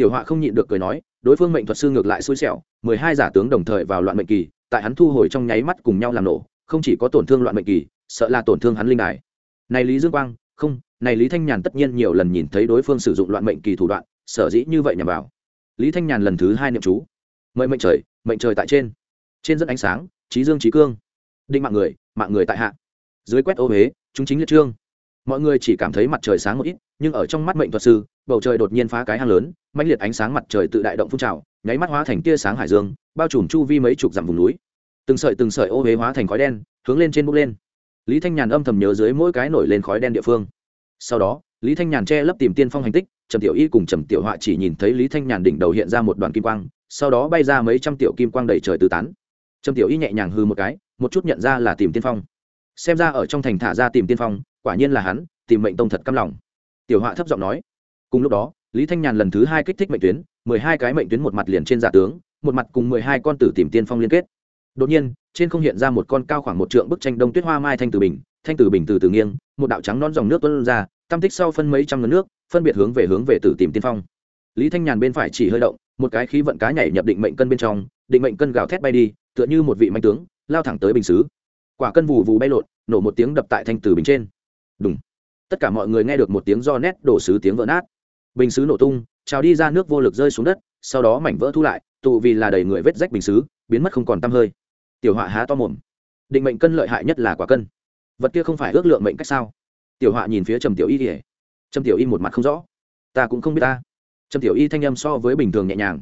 [SPEAKER 1] tiểu họa không nhịn được cười nói, đối phương mệnh thuật sư ngược lại xui xẻo, mười hai giả tướng đồng thời vào loạn mệnh kỳ, tại hắn thu hồi trong nháy mắt cùng nhau làm nổ, không chỉ có tổn thương loạn mệnh kỳ, sợ là tổn thương hắn linh đài. Này lý dương quang, không, này lý thanh nhàn tất nhiên nhiều lần nhìn thấy đối phương sử dụng loạn mệnh kỳ thủ đoạn, sở dĩ như vậy nhằm vào. Lý thanh nhàn lần thứ hai niệm chú. Mời mệnh trời mệnh trời tại trên. Trên dẫn ánh sáng, trí dương trí cương. Định mạng người mạng người tại hạ. Dưới quét ô huế chúng chính liệt trương. Mọi người chỉ cảm thấy mặt trời sáng một ít nhưng ở trong mắt mệnh thuật sư, bầu trời đột nhiên phá cái hang lớn mạnh liệt ánh sáng mặt trời tự đại động phun trào, nháy mắt hóa thành tia sáng hải dương, bao trùm chu vi mấy chục dặm vùng núi. Từng sợi từng sợi ô huế hóa thành khói đen, hướng lên trên bốc lên. Lý thanh nhàn âm thầm nhớ dưới mỗi cái nổi lên khói đen địa phương. Sau đó, lý thanh nhàn che lấp tìm tiên phong hành tích, trầm tiểu y cùng trầm tiểu họa chỉ nhìn thấy lý thanh nhàn đỉnh đầu hiện ra một đoàn kim quang, sau đó bay ra mấy trăm tiểu kim quang đầy trời tứ tán. Trầm tiểu y nhẹ nhàng hư một cái, một chút nhận ra là tìm tiên phong. Xem ra ở trong thành thả ra tìm tiên phong, quả nhiên là hắn, tìm mệnh tông thật căm lòng tiểu họa thấp giọng nói. Cùng lúc đó, lý thanh nhàn lần thứ hai kích thích mệnh tuyến, mười hai cái mệnh tuyến một mặt liền trên giả tướng, một mặt cùng mười hai con tử tìm tiên phong liên kết. Đột nhiên, trên không hiện ra một con cao khoảng một trượng bức tranh đông tuyết hoa mai thanh tử bình, thanh tử bình từ từ nghiêng, một đạo trắng non dòng nước tuôn ra, tam tích sau phân mấy trăm ngấn nước, phân biệt hướng về hướng về tử tìm tiên phong. Lý thanh nhàn bên phải chỉ hơi động, một cái khí vận cá nhảy nhập định mệnh cân bên trong, định mệnh cân gào thét bay đi, tựa như một vị mạnh tướng, lao thẳng tới bình xứ. Quả cân vù vù bay lộn, nổ một tiếng đập tại thanh tử bình trên. Đúng tất cả mọi người nghe được một tiếng do nét đổ xứ tiếng vỡ nát. Bình xứ nổ tung, trào đi ra nước vô lực rơi xuống đất, sau đó mảnh vỡ thu lại, tụ vì là đầy người vết rách bình xứ, biến mất không còn tăm hơi. Tiểu họa há to mồm. Định mệnh cân lợi hại nhất là quả cân. Vật kia không phải ước lượng mệnh cách sao? Tiểu họa nhìn phía trầm tiểu y kỉa trầm tiểu y một mặt không rõ. Ta cũng không biết ta. Trầm tiểu y thanh âm so với bình thường nhẹ nhàng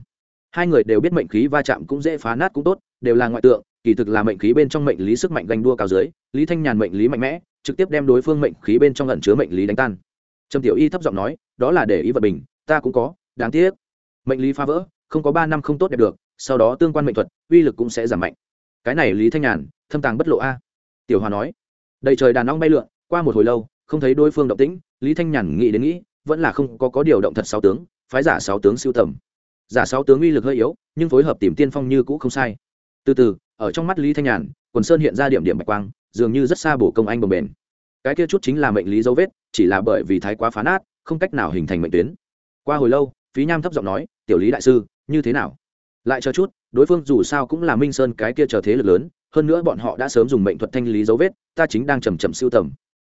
[SPEAKER 1] hai người đều biết mệnh khí va chạm cũng dễ phá nát cũng tốt, đều là ngoại tượng, kỳ thực là mệnh khí bên trong mệnh lý sức mạnh ganh đua cao dưới, lý thanh nhàn mệnh lý mạnh mẽ, trực tiếp đem đối phương mệnh khí bên trong lẩn chứa mệnh lý đánh tan. Trầm tiểu y thấp giọng nói, đó là để ý vật bình, ta cũng có, đáng tiếc. Mệnh lý phá vỡ, không có ba năm không tốt đẹp được, sau đó tương quan mệnh thuật, uy lực cũng sẽ giảm mạnh. Cái này lý thanh nhàn, thâm tàng bất lộ a. Tiểu hòa nói, đầy trời đàn ong bay lượn, qua một hồi lâu, không thấy đối phương động tĩnh, lý thanh nhàn nghĩ đến nghĩ, vẫn là không có có điều động thật sáu tướng, phái giả sáu tướng siêu tầm giả sáu tướng uy lực hơi yếu, nhưng phối hợp tìm tiên phong như cũ không sai. Từ từ, ở trong mắt lý thanh nhàn, quần sơn hiện ra điểm điểm bạch quang, dường như rất xa bổ công anh bồng bền. Cái kia chút chính là mệnh lý dấu vết, chỉ là bởi vì thái quá phá nát, không cách nào hình thành mệnh tuyến. Qua hồi lâu, phí nham thấp giọng nói, tiểu lý đại sư, như thế nào? Lại cho chút, đối phương dù sao cũng là minh sơn cái kia chờ thế lực lớn, hơn nữa bọn họ đã sớm dùng mệnh thuật thanh lý dấu vết, ta chính đang chầm chậm siêu tầm.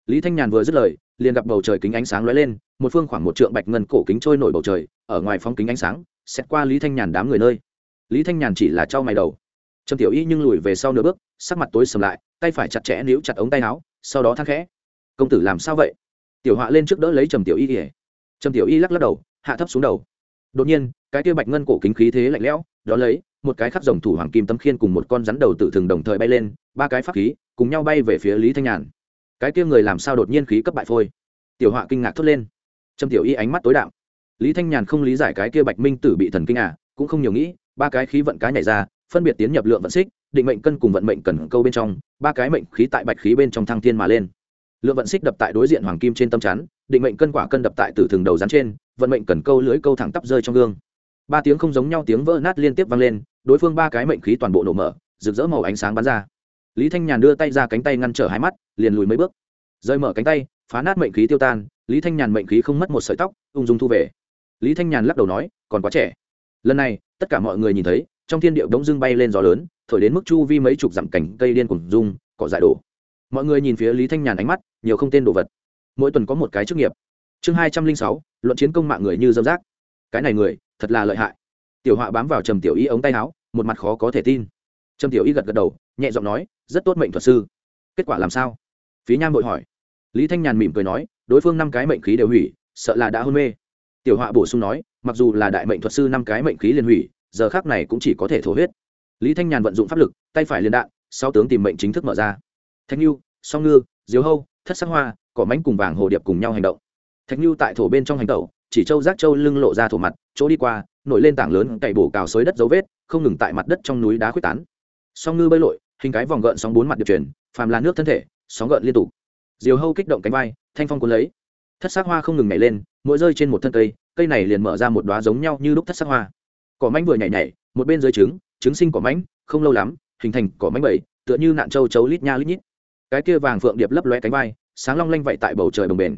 [SPEAKER 1] Lý thanh nhàn vừa dứt lời liền gặp bầu trời kính ánh sáng lóe lên, một phương khoảng một trượng bạch ngân cổ kính trôi nổi bầu trời, ở ngoài phong kính ánh sáng xét qua lý thanh nhàn đám người nơi. Lý thanh nhàn chỉ là trao mày đầu. Trầm tiểu y nhưng lùi về sau nửa bước, sắc mặt tối sầm lại, tay phải chặt chẽ níu chặt ống tay áo, sau đó thang khẽ, công tử làm sao vậy? Tiểu họa lên trước đỡ lấy trầm tiểu y ỉa trầm tiểu y lắc lắc đầu, hạ thấp xuống đầu. Đột nhiên, cái kia bạch ngân cổ kính khí thế lạnh lẽo, đó lấy, một cái khắc rồng thủ hoàng kim tấm khiên cùng một con rắn đầu tự thường đồng thời bay lên, ba cái pháp khí, cùng nhau bay về phía lý thanh nhàn cái kia người làm sao đột nhiên khí cấp bại phôi? Tiểu họa kinh ngạc thốt lên. Trâm tiểu y ánh mắt tối đạo lý thanh nhàn không lý giải cái kia bạch minh tử bị thần kinh à cũng không nhiều nghĩ, ba cái khí vận cá nhảy ra, phân biệt tiến nhập lượng vận xích, định mệnh cân cùng vận mệnh cần câu bên trong, ba cái mệnh khí tại bạch khí bên trong thăng thiên mà lên. Lượng vận xích đập tại đối diện hoàng kim trên tâm chắn, định mệnh cân quả cân đập tại tử thường đầu rắn trên, vận mệnh cần câu lưới câu thẳng tắp rơi trong gương. Ba tiếng không giống nhau tiếng vỡ nát liên tiếp vang lên, đối phương ba cái mệnh khí toàn bộ nổ mở, rực rỡ màu ánh sáng bắn ra lý thanh nhàn đưa tay ra cánh tay ngăn trở hai mắt, liền lùi mấy bước. Rơi mở cánh tay, phá nát mệnh khí tiêu tan, lý thanh nhàn mệnh khí không mất một sợi tóc, ung dung thu về. Lý thanh nhàn lắc đầu nói, còn quá trẻ. Lần này, tất cả mọi người nhìn thấy, trong thiên điệu đống dưng bay lên gió lớn, thổi đến mức chu vi mấy chục dặm cảnh cây điên cùng rung, cỏ dại đổ. Mọi người nhìn phía lý thanh nhàn ánh mắt, nhiều không tên đồ vật. Mỗi tuần có một cái chức nghiệp. Chương hai trăm linh sáu, luận chiến công mạng người như dâm rác. Cái này người, thật là lợi hại. Tiểu họa bám vào trầm tiểu y ống tay áo, một mặt khó có thể tin trầm tiểu y gật gật đầu, nhẹ giọng nói, rất tốt mệnh thuật sư. Kết quả làm sao? Phí nham vội hỏi. Lý thanh nhàn mỉm cười nói, đối phương năm cái mệnh khí đều hủy, sợ là đã hôn mê. Tiểu họa bổ sung nói, mặc dù là đại mệnh thuật sư năm cái mệnh khí liền hủy, giờ khác này cũng chỉ có thể thổ huyết. Lý thanh nhàn vận dụng pháp lực, tay phải liên đạn, sau tướng tìm mệnh chính thức mở ra. Thạch nhu, song ngư diếu hâu, thất sắc hoa, cỏ mánh cùng vàng hồ điệp cùng nhau hành động. Thạch nhu tại thổ bên trong hành tẩu, chỉ châu giác châu lưng lộ ra thổ mặt, chỗ đi qua, nổi lên tảng lớn cày bổ cào xới đất dấu vết, không ngừng tại mặt đất trong núi đá quyết tán song ngư bơi lội, hình cái vòng gợn sóng bốn mặt điệp chuyển, phàm là nước thân thể, sóng gợn liên tục. Diều hâu kích động cánh vai, thanh phong cuốn lấy. Thất sắc hoa không ngừng nhảy lên, mỗi rơi trên một thân cây cây này liền mở ra một đoá giống nhau như lúc thất sắc hoa. Cỏ mánh vừa nhảy nhảy, một bên dưới trứng trứng sinh cỏ mánh không lâu lắm, hình thành cỏ mánh bảy, tựa như nạn châu chấu lít nha lít nhít. Cái kia vàng phượng điệp lấp lóe cánh vai, sáng long lanh vậy tại bầu trời đồng bền.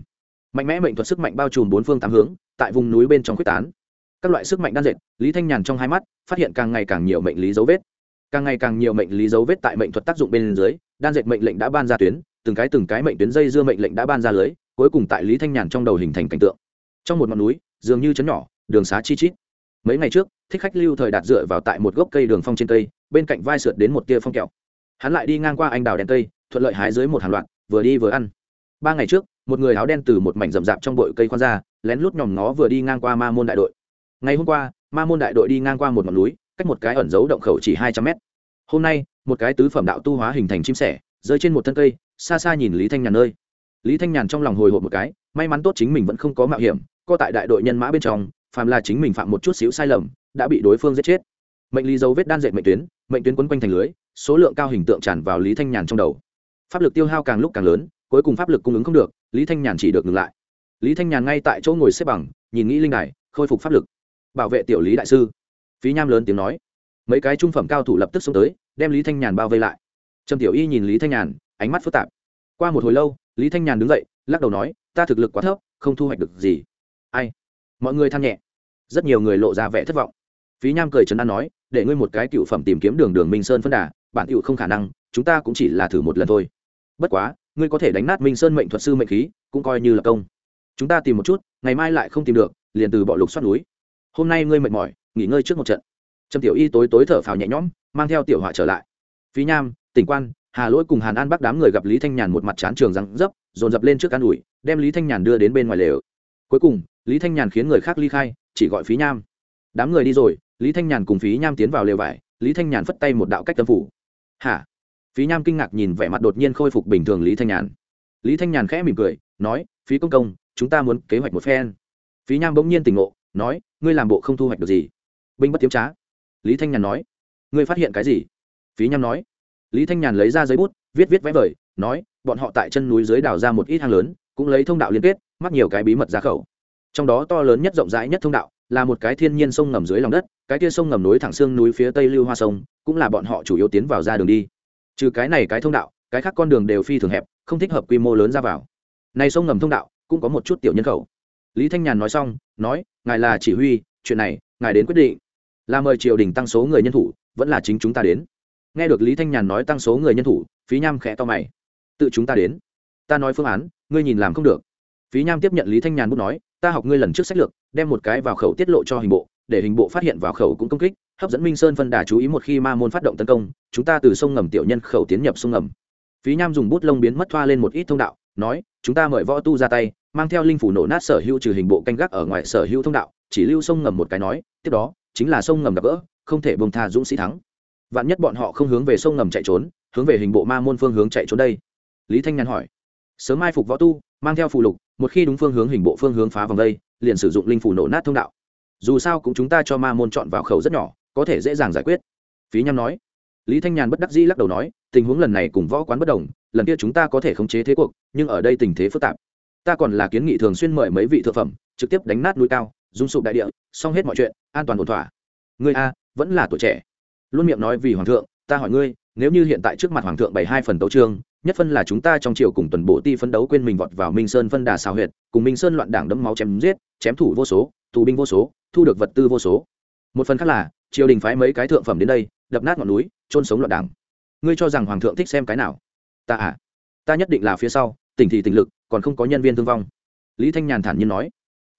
[SPEAKER 1] Mạnh mẽ mệnh thuật sức mạnh bao trùm bốn phương tám hướng, tại vùng núi bên trong quyết tán. Các loại sức mạnh đan dệt, lý thanh nhàn trong hai mắt, phát hiện càng ngày càng nhiều mệnh lý dấu vết càng ngày càng nhiều mệnh lý dấu vết tại mệnh thuật tác dụng bên dưới, đan dệt mệnh lệnh đã ban ra tuyến, từng cái từng cái mệnh tuyến dây dưa mệnh lệnh đã ban ra lưới, cuối cùng tại lý thanh nhàn trong đầu hình thành cảnh tượng. Trong một ngọn núi, dường như chấn nhỏ, đường xá chi chít. Mấy ngày trước, thích khách lưu thời đạt dựa vào tại một gốc cây đường phong trên cây, bên cạnh vai sượt đến một tia phong kẹo. Hắn lại đi ngang qua anh đào đèn cây, thuận lợi hái dưới một hàng loạt, vừa đi vừa ăn. Ba ngày trước, một người áo đen từ một mảnh rậm rạp trong bụi cây khoan ra, lén lút nhòm nó vừa đi ngang qua ma môn đại đội. Ngày hôm qua, ma môn đại đội đi ngang qua một ngọn núi cách một cái ẩn giấu động khẩu chỉ hai trăm mét. Hôm nay, một cái tứ phẩm đạo tu hóa hình thành chim sẻ, rơi trên một thân cây, xa xa nhìn lý thanh nhàn nơi. Lý thanh nhàn trong lòng hồi hộp một cái, may mắn tốt chính mình vẫn không có mạo hiểm, co tại đại đội nhân mã bên trong, phàm là chính mình phạm một chút xíu sai lầm, đã bị đối phương giết chết. Mệnh lý dấu vết đan dệt mệnh tuyến mệnh tuyến quấn quanh thành lưới, số lượng cao hình tượng tràn vào lý thanh nhàn trong đầu. Pháp lực tiêu hao càng lúc càng lớn, cuối cùng pháp lực cung ứng không được, lý thanh nhàn chỉ được ngừng lại. Lý thanh nhàn ngay tại chỗ ngồi xếp bằng, nhìn nghĩ linh đài, khôi phục pháp lực. Bảo vệ tiểu lý đại sư phí nham lớn tiếng nói. Mấy cái trung phẩm cao thủ lập tức xông tới, đem lý thanh nhàn bao vây lại. Trầm tiểu y nhìn lý thanh nhàn, ánh mắt phức tạp. Qua một hồi lâu, lý thanh nhàn đứng dậy, lắc đầu nói, ta thực lực quá thấp, không thu hoạch được gì. Ai? Mọi người than nhẹ. Rất nhiều người lộ ra vẻ thất vọng. Phí nham cười trấn an nói, để ngươi một cái cựu phẩm tìm kiếm đường đường minh sơn phân đà, bản cựu không khả năng, chúng ta cũng chỉ là thử một lần thôi. Bất quá, ngươi có thể đánh nát minh sơn mệnh thuật sư mệnh khí, cũng coi như là công. Chúng ta tìm một chút, ngày mai lại không tìm được, liền từ bỏ lục xoát núi. Hôm nay ngươi mệt mỏi nghỉ ngơi trước một trận. Trầm tiểu y tối tối thở phào nhẹ nhõm, mang theo tiểu họa trở lại. Phí nham, tỉnh quan, hà lỗi cùng hàn an bắc đám người gặp lý thanh nhàn một mặt chán trường răng dấp, dồn dập lên trước can ủi, đem lý thanh nhàn đưa đến bên ngoài lều. Cuối cùng, lý thanh nhàn khiến người khác ly khai, chỉ gọi phí nham. Đám người đi rồi, lý thanh nhàn cùng phí nham tiến vào lều vải, lý thanh nhàn phất tay một đạo cách tâm phủ. Hả? Phí nham kinh ngạc nhìn vẻ mặt đột nhiên khôi phục bình thường lý thanh nhàn. Lý thanh nhàn khẽ mỉm cười, nói, phí công công, chúng ta muốn kế hoạch một phen. Phí nham bỗng nhiên tỉnh ngộ, nói, ngươi làm bộ không thu hoạch được gì binh bất tiếm trá. Lý thanh nhàn nói, ngươi phát hiện cái gì? Phí nham nói, lý thanh nhàn lấy ra giấy bút, viết viết vẽ vời, nói, bọn họ tại chân núi dưới đào ra một ít hang lớn, cũng lấy thông đạo liên kết, mắc nhiều cái bí mật ra khẩu. Trong đó to lớn nhất rộng rãi nhất thông đạo, là một cái thiên nhiên sông ngầm dưới lòng đất, cái kia sông ngầm núi thẳng xương núi phía tây lưu hoa sông, cũng là bọn họ chủ yếu tiến vào ra đường đi. Trừ cái này cái thông đạo, cái khác con đường đều phi thường hẹp, không thích hợp quy mô lớn ra vào. Này sông ngầm thông đạo, cũng có một chút tiểu nhân khẩu. Lý thanh nhàn nói xong, nói, ngài là chỉ huy, chuyện này, ngài đến quyết định là mời triều đình tăng số người nhân thủ, vẫn là chính chúng ta đến. Nghe được lý thanh nhàn nói tăng số người nhân thủ, phí nham khẽ to mày. Tự chúng ta đến. Ta nói phương án, ngươi nhìn làm không được. Phí nham tiếp nhận lý thanh nhàn bút nói, ta học ngươi lần trước sách lược, đem một cái vào khẩu tiết lộ cho hình bộ, để hình bộ phát hiện vào khẩu cũng công kích, hấp dẫn minh sơn phân đà chú ý một khi ma môn phát động tấn công, chúng ta từ sông ngầm tiểu nhân khẩu tiến nhập sông ngầm. Phí nham dùng bút lông biến mất thoa lên một ít thông đạo, nói, chúng ta mời võ tu ra tay, mang theo linh phủ nổ nát sở hữu trừ hình bộ canh gác ở ngoài sở hữu thông đạo, chỉ lưu sông ngầm một cái nói, tiếp đó chính là sông ngầm gặp gỡ, không thể bông tha dũng sĩ thắng. Vạn nhất bọn họ không hướng về sông ngầm chạy trốn, hướng về hình bộ ma môn phương hướng chạy trốn đây. Lý thanh nhàn hỏi. Sớm mai phục võ tu, mang theo phụ lục, một khi đúng phương hướng hình bộ phương hướng phá vòng đây, liền sử dụng linh phủ nổ nát thông đạo. Dù sao cũng chúng ta cho ma môn chọn vào khẩu rất nhỏ, có thể dễ dàng giải quyết. Phí nham nói. Lý thanh nhàn bất đắc dĩ lắc đầu nói, tình huống lần này cùng võ quán bất đồng, lần kia chúng ta có thể khống chế thế cuộc, nhưng ở đây tình thế phức tạp. Ta còn là kiến nghị thường xuyên mời mấy vị thượng phẩm, trực tiếp đánh nát núi cao dung sụp đại địa, xong hết mọi chuyện, an toàn ổn thỏa. Ngươi a, vẫn là tuổi trẻ. Luôn miệng nói vì hoàng thượng, ta hỏi ngươi, nếu như hiện tại trước mặt hoàng thượng bày hai phần tấu trương nhất phân là chúng ta trong triều cùng tuần bộ ti phấn đấu quên mình vọt vào minh sơn phân đà xào huyệt, cùng minh sơn loạn đảng đẫm máu chém giết, chém thủ vô số, tù binh vô số, thu được vật tư vô số. Một phần khác là, triều đình phái mấy cái thượng phẩm đến đây, đập nát ngọn núi trôn sống loạn đảng. Ngươi cho rằng hoàng thượng thích xem cái nào? Ta à ta nhất định là phía sau, tỉnh thì tỉnh lực, còn không có nhân viên thương vong. Lý thanh nhàn thản nhiên nói.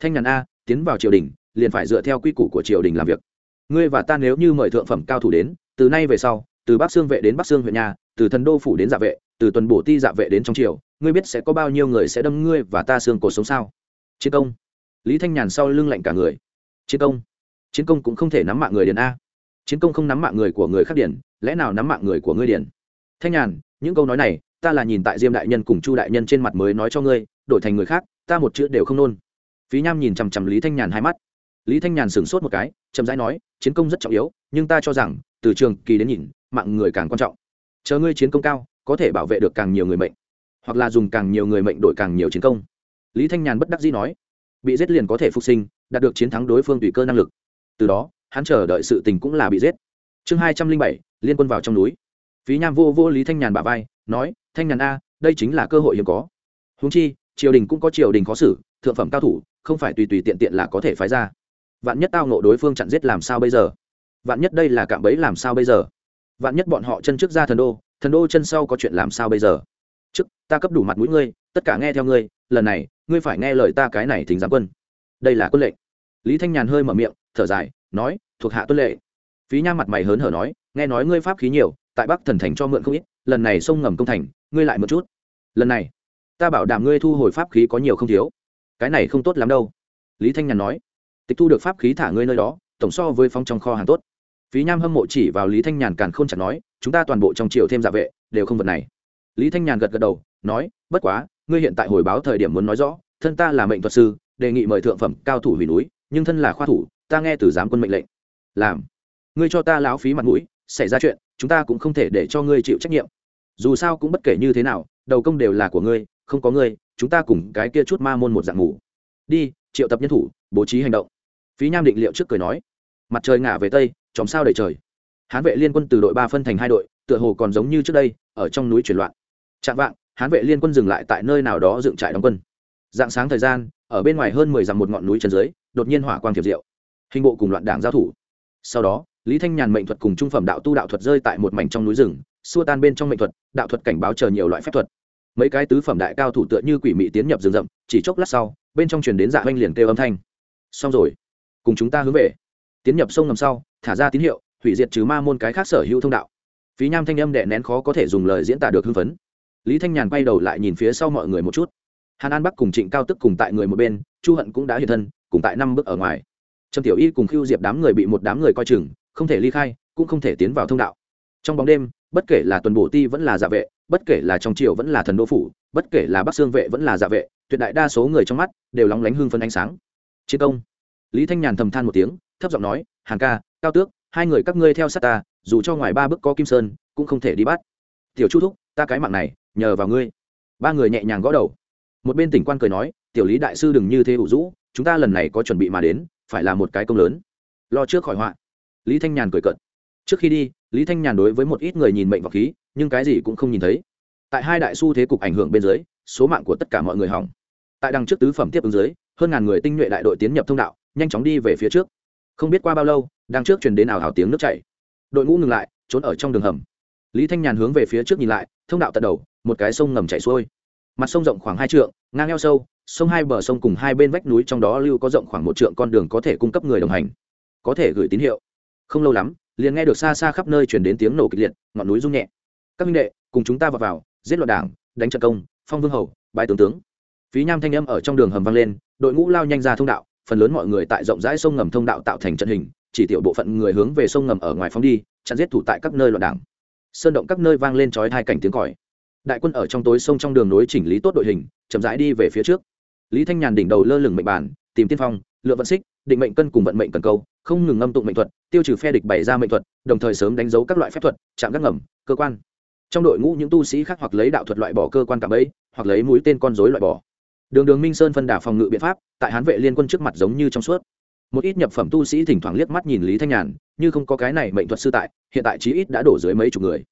[SPEAKER 1] Thanh nhàn a tiến vào triều đình, liền phải dựa theo quy củ của triều đình làm việc. Ngươi và ta nếu như mời thượng phẩm cao thủ đến, từ nay về sau, từ bắc sương vệ đến bắc sương huyện nhà, từ thần đô phủ đến dạ vệ, từ tuần bổ ti dạ vệ đến trong triều, ngươi biết sẽ có bao nhiêu người sẽ đâm ngươi và ta xương cổ sống sao? Chiến công. Lý thanh nhàn sau lưng lạnh cả người. Chiến công. Chiến công cũng không thể nắm mạng người điền a. Chiến công không nắm mạng người của người khác điền, lẽ nào nắm mạng người của ngươi điền? Thanh nhàn, những câu nói này, ta là nhìn tại diêm đại nhân cùng chu đại nhân trên mặt mới nói cho ngươi, đổi thành người khác, ta một chữ đều không nôn phí nham nhìn chằm chằm lý thanh nhàn hai mắt. Lý thanh nhàn sửng sốt một cái, chậm rãi nói, chiến công rất trọng yếu, nhưng ta cho rằng, từ trường kỳ đến nhìn, mạng người càng quan trọng. Chờ ngươi chiến công cao, có thể bảo vệ được càng nhiều người mệnh, hoặc là dùng càng nhiều người mệnh đổi càng nhiều chiến công. Lý thanh nhàn bất đắc dĩ nói, bị giết liền có thể phục sinh, đạt được chiến thắng đối phương tùy cơ năng lực. Từ đó, hắn chờ đợi sự tình cũng là bị giết. Chương hai trăm linh bảy, liên quân vào trong núi. Phí nham vô vô lý thanh nhàn bà vai, nói, thanh nhàn a, đây chính là cơ hội hiếm có. Húng chi, triều đình cũng có triều đình khó xử, thượng phẩm cao thủ không phải tùy tùy tiện tiện là có thể phái ra. Vạn nhất tao nộ đối phương chặn giết làm sao bây giờ? Vạn nhất đây là cạm bẫy làm sao bây giờ? Vạn nhất bọn họ chân trước ra thần đô thần đô chân sau có chuyện làm sao bây giờ? Trước, ta cấp đủ mặt mũi ngươi, tất cả nghe theo ngươi, lần này, ngươi phải nghe lời ta cái này thỉnh giám quân. Đây là quân lệnh. Lý thanh nhàn hơi mở miệng, thở dài, nói, thuộc hạ tuân lệ. Phí nha mặt mày hớn hở nói, nghe nói ngươi pháp khí nhiều, tại bắc thần thành cho mượn không ít, lần này sông ngầm công thành, ngươi lại một chút. Lần này, ta bảo đảm ngươi thu hồi pháp khí có nhiều không thiếu cái này không tốt lắm đâu. Lý thanh nhàn nói, tịch thu được pháp khí thả ngươi nơi đó, tổng so với phong trong kho hàng tốt. Phí nham hâm mộ chỉ vào lý thanh nhàn càn k h ô n chặt nói, chúng ta toàn bộ trong triều thêm dạ vệ, đều không vật này. Lý thanh nhàn gật gật đầu, nói, bất quá, ngươi hiện tại hồi báo thời điểm muốn nói rõ, thân ta là mệnh thuật sư, đề nghị mời thượng phẩm cao thủ hủy núi, nhưng thân là khoa thủ, ta nghe từ giám quân mệnh lệnh. Làm. Ngươi cho ta láo phí mặt mũi, xảy ra chuyện, chúng ta cũng không thể để cho ngươi chịu trách nhiệm. Dù sao cũng bất kể như thế nào, đầu công đều là của ngươi, không có ngươi chúng ta cùng cái kia chút ma môn một dạng ngủ. Đi, triệu tập nhân thủ, bố trí hành động. Phí nham định liệu trước cười nói, mặt trời ngả về tây, chòm sao đầy trời. Hán vệ liên quân từ đội ba phân thành hai đội, tựa hồ còn giống như trước đây, ở trong núi chuyển loạn. Chạm vạng, hán vệ liên quân dừng lại tại nơi nào đó dựng trại đóng quân. Dạng sáng thời gian, ở bên ngoài hơn mười dặm một ngọn núi chân dưới, đột nhiên hỏa quang thiệp diệu. Hình bộ cùng loạn đảng giao thủ. Sau đó, lý thanh nhàn mệnh thuật cùng trung phẩm đạo tu đạo thuật rơi tại một mảnh trong núi rừng, xua tan bên trong mệnh thuật, đạo thuật cảnh báo chờ nhiều loại phép thuật mấy cái tứ phẩm đại cao thủ tựa như quỷ mị tiến nhập rừng rậm, chỉ chốc lát sau, bên trong truyền đến dạ oanh liền kêu âm thanh. Xong rồi, cùng chúng ta hướng về. Tiến nhập sông ngầm sau, thả ra tín hiệu, hủy diệt trừ ma môn cái khác sở hữu thông đạo. Phí nham thanh âm đệ nén khó có thể dùng lời diễn tả được hưng phấn. Lý thanh nhàn quay đầu lại nhìn phía sau mọi người một chút. Hàn an bắc cùng trịnh cao tức cùng tại người một bên, chu hận cũng đã hiện thân, cùng tại năm bước ở ngoài. Trầm tiểu y cùng khiêu diệp đám người bị một đám người coi chừng, không thể ly khai, cũng không thể tiến vào thông đạo. Trong bóng đêm bất kể là tuần bổ ti vẫn là dạ vệ, bất kể là trong triều vẫn là thần đô phủ, bất kể là bắc xương vệ vẫn là dạ vệ, tuyệt đại đa số người trong mắt đều lóng lánh hương phân ánh sáng. Chiến công. Lý thanh nhàn thầm than một tiếng, thấp giọng nói hàng ca, cao tước, hai người các ngươi theo sát ta, dù cho ngoài ba bước có kim sơn, cũng không thể đi bắt. Tiểu chu thúc, ta cái mạng này, nhờ vào ngươi. Ba người nhẹ nhàng gõ đầu. Một bên tỉnh quan cười nói, tiểu lý đại sư đừng như thế ủ rũ, chúng ta lần này có chuẩn bị mà đến, phải là một cái công lớn. Lo trước khỏi họa. Lý thanh nhàn cười cận trước khi đi lý thanh nhàn đối với một ít người nhìn mệnh vào khí, nhưng cái gì cũng không nhìn thấy. Tại hai đại s u thế cục ảnh hưởng bên dưới, số mạng của tất cả mọi người hỏng. Tại đằng trước tứ phẩm tiếp ứng dưới, hơn ngàn người tinh nhuệ đại đội tiến nhập thông đạo, nhanh chóng đi về phía trước. Không biết qua bao lâu, đằng trước truyền đến ảo hào tiếng nước chảy. Đội ngũ ngừng lại, trốn ở trong đường hầm. Lý thanh nhàn hướng về phía trước nhìn lại, thông đạo tận đầu, một cái sông ngầm chảy xuôi. Mặt sông rộng khoảng hai trượng, ngang eo sâu, sông hai bờ sông cùng hai bên vách núi trong đó lưu có rộng khoảng một trượng con đường có thể cung cấp người đồng hành. Có thể gửi tín hiệu. Không lâu lắm liền nghe được xa xa khắp nơi chuyển đến tiếng nổ kịch liệt, ngọn núi rung nhẹ. Các minh đệ, cùng chúng ta vào vào, giết loạn đảng, đánh trận công, phong vương hầu bài tướng tướng. Phí nham thanh âm ở trong đường hầm vang lên, đội ngũ lao nhanh ra thông đạo, phần lớn mọi người tại rộng rãi sông ngầm thông đạo tạo thành trận hình, chỉ tiểu bộ phận người hướng về sông ngầm ở ngoài phóng đi, chặn giết thủ tại các nơi loạn đảng. Sơn động các nơi vang lên chói hai cảnh tiếng còi. Đại quân ở trong tối sông trong đường nối chỉnh lý tốt đội hình, chậm rãi đi về phía trước. Lý thanh nhàn đỉnh đầu lơ lửng mệnh bản tìm tiên phong lựa vận xích, định mệnh cân cùng vận mệnh cần câu, không ngừng ngâm tụng mệnh thuật, tiêu trừ phe địch bày ra mệnh thuật, đồng thời sớm đánh dấu các loại phép thuật, chạm các ngầm, cơ quan. Trong đội ngũ những tu sĩ khác hoặc lấy đạo thuật loại bỏ cơ quan cảm ấy hoặc lấy mũi tên con dối loại bỏ. Đường đường minh sơn phân đảo phòng ngự biện pháp, tại hán vệ liên quân trước mặt giống như trong suốt. Một ít nhập phẩm tu sĩ thỉnh thoảng liếc mắt nhìn lý thanh nhàn, như không có cái này mệnh thuật sư tại, hiện tại chí ít đã đổ dưới mấy chục người.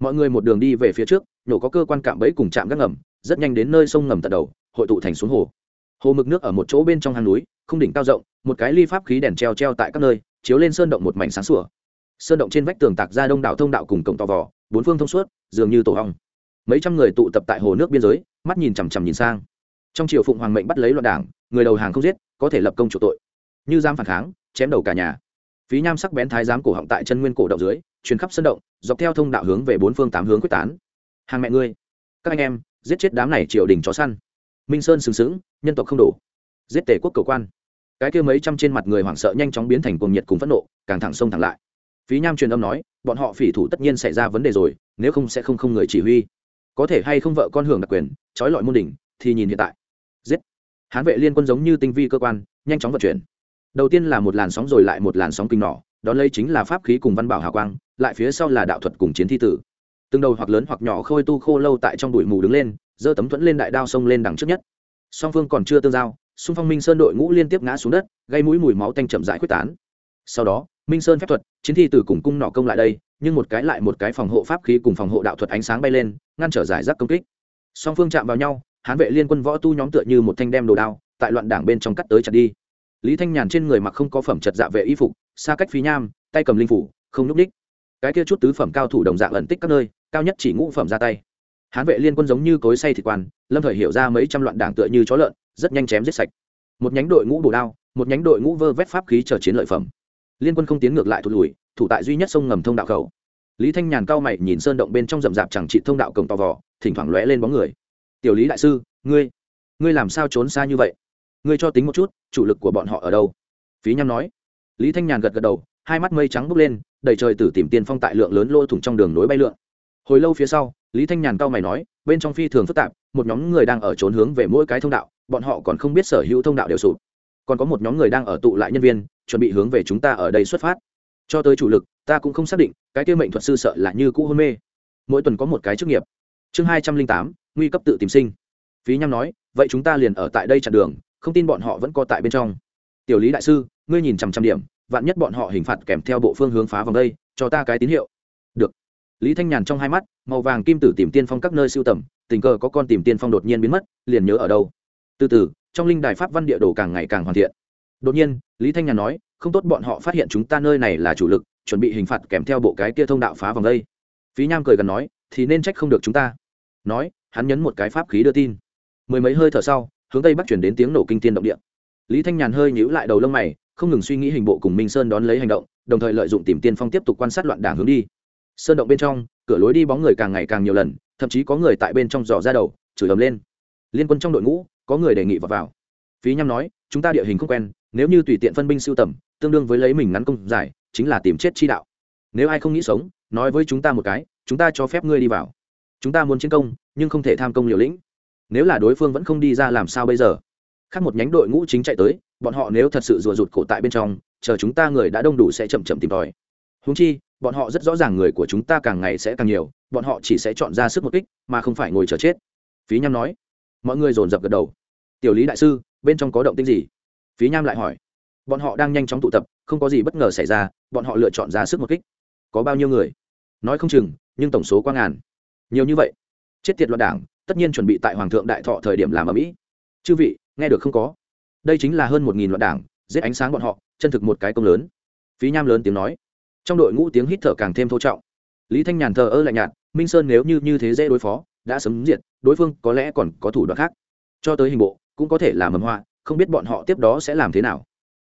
[SPEAKER 1] Mọi người một đường đi về phía trước, nhổ có cơ quan cạm bẫy cùng chạm gác ngầm, rất nhanh đến nơi sông ngầm tận đầu, hội tụ thành xuống hồ hồ mực nước ở một chỗ bên trong hang núi, không đỉnh cao rộng, một cái ly pháp khí đèn treo treo tại các nơi, chiếu lên sơn động một mảnh sáng sủa. Sơn động trên vách tường tạc ra đông đảo thông đạo cùng cổng to vò, bốn phương thông suốt, dường như tổ hong mấy trăm người tụ tập tại hồ nước biên giới, mắt nhìn chằm chằm nhìn sang. Trong triều phụng hoàng mệnh bắt lấy loạn đảng, người đầu hàng không giết, có thể lập công chủ tội. Như giam phản kháng, chém đầu cả nhà. Phí nham sắc bén thái giám cổ họng tại chân nguyên cổ động dưới chuyến khắp sân động, dọc theo thông đạo hướng về bốn phương tám hướng quyết tán. Hàng mẹ ngươi, các anh em, giết chết đám này triều đình chó săn minh sơn sừng sững, nhân tộc không đủ, giết tể quốc cầu quan. Cái kia mấy trăm trên mặt người hoảng sợ nhanh chóng biến thành cuồng nhiệt cùng phẫn nộ, càng thẳng sông thẳng lại. Phí nham truyền âm nói, bọn họ phỉ thủ tất nhiên xảy ra vấn đề rồi, nếu không sẽ không không người chỉ huy. Có thể hay không vợ con hưởng đặc quyền, trói lọi môn đỉnh, thì nhìn hiện tại. Giết. Hán vệ liên quân giống như tinh vi cơ quan, nhanh chóng vận chuyển. Đầu tiên là một làn sóng rồi lại một làn sóng kinh nỏ, đón lấy chính là pháp khí cùng văn bảo hào quang, lại phía sau là đạo thuật cùng chiến thi tử. Từng đầu hoặc lớn hoặc nhỏ khôi tu khô lâu tại trong bụi mù đứng lên giơ tấm thuẫn lên đại đao xông lên đằng trước nhất. Song phương còn chưa tương giao xung phong minh sơn đội ngũ liên tiếp ngã xuống đất, gây mũi mùi máu tanh chậm rãi quyết tán. Sau đó, minh sơn phép thuật, chiến thi từ cùng cung nọ công lại đây, nhưng một cái lại một cái phòng hộ pháp khí cùng phòng hộ đạo thuật ánh sáng bay lên, ngăn trở giải rác công kích. Song phương chạm vào nhau, hán vệ liên quân võ tu nhóm tựa như một thanh đem đồ đao, tại loạn đảng bên trong cắt tới chặt đi. Lý thanh nhàn trên người mặc không có phẩm chật dạ vệ y phục, xa cách phí nham, tay cầm linh phủ, không n ú c ních cái kia chút tứ phẩm cao thủ đồng dạng ẩn tích các nơi, cao nhất chỉ ngũ phẩm ra tay hán vệ liên quân giống như cối say thịt quan, lâm thời hiểu ra mấy trăm loạn đảng tựa như chó lợn, rất nhanh chém giết sạch. Một nhánh đội ngũ bổ đao, một nhánh đội ngũ vơ vét pháp khí chờ chiến lợi phẩm. Liên quân không tiến ngược lại thụt lùi, thủ tại duy nhất sông ngầm thông đạo khẩu. Lý thanh nhàn cao mày nhìn sơn động bên trong rậm rạp chẳng trị thông đạo cổng to vò, thỉnh thoảng lóe lên bóng người. Tiểu lý đại sư, ngươi ngươi làm sao trốn xa như vậy? Ngươi cho tính một chút, chủ lực của bọn họ ở đâu? Phí nhăm nói. Lý thanh nhàn gật gật đầu, hai mắt mây trắng bốc lên, đầy trời tử tìm tiên phong tại lượng lớn lô thủng trong đường nối bay lượn hồi lâu phía sau, lý thanh nhàn cao mày nói, bên trong phi thường phức tạp, một nhóm người đang ở trốn hướng về mỗi cái thông đạo, bọn họ còn không biết sở hữu thông đạo đều sụp. Còn có một nhóm người đang ở tụ lại nhân viên, chuẩn bị hướng về chúng ta ở đây xuất phát. Cho tới chủ lực, ta cũng không xác định, cái kia mệnh thuật sư sợ là như cũ hôn mê. Mỗi tuần có một cái chức nghiệp. Chương hai trăm linh tám, nguy cấp tự tìm sinh. Phí nhăm nói, vậy chúng ta liền ở tại đây chặn đường, không tin bọn họ vẫn co tại bên trong. Tiểu lý đại sư, ngươi nhìn chằm chằm điểm, vạn nhất bọn họ hình phạt kèm theo bộ phương hướng phá vòng đây, cho ta cái tín hiệu lý thanh nhàn trong hai mắt, màu vàng kim tử tìm tiên phong các nơi sưu tầm, tình cờ có con tìm tiên phong đột nhiên biến mất, liền nhớ ở đâu. Từ từ, trong linh đài pháp văn địa đồ càng ngày càng hoàn thiện. Đột nhiên, lý thanh nhàn nói, không tốt bọn họ phát hiện chúng ta nơi này là chủ lực, chuẩn bị hình phạt kèm theo bộ cái kia thông đạo phá vòng đây. Phí nham cười gần nói, thì nên trách không được chúng ta. Nói, hắn nhấn một cái pháp khí đưa tin. Mười mấy hơi thở sau, hướng tây bắc chuyển đến tiếng nổ kinh tiên động địa. Lý thanh nhàn hơi nhíu lại đầu lông mày, không ngừng suy nghĩ hình bộ cùng minh sơn đón lấy hành động, đồng thời lợi dụng tìm tiên phong tiếp tục quan sát loạn đảng hướng đi sơn động bên trong cửa lối đi bóng người càng ngày càng nhiều lần thậm chí có người tại bên trong dò ra đầu chửi ầm lên. Liên quân trong đội ngũ có người đề nghị vào, vào. phí nhăm nói chúng ta địa hình không quen nếu như tùy tiện phân binh siêu tầm tương đương với lấy mình ngắn công giải chính là tìm chết chi đạo. Nếu ai không nghĩ sống nói với chúng ta một cái chúng ta cho phép ngươi đi vào. Chúng ta muốn chiến công nhưng không thể tham công liều lĩnh. Nếu là đối phương vẫn không đi ra làm sao bây giờ? Khác một nhánh đội ngũ chính chạy tới bọn họ nếu thật sự rùa rụt cổ tại bên trong chờ chúng ta người đã đông đủ sẽ chậm chậm tìm tòi. Húng chi bọn họ rất rõ ràng người của chúng ta càng ngày sẽ càng nhiều, bọn họ chỉ sẽ chọn ra sức một kích, mà không phải ngồi chờ chết. Phí nham nói. Mọi người dồn dập gật đầu. Tiểu lý đại sư, bên trong có động tinh gì? Phí nham lại hỏi. Bọn họ đang nhanh chóng tụ tập, không có gì bất ngờ xảy ra, bọn họ lựa chọn ra sức một kích. Có bao nhiêu người? Nói không chừng, nhưng tổng số quang ngàn. Nhiều như vậy? Chết tiệt loạn đảng, tất nhiên chuẩn bị tại hoàng thượng đại thọ thời điểm làm ở mỹ. Chư vị, nghe được không có? Đây chính là hơn một nghìn loạn đảng, giết ánh sáng bọn họ, chân thực một cái công lớn. Phí nham lớn tiếng nói trong đội ngũ tiếng hít thở càng thêm thô trọng. Lý thanh nhàn thờ ơ lạnh nhạt, minh sơn nếu như như thế dễ đối phó, đã sấm diệt, đối phương có lẽ còn có thủ đoạn khác. Cho tới hình bộ, cũng có thể là mầm họa, không biết bọn họ tiếp đó sẽ làm thế nào.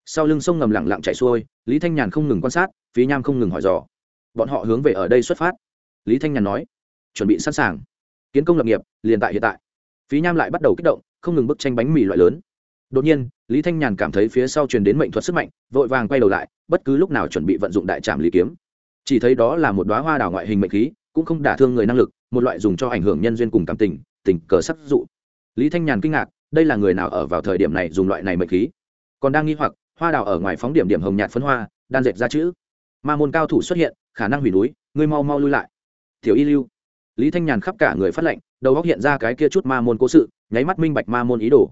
[SPEAKER 1] Sau lưng sông ngầm lặng lặng chạy xuôi, lý thanh nhàn không ngừng quan sát phí nham không ngừng hỏi dò. Bọn họ hướng về ở đây xuất phát. Lý thanh nhàn nói, chuẩn bị sẵn sàng. Kiến công lập nghiệp, liền tại hiện tại. Phí nham lại bắt đầu kích động, không ngừng bức tranh bánh mì loại lớn đột nhiên, lý thanh nhàn cảm thấy phía sau truyền đến mệnh thuật sức mạnh, vội vàng quay đầu lại, bất cứ lúc nào chuẩn bị vận dụng đại trạm lý kiếm. Chỉ thấy đó là một đoá hoa đào ngoại hình mệnh khí, cũng không đả thương người năng lực, một loại dùng cho ảnh hưởng nhân duyên cùng cảm tình tình cờ sắc dụ. Lý thanh nhàn kinh ngạc, đây là người nào ở vào thời điểm này dùng loại này mệnh khí? Còn đang nghi hoặc, hoa đào ở ngoài phóng điểm điểm hồng nhạt phấn hoa, đan dệt ra chữ. Ma môn cao thủ xuất hiện, khả năng hủy núi, ngươi mau mau lui lại. Tiểu y lưu. Lý thanh nhàn khắp cả người phát lệnh, đầu góc hiện ra cái kia chút ma môn cố sự, nháy mắt minh bạch ma môn ý đồ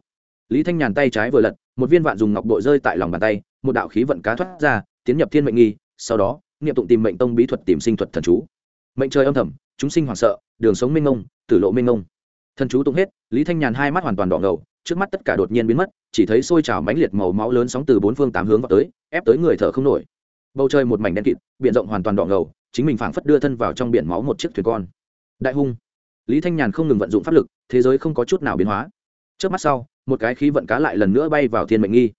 [SPEAKER 1] lý thanh nhàn tay trái vừa lật, một viên vạn dùng ngọc bội rơi tại lòng bàn tay, một đạo khí vận cá thoát ra, tiến nhập thiên mệnh nghi, sau đó nghiệm tụng tìm mệnh tông bí thuật tìm sinh thuật thần chú. Mệnh trời âm thầm, chúng sinh hoảng sợ, đường sống minh ngông tử lộ minh ngông thần chú tụng hết, lý thanh nhàn hai mắt hoàn toàn đỏ ngầu, trước mắt tất cả đột nhiên biến mất, chỉ thấy sôi trào mãnh liệt màu máu lớn sóng từ bốn phương tám hướng vào tới, ép tới người thở không nổi. Bầu trời một mảnh đen kịt, biển rộng hoàn toàn đỏ ngầu, chính mình phảng phất đưa thân vào trong biển máu một chiếc thuyền con. Đại hung. Lý thanh nhàn không ngừng vận dụng pháp lực, thế giới không có chút nào biến hóa. Trước mắt sau một cái khí vận cá lại lần nữa bay vào thiên mệnh nghi.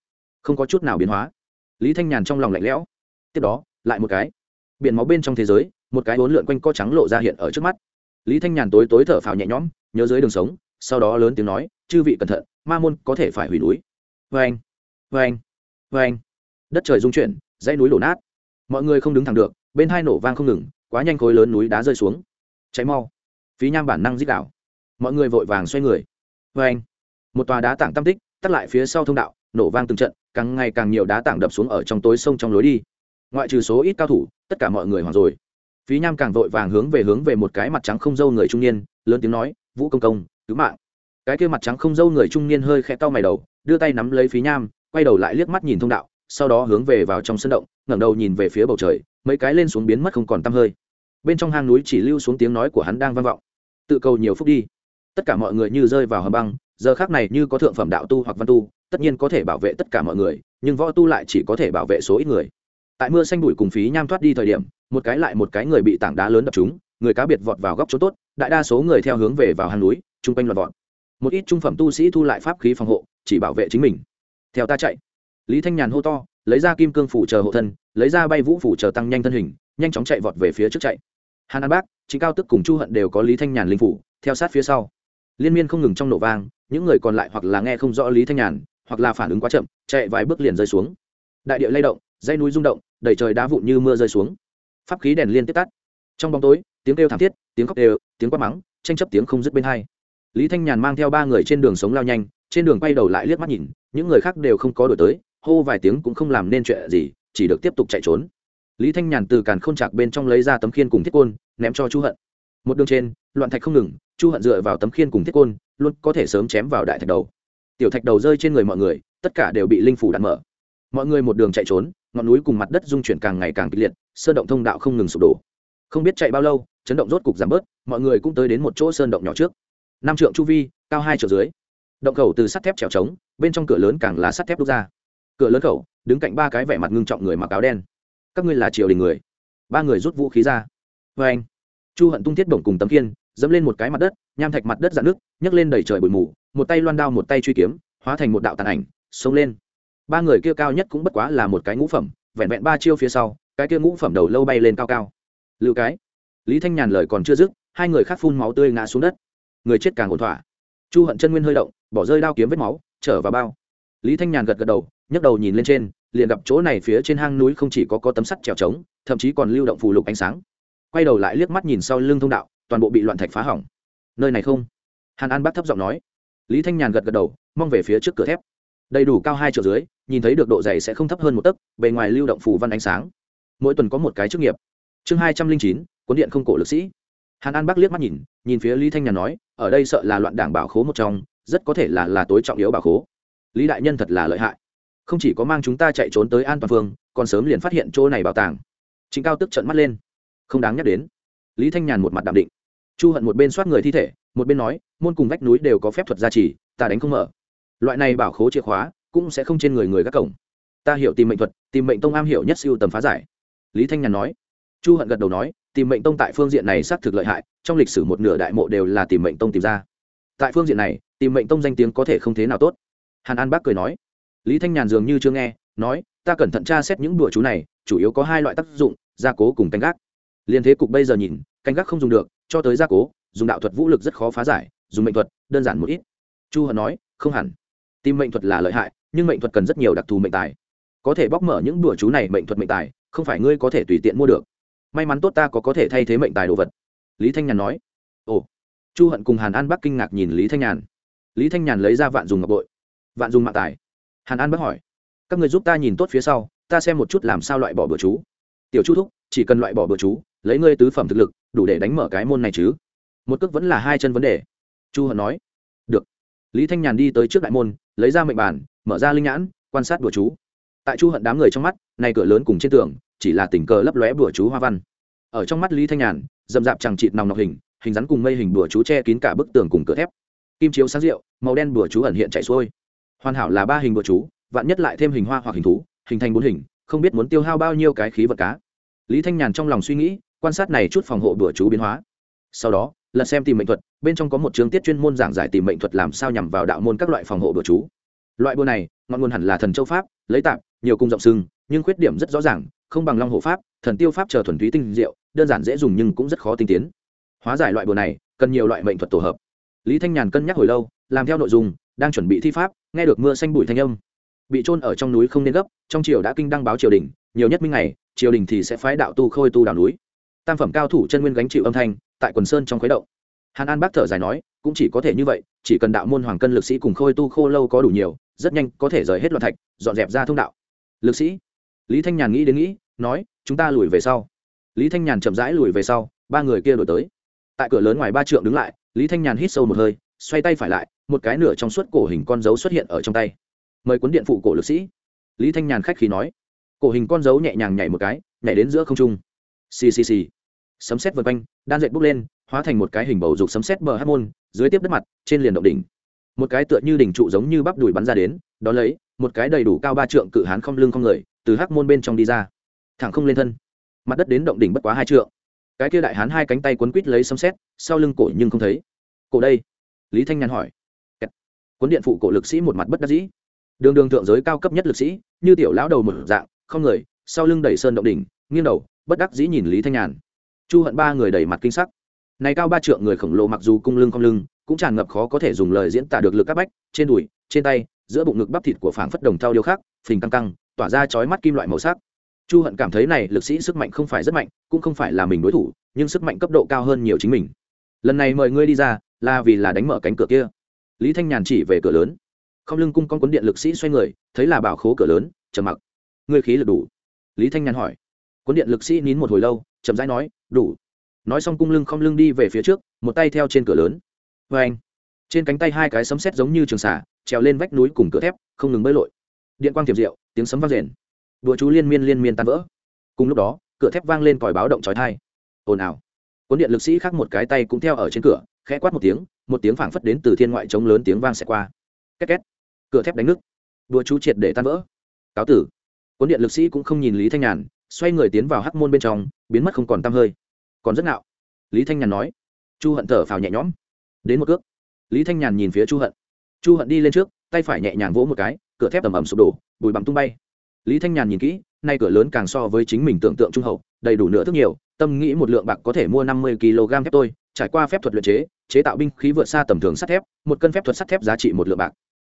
[SPEAKER 1] Không có chút nào biến hóa. Lý thanh nhàn trong lòng lạnh lẽo. Tiếp đó, lại một cái. Biển máu bên trong thế giới, một cái bốn lượn quanh co trắng lộ ra hiện ở trước mắt. Lý thanh nhàn tối tối thở phào nhẹ nhõm, nhớ dưới đường sống, sau đó lớn tiếng nói, chư vị cẩn thận, ma môn có thể phải hủy núi. Vê anh vê anh vê anh đất trời rung chuyển, dãy núi đổ nát. Mọi người không đứng thẳng được, bên hai nổ vang không ngừng, quá nhanh khối lớn núi đá rơi xuống. Cháy mau. Phí nham bản năng dích đảo mọi người vội vàng xoay người. Vê anh một tòa đá tảng tam tích, tắt lại phía sau thông đạo, nổ vang từng trận, càng ngày càng nhiều đá tảng đập xuống ở trong tối sông trong lối đi. Ngoại trừ số ít cao thủ, tất cả mọi người hoảng rồi. Phí nham càng vội vàng hướng về hướng về một cái mặt trắng không dâu người trung niên, lớn tiếng nói, vũ công công, cứu mạng. Cái kia mặt trắng không dâu người trung niên hơi khẽ cau mày đầu, đưa tay nắm lấy phí nham, quay đầu lại liếc mắt nhìn thông đạo, sau đó hướng về vào trong sân động, ngẩng đầu nhìn về phía bầu trời, mấy cái lên xuống biến mất không còn tăm hơi. Bên trong hang núi chỉ lưu xuống tiếng nói của hắn đang vang vọng. Tự cầu nhiều phút đi. Tất cả mọi người như rơi vào hầm băng giờ khác này như có thượng phẩm đạo tu hoặc văn tu, tất nhiên có thể bảo vệ tất cả mọi người, nhưng võ tu lại chỉ có thể bảo vệ số ít người. Tại mưa xanh bụi cùng phí nham thoát đi thời điểm, một cái lại một cái người bị tảng đá lớn đập chúng người cá biệt vọt vào góc chỗ tốt, đại đa số người theo hướng về vào hang núi, chung quanh loạt vọt. Một ít trung phẩm tu sĩ thu lại pháp khí phòng hộ, chỉ bảo vệ chính mình. Theo ta chạy. Lý thanh nhàn hô to, lấy ra kim cương phủ chờ hộ thân, lấy ra bay vũ phủ chờ tăng nhanh thân hình, nhanh chóng chạy vọt về phía trước chạy. Hàn an bác chính cao tức cùng chu hận đều có lý thanh nhàn linh phủ, theo sát phía sau liên miên không ngừng trong nổ vang, những người còn lại hoặc là nghe không rõ lý thanh nhàn, hoặc là phản ứng quá chậm, chạy vài bước liền rơi xuống. Đại địa lay động dây núi rung động, đầy trời đá vụn như mưa rơi xuống. Pháp khí đèn liên tiếp tắt. Trong bóng tối, tiếng kêu thảm thiết, tiếng khóc đều, tiếng quát mắng, tranh chấp tiếng không dứt bên hai. Lý thanh nhàn mang theo ba người trên đường sống lao nhanh, trên đường quay đầu lại liếc mắt nhìn, những người khác đều không có đổi tới, hô vài tiếng cũng không làm nên chuyện gì, chỉ được tiếp tục chạy trốn. Lý thanh nhàn từ càn k h ô n chạc bên trong lấy ra tấm khiên cùng thiết côn, ném cho chu hận một đường trên, loạn thạch không ngừng, chu hận dựa vào tấm khiên cùng thiết côn, luôn có thể sớm chém vào đại thạch đầu. Tiểu thạch đầu rơi trên người mọi người, tất cả đều bị linh phủ đạn mở. Mọi người một đường chạy trốn, ngọn núi cùng mặt đất dung chuyển càng ngày càng kịch liệt, sơn động thông đạo không ngừng sụp đổ. Không biết chạy bao lâu, chấn động rốt cục giảm bớt, mọi người cũng tới đến một chỗ sơn động nhỏ trước. Năm trượng chu vi, cao hai trượng dưới. Động khẩu từ sắt thép trèo trống, bên trong cửa lớn càng là sắt thép đúc ra. Cửa lớn khẩu, đứng cạnh ba cái vẻ mặt ngưng trọng người mặc áo đen. Các ngươi là triều đình người. Ba người rút vũ khí ra. Vê anh chu hận tung thiết bổng cùng tấm kiên dẫm lên một cái mặt đất, nham thạch mặt đất dạn nước nhấc lên đầy trời bụi mù, một tay loan đao một tay truy kiếm, hóa thành một đạo tàn ảnh, xông lên. Ba người kia cao nhất cũng bất quá là một cái ngũ phẩm, vẹn vẹn ba chiêu phía sau, cái kia ngũ phẩm đầu lâu bay lên cao cao. Lưu cái. Lý thanh nhàn lời còn chưa dứt, hai người khác phun máu tươi ngã xuống đất. Người chết càng ổn thỏa. Chu hận chân nguyên hơi động, bỏ rơi đao kiếm vết máu, trở vào bao. Lý thanh nhàn gật gật đầu, nhấc đầu nhìn lên trên, liền gặp chỗ này phía trên hang núi không chỉ có có tấm sắt trèo trống, thậm chí còn lưu động phù lục ánh sáng quay đầu lại liếc mắt nhìn sau lưng thông đạo, toàn bộ bị loạn thạch phá hỏng. Nơi này không? Hàn an bắt thấp giọng nói. Lý thanh nhàn gật gật đầu, mong về phía trước cửa thép. Đầy đủ cao hai triệu dưới, nhìn thấy được độ dày sẽ không thấp hơn một tấc, bề ngoài lưu động phù văn ánh sáng. Mỗi tuần có một cái chức nghiệp. Chương hai trăm linh chín, cuốn điện không cổ lực sĩ. Hàn an bắc liếc mắt nhìn nhìn phía lý thanh nhàn nói, ở đây sợ là loạn đảng bảo khố một trong, rất có thể là là tối trọng yếu bảo khố. Lý đại nhân thật là lợi hại. Không chỉ có mang chúng ta chạy trốn tới an toàn phương còn sớm liền phát hiện chỗ này bảo tàng. Chính cao tức trận mắt lên không đáng nhắc đến. Lý thanh nhàn một mặt đạm định. Chu hận một bên soát người thi thể, một bên nói, môn cùng vách núi đều có phép thuật gia trì, ta đánh không mở. Loại này bảo khố chìa khóa cũng sẽ không trên người người các cổng. Ta hiểu tìm mệnh thuật, tìm mệnh tông am hiểu nhất siêu tầm phá giải. Lý thanh nhàn nói. Chu hận gật đầu nói, tìm mệnh tông tại phương diện này xác thực lợi hại, trong lịch sử một nửa đại mộ đều là tìm mệnh tông tìm ra. Tại phương diện này, tìm mệnh tông danh tiếng có thể không thế nào tốt. Hàn an bác cười nói. Lý thanh nhàn dường như chưa nghe, nói, ta cẩn thận tra xét những đùa chú này, chủ yếu có hai loại tác dụng, gia cố cùng canh gác liên thế cục bây giờ nhìn, canh gác không dùng được, cho tới gia cố, dùng đạo thuật vũ lực rất khó phá giải, dùng mệnh thuật, đơn giản một ít. Chu hận nói, không hẳn. Tìm mệnh thuật là lợi hại, nhưng mệnh thuật cần rất nhiều đặc thù mệnh tài. Có thể bóc mở những đùa chú này mệnh thuật mệnh tài, không phải ngươi có thể tùy tiện mua được. May mắn tốt ta có có thể thay thế mệnh tài đồ vật. Lý thanh nhàn nói. Ồ. Chu hận cùng hàn an bắc kinh ngạc nhìn lý thanh nhàn. Lý thanh nhàn lấy ra vạn dùng ngọc bội. Vạn dùng mạng tài. Hàn an bắc hỏi. Các người giúp ta nhìn tốt phía sau, ta xem một chút làm sao loại bỏ bữa chú. Tiểu chu thúc, chỉ cần loại bỏ bữa chú lấy ngươi tứ phẩm thực lực, đủ để đánh mở cái môn này chứ? Một cước vẫn là hai chân vấn đề. Chu hận nói. Được. Lý thanh nhàn đi tới trước đại môn, lấy ra mệnh bản, mở ra linh nhãn, quan sát bùa chú. Tại chu hận đám người trong mắt, này cửa lớn cùng trên tường, chỉ là tình cờ lấp lóe bùa chú hoa văn. Ở trong mắt lý thanh nhàn dầm dạp chẳng chịt nòng nọc hình hình rắn cùng mây hình bùa chú che kín cả bức tường cùng cửa thép. Kim chiếu sáng rượu, màu đen bùa chú ẩn hiện chạy xuôi. Hoàn hảo là ba hình bùa chú, vạn nhất lại thêm hình hoa hoặc hình thú, hình thành bốn hình, không biết muốn tiêu hao bao nhiêu cái khí vật cá. Lý thanh nhàn trong lòng suy nghĩ quan sát này chút phòng hộ bữa chú biến hóa. Sau đó, lật xem tìm mệnh thuật, bên trong có một chương tiết chuyên môn giảng giải tìm mệnh thuật làm sao nhằm vào đạo môn các loại phòng hộ bữa chú. Loại bùa này, ngọn nguồn hẳn là thần châu pháp, lấy tạm nhiều cung rộng sưng nhưng khuyết điểm rất rõ ràng, không bằng long hộ pháp, thần tiêu pháp chờ thuần túy tinh diệu, đơn giản dễ dùng nhưng cũng rất khó tinh tiến. Hóa giải loại bùa này, cần nhiều loại mệnh thuật tổ hợp. Lý thanh nhàn cân nhắc hồi lâu, làm theo nội dung, đang chuẩn bị thi pháp, nghe được mưa xanh bụi thanh âm. Bị trôn ở trong núi không nên gấp, trong triều đã kinh đăng báo triều đình, nhiều nhất minh ngày, triều đình thì sẽ phái đạo tu khôi tu đào núi tam phẩm cao thủ chân nguyên gánh chịu âm thanh, tại quần sơn trong khuấy động. Hàn an bác thở dài nói, cũng chỉ có thể như vậy, chỉ cần đạo môn hoàng cân lực sĩ cùng khôi tu khô lâu có đủ nhiều, rất nhanh có thể rời hết loạn thạch, dọn dẹp ra thông đạo. Lực sĩ, lý thanh nhàn nghĩ đến nghĩ, nói, chúng ta lùi về sau. Lý thanh nhàn chậm rãi lùi về sau, ba người kia đổi tới. Tại cửa lớn ngoài ba trượng đứng lại, lý thanh nhàn hít sâu một hơi, xoay tay phải lại, một cái nửa trong suốt cổ hình con dấu xuất hiện ở trong tay. Mời cuốn điện phụ cổ lực sĩ. Lý thanh nhàn khách khí nói. Cổ hình con dấu nhẹ nhàng nhảy một cái, nhảy đến giữa không trung. Xì xì xì sấm xét vượt quanh, đan dệt bốc lên, hóa thành một cái hình bầu dục sấm xét bờ hát môn, dưới tiếp đất mặt, trên liền động đỉnh. Một cái tựa như đỉnh trụ giống như bắp đùi bắn ra đến, đó lấy, một cái đầy đủ cao ba trượng cự hán không lưng không người, từ hắc môn bên trong đi ra. Thẳng không lên thân. Mặt đất đến động đỉnh bất quá hai trượng. Cái kia đại hán hai cánh tay quấn quít lấy sấm xét sau lưng cổ nhưng không thấy. Cổ đây? Lý thanh nhàn hỏi. Cuốn điện phụ cổ lực sĩ một mặt bất đắc dĩ. Đường đường thượng giới cao cấp nhất lực sĩ, như tiểu lão đầu một dạng, không người, sau lưng đẩy sơn động đỉnh, nghiêng đầu, bất đắc dĩ nhìn lý thanh nhàn chu hận ba người đẩy mặt kinh sắc. Này cao ba trượng người khổng lồ mặc dù cung lưng không lưng, cũng tràn ngập khó có thể dùng lời diễn tả được lực các bách, trên đùi, trên tay, giữa bụng ngực bắp thịt của phảng phất đồng thau điêu khắc, phình căng căng, tỏa ra chói mắt kim loại màu sắc. Chu hận cảm thấy này lực sĩ sức mạnh không phải rất mạnh, cũng không phải là mình đối thủ, nhưng sức mạnh cấp độ cao hơn nhiều chính mình. Lần này mời ngươi đi ra, là vì là đánh mở cánh cửa kia. Lý thanh nhàn chỉ về cửa lớn. Không lưng cung con cuốn điện lực sĩ xoay người, thấy là bảo khố cửa lớn, trầm mặc. Ngươi khí lực đủ. Lý thanh nhàn hỏi cuốn điện lực sĩ nín một hồi lâu, chậm rãi nói, đủ. Nói xong cung lưng không lưng đi về phía trước, một tay theo trên cửa lớn. Vê anh. Trên cánh tay hai cái sấm sét giống như trường xả trèo lên vách núi cùng cửa thép, không ngừng bơi lội. Điện quang tiệp rượu tiếng sấm vang rền. Đùa chú liên miên liên miên tan vỡ. Cùng lúc đó, cửa thép vang lên còi báo động trói thai ồn ào. Cuốn điện lực sĩ khác một cái tay cũng theo ở trên cửa, khẽ quát một tiếng một tiếng phảng phất đến từ thiên ngoại trống lớn tiếng vang xẹt qua. Két két. Cửa thép đánh nước đùa chú triệt để tan vỡ. Cáo tử. Cuốn điện lực sĩ cũng không nhìn lý thanh nhàn xoay người tiến vào hắc môn bên trong, biến mất không còn tăm hơi. Còn rất nạo lý thanh nhàn nói. Chu hận thở phào nhẹ nhõm. Đến một cước. Lý thanh nhàn nhìn phía chu hận. Chu hận đi lên trước, tay phải nhẹ nhàng vỗ một cái, cửa thép ầm ầm sụp đổ, bụi bặm tung bay. Lý thanh nhàn nhìn kỹ, nay cửa lớn càng so với chính mình tưởng tượng trung hậu, đầy đủ nửa thức nhiều, tâm nghĩ một lượng bạc có thể mua năm mươi kg thép tôi, trải qua phép thuật luyện chế chế tạo binh khí vượt xa tầm thường sắt thép, một cân phép thuật sắt thép giá trị một lượng bạc.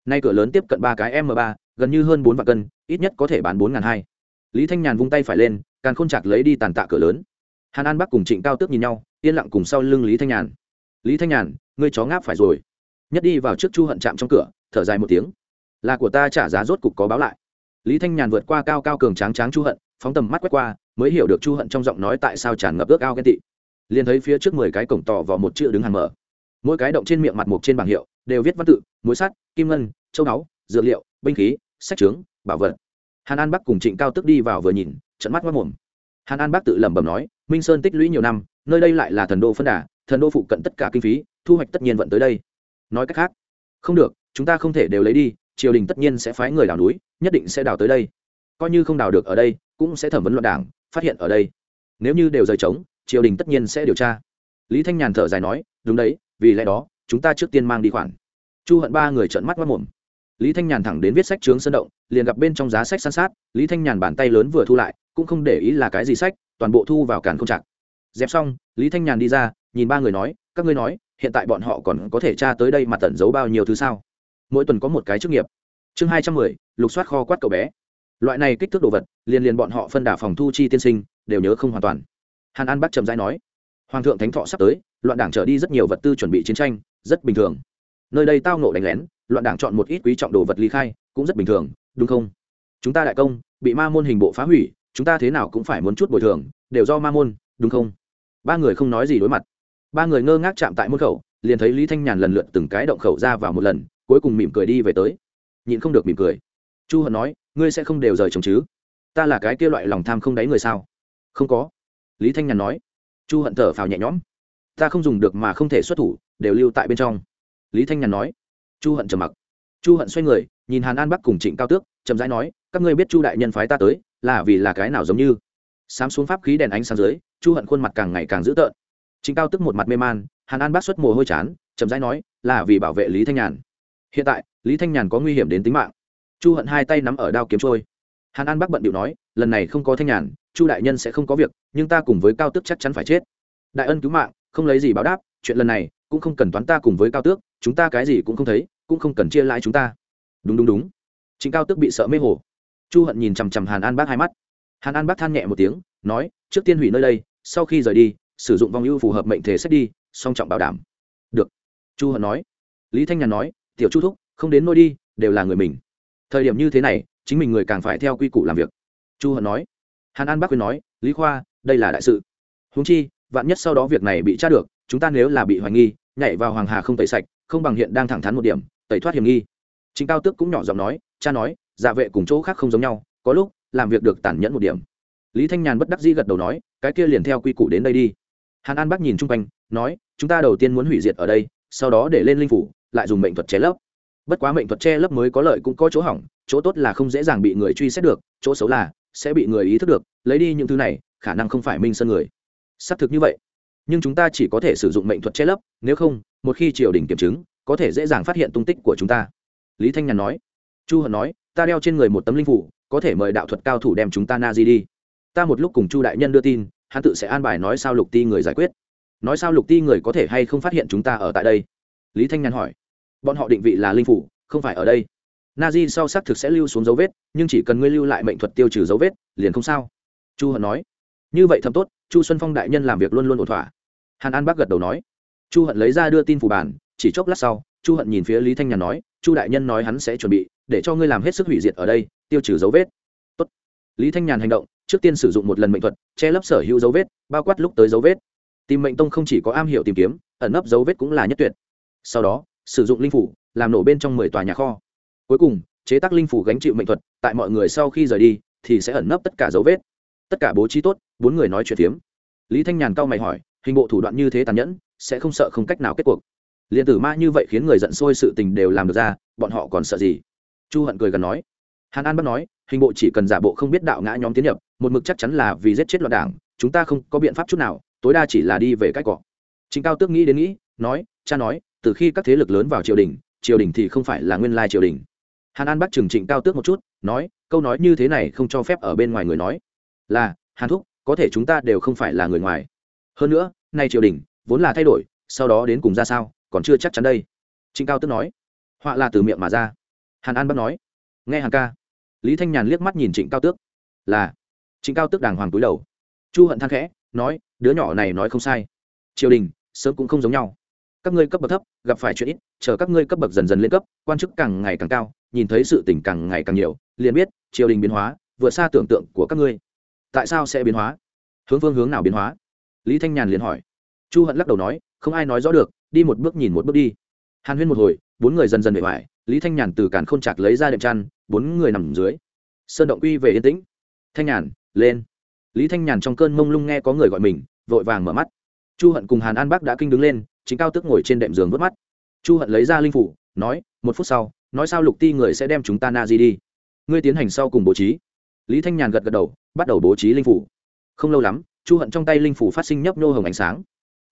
[SPEAKER 1] Nay cửa lớn tiếp cận ba cái m ba, gần như hơn bốn vạn cân, ít nhất có thể bán bốn ngàn hai lý thanh nhàn vung tay phải lên càng khôn chạc lấy đi tàn tạ cửa lớn. Hàn an bắc cùng trịnh cao tước nhìn nhau, yên lặng cùng sau lưng lý thanh nhàn. Lý thanh nhàn, ngươi chó ngáp phải rồi. Nhất đi vào trước chu hận chạm trong cửa, thở dài một tiếng. Là của ta trả giá rốt cục có báo lại. Lý thanh nhàn vượt qua cao cao cường tráng tráng chu hận, phóng tầm mắt quét qua, mới hiểu được chu hận trong giọng nói tại sao tràn ngập ước ao ghen tị. Liền thấy phía trước mười cái cổng tỏ vào một chữ đứng hàng mở. Mỗi cái động trên miệng mặt mục trên bảng hiệu đều viết văn tự mối sắt, kim ngân, châu báu, dược liệu, binh khí, sách trướng bảo vật hàn an bắc cùng trịnh cao tức đi vào vừa nhìn trận mắt mất mồm. Hàn an bắc tự lẩm bẩm nói, minh sơn tích lũy nhiều năm, nơi đây lại là thần đô phân đà, thần đô phụ cận tất cả kinh phí, thu hoạch tất nhiên vận tới đây. Nói cách khác, không được, chúng ta không thể đều lấy đi, triều đình tất nhiên sẽ phái người đào núi, nhất định sẽ đào tới đây. Coi như không đào được ở đây, cũng sẽ thẩm vấn luận đảng, phát hiện ở đây. Nếu như đều rời trống, triều đình tất nhiên sẽ điều tra. Lý thanh nhàn thở dài nói, đúng đấy, vì lẽ đó, chúng ta trước tiên mang đi khoản. Chu hận ba người trợn mắt mất mồm. Lý thanh nhàn thẳng đến viết sách trướng sơn động liền gặp bên trong giá sách san sát, lý thanh nhàn bàn tay lớn vừa thu lại, cũng không để ý là cái gì sách, toàn bộ thu vào càn không chặt dẹp xong, lý thanh nhàn đi ra, nhìn ba người nói, các ngươi nói, hiện tại bọn họ còn có thể tra tới đây mà tẩn giấu bao nhiêu thứ sao? Mỗi tuần có một cái chức nghiệp. Chương hai trăm mười, lục soát kho quát cậu bé. Loại này kích thước đồ vật, liền liền bọn họ phân đả phòng thu chi tiên sinh, đều nhớ không hoàn toàn. Hàn an bắc trầm dai nói, hoàng thượng thánh thọ sắp tới, loạn đảng trở đi rất nhiều vật tư chuẩn bị chiến tranh, rất bình thường. Nơi đây tao nộ đánh lén, loạn đảng chọn một ít quý trọng đồ vật ly khai, cũng rất bình thường đúng không? Chúng ta đại công, bị ma môn hình bộ phá hủy, chúng ta thế nào cũng phải muốn chút bồi thường, đều do ma môn, đúng không? Ba người không nói gì đối mặt. Ba người ngơ ngác chạm tại môn khẩu, liền thấy lý thanh nhàn lần lượt từng cái động khẩu ra vào một lần, cuối cùng mỉm cười đi về tới. Nhịn không được mỉm cười. Chu hận nói, ngươi sẽ không đều rời chồng chứ? Ta là cái kia loại lòng tham không đáy người sao? Không có. Lý thanh nhàn nói. Chu hận thở phào nhẹ nhõm. Ta không dùng được mà không thể xuất thủ, đều lưu tại bên trong. Lý thanh nhàn nói. Chu hận trầm mặc chu hận xoay người, nhìn hàn an bắc cùng trịnh cao tước, chậm rãi nói, các ngươi biết chu đại nhân phái ta tới, là vì là cái nào giống như? Sám xuống pháp khí đèn ánh sáng dưới, chu hận khuôn mặt càng ngày càng dữ tợn. Trịnh cao tức một mặt mê man, hàn an bác xuất mồ hôi chán, chậm rãi nói, là vì bảo vệ lý thanh nhàn. Hiện tại, lý thanh nhàn có nguy hiểm đến tính mạng. Chu hận hai tay nắm ở đao kiếm trôi. Hàn an bác bận điệu nói, lần này không có thanh nhàn, chu đại nhân sẽ không có việc, nhưng ta cùng với cao tước chắc chắn phải chết. Đại ân cứu mạng, không lấy gì báo đáp, chuyện lần này cũng không cần toán ta cùng với cao tước, chúng ta cái gì cũng không thấy cũng không cần chia lãi chúng ta. Đúng đúng đúng. Chính cao tước bị sợ mê hồ. Chu hận nhìn chằm chằm hàn an bác hai mắt. Hàn an bác than nhẹ một tiếng, nói, trước tiên hủy nơi đây, sau khi rời đi, sử dụng vong ưu phù hợp mệnh thể sách đi, song trọng bảo đảm. Được. Chu hận nói. Lý thanh nhàn nói, tiểu chu thúc, không đến nơi đi, đều là người mình. Thời điểm như thế này, chính mình người càng phải theo quy củ làm việc. Chu hận nói. Hàn an bác khuyên nói, lý khoa, đây là đại sự. Húng chi, vạn nhất sau đó việc này bị tra được, chúng ta nếu là bị hoài nghi, nhảy vào hoàng hà không tẩy sạch không bằng hiện đang thẳng thắn một điểm, tẩy thoát hiểm nghi. Chính cao tước cũng nhỏ giọng nói, cha nói dạ vệ cùng chỗ khác không giống nhau, có lúc, làm việc được tản nhẫn một điểm. Lý thanh nhàn bất đắc dĩ gật đầu nói, cái kia liền theo quy củ đến đây đi. Hàn an bắc nhìn chung quanh, nói, chúng ta đầu tiên muốn hủy diệt ở đây, sau đó để lên linh phủ, lại dùng mệnh thuật che lấp. Bất quá mệnh thuật che lấp mới có lợi cũng có chỗ hỏng, chỗ tốt là không dễ dàng bị người truy xét được, chỗ xấu là sẽ bị người ý thức được, lấy đi những thứ này, khả năng không phải minh sơn người. Xác thực như vậy. Nhưng chúng ta chỉ có thể sử dụng mệnh thuật che lấp, nếu không một khi triều đình kiểm chứng, có thể dễ dàng phát hiện tung tích của chúng ta. Lý thanh nhàn nói. Chu hận nói, ta đeo trên người một tấm linh phủ, có thể mời đạo thuật cao thủ đem chúng ta na di đi. Ta một lúc cùng chu đại nhân đưa tin, hắn tự sẽ an bài nói sao lục ti người giải quyết. Nói sao lục ti người có thể hay không phát hiện chúng ta ở tại đây? Lý thanh nhàn hỏi. Bọn họ định vị là linh phủ, không phải ở đây. Na di sau xác thực sẽ lưu xuống dấu vết, nhưng chỉ cần ngươi lưu lại mệnh thuật tiêu trừ dấu vết, liền không sao. Chu hận nói. Như vậy thầm tốt, chu xuân phong đại nhân làm việc luôn luôn ổn thỏa. Hàn an bác gật đầu nói chu hận lấy ra đưa tin phủ bản, chỉ chốc lát sau, chu hận nhìn phía lý thanh nhàn nói, chu đại nhân nói hắn sẽ chuẩn bị, để cho ngươi làm hết sức hủy diệt ở đây, tiêu trừ dấu vết. Tốt. lý thanh nhàn hành động, trước tiên sử dụng một lần mệnh thuật, che lấp sở hữu dấu vết, bao quát lúc tới dấu vết. Tìm mệnh tông không chỉ có am hiểu tìm kiếm, ẩn nấp dấu vết cũng là nhất tuyệt. Sau đó, sử dụng linh phủ, làm nổ bên trong mười tòa nhà kho. Cuối cùng, chế tác linh phủ gánh chịu mệnh thuật, tại mọi người sau khi rời đi, thì sẽ ẩn nấp tất cả dấu vết. Tất cả bố trí tốt, bốn người nói chuyện phiếm. Lý thanh nhàn cao mày hỏi hình bộ thủ đoạn như thế tàn nhẫn, sẽ không sợ không cách nào kết cuộc. Liền tử ma như vậy khiến người giận sôi sự tình đều làm được ra, bọn họ còn sợ gì? Chu hận cười gần nói. Hàn an bắt nói, hình bộ chỉ cần giả bộ không biết đạo ngã nhóm tiến nhập, một mực chắc chắn là vì giết chết loạn đảng, chúng ta không có biện pháp chút nào, tối đa chỉ là đi về cách cọ chính cao tước nghĩ đến nghĩ, nói, cha nói, từ khi các thế lực lớn vào triều đình triều đình thì không phải là nguyên lai triều đình. Hàn an bắt trừng trịnh cao tước một chút, nói, câu nói như thế này không cho phép ở bên ngoài người nói. Là, hàn thúc, có thể chúng ta đều không phải là người ngoài hơn nữa, nay triều đình vốn là thay đổi, sau đó đến cùng ra sao, còn chưa chắc chắn đây. Trịnh cao tước nói. Họa là từ miệng mà ra. Hàn an bắt nói. Nghe hàn ca. Lý thanh nhàn liếc mắt nhìn trịnh cao tước. Là. Trịnh cao tước đàng hoàng túi đầu. Chu hận than khẽ, nói, đứa nhỏ này nói không sai. Triều đình, sớm cũng không giống nhau. Các ngươi cấp bậc thấp, gặp phải chuyện ít, chờ các ngươi cấp bậc dần dần lên cấp, quan chức càng ngày càng cao, nhìn thấy sự tình càng ngày càng nhiều, liền biết, triều đình biến hóa, vượt xa tưởng tượng của các ngươi. Tại sao sẽ biến hóa? Hướng phương hướng nào biến hóa? Lý thanh nhàn liền hỏi. Chu hận lắc đầu nói, không ai nói rõ được, đi một bước nhìn một bước đi. Hàn huyên một hồi, bốn người dần dần bề ngoài, lý thanh nhàn từ càn k h ô n chạc lấy ra đệm chăn, bốn người nằm dưới. Sơn động quy về yên tĩnh. Thanh nhàn, lên. Lý thanh nhàn trong cơn mông lung nghe có người gọi mình, vội vàng mở mắt. Chu hận cùng hàn an bắc đã kinh đứng lên, chính cao tức ngồi trên đệm giường vớt mắt. Chu hận lấy ra linh phủ, nói, một phút sau, nói sao lục ti người sẽ đem chúng ta na di đi. Ngươi tiến hành sau cùng bố trí. Lý thanh nhàn gật gật đầu, bắt đầu bố trí linh phủ. Không lâu lắm chu hận trong tay linh phủ phát sinh nhấp nhô hồng ánh sáng.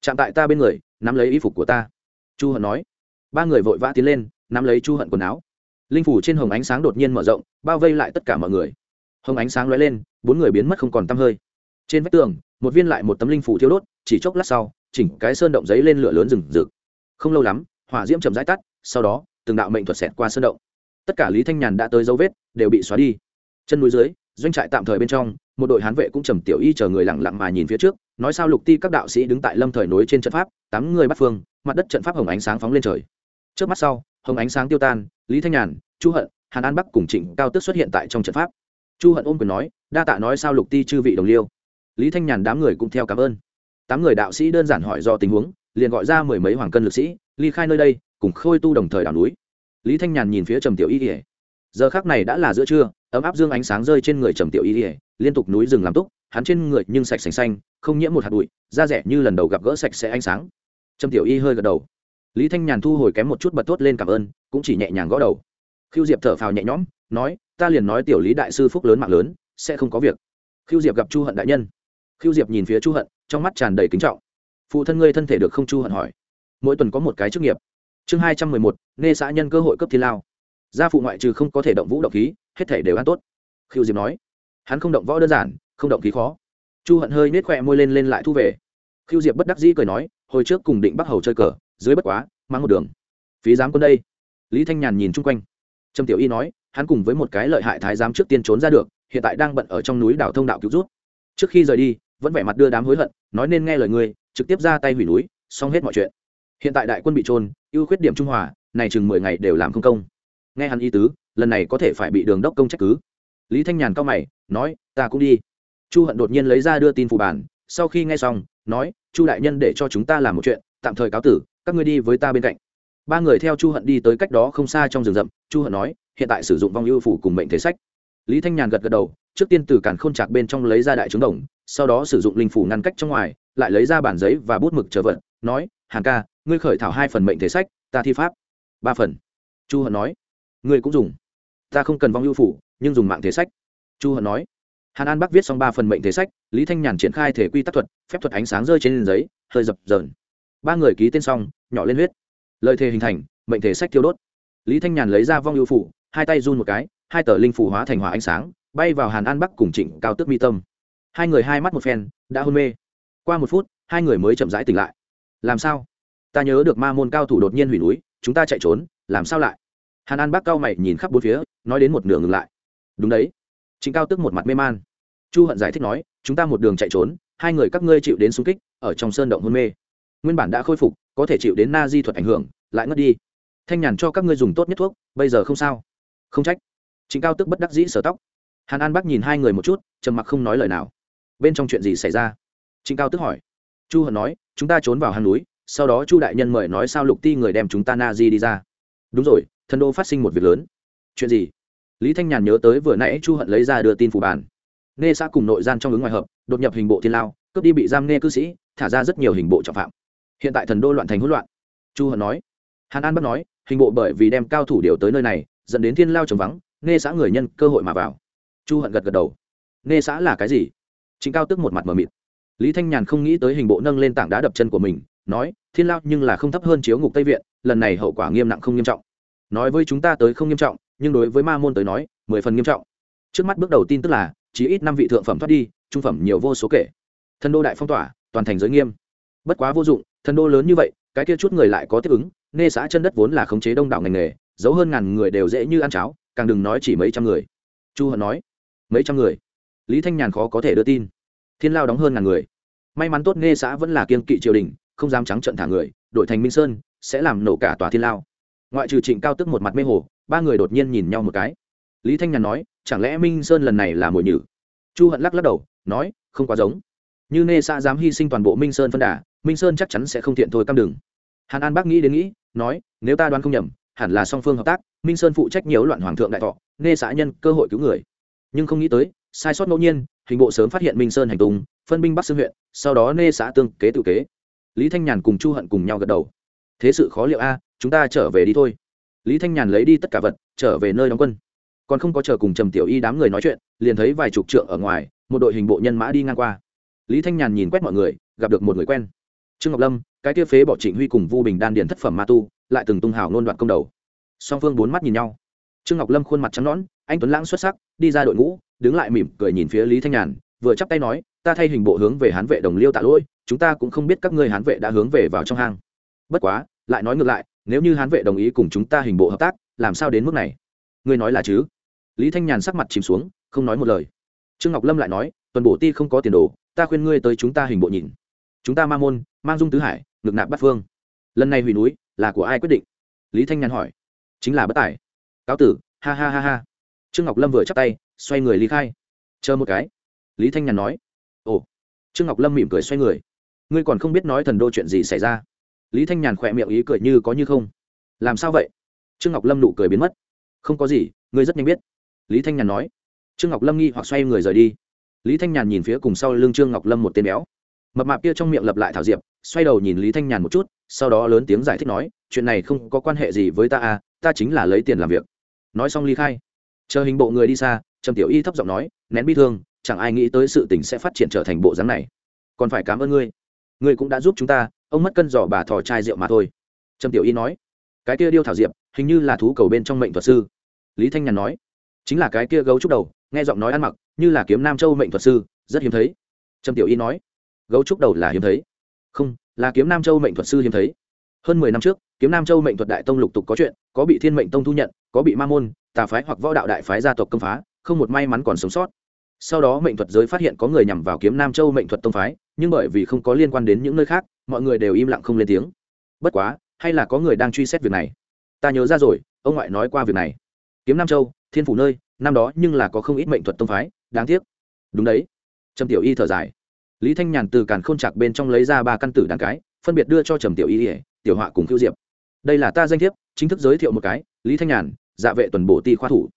[SPEAKER 1] Chạm tại ta bên người, nắm lấy y phục của ta. Chu hận nói. Ba người vội vã tiến lên, nắm lấy chu hận quần áo. Linh phủ trên hồng ánh sáng đột nhiên mở rộng, bao vây lại tất cả mọi người. Hồng ánh sáng lóe lên, bốn người biến mất không còn t hơi. Trên vách tường, một viên lại một tấm linh phủ thiêu đốt, chỉ chốc lát sau, chỉnh cái sơn động giấy lên lửa lớn rừng rực. Không lâu lắm, hỏa diễm chậm rãi tắt, sau đó, từng đạo mệnh thuật xẹt qua sơn động. Tất cả lý thanh nhàn đã tới dấu vết, đều bị xóa đi. Chân núi dưới, doanh trại tạm thời bên trong một đội hán vệ cũng trầm tiểu y chờ người lặng lặng mà nhìn phía trước, nói sao lục ti các đạo sĩ đứng tại lâm thời nối trên trận pháp, tám người bắt phương, mặt đất trận pháp hồng ánh sáng phóng lên trời. Trước mắt sau, hồng ánh sáng tiêu tan, lý thanh nhàn, chu hận, hàn an bắc cùng trịnh cao tức xuất hiện tại trong trận pháp. Chu hận ôm quyền nói, đa tạ nói sao lục ti chư vị đồng liêu. Lý thanh nhàn đám người cũng theo cảm ơn. Tám người đạo sĩ đơn giản hỏi do tình huống, liền gọi ra mười mấy hoàng cân lực sĩ, ly khai nơi đây, cùng khôi tu đồng thời đảo núi. Lý thanh nhàn nhìn phía trầm tiểu y ỉa giờ khác này đã là giữa trưa, ấm áp dương ánh sáng rơi trên người trầm tiểu y ỉa liên tục núi rừng làm túc, hắn trên người nhưng sạch sành xanh, không nhiễm một hạt bụi, da rẻ như lần đầu gặp gỡ sạch sẽ ánh sáng. Trầm tiểu y hơi gật đầu. Lý thanh nhàn thu hồi kém một chút bật thốt lên cảm ơn, cũng chỉ nhẹ nhàng gõ đầu. Khiêu diệp thở phào nhẹ nhõm, nói, ta liền nói tiểu lý đại sư phúc lớn mạng lớn, sẽ không có việc. Khiêu diệp gặp chu hận đại nhân. Khiêu diệp nhìn phía chu hận, trong mắt tràn đầy kính trọng. Phụ thân ngươi thân thể được không chu hận hỏi. Mỗi tuần có một cái chức nghiệp. Chương hai trăm mười một nghe xã nhân cơ hội cấp thiên lao gia phụ ngoại trừ không có thể động vũ động khí, hết thể đều ăn tốt. Khiêu diệp nói. Hắn không động võ đơn giản, không động khí khó. Chu hận hơi nết khỏe môi lên lên lại thu về. Khiêu diệp bất đắc dĩ cười nói, hồi trước cùng định bắt hầu chơi cờ, dưới bất quá, mang một đường. Phí giám quân đây. Lý thanh nhàn nhìn chung quanh. Trầm tiểu y nói, hắn cùng với một cái lợi hại thái giám trước tiên trốn ra được, hiện tại đang bận ở trong núi đảo thông đạo cứu rút trước khi rời đi, vẫn vẻ mặt đưa đám hối hận, nói nên nghe lời người, trực tiếp ra tay hủy núi, xong hết mọi chuyện. Hiện tại đại quân bị trôn, ưu khuyết điểm trung hòa, này chừng mười ngày đều làm không công nghe hắn y tứ, lần này có thể phải bị đường đốc công trách cứ. Lý thanh nhàn cao mày, nói, ta cũng đi. Chu hận đột nhiên lấy ra đưa tin phụ bản, sau khi nghe xong, nói, chu đại nhân để cho chúng ta làm một chuyện, tạm thời cáo tử, các ngươi đi với ta bên cạnh. Ba người theo chu hận đi tới cách đó không xa trong rừng rậm, chu hận nói, hiện tại sử dụng vong ưu phủ cùng mệnh thế sách. Lý thanh nhàn gật gật đầu, trước tiên từ càn khôn chạc bên trong lấy ra đại trứng đồng, sau đó sử dụng linh phủ ngăn cách trong ngoài, lại lấy ra bản giấy và bút mực chờ vận, nói, hàn ca, ngươi khởi thảo hai phần mệnh thế sách, ta thi pháp. Ba phần. Chu hận nói ngươi cũng dùng. Ta không cần vong ưu phủ, nhưng dùng mạng thế sách. Chu hận nói. Hàn an bắc viết xong ba phần mệnh thế sách, lý thanh nhàn triển khai thể quy tắc thuật, phép thuật ánh sáng rơi trên giấy, hơi dập dờn. Ba người ký tên xong, nhỏ lên huyết. Lời thề hình thành, mệnh thể sách thiêu đốt. Lý thanh nhàn lấy ra vong ưu phủ, hai tay run một cái, hai tờ linh phủ hóa thành hỏa ánh sáng, bay vào hàn an bắc cùng trịnh cao tước mi tâm. Hai người hai mắt một phen, đã hôn mê. Qua một phút, hai người mới chậm rãi tỉnh lại. Làm sao? Ta nhớ được ma môn cao thủ đột nhiên hủy núi, chúng ta chạy trốn, làm sao lại? Hàn an Bác cao mày nhìn khắp bốn phía, nói đến một nửa ngừng lại. Đúng đấy. Trịnh cao tức một mặt mê man. Chu hận giải thích nói, chúng ta một đường chạy trốn, hai người các ngươi chịu đến xung kích, ở trong sơn động hôn mê. Nguyên bản đã khôi phục, có thể chịu đến na di thuật ảnh hưởng, lại ngất đi. Thanh nhàn cho các ngươi dùng tốt nhất thuốc, bây giờ không sao. Không trách. Chính cao tức bất đắc dĩ sở tóc. Hàn an Bác nhìn hai người một chút, trầm mặc không nói lời nào. Bên trong chuyện gì xảy ra? Trịnh cao tức hỏi. Chu hận nói, chúng ta trốn vào hang núi, sau đó chu đại nhân mời nói sao lục ti người đem chúng ta na di đi ra. Đúng rồi thần đô phát sinh một việc lớn. Chuyện gì? Lý thanh nhàn nhớ tới vừa nãy chu hận lấy ra đưa tin phủ bản nghe xã cùng nội gian trong ứng ngoài hợp, đột nhập hình bộ thiên lao, cướp đi bị giam nghe cư sĩ, thả ra rất nhiều hình bộ trọng phạm. Hiện tại thần đô loạn thành hỗn loạn. Chu hận nói. Hàn an bất nói, hình bộ bởi vì đem cao thủ điều tới nơi này, dẫn đến thiên lao trống vắng, nghe xã người nhân cơ hội mà vào. Chu hận gật gật đầu. Nghe xã là cái gì? Chính cao tức một mặt mờ mịt. Lý thanh nhàn không nghĩ tới hình bộ nâng lên tảng đá đập chân của mình, nói, thiên lao nhưng là không thấp hơn chiếu ngục tây viện, lần này hậu quả nghiêm nặng không nghiêm trọng nói với chúng ta tới không nghiêm trọng, nhưng đối với ma môn tới nói, mười phần nghiêm trọng. Trước mắt bước đầu tin tức là chỉ ít năm vị thượng phẩm thoát đi, trung phẩm nhiều vô số kể. Thần đô đại phong tỏa, toàn thành giới nghiêm. Bất quá vô dụng, thần đô lớn như vậy, cái kia chút người lại có tiếp ứng, nê xã chân đất vốn là khống chế đông đảo ngành nghề, giấu hơn ngàn người đều dễ như ăn cháo, càng đừng nói chỉ mấy trăm người. Chu hận nói, mấy trăm người? Lý thanh nhàn khó có thể đưa tin. Thiên lao đóng hơn ngàn người. May mắn tốt nghe xã vẫn là kiên kỵ triều đình, không dám trắng trận thả người đội thành minh sơn, sẽ làm nổ cả tòa thiên lao ngoại trừ trịnh cao tức một mặt mê hồ, ba người đột nhiên nhìn nhau một cái. Lý thanh nhàn nói, chẳng lẽ minh sơn lần này là mồi nhử? Chu hận lắc lắc đầu, nói, không quá giống. Như nê xã dám hy sinh toàn bộ minh sơn phân đà, minh sơn chắc chắn sẽ không thiện thôi căm đường. Hàn an bác nghĩ đến nghĩ, nói, nếu ta đoán không nhầm, hẳn là song phương hợp tác, minh sơn phụ trách nhiều loạn hoàng thượng đại thọ, nê xã nhân cơ hội cứu người. Nhưng không nghĩ tới, sai sót ngẫu nhiên, hình bộ sớm phát hiện minh sơn hành tùng phân binh bắc xương huyện, sau đó nê xã tương kế tự kế. Lý thanh nhàn cùng chu hận cùng nhau gật đầu thế sự khó liệu a, chúng ta trở về đi thôi. Lý thanh nhàn lấy đi tất cả vật, trở về nơi đóng quân. Còn không có chờ cùng trầm tiểu y đám người nói chuyện, liền thấy vài chục trượng ở ngoài, một đội hình bộ nhân mã đi ngang qua. Lý thanh nhàn nhìn quét mọi người, gặp được một người quen. Trương ngọc lâm, cái kia phế bỏ trịnh huy cùng vu bình đan điền thất phẩm ma tu, lại từng tung hào nôn đoạn công đầu. Song phương bốn mắt nhìn nhau. Trương ngọc lâm khuôn mặt trắng nõn, anh tuấn lãng xuất sắc, đi ra đội ngũ, đứng lại mỉm cười nhìn phía lý thanh nhàn, vừa chắp tay nói, ta thay hình bộ hướng về hán vệ đồng liêu tạ lỗi, chúng ta cũng không biết các ngươi hán vệ đã hướng về vào trong hang. Bất quá lại nói ngược lại, nếu như hán vệ đồng ý cùng chúng ta hình bộ hợp tác, làm sao đến mức này? Ngươi nói là chứ? Lý thanh nhàn sắc mặt chìm xuống, không nói một lời. Trương ngọc lâm lại nói, tuần bổ ti không có tiền đồ, ta khuyên ngươi tới chúng ta hình bộ nhìn. Chúng ta ma môn, mang dung tứ hải, ngược nạp bắt phương. Lần này hủy núi, là của ai quyết định? Lý thanh nhàn hỏi. Chính là bất tài. Cáo tử, ha ha ha ha. Trương ngọc lâm vừa chắp tay, xoay người lý khai. Chờ một cái. Lý thanh nhàn nói. Ồ. Trương ngọc lâm mỉm cười xoay người. Ngươi còn không biết nói thần đô chuyện gì xảy ra lý thanh nhàn khỏe miệng ý cười như có như không. Làm sao vậy? Trương ngọc lâm nụ cười biến mất. Không có gì, ngươi rất nhanh biết. Lý thanh nhàn nói. Trương ngọc lâm nghi hoặc xoay người rời đi. Lý thanh nhàn nhìn phía cùng sau lưng trương ngọc lâm một tên béo. Mập mạp kia trong miệng lập lại thảo diệp, xoay đầu nhìn lý thanh nhàn một chút, sau đó lớn tiếng giải thích nói, chuyện này không có quan hệ gì với ta à ta chính là lấy tiền làm việc. Nói xong ly khai, chờ hình bộ người đi xa, trầm tiểu y thấp giọng nói, nén bi thương, chẳng ai nghĩ tới sự tình sẽ phát triển trở thành bộ dáng này. Còn phải cảm ơn ngươi. Ngươi cũng đã giúp chúng ta ông mất cân giỏ bà thỏ chai rượu mà thôi. Trầm tiểu y nói, cái kia điêu thảo diệp, hình như là thú cầu bên trong mệnh thuật sư. Lý thanh nhàn nói, chính là cái kia gấu trúc đầu, nghe giọng nói ăn mặc, như là kiếm nam châu mệnh thuật sư, rất hiếm thấy. Trầm tiểu y nói, gấu trúc đầu là hiếm thấy. Không, là kiếm nam châu mệnh thuật sư hiếm thấy. Hơn mười năm trước, kiếm nam châu mệnh thuật đại tông lục tục có chuyện, có bị thiên mệnh tông thu nhận, có bị ma môn, tà phái hoặc võ đạo đại phái gia tộc công phá, không một may mắn còn sống sót. Sau đó mệnh thuật giới phát hiện có người nhằm vào kiếm nam châu mệnh thuật tông phái nhưng bởi vì không có liên quan đến những nơi khác, mọi người đều im lặng không lên tiếng. Bất quá, hay là có người đang truy xét việc này? Ta nhớ ra rồi, ông ngoại nói qua việc này. Kiếm nam châu, thiên phủ nơi, năm đó nhưng là có không ít mệnh thuật tông phái, đáng tiếc. Đúng đấy. Trầm tiểu y thở dài. Lý thanh nhàn từ càn k h ô n chạc bên trong lấy ra ba căn tử đàn cái, phân biệt đưa cho trầm tiểu y ỉa tiểu họa cùng khiêu diệp. Đây là ta danh thiếp, chính thức giới thiệu một cái, lý thanh nhàn dạ vệ tuần bổ ti khoa thủ.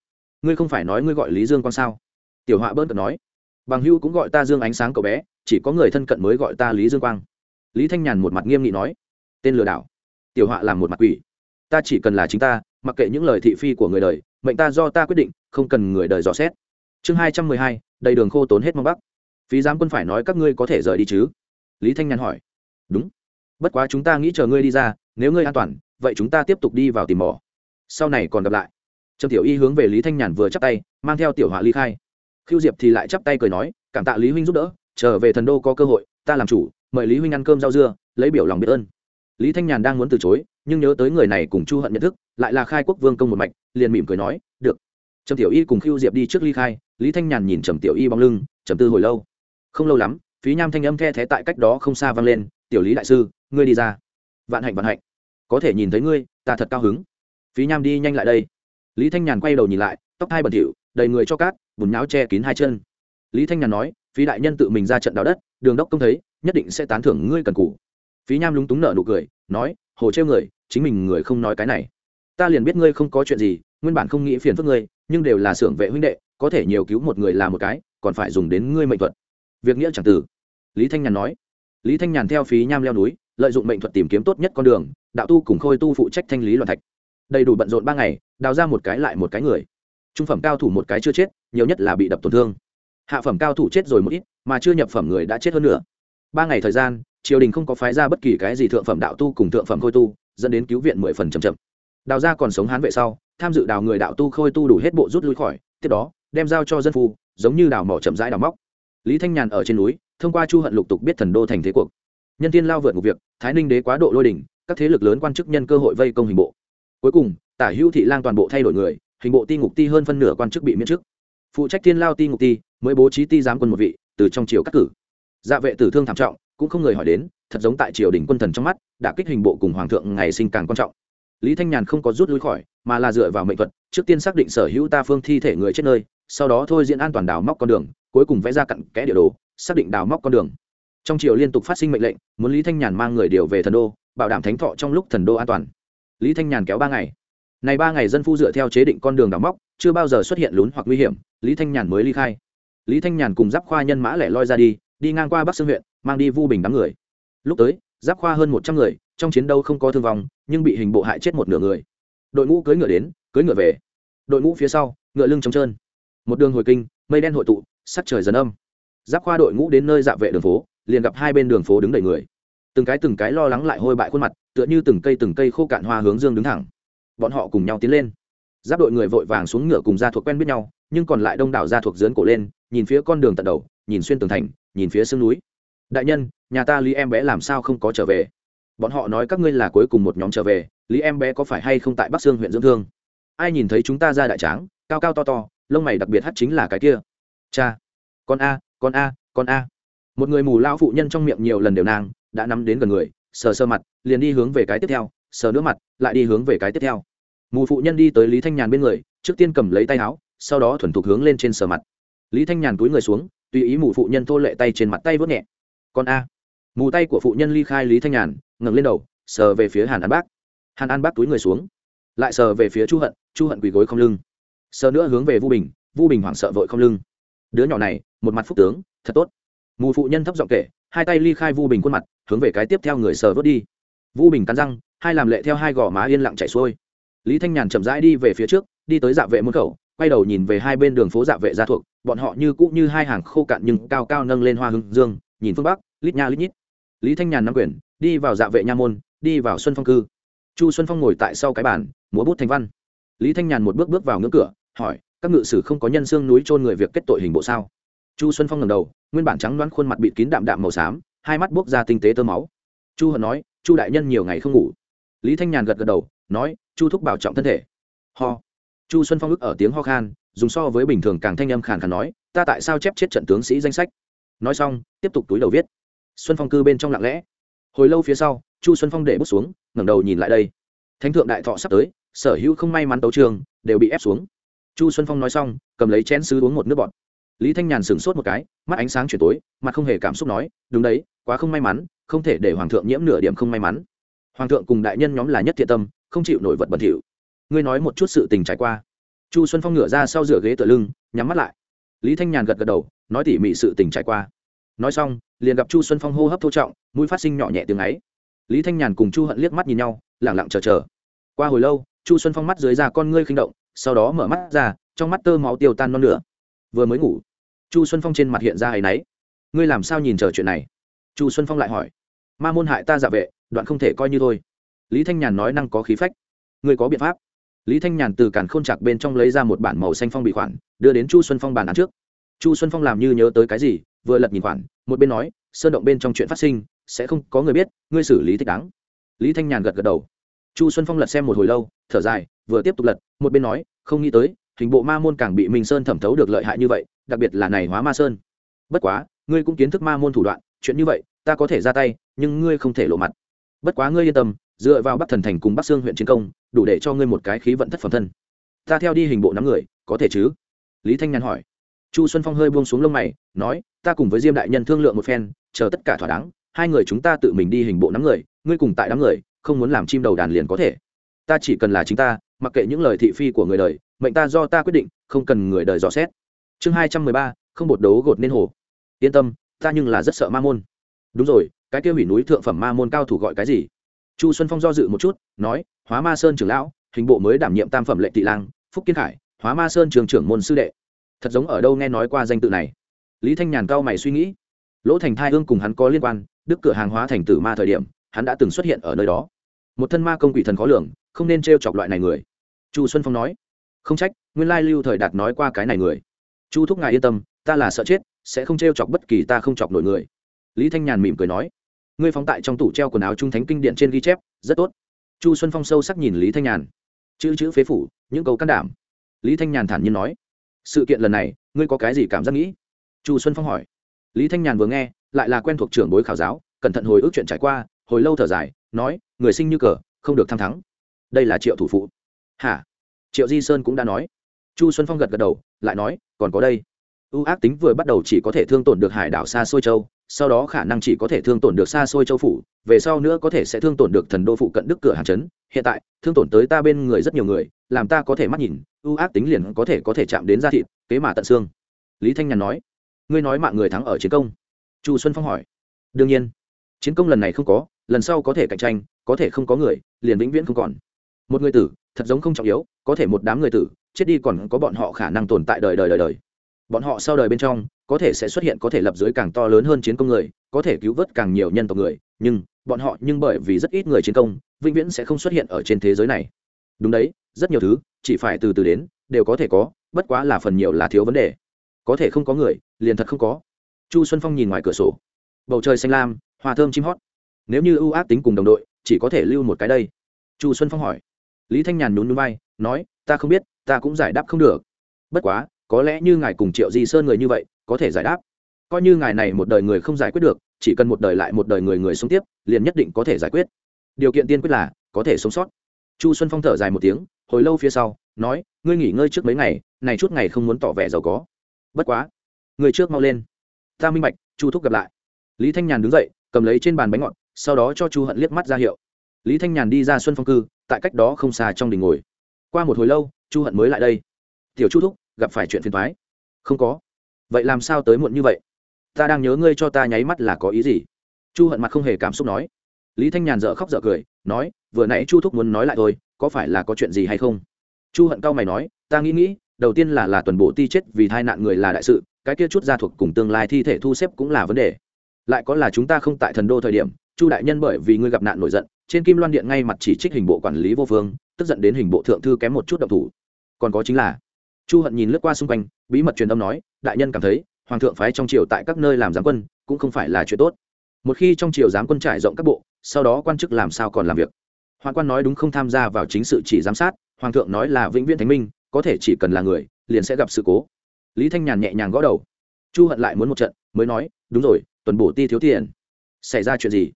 [SPEAKER 1] Ngươi không phải nói ngươi gọi lý dương con sao? Tiểu họa bơn cận nói bằng hưu cũng gọi ta dương ánh sáng cậu bé, chỉ có người thân cận mới gọi ta lý dương quang. Lý thanh nhàn một mặt nghiêm nghị nói, tên lừa đảo, tiểu họa làm một mặt quỷ. Ta chỉ cần là chính ta, mặc kệ những lời thị phi của người đời, mệnh ta do ta quyết định, không cần người đời dò xét. Chương hai trăm mười hai, đầy đường khô tốn hết mong bắc phí giám quân phải nói các ngươi có thể rời đi chứ? Lý thanh nhàn hỏi. Đúng. Bất quá chúng ta nghĩ chờ ngươi đi ra, nếu ngươi an toàn, vậy chúng ta tiếp tục đi vào tìm mỏ. Sau này còn gặp lại. Trầm tiểu y hướng về lý thanh nhàn vừa chắp tay, mang theo tiểu họa ly khai khiêu diệp thì lại chắp tay cười nói, cảm tạ lý huynh giúp đỡ, trở về thần đô có cơ hội, ta làm chủ, mời lý huynh ăn cơm rau dưa, lấy biểu lòng biết ơn. Lý thanh nhàn đang muốn từ chối, nhưng nhớ tới người này cùng chu hận nhận thức, lại là khai quốc vương công một mạch, liền mỉm cười nói, được. Trầm tiểu y cùng khiêu diệp đi trước ly khai, lý thanh nhàn nhìn trầm tiểu y bóng lưng, trầm tư hồi lâu. Không lâu lắm, phí nham thanh âm the thé tại cách đó không xa vang lên, tiểu lý đại sư, ngươi đi ra. Vạn hạnh vạn hạnh. Có thể nhìn thấy ngươi, ta thật cao hứng. Phí nham đi nhanh lại đây. Lý thanh nhàn quay đầu nhìn lại, tóc hai bẩn thỉu, đầy người cho cát bùn nháo che kín hai chân. Lý thanh nhàn nói, phí đại nhân tự mình ra trận đào đất, đường đốc công thấy, nhất định sẽ tán thưởng ngươi cần cũ phí nham lúng túng nợ nụ cười, nói, hồ trêu người, chính mình người không nói cái này. Ta liền biết ngươi không có chuyện gì, nguyên bản không nghĩ phiền phức ngươi, nhưng đều là xưởng vệ huynh đệ, có thể nhiều cứu một người là một cái, còn phải dùng đến ngươi mệnh thuật. Việc nghĩa chẳng từ. Lý thanh nhàn nói. Lý thanh nhàn theo phí nham leo núi, lợi dụng mệnh thuật tìm kiếm tốt nhất con đường, đạo tu cùng khôi tu phụ trách thanh lý loạn thạch. Đầy đủ bận rộn ba ngày, đào ra một cái lại một cái người trung phẩm cao thủ một cái chưa chết, nhiều nhất là bị đập tổn thương. Hạ phẩm cao thủ chết rồi một ít, mà chưa nhập phẩm người đã chết hơn nữa. Ba ngày thời gian, triều đình không có phái ra bất kỳ cái gì thượng phẩm đạo tu cùng thượng phẩm khôi tu, dẫn đến cứu viện mười phần chậm chậm. Đào ra còn sống hán vệ sau, tham dự đào người đạo tu khôi tu đủ hết bộ rút lui khỏi, tiếp đó, đem giao cho dân phu, giống như đào mỏ chậm rãi đào móc. Lý thanh nhàn ở trên núi, thông qua chu hận lục tục biết thần đô thành thế cuộc. Nhân tiên lao vượt một việc, thái ninh đế quá độ lôi đỉnh, các thế lực lớn quan chức nhân cơ hội vây công hình bộ. Cuối cùng, tả hữu thị lang toàn bộ thay đổi người hình bộ ti ngục ti hơn phân nửa quan chức bị miễn chức phụ trách thiên lao ti ngục ti mới bố trí ti giám quân một vị, từ trong triều cắt cử. Dạ vệ tử thương thảm trọng, cũng không người hỏi đến, thật giống tại triều đình quân thần trong mắt đã kích hình bộ cùng hoàng thượng ngày sinh càng quan trọng. Lý thanh nhàn không có rút lui khỏi, mà là dựa vào mệnh thuật, trước tiên xác định sở hữu ta phương thi thể người chết nơi, sau đó thôi diễn an toàn đào móc con đường, cuối cùng vẽ ra cặn kẽ địa đồ, xác định đào móc con đường. Trong triều liên tục phát sinh mệnh lệnh, muốn lý thanh nhàn mang người điều về thần đô, bảo đảm thánh thọ trong lúc thần đô an toàn. Lý thanh nhàn kéo ba ngày này ba ngày dân phu dựa theo chế định con đường đào móc, chưa bao giờ xuất hiện lún hoặc nguy hiểm, lý thanh nhàn mới ly khai. Lý thanh nhàn cùng giáp khoa nhân mã lẻ loi ra đi đi ngang qua bắc sương huyện, mang đi vu bình đám người. Lúc tới, giáp khoa hơn một trăm người, trong chiến đấu không có thương vong, nhưng bị hình bộ hại chết một nửa người. Đội ngũ cưỡi ngựa đến, cưỡi ngựa về. Đội ngũ phía sau, ngựa lưng trống trơn. Một đường hồi kinh, mây đen hội tụ, sắc trời dần âm. Giáp khoa đội ngũ đến nơi dạ vệ đường phố, liền gặp hai bên đường phố đứng đầy người. Từng cái từng cái lo lắng lại hôi bại khuôn mặt, tựa như từng cây từng cây khô cạn hoa hướng dương đứng thẳng bọn họ cùng nhau tiến lên. Giáp đội người vội vàng xuống ngựa cùng gia thuộc quen biết nhau, nhưng còn lại đông đảo gia thuộc dướn cổ lên, nhìn phía con đường tận đầu, nhìn xuyên tường thành, nhìn phía sương núi. Đại nhân, nhà ta lý em bé làm sao không có trở về? Bọn họ nói các ngươi là cuối cùng một nhóm trở về, lý em bé có phải hay không tại bắc sương huyện dưỡng thương? Ai nhìn thấy chúng ta ra đại tráng, cao cao to to, lông mày đặc biệt hắt chính là cái kia. Cha, con a con a con a. Một người mù lao phụ nhân trong miệng nhiều lần đều nàng, đã nắm đến gần người, sờ sơ mặt, liền đi hướng về cái tiếp theo sờ nữa mặt, lại đi hướng về cái tiếp theo. Mù phụ nhân đi tới lý thanh nhàn bên người, trước tiên cầm lấy tay áo, sau đó thuần thục hướng lên trên sờ mặt. Lý thanh nhàn túi người xuống, tùy ý mù phụ nhân thô lệ tay trên mặt tay vớt nhẹ. Con a. Mù tay của phụ nhân ly khai lý thanh nhàn, ngẩng lên đầu, sờ về phía hàn an bác. Hàn an bác túi người xuống, lại sờ về phía chu hận chu hận quỳ gối không lưng. Sờ nữa hướng về vu bình vu bình hoảng sợ vội không lưng. Đứa nhỏ này, một mặt phúc tướng, thật tốt. Mù phụ nhân thấp giọng kể, hai tay ly khai vu bình khuôn mặt, hướng về cái tiếp theo người sờ vớt đi vu bình cắn răng, hai làm lệ theo hai gò má yên lặng chạy xuôi. Lý thanh nhàn chậm rãi đi về phía trước, đi tới dạ vệ môn khẩu, quay đầu nhìn về hai bên đường phố dạ vệ gia thuộc, bọn họ như cũ như hai hàng khô cạn nhưng cao cao nâng lên hoa hưng dương, nhìn phương bắc, lít nha lít nhít. Lý thanh nhàn nắm quyền, đi vào dạ vệ nha môn, đi vào xuân phong cư. Chu xuân phong ngồi tại sau cái bàn, múa bút thành văn. Lý thanh nhàn một bước bước vào ngưỡng cửa, hỏi, các ngự sử không có nhân xương núi trôn người việc kết tội hình bộ sao? Chu xuân phong ngầm đầu, nguyên bản trắng đoán khuôn mặt bịt kín đạm đạm màu xám, hai mắt buốc ra tinh tế tơ máu. Chu hận nói chu đại nhân nhiều ngày không ngủ. Lý thanh nhàn gật gật đầu, nói, chu thúc bảo trọng thân thể. Ho. Chu xuân phong ức ở tiếng ho khan, dùng so với bình thường càng thanh âm khàn khàn nói, ta tại sao chép chết trận tướng sĩ danh sách? Nói xong, tiếp tục túi đầu viết. Xuân phong cư bên trong lặng lẽ. Hồi lâu phía sau, chu xuân phong để bút xuống, ngẩng đầu nhìn lại đây. Thánh thượng đại thọ sắp tới, sở hữu không may mắn tấu trường đều bị ép xuống. Chu xuân phong nói xong, cầm lấy chén sứ uống một nước bọt. Lý thanh nhàn sửng sốt một cái, mắt ánh sáng chuyển tối, mặt không hề cảm xúc nói, đúng đấy, quá không may mắn không thể để hoàng thượng nhiễm nửa điểm không may mắn. Hoàng thượng cùng đại nhân nhóm là nhất thiện tâm, không chịu nổi vật bẩn thỉu. Ngươi nói một chút sự tình trải qua. Chu xuân phong ngửa ra sau rửa ghế tựa lưng, nhắm mắt lại. Lý thanh nhàn gật gật đầu, nói tỉ mỉ sự tình trải qua. Nói xong, liền gặp chu xuân phong hô hấp thô trọng, mũi phát sinh nhỏ nhẹ tiếng ấy. Lý thanh nhàn cùng chu hận liếc mắt nhìn nhau lẳng lặng chờ chờ. Qua hồi lâu, chu xuân phong mắt dưới ra con ngươi khinh động, sau đó mở mắt ra, trong mắt tơ máu tiêu tan non lửa vừa mới ngủ, chu xuân phong trên mặt hiện ra ấ y náy. Ngươi làm sao nhìn chờ chuyện này? Chu xuân phong lại hỏi, ma môn hại ta giả vệ, đoạn không thể coi như thôi. Lý thanh nhàn nói năng có khí phách người có biện pháp. Lý thanh nhàn từ càn k h ô n chạc bên trong lấy ra một bản màu xanh phong bị khoản, đưa đến chu xuân phong bàn án trước. Chu xuân phong làm như nhớ tới cái gì, vừa lật nhìn khoản, một bên nói, sơn động bên trong chuyện phát sinh, sẽ không có người biết, ngươi xử lý thích đáng. Lý thanh nhàn gật gật đầu. Chu xuân phong lật xem một hồi lâu, thở dài, vừa tiếp tục lật, một bên nói, không nghĩ tới, hình bộ ma môn càng bị minh sơn thẩm thấu được lợi hại như vậy, đặc biệt là này hóa ma sơn. Bất quá, ngươi cũng kiến thức ma môn thủ đoạn chuyện như vậy, ta có thể ra tay, nhưng ngươi không thể lộ mặt. Bất quá ngươi yên tâm, dựa vào bắc thần thành cùng bắc sương huyện chiến công, đủ để cho ngươi một cái khí vận thất phẩm thân. Ta theo đi hình bộ năm người, có thể chứ? Lý thanh nhàn hỏi. Chu xuân phong hơi buông xuống lông mày, nói, ta cùng với diêm đại nhân thương lượng một phen, chờ tất cả thỏa đáng, hai người chúng ta tự mình đi hình bộ năm người, ngươi cùng tại đám người, không muốn làm chim đầu đàn liền có thể. Ta chỉ cần là chính ta, mặc kệ những lời thị phi của người đời, mệnh ta do ta quyết định, không cần người đời dò xét. Chương hai trăm mười ba, không bột đấu gột nên hồ. Yên tâm ta nhưng là rất sợ ma môn. Đúng rồi, cái kia hủy núi thượng phẩm ma môn cao thủ gọi cái gì? Chu xuân phong do dự một chút, nói, hóa ma sơn trưởng lão, hình bộ mới đảm nhiệm tam phẩm lệ tị lang, phúc kiên khải, hóa ma sơn trường trưởng môn sư đệ. Thật giống ở đâu nghe nói qua danh tự này. Lý thanh nhàn cao mày suy nghĩ. Lỗ thành thai hương cùng hắn có liên quan, đức cửa hàng hóa thành tử ma thời điểm, hắn đã từng xuất hiện ở nơi đó. Một thân ma công quỷ thần khó lường, không nên t r e o chọc loại này người. Chu xuân phong nói, không trách, nguyên lai lưu thời đạt nói qua cái này người. Chu thúc ngài yên tâm, ta là sợ chết sẽ không t r e o chọc bất kỳ ta không chọc nổi người. Lý thanh nhàn mỉm cười nói, ngươi phóng tại trong tủ treo quần áo trung thánh kinh điện trên ghi chép, rất tốt. Chu xuân phong sâu sắc nhìn lý thanh nhàn. Chữ chữ phế phủ, những câu can đảm. Lý thanh nhàn thản nhiên nói, sự kiện lần này, ngươi có cái gì cảm giác nghĩ? Chu xuân phong hỏi. Lý thanh nhàn vừa nghe, lại là quen thuộc trưởng bối khảo giáo, cẩn thận hồi ức chuyện trải qua, hồi lâu thở dài, nói, người sinh như cờ, không được tham thắng. Đây là triệu thủ phụ. Hả? Triệu di sơn cũng đã nói. Chu xuân phong gật gật đầu, lại nói, còn có đây ưu ác tính vừa bắt đầu chỉ có thể thương tổn được hải đảo xa xôi châu, sau đó khả năng chỉ có thể thương tổn được xa xôi châu phủ, về sau nữa có thể sẽ thương tổn được thần đô phụ cận đức cửa hàng trấn. Hiện tại, thương tổn tới ta bên người rất nhiều người, làm ta có thể mắt nhìn ưu ác tính liền có thể có thể chạm đến da thịt, kế mà tận xương. Lý thanh nhàn nói, ngươi nói mạng người thắng ở chiến công. Chu xuân phong hỏi, đương nhiên, chiến công lần này không có, lần sau có thể cạnh tranh, có thể không có người, liền vĩnh viễn không còn. Một người tử, thật giống không trọng yếu, có thể một đám người tử, chết đi còn có bọn họ khả năng tồn tại đời đời đời đời bọn họ sau đời bên trong, có thể sẽ xuất hiện có thể lập dưới càng to lớn hơn chiến công người, có thể cứu vớt càng nhiều nhân tộc người, nhưng bọn họ nhưng bởi vì rất ít người chiến công, vĩnh viễn sẽ không xuất hiện ở trên thế giới này. Đúng đấy, rất nhiều thứ, chỉ phải từ từ đến, đều có thể có, bất quá là phần nhiều là thiếu vấn đề. Có thể không có người, liền thật không có. Chu xuân phong nhìn ngoài cửa sổ. Bầu trời xanh lam hoa thơm chim hót. Nếu như ưu ác tính cùng đồng đội, chỉ có thể lưu một cái đây. Chu xuân phong hỏi. Lý thanh nhàn nhún núi bay nói, ta không biết, ta cũng giải đáp không được. Bất quá có lẽ như ngài cùng triệu di sơn người như vậy, có thể giải đáp. Coi như ngài này một đời người không giải quyết được, chỉ cần một đời lại một đời người người sống tiếp, liền nhất định có thể giải quyết. Điều kiện tiên quyết là, có thể sống sót. Chu xuân phong thở dài một tiếng, hồi lâu phía sau, nói, ngươi nghỉ ngơi trước mấy ngày, này chút ngày không muốn tỏ vẻ giàu có. Bất quá, người trước mau lên. Ta minh bạch, chu thúc gặp lại. Lý thanh nhàn đứng dậy, cầm lấy trên bàn bánh ngọt, sau đó cho chu hận liếc mắt ra hiệu. Lý thanh nhàn đi ra xuân phong cư, tại cách đó không xa trong đình ngồi. Qua một hồi lâu, chu hận mới lại đây. Tiểu chu thúc gặp phải chuyện phiền toái. Không có. Vậy làm sao tới muộn như vậy? Ta đang nhớ ngươi cho ta nháy mắt là có ý gì? Chu hận mặt không hề cảm xúc nói. Lý thanh nhàn dở khóc dở cười, nói, vừa nãy chu thúc muốn nói lại thôi, có phải là có chuyện gì hay không? Chu hận cao mày nói, ta nghĩ nghĩ, đầu tiên là là tuần bộ ti chết vì tai nạn người là đại sự, cái kia chút gia thuộc cùng tương lai thi thể thu xếp cũng là vấn đề. Lại có là chúng ta không tại thần đô thời điểm, chu đại nhân bởi vì ngươi gặp nạn nổi giận, trên kim loan điện ngay mặt chỉ trích hình bộ quản lý vô phương, tức giận đến hình bộ thượng thư kém một chút độc thủ. Còn có chính là chu hận nhìn lướt qua xung quanh, bí mật truyền âm nói, đại nhân cảm thấy, hoàng thượng phái trong triều tại các nơi làm giám quân, cũng không phải là chuyện tốt. Một khi trong triều giám quân trải rộng các bộ, sau đó quan chức làm sao còn làm việc? Hoàng quan nói đúng không tham gia vào chính sự chỉ giám sát, hoàng thượng nói là vĩnh viễn thánh minh, có thể chỉ cần là người, liền sẽ gặp sự cố. Lý thanh nhàn nhẹ nhàng gõ đầu. Chu hận lại muốn một trận, mới nói, đúng rồi, tuần bổ ti thiếu tiền. Xảy ra chuyện gì?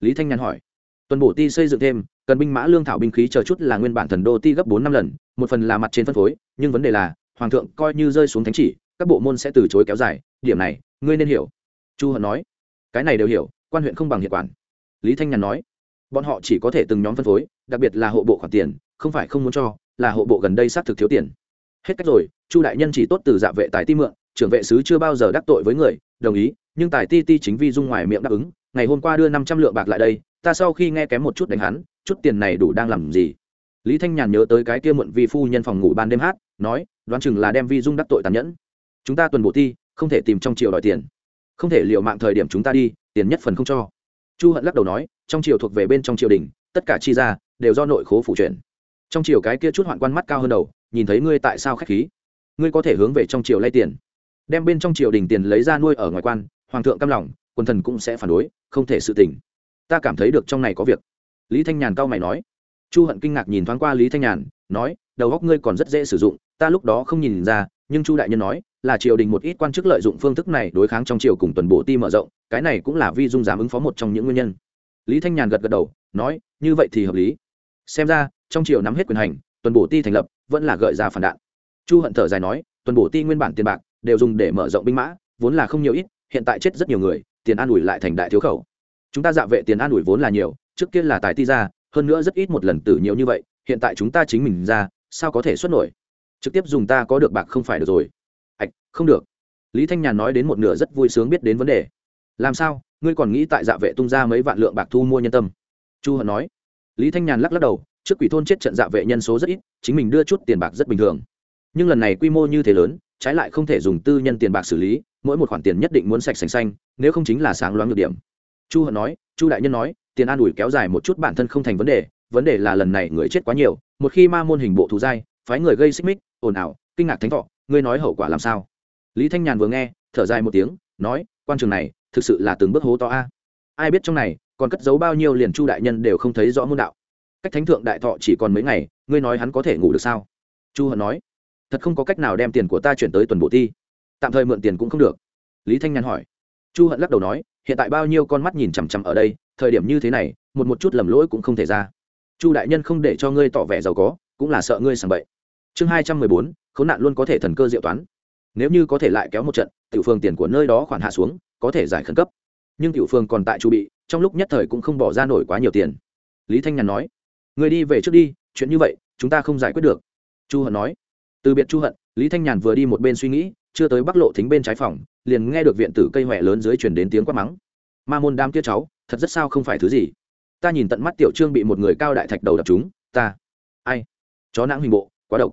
[SPEAKER 1] Lý thanh nhàn hỏi. Tuần bổ ti xây dựng thêm cần binh mã lương thảo binh khí chờ chút là nguyên bản thần đô ti gấp bốn năm lần, một phần là mặt trên phân phối, nhưng vấn đề là, hoàng thượng coi như rơi xuống thánh chỉ, các bộ môn sẽ từ chối kéo dài, điểm này, ngươi nên hiểu. Chu hận nói. Cái này đều hiểu, quan huyện không bằng hiệp quản. Lý thanh nhàn nói. Bọn họ chỉ có thể từng nhóm phân phối, đặc biệt là hộ bộ khoản tiền, không phải không muốn cho, là hộ bộ gần đây xác thực thiếu tiền. Hết cách rồi, chu đại nhân chỉ tốt từ dạ vệ tài ti mượn, trưởng vệ sứ chưa bao giờ đắc tội với người, đồng ý, nhưng tài ti ti chính vi dung ngoài miệng đáp ứng, ngày hôm qua đưa năm trăm lượng bạc lại đây, ta sau khi nghe kém một chút đánh hắn chút tiền này đủ đang làm gì? Lý thanh nhàn nhớ tới cái kia muộn vi phu nhân phòng ngủ ban đêm hát, nói, đoán chừng là đem vi dung đắc tội tàn nhẫn. Chúng ta tuần bộ thi, không thể tìm trong triều đòi tiền. Không thể liệu mạng thời điểm chúng ta đi, tiền nhất phần không cho. Chu hận lắc đầu nói, trong triều thuộc về bên trong triều đình, tất cả chi ra, đều do nội khố phủ chuyển. Trong triều cái kia chút hoạn quan mắt cao hơn đầu, nhìn thấy ngươi tại sao k h á c h khí? Ngươi có thể hướng về trong triều lay tiền. Đem bên trong triều đình tiền lấy ra nuôi ở ngoài quan, hoàng thượng căm lòng quần thần cũng sẽ phản đối, không thể sự tình. Ta cảm thấy được trong này có việc lý thanh nhàn cao mày nói. Chu hận kinh ngạc nhìn thoáng qua lý thanh nhàn, nói, đầu góc ngươi còn rất dễ sử dụng, ta lúc đó không nhìn ra, nhưng chu đại nhân nói, là triều đình một ít quan chức lợi dụng phương thức này đối kháng trong triều cùng tuần bộ ti mở rộng, cái này cũng là vi dung dám ứng phó một trong những nguyên nhân. Lý thanh nhàn gật gật đầu, nói, như vậy thì hợp lý. Xem ra, trong triều nắm hết quyền hành, tuần bổ ti thành lập, vẫn là gợi ra phản đạn. Chu hận thở dài nói, tuần bổ ti nguyên bản tiền bạc, đều dùng để mở rộng binh mã, vốn là không nhiều ít, hiện tại chết rất nhiều người, tiền an ủi lại thành đại thiếu khẩu. Chúng ta dạ vệ tiền an ủi vốn là nhiều trước kia là tài ti ra, hơn nữa rất ít một lần tử nhiều như vậy, hiện tại chúng ta chính mình ra, sao có thể xuất nổi? Trực tiếp dùng ta có được bạc không phải được rồi. Ạch, không được. Lý thanh nhàn nói đến một nửa rất vui sướng biết đến vấn đề. Làm sao? Ngươi còn nghĩ tại dạ vệ tung ra mấy vạn lượng bạc thu mua nhân tâm? Chu hận nói. Lý thanh nhàn lắc lắc đầu, trước quỷ thôn chết trận dạ vệ nhân số rất ít, chính mình đưa chút tiền bạc rất bình thường. Nhưng lần này quy mô như thế lớn, trái lại không thể dùng tư nhân tiền bạc xử lý, mỗi một khoản tiền nhất định muốn sạch sành xanh, nếu không chính là sáng loáng được điểm. Chu hận nói, chu đại nhân nói tiền an ủi kéo dài một chút bản thân không thành vấn đề vấn đề là lần này người chết quá nhiều, một khi ma môn hình bộ thù dai, phái người gây xích mích, ồn ào, kinh ngạc thánh thọ, ngươi nói hậu quả làm sao? Lý thanh nhàn vừa nghe, thở dài một tiếng, nói, quan trường này, thực sự là từng bước hố to a. Ai biết trong này, còn cất giấu bao nhiêu liền chu đại nhân đều không thấy rõ môn đạo. Cách thánh thượng đại thọ chỉ còn mấy ngày, ngươi nói hắn có thể ngủ được sao? Chu hận nói, thật không có cách nào đem tiền của ta chuyển tới tuần bộ thi tạm thời mượn tiền cũng không được. Lý thanh nhàn hỏi chu hận lắc đầu nói, hiện tại bao nhiêu con mắt nhìn chằm chằm ở đây, thời điểm như thế này, một một chút lầm lỗi cũng không thể ra. Chu đại nhân không để cho ngươi tỏ vẻ giàu có, cũng là sợ ngươi sàng bậy. Chương hai trăm mười bốn, khốn nạn luôn có thể thần cơ diệu toán. Nếu như có thể lại kéo một trận, tiểu phương tiền của nơi đó khoản hạ xuống, có thể giải khẩn cấp. Nhưng tiểu phương còn tại chu bị, trong lúc nhất thời cũng không bỏ ra nổi quá nhiều tiền. Lý thanh nhàn nói người đi về trước đi, chuyện như vậy, chúng ta không giải quyết được. Chu hận nói. Từ biệt chu hận, lý thanh nhàn vừa đi một bên suy nghĩ chưa tới bắc lộ thính bên trái phòng, liền nghe được viện tử cây huệ lớn dưới chuyển đến tiếng quát mắng. Ma môn đam kia cháu, thật rất sao không phải thứ gì? Ta nhìn tận mắt tiểu trương bị một người cao đại thạch đầu đập chúng, ta. Ai? Chó nãng hình bộ, quá độc.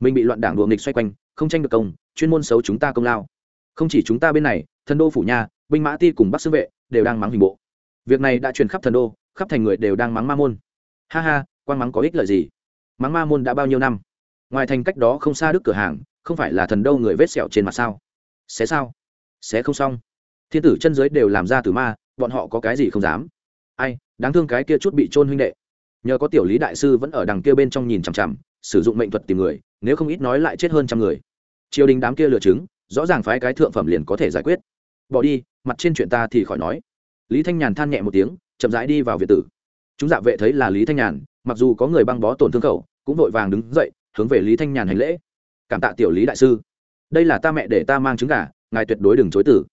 [SPEAKER 1] Mình bị loạn đảng đuồng nghịch xoay quanh, không tranh được công, chuyên môn xấu chúng ta công lao. Không chỉ chúng ta bên này, thần đô phủ nha binh mã ti cùng bắc sư vệ, đều đang mắng hình bộ. Việc này đã truyền khắp thần đô, khắp thành người đều đang mắng ma môn. Ha ha, quan mắng có ích lợi gì? Mắng ma môn đã bao nhiêu năm? Ngoài thành cách đó không xa đức cửa hàng không phải là thần đâu người vết sẹo trên mặt sao? Sẽ sao? Sẽ không xong. Thiên tử chân giới đều làm ra từ ma, bọn họ có cái gì không dám? Ai, đáng thương cái kia chút bị trôn huynh đệ. Nhờ có tiểu lý đại sư vẫn ở đằng kia bên trong nhìn chằm chằm, sử dụng mệnh thuật tìm người, nếu không ít nói lại chết hơn trăm người. Triều đình đám kia lừa chứng, rõ ràng phái cái thượng phẩm liền có thể giải quyết. Bỏ đi, mặt trên chuyện ta thì khỏi nói. Lý thanh nhàn than nhẹ một tiếng, chậm rãi đi vào việt tử. Chúng dạ vệ thấy là lý thanh nhàn, mặc dù có người băng bó tổn thương khẩu, cũng vội vàng đứng dậy, hướng về lý thanh nhàn hành lễ cảm tạ tiểu lý đại sư. Đây là ta mẹ để ta mang trứng gà, ngài tuyệt đối đừng chối tử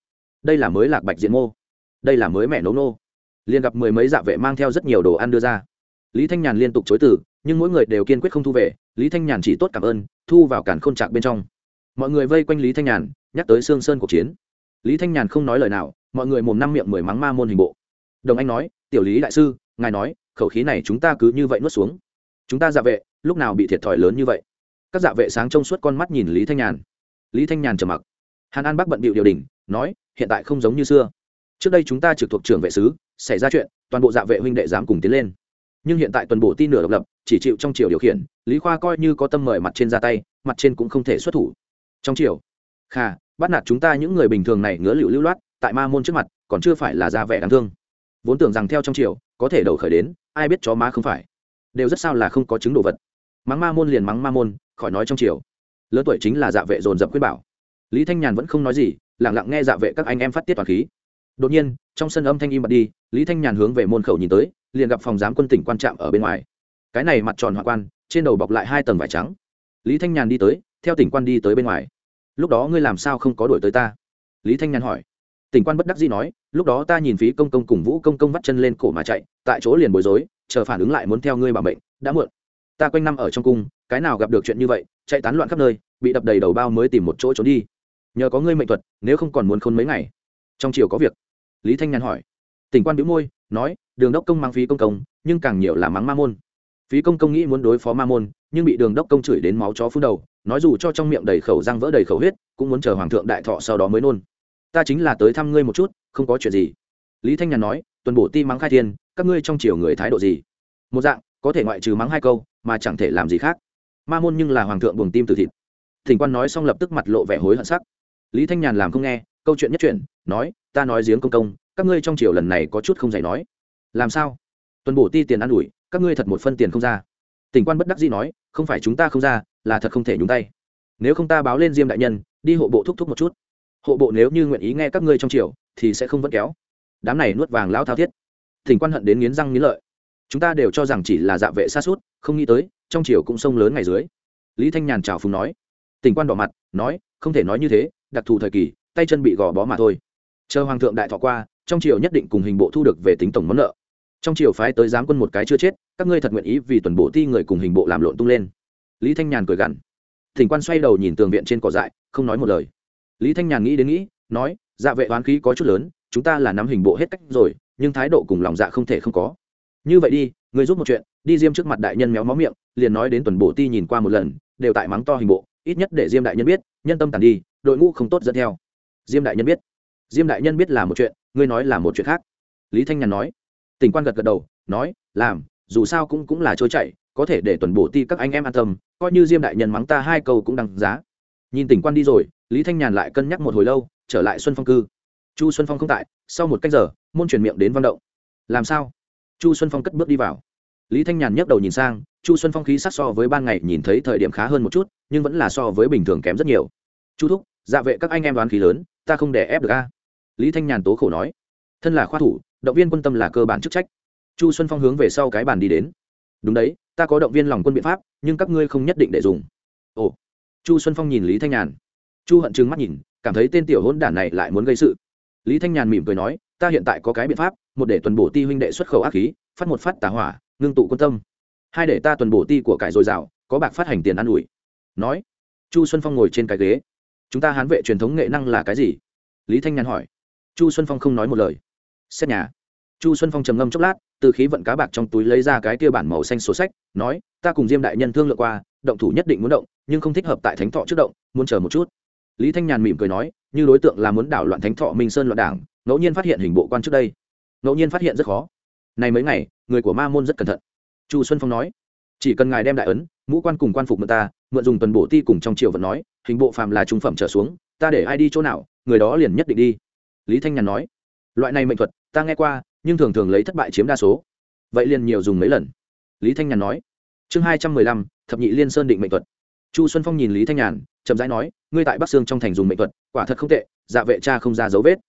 [SPEAKER 1] đây là mới lạc bạch diện mô. Đây là mới mẹ nấu nô. Liền gặp mười mấy dạ vệ mang theo rất nhiều đồ ăn đưa ra. Lý thanh nhàn liên tục chối từ, nhưng mỗi người đều kiên quyết không thu về. Lý thanh nhàn chỉ tốt cảm ơn, thu vào cản k h ô n trạc bên trong. Mọi người vây quanh lý thanh nhàn, nhắc tới sương sơn cuộc chiến. Lý thanh nhàn không nói lời nào, mọi người mồm năm miệng mười mắng ma môn hình bộ. Đồng anh nói, tiểu lý đại sư, ngài nói, khẩu khí này chúng ta cứ như vậy nuốt xuống. Chúng ta dạ vệ, lúc nào bị thiệt thòi lớn như vậy? Các dạ vệ sáng trong suốt con mắt nhìn lý thanh nhàn. Lý thanh nhàn trầm mặc. Hàn an bắc bận bịu điều đình, nói, hiện tại không giống như xưa. Trước đây chúng ta trực thuộc trưởng vệ sứ, xảy ra chuyện, toàn bộ dạ vệ huynh đệ dám cùng tiến lên. Nhưng hiện tại tuần bổ tin nửa độc lập, chỉ chịu trong triều điều khiển, lý khoa coi như có tâm mời mặt trên ra tay, mặt trên cũng không thể xuất thủ. Trong triều khà bắt nạt chúng ta những người bình thường này ngứa liệu lưu loát, tại ma môn trước mặt, còn chưa phải là ra vẻ đáng thương. Vốn tưởng rằng theo trong triều, có thể đầu khởi đến, ai biết chó má không phải. Đều rất sao là không có chứng đồ vật mắng ma môn liền mắng ma môn, khỏi nói trong chiều lớn tuổi chính là dạ vệ dồn dập quyết bảo. Lý thanh nhàn vẫn không nói gì lẳng lặng nghe dạ vệ các anh em phát tiết toàn khí. Đột nhiên, trong sân âm thanh im bật đi, lý thanh nhàn hướng về môn khẩu nhìn tới, liền gặp phòng giám quân tỉnh quan trạm ở bên ngoài. Cái này mặt tròn hoa quan, trên đầu bọc lại hai tầng vải trắng. Lý thanh nhàn đi tới, theo tỉnh quan đi tới bên ngoài. Lúc đó ngươi làm sao không có đuổi tới ta? Lý thanh nhàn hỏi. Tỉnh quan bất đắc dĩ nói, lúc đó ta nhìn phí công công cùng vũ công công vắt chân lên cổ mà chạy, tại chỗ liền bối rối, chờ phản ứng lại muốn theo ngươi bảo mệnh, đã muộn ta quanh năm ở trong cung, cái nào gặp được chuyện như vậy, chạy tán loạn khắp nơi, bị đập đầy đầu bao mới tìm một chỗ trốn đi. Nhờ có ngươi mệnh thuật, nếu không còn muốn khôn mấy ngày. Trong chiều có việc. Lý thanh nhàn hỏi. Tỉnh quan bĩu môi, nói, đường đốc công mang phí công công, nhưng càng nhiều là mắng ma môn. Phí công công nghĩ muốn đối phó ma môn, nhưng bị đường đốc công chửi đến máu chó phun đầu, nói dù cho trong miệng đầy khẩu răng vỡ đầy khẩu huyết, cũng muốn chờ hoàng thượng đại thọ sau đó mới nôn. Ta chính là tới thăm ngươi một chút, không có chuyện gì. Lý thanh nhàn nói, tuần bổ ti mắng khai thiên, các ngươi trong chiều người thái độ gì? Một dạng có thể ngoại trừ mắng hai câu, mà chẳng thể làm gì khác. Ma môn nhưng là hoàng thượng buồng tim từ thịt. Thỉnh quan nói xong lập tức mặt lộ vẻ hối hận sắc. Lý thanh nhàn làm không nghe, câu chuyện nhất chuyện nói, ta nói giếng công công, các ngươi trong triều lần này có chút không dạy nói. Làm sao? Tuần bổ ti tiền ăn ủi, các ngươi thật một phân tiền không ra. Tỉnh quan bất đắc dĩ nói, không phải chúng ta không ra, là thật không thể nhúng tay. Nếu không ta báo lên diêm đại nhân, đi hộ bộ thúc thúc một chút. Hộ bộ nếu như nguyện ý nghe các ngươi trong triều, thì sẽ không vẫn kéo. Đám này nuốt vàng lão thao thiết. Tỉnh quan hận đến nghiến răng nghiến lợi chúng ta đều cho rằng chỉ là dạ vệ xa suốt, không nghĩ tới, trong triều cũng sông lớn ngày dưới. Lý thanh nhàn trào phùng nói. Tỉnh quan đỏ mặt, nói, không thể nói như thế, đặc thù thời kỳ, tay chân bị gò bó mà thôi. Chờ hoàng thượng đại thọ qua, trong triều nhất định cùng hình bộ thu được về tính tổng món nợ. Trong triều phái tới giám quân một cái chưa chết, các ngươi thật nguyện ý vì tuần bộ ti người cùng hình bộ làm lộn tung lên. Lý thanh nhàn cười gằn. Thỉnh quan xoay đầu nhìn tường viện trên cỏ dại, không nói một lời. Lý thanh nhàn nghĩ đến nghĩ, nói dạ vệ oán khí có chút lớn, chúng ta là nắm hình bộ hết cách rồi, nhưng thái độ cùng lòng dạ không thể không có như vậy đi người giúp một chuyện, đi diêm trước mặt đại nhân méo mó miệng, liền nói đến tuần bộ ti nhìn qua một lần, đều tại mắng to hình bộ, ít nhất để diêm đại nhân biết, nhân tâm tàn đi, đội ngũ không tốt dẫn theo. Diêm đại nhân biết. Diêm đại nhân biết là một chuyện, ngươi nói là một chuyện khác. Lý thanh nhàn nói. Tỉnh quan gật gật đầu, nói, làm, dù sao cũng cũng là trôi chạy có thể để tuần bổ ti các anh em an tâm, coi như diêm đại nhân mắng ta hai câu cũng đằng giá. Nhìn tỉnh quan đi rồi, lý thanh nhàn lại cân nhắc một hồi lâu, trở lại xuân phong cư. Chu xuân phong không tại, sau một cách giờ, môn truyền miệng đến văn động. Làm sao? Chu xuân phong cất bước đi vào. Lý thanh nhàn nhấc đầu nhìn sang, chu xuân phong khí sắc so với ban ngày nhìn thấy thời điểm khá hơn một chút, nhưng vẫn là so với bình thường kém rất nhiều. Chu thúc dạ vệ các anh em đoán khí lớn, ta không để ép được a. Lý thanh nhàn tố khổ nói. Thân là khoa thủ, động viên quân tâm là cơ bản chức trách. Chu xuân phong hướng về sau cái bàn đi đến. Đúng đấy, ta có động viên lòng quân biện pháp, nhưng các ngươi không nhất định để dùng. Ồ. Chu xuân phong nhìn lý thanh nhàn. Chu hận trừng mắt nhìn, cảm thấy tên tiểu hôn đản này lại muốn gây sự. Lý thanh nhàn mỉm cười nói ta hiện tại có cái biện pháp, một để tuần bổ ti huynh đệ xuất khẩu ác khí, phát một phát tà hỏa, ngưng tụ quân tâm. Hai để ta tuần bổ ti của cải dồi dào có bạc phát hành tiền ă n ủi. Nói, chu xuân phong ngồi trên cái ghế. Chúng ta hán vệ truyền thống nghệ năng là cái gì? Lý thanh nhàn hỏi. Chu xuân phong không nói một lời. Xét nhà. Chu xuân phong trầm ngâm chốc lát, từ khí vận cá bạc trong túi lấy ra cái kia bản màu xanh sổ sách, nói, ta cùng diêm đại nhân thương lượng qua, động thủ nhất định muốn động, nhưng không thích hợp tại thánh thọ trước động, muốn chờ một chút. Lý thanh nhàn mỉm cười nói, như đối tượng là muốn đảo loạn thánh thọ minh sơn loạn đảng ngẫu nhiên phát hiện hình bộ quan trước đây. Ngẫu nhiên phát hiện rất khó. Này mấy ngày, người của ma môn rất cẩn thận. Chu xuân phong nói, chỉ cần ngài đem đại ấn, mũ quan cùng quan phục mượn ta, mượn dùng tuần bộ ti cùng trong triều vẫn nói, hình bộ phàm là trung phẩm trở xuống, ta để ai đi chỗ nào, người đó liền nhất định đi. Lý thanh nhàn nói, loại này mệnh thuật, ta nghe qua, nhưng thường thường lấy thất bại chiếm đa số. Vậy liền nhiều dùng mấy lần. Lý thanh nhàn nói, chương hai trăm mười lăm, thập nhị liên sơn định mệnh thuật. Chu xuân phong nhìn lý thanh nhàn, chậm rãi nói, ngươi tại bắc sương trong thành dùng mệnh thuật, quả thật không tệ dạ vệ cha không ra dấu vết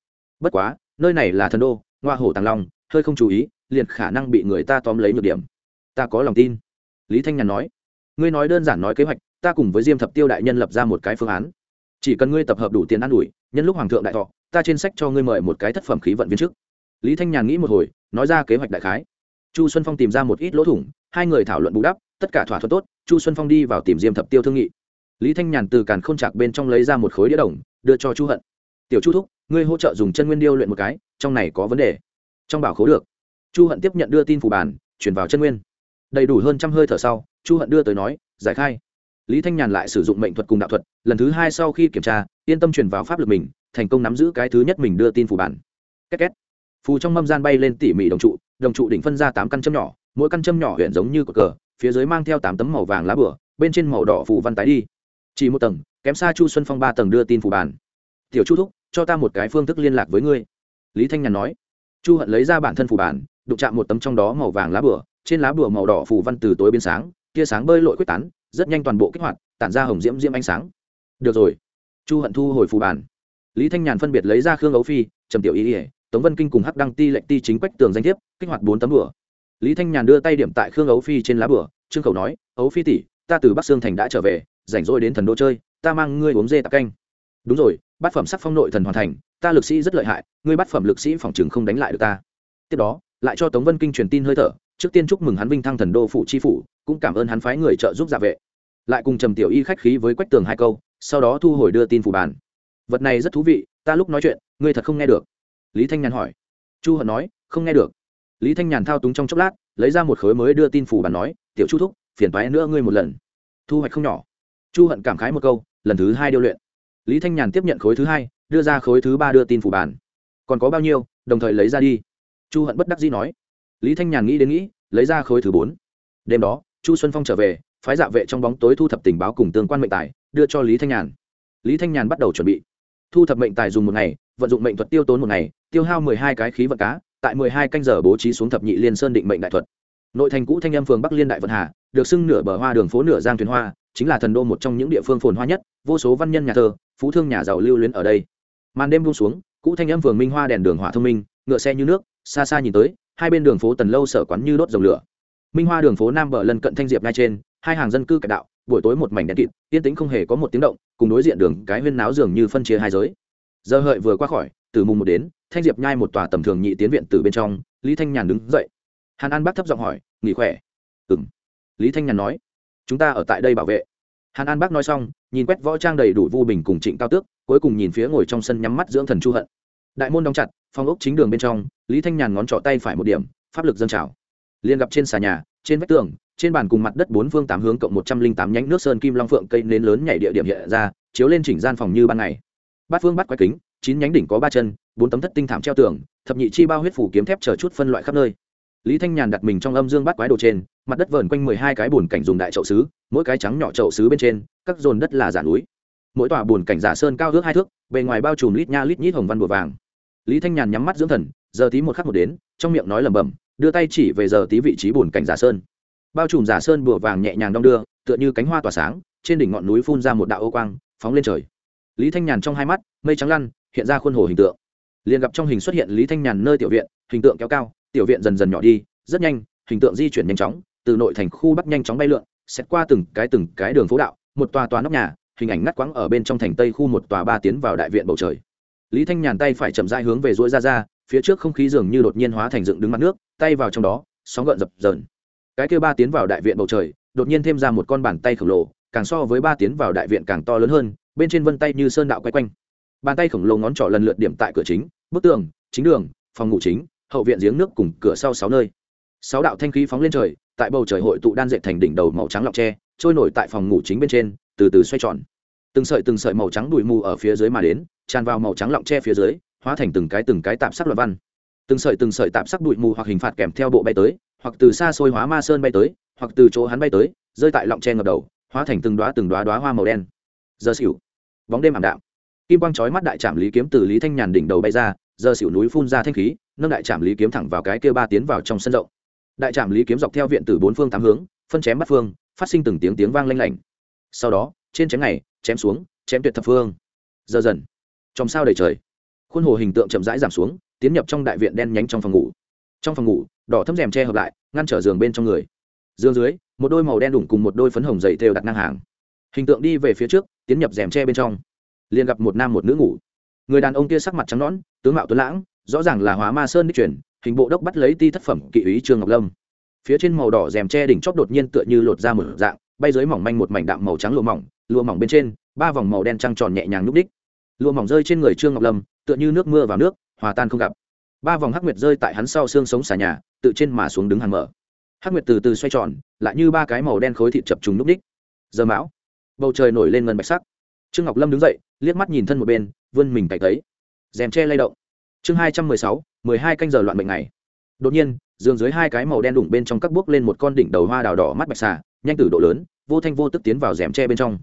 [SPEAKER 1] bất quá, nơi này là thần đô, ngoa hổ tàng long, hơi không chú ý, liền khả năng bị người ta tóm lấy nhược điểm. Ta có lòng tin. Lý thanh nhàn nói. Ngươi nói đơn giản nói kế hoạch, ta cùng với diêm thập tiêu đại nhân lập ra một cái phương án. Chỉ cần ngươi tập hợp đủ tiền an ủi, nhân lúc hoàng thượng đại thọ, ta trên sách cho ngươi mời một cái thất phẩm khí vận viên chức. Lý thanh nhàn nghĩ một hồi, nói ra kế hoạch đại khái. Chu xuân phong tìm ra một ít lỗ thủng, hai người thảo luận bù đắp, tất cả thỏa thuận tốt, chu xuân phong đi vào tìm diêm thập tiêu thương nghị. Lý thanh nhàn từ càn k h ô n chạc bên trong lấy ra một khối đĩa đồng, đưa cho chu hận tiểu chu thúc, ngươi hỗ trợ dùng chân nguyên điêu luyện một cái, trong này có vấn đề. Trong bảo khố được. Chu hận tiếp nhận đưa tin phủ bản, chuyển vào chân nguyên. Đầy đủ hơn trăm hơi thở sau, chu hận đưa tới nói, giải khai. Lý thanh nhàn lại sử dụng mệnh thuật cùng đạo thuật, lần thứ hai sau khi kiểm tra, yên tâm chuyển vào pháp lực mình, thành công nắm giữ cái thứ nhất mình đưa tin phủ bản. Két két. Phù trong mâm gian bay lên tỉ mỉ đồng trụ đồng trụ đỉnh phân ra tám căn châm nhỏ, mỗi căn châm nhỏ huyện giống như cờ cờ, phía dưới mang theo tám tấm màu vàng lá bửa, bên trên màu đỏ phù văn tái đi. Chỉ một tầng, kém xa chu xuân phong ba tầng đưa tin phù bản. Tiểu chu thúc cho ta một cái phương thức liên lạc với ngươi. Lý thanh nhàn nói. Chu hận lấy ra bản thân phủ bản, đụng chạm một tấm trong đó màu vàng lá bửa. Trên lá bửa màu đỏ phủ văn từ tối biến sáng, tia sáng bơi lội quyết tán, rất nhanh toàn bộ kích hoạt, tản ra hồng diễm diễm ánh sáng. Được rồi. Chu hận thu hồi phù bản. Lý thanh nhàn phân biệt lấy ra khương ấu phi, trầm tiểu ý ỉa tống vân kinh cùng hắc đăng ti lệnh ti chính quách tường danh thiếp, kích hoạt bốn tấm bửa. Lý thanh nhàn đưa tay điểm tại khương ấu phi trên lá bửa, trương khẩu nói, ấu phi tỷ, ta từ bắc sương thành đã trở về, rảnh rỗi đến thần đô chơi, ta mang ngươi uống dê tạc canh. Đúng rồi bát phẩm sắc phong nội thần hoàn thành, ta lực sĩ rất lợi hại, ngươi bát phẩm lực sĩ phòng chừng không đánh lại được ta. Tiếp đó, lại cho tống vân kinh truyền tin hơi thở, trước tiên chúc mừng hắn vinh thăng thần đô phụ chi phủ, cũng cảm ơn hắn phái người trợ giúp giả vệ. Lại cùng trầm tiểu y khách khí với quách tường hai câu, sau đó thu hồi đưa tin phủ bàn. Vật này rất thú vị, ta lúc nói chuyện, ngươi thật không nghe được. Lý thanh nhàn hỏi. Chu hận nói, không nghe được. Lý thanh nhàn thao túng trong chốc lát, lấy ra một khối mới đưa tin phủ bàn nói, tiểu chu thúc, phiền toái nữa ngươi một lần. Thu hoạch không nhỏ. Chu hận cảm khái một câu, lần thứ hai điêu luyện lý thanh nhàn tiếp nhận khối thứ hai, đưa ra khối thứ ba đưa tin phủ bàn. Còn có bao nhiêu, đồng thời lấy ra đi. Chu hận bất đắc dĩ nói. Lý thanh nhàn nghĩ đến nghĩ, lấy ra khối thứ bốn. Đêm đó, chu xuân phong trở về, phái dạ vệ trong bóng tối thu thập tình báo cùng tương quan mệnh tài, đưa cho lý thanh nhàn. Lý thanh nhàn bắt đầu chuẩn bị. Thu thập mệnh tài dùng một ngày, vận dụng mệnh thuật tiêu tốn một ngày, tiêu hao mười hai cái khí vận cá, tại mười hai canh giờ bố trí xuống thập nhị liên sơn định mệnh đại thuật. Nội thành cũ thanh âm phường bắc liên đại vận hà, được xưng nửa bờ hoa đường phố nửa giang thuyền hoa chính là thần đô một trong những địa phương phồn hoa nhất, vô số văn nhân nhà thơ phú thương nhà giàu lưu luyến ở đây. Màn đêm buông xuống, cũ thanh âm phường minh hoa đèn đường hỏa thông minh, ngựa xe như nước, xa xa nhìn tới, hai bên đường phố tần lâu sở quán như đốt dầu lửa. Minh hoa đường phố nam bờ lân cận thanh diệp ngay trên, hai hàng dân cư cải đạo, buổi tối một mảnh đèn kịt, yên tĩnh không hề có một tiếng động, cùng đối diện đường cái huyên náo dường như phân chia hai giới. Giờ hợi vừa qua khỏi, từ mùng một đến, thanh diệp nhai một tòa tầm thường nhị tiến viện từ bên trong, lý thanh nhàn đứng dậy. Hàn an bác thấp giọng hỏi, nghỉ khỏe? Ừ m lý thanh nhàn nói chúng ta ở tại đây bảo vệ. Hàn an bác nói xong, nhìn quét võ trang đầy đủ vu bình cùng trịnh cao tước, cuối cùng nhìn phía ngồi trong sân nhắm mắt dưỡng thần chu hận. Đại môn đóng chặt phong ốc chính đường bên trong, lý thanh nhàn ngón trỏ tay phải một điểm, pháp lực dâng trào. Liên gặp trên xà nhà, trên vách tường, trên bàn cùng mặt đất bốn phương tám hướng cộng một trăm linh tám nhánh nước sơn kim long phượng cây nến lớn nhảy địa điểm hiện ra, chiếu lên chỉnh gian phòng như ban ngày. Bát phương bắt quái kính, chín nhánh đỉnh có ba chân, bốn tấm thất tinh thảm treo tường, thập nhị chi bao huyết phủ kiếm thép chờ chút phân loại khắp nơi lý thanh nhàn đặt mình trong âm dương bát quái đồ trên, mặt đất vờn quanh mười hai cái bùn cảnh dùng đại chậu xứ mỗi cái trắng nhỏ chậu xứ bên trên, các dồn đất là giả núi. Mỗi tòa bùn cảnh giả sơn cao ước hai thước, bề ngoài bao trùm lít nha lít nhít hồng văn bùa vàng. Lý thanh nhàn nhắm mắt dưỡng thần, giờ tí một khắc một đến, trong miệng nói lẩm bẩm, đưa tay chỉ về giờ tí vị trí bùn cảnh giả sơn. Bao trùm giả sơn bùa vàng nhẹ nhàng đong đưa, tựa như cánh hoa tỏa sáng, trên đỉnh ngọn núi phun ra một đạo ô quang, phóng lên trời. Lý thanh nhàn trong hai mắt, mây trắng lăn, hiện ra khuôn hồ hình tượng. Liền gặp trong hình xuất hiện lý thanh nhàn nơi tiểu viện, hình tượng kéo cao tiểu viện dần dần nhỏ đi, rất nhanh, hình tượng di chuyển nhanh chóng, từ nội thành khu bắc nhanh chóng bay lượn xét qua từng cái từng cái đường phố đạo, một tòa tòa nóc nhà, hình ảnh ngắt quãng ở bên trong thành tây khu một tòa ba tiến vào đại viện bầu trời. Lý thanh nhàn tay phải chậm dai hướng về dỗi ra ra, phía trước không khí dường như đột nhiên hóa thành dựng đứng mặt nước, tay vào trong đó, sóng gợn dập dờn. Cái kêu ba tiến vào đại viện bầu trời, đột nhiên thêm ra một con bàn tay khổng lồ, càng so với ba tiến vào đại viện càng to lớn hơn, bên trên vân tay như sơn đạo quay quanh. Bàn tay khổng lồ ngón trỏ lần lượt điểm tại cửa chính, bức tường, chính đường, phòng ngủ chính hậu viện giếng nước cùng cửa sau sáu nơi. Sáu đạo thanh khí phóng lên trời, tại bầu trời hội tụ đan dệt thành đỉnh đầu màu trắng lọc tre, trôi nổi tại phòng ngủ chính bên trên, từ từ xoay tròn. Từng sợi từng sợi màu trắng đùi mù ở phía dưới mà đến, tràn vào màu trắng lọng tre phía dưới, hóa thành từng cái từng cái tạp sắc luật văn. Từng sợi từng sợi tạp sắc đùi mù hoặc hình phạt kèm theo bộ bay tới, hoặc từ xa xôi hóa ma sơn bay tới, hoặc từ chỗ hắn bay tới, rơi tại lọng tre ngập đầu, hóa thành từng đoá từng đoá đoá hoa màu đen. Giờ xỉu. Bóng đêm ảm đạm. Kim quang chói mắt đại trạm lý kiếm từ lý thanh nhàn đỉnh đầu bay ra, giờ xỉu núi phun ra thanh khí nâng đại trạm lý kiếm thẳng vào cái kia ba tiến vào trong sân rộng. Đại trạm lý kiếm dọc theo viện từ bốn phương tám hướng, phân chém bắt phương, phát sinh từng tiếng tiếng vang lanh lảnh. Sau đó, trên chém này, chém xuống, chém tuyệt thập phương. Giờ dần, trong sao đầy trời, khuôn hồ hình tượng chậm rãi giảm xuống, tiến nhập trong đại viện đen nhánh trong phòng ngủ. Trong phòng ngủ, đỏ thấm rèm che hợp lại, ngăn trở giường bên trong người. Giường dưới, một đôi màu đen đủng cùng một đôi phấn hồng dày thêu đặt ngang hàng. Hình tượng đi về phía trước, tiến nhập rèm che bên trong. Liền gặp một nam một nữ ngủ. Người đàn ông kia sắc mặt trắng nõn, tướng mạo tuấn lãng rõ ràng là hóa ma sơn đích chuyển, hình bộ đốc bắt lấy ti thất phẩm kỵ ý trương ngọc lâm. Phía trên màu đỏ rèm che đỉnh chóp đột nhiên tựa như lột ra một dạng bay dưới mỏng manh một mảnh đạm màu trắng lụa mỏng lụa mỏng bên trên ba vòng màu đen trăng tròn nhẹ nhàng núp đích. Lụa mỏng rơi trên người trương ngọc lâm tựa như nước mưa vào nước hòa tan không gặp. Ba vòng hắc nguyệt rơi tại hắn sau xương sống xà nhà tự trên mà xuống đứng hàng mở. Hắc nguyệt từ từ xoay tròn lại như ba cái màu đen khối thịt chập trùng núp đích. Giờ mão bầu trời nổi lên ngân bạch sắc. Trương ngọc lâm đứng dậy liếc mắt nhìn thân một bên vươn mình cày thấy rèm tre lay động chương hai trăm mười sáu, mười hai canh giờ loạn bệnh này đột nhiên, giường dưới hai cái màu đen đủng bên trong các bước lên một con đỉnh đầu hoa đào đỏ mắt bạch xà, nhanh từ độ lớn, vô thanh vô tức tiến vào rèm tre bên trong.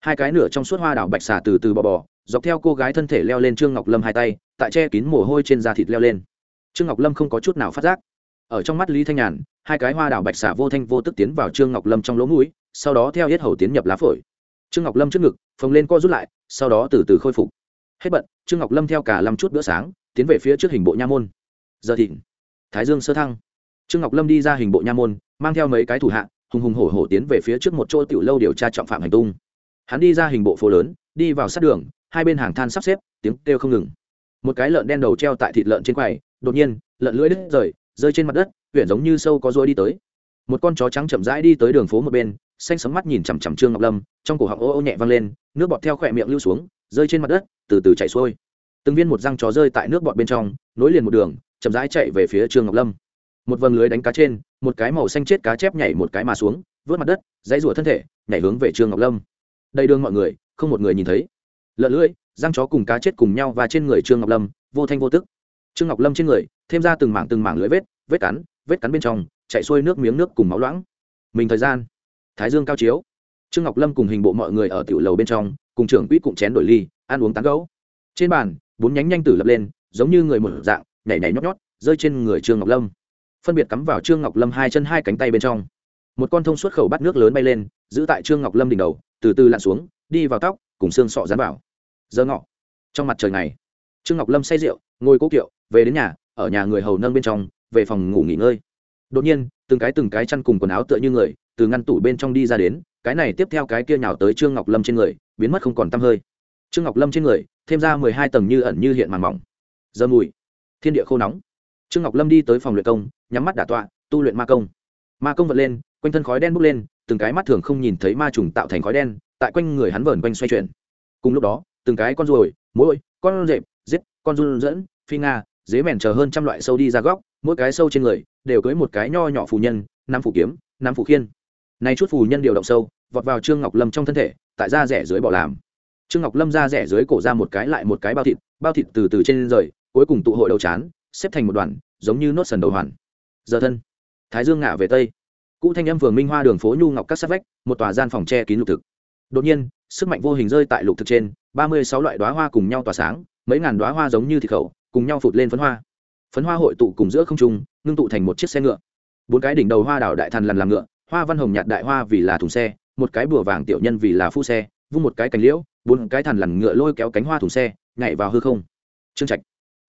[SPEAKER 1] Hai cái nửa trong suốt hoa đào bạch xà từ từ bò bò, dọc theo cô gái thân thể leo lên trương ngọc lâm hai tay, tại che kín mồ hôi trên da thịt leo lên. Trương ngọc lâm không có chút nào phát giác. Ở trong mắt lý thanh nhàn, hai cái hoa đào bạch xà vô thanh vô tức tiến vào trương ngọc lâm trong lỗ mũi, sau đó theo hết hầu tiến nhập lá phổi. Trương ngọc lâm trước ngực, phồng lên co rút lại, sau đó từ từ khôi phục. Hết bận, trương ngọc lâm theo cả năm chút bữa sáng tiến về phía trước hình bộ nha môn. Giờ thịnh, thái dương sơ thăng. Trương ngọc lâm đi ra hình bộ nha môn, mang theo mấy cái thủ hạ, hùng hùng hổ hổ tiến về phía trước một chỗ tiểu lâu điều tra trọng phạm hành tung. Hắn đi ra hình bộ phố lớn, đi vào sát đường, hai bên hàng than sắp xếp, tiếng kêu không ngừng. Một cái lợn đen đầu treo tại thịt lợn trên quầy, đột nhiên, lợn lưỡi đứt rời, rơi trên mặt đất huyện giống như sâu có rối đi tới. Một con chó trắng chậm rãi đi tới đường phố một bên, xanh sấm mắt nhìn chằm chằm trương ngọc lâm, trong cổ họng ô ô nhẹ văng lên, nước bọt theo khỏe miệng lưu xuống, rơi trên mặt đất, từ từ chảy xuôi từng viên một răng chó rơi tại nước bọt bên trong, nối liền một đường, chậm rãi chạy về phía trương ngọc lâm. Một vầng lưới đánh cá trên, một cái màu xanh chết cá chép nhảy một cái mà xuống, vớt mặt đất, dãy rủa thân thể, nhảy hướng về trương ngọc lâm. Đây đường mọi người, không một người nhìn thấy. Lợn lưỡi, răng chó cùng cá chết cùng nhau và trên người trương ngọc lâm, vô thanh vô tức. Trương ngọc lâm trên người, thêm ra từng mảng từng mảng lưỡi vết vết cắn vết cắn bên trong, chạy xuôi nước miếng nước cùng máu loãng. Mình thời gian, thái dương cao chiếu. Trương ngọc lâm cùng hình bộ mọi người ở tiểu lầu bên trong, cùng trưởng quỹ cụm chén đổi ly, ăn uống tán gấu trên bàn bốn nhánh nhanh tử lập lên, giống như người một dạng, nhảy nhảy nhót nhót, rơi trên người trương ngọc lâm. Phân biệt cắm vào trương ngọc lâm hai chân hai cánh tay bên trong. Một con thông suốt khẩu bắt nước lớn bay lên, giữ tại trương ngọc lâm đỉnh đầu, từ từ lặn xuống, đi vào tóc, cùng xương sọ dán vào. Giờ ngọ. Trong mặt trời này trương ngọc lâm say rượu, ngồi cố kiệu, về đến nhà, ở nhà người hầu nâng bên trong, về phòng ngủ nghỉ ngơi. Đột nhiên, từng cái từng cái chăn cùng quần áo tựa như người, từ ngăn tủ bên trong đi ra đến, cái này tiếp theo cái kia nhào tới trương ngọc lâm trên người, biến mất không còn tăm hơi. Trương ngọc lâm trên người thêm ra mười hai tầng như ẩn như hiện màn mỏng. Giờ mùi. Thiên địa khô nóng. Trương ngọc lâm đi tới phòng luyện công, nhắm mắt đả tọa, tu luyện ma công. Ma công vật lên, quanh thân khói đen bốc lên, từng cái mắt thường không nhìn thấy ma trùng tạo thành khói đen, tại quanh người hắn vờn quanh xoay chuyển. Cùng lúc đó, từng cái con ruồi mỗi con rệp, giết, con run dẫn, phi nga, dế mèn chờ hơn trăm loại sâu đi ra góc, mỗi cái sâu trên người đều cưới một cái nho nhỏ phù nhân, năm phủ kiếm, năm phủ khiên. Nay chút phù nhân điều động sâu, vọt vào trương ngọc lâm trong thân thể, tại da rẻ dưới bỏ làm trương ngọc lâm ra rẻ dưới cổ ra một cái lại một cái bao thịt bao thịt từ từ trên rời, cuối cùng tụ hội đầu chán, xếp thành một đoàn, giống như nốt sần đầu hoàn. Giờ thân, thái dương ngả về tây. Cũ thanh âm phường minh hoa đường phố nhu ngọc các sát vách, một tòa gian phòng tre kín lục thực. Đột nhiên, sức mạnh vô hình rơi tại lục thực trên, ba mươi sáu loại đoá hoa cùng nhau tỏa sáng, mấy ngàn đoá hoa giống như thịt khẩu, cùng nhau phụt lên phấn hoa. Phấn hoa hội tụ cùng giữa không trung, ngưng tụ thành một chiếc xe ngựa. Bốn cái đỉnh đầu hoa đảo đại thần lần làm ngựa, hoa văn hồng nhạt đại hoa vì là thùng xe, một cái bùa vàng tiểu nhân vì là phu xe, vung một cái cành liễu bốn cái thần lằn ngựa lôi kéo cánh hoa thùng xe, nhảy vào hư không. Trương trạch.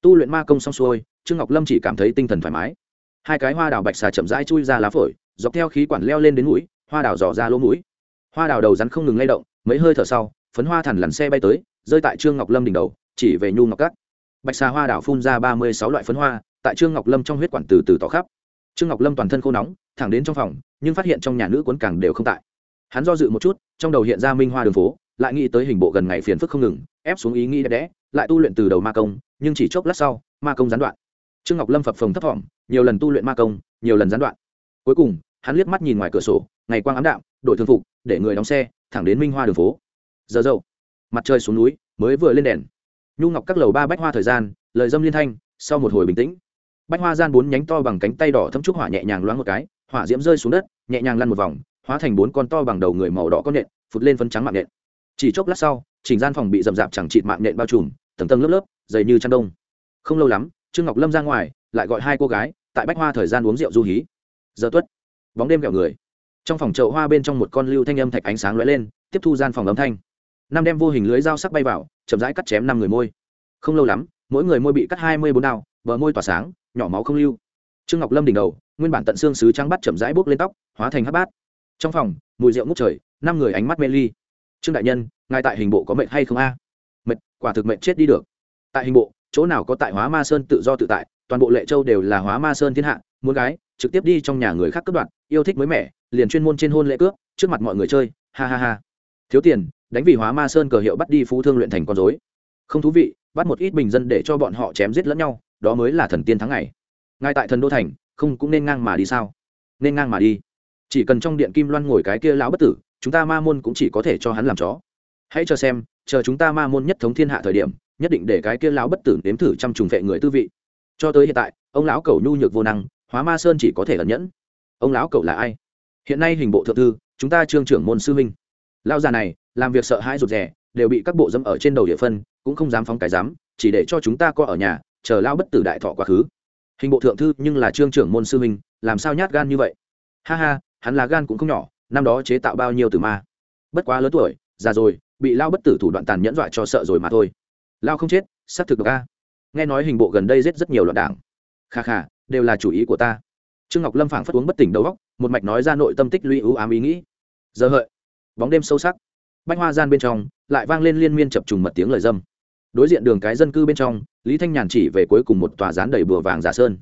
[SPEAKER 1] Tu luyện ma công xong xuôi, trương ngọc lâm chỉ cảm thấy tinh thần thoải mái. Hai cái hoa đào bạch xà chậm rãi chui ra lá phổi, dọc theo khí quản leo lên đến mũi, hoa đào dò ra lỗ mũi. Hoa đào đầu rắn không ngừng lay động, mấy hơi thở sau, phấn hoa thằn lằn xe bay tới, rơi tại trương ngọc lâm đỉnh đầu, chỉ về nhu ngọc cát bạch xà hoa đào phun ra ba mươi sáu loại phấn hoa, tại trương ngọc lâm trong huyết quản từ từ tỏ khắp. Trương ngọc lâm toàn thân khô nóng, thẳng đến trong phòng, nhưng phát hiện trong nhà nữ cuốn càng đều không tại. Hắn do dự một chút, trong đầu hiện ra minh hoa đường phố lại nghĩ tới hình bộ gần ngày phiền phức không ngừng, ép xuống ý nghĩ đẹp đẽ, lại tu luyện từ đầu ma công, nhưng chỉ chốc lát sau, ma công gián đoạn. Trương ngọc lâm phập phồng thấp thỏm, nhiều lần tu luyện ma công, nhiều lần gián đoạn. Cuối cùng, hắn liếc mắt nhìn ngoài cửa sổ, ngày quang ám đạm, đội thường phục, để người đóng xe, thẳng đến minh hoa đường phố. Giờ dâu mặt trời xuống núi, mới vừa lên đèn. Nhu ngọc các lầu ba bách hoa thời gian, lời dâm liên thanh, sau một hồi bình tĩnh. Bách hoa gian bốn nhánh to bằng cánh tay đỏ thấm trúc hỏa nhẹ nhàng loáng một cái, hỏa diễm rơi xuống đất, nhẹ nhàng lăn một vòng, hóa thành bốn con to bằng đầu người màu đỏ con nện, phụt lên phấn trắng mạng nện chỉ chốc lát sau, chỉnh gian phòng bị rậm rạp chẳng chịt mạng nện bao trùm, tầng tầng lớp lớp, dày như chăn đông. Không lâu lắm, trương ngọc lâm ra ngoài, lại gọi hai cô gái, tại bách hoa thời gian uống rượu du hí. Giờ tuất, bóng đêm kẹo người. Trong phòng chậu hoa bên trong một con lưu thanh âm thạch ánh sáng lóe lên, tiếp thu gian phòng âm thanh. Năm đem vô hình lưới dao sắc bay vào, chậm rãi cắt chém năm người môi. Không lâu lắm, mỗi người môi bị cắt hai mươi bốn đao, bờ môi tỏa sáng, nhỏ máu không lưu. Trương ngọc lâm đỉnh đầu, nguyên bản tận xương sứ trắng bắt chậm rãi bốc lên tóc, hóa thành hát bát. Trong phòng, mùi rượu ngút trời, năm người ánh mắt mê ly trương đại nhân, ngài tại hình bộ có mệnh hay không a? À? mệnh, quả thực mệnh chết đi được. Tại hình bộ, chỗ nào có tại hóa ma sơn tự do tự tại, toàn bộ lệ châu đều là hóa ma sơn thiên hạ, muốn gái, trực tiếp đi trong nhà người khác cướp đoạt, yêu thích mới mẻ, liền chuyên môn trên hôn lễ cướp, trước mặt mọi người chơi, ha ha ha. Thiếu tiền, đánh vì hóa ma sơn cờ hiệu bắt đi phú thương luyện thành con dối không thú vị, bắt một ít bình dân để cho bọn họ chém giết lẫn nhau, đó mới là thần tiên thắng ngày. Ngay tại thần đô thành, không cũng nên ngang mà đi sao? Nên ngang mà đi. Chỉ cần trong điện kim loan ngồi cái kia lão bất tử chúng ta ma môn cũng chỉ có thể cho hắn làm chó. Hãy chờ xem, chờ chúng ta ma môn nhất thống thiên hạ thời điểm, nhất định để cái kia lão bất tử nếm thử trăm trùng vệ người tư vị. Cho tới hiện tại, ông lão cầu nhu nhược vô năng, hóa ma sơn chỉ có thể ẩn nhẫn. Ông lão cầu là ai? Hiện nay hình bộ thượng thư, chúng ta trương trưởng môn sư minh lao già này, làm việc sợ hãi rụt rè, đều bị các bộ dâm ở trên đầu địa phân, cũng không dám phóng cái dám, chỉ để cho chúng ta co ở nhà, chờ lao bất tử đại thọ quá khứ. Hình bộ thượng thư nhưng là trương trưởng môn sư minh làm sao nhát gan như vậy? Ha ha, hắn là gan cũng không nhỏ năm đó chế tạo bao nhiêu từ ma? Bất quá lớn tuổi, già rồi, bị lao bất tử thủ đoạn tàn nhẫn dọa cho sợ rồi mà thôi. Lao không chết, xác thực được a. Nghe nói hình bộ gần đây giết rất nhiều loạn đảng. Kha kha, đều là chủ ý của ta. Trương ngọc lâm phảng phất uống bất tỉnh đầu góc một mạch nói ra nội tâm tích lũy ưu ám ý nghĩ. Giờ hợi, bóng đêm sâu sắc. Bách hoa gian bên trong, lại vang lên liên miên chập trùng mật tiếng lời dâm. Đối diện đường cái dân cư bên trong, lý thanh nhàn chỉ về cuối cùng một tòa rán đầy bùa vàng giả sơn.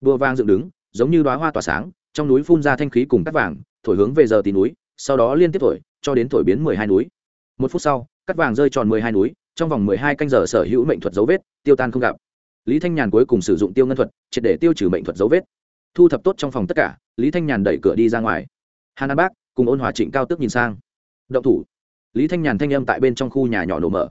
[SPEAKER 1] Bùa vàng dựng đứng, giống như đoá hoa tỏa sáng, trong núi phun ra thanh khí cùng cắt vàng thổi hướng về giờ tí núi, sau đó liên tiếp thổi, cho đến thổi biến mười hai núi. Một phút sau, cắt vàng rơi tròn mười hai núi, trong vòng mười hai canh giờ sở hữu mệnh thuật dấu vết, tiêu tan không gặp. Lý thanh nhàn cuối cùng sử dụng tiêu ngân thuật, triệt để tiêu trừ mệnh thuật dấu vết. Thu thập tốt trong phòng tất cả, lý thanh nhàn đẩy cửa đi ra ngoài. Hàn an bác cùng ôn hòa trịnh cao tước nhìn sang. Động thủ. Lý thanh nhàn thanh âm tại bên trong khu nhà nhỏ nổ mở.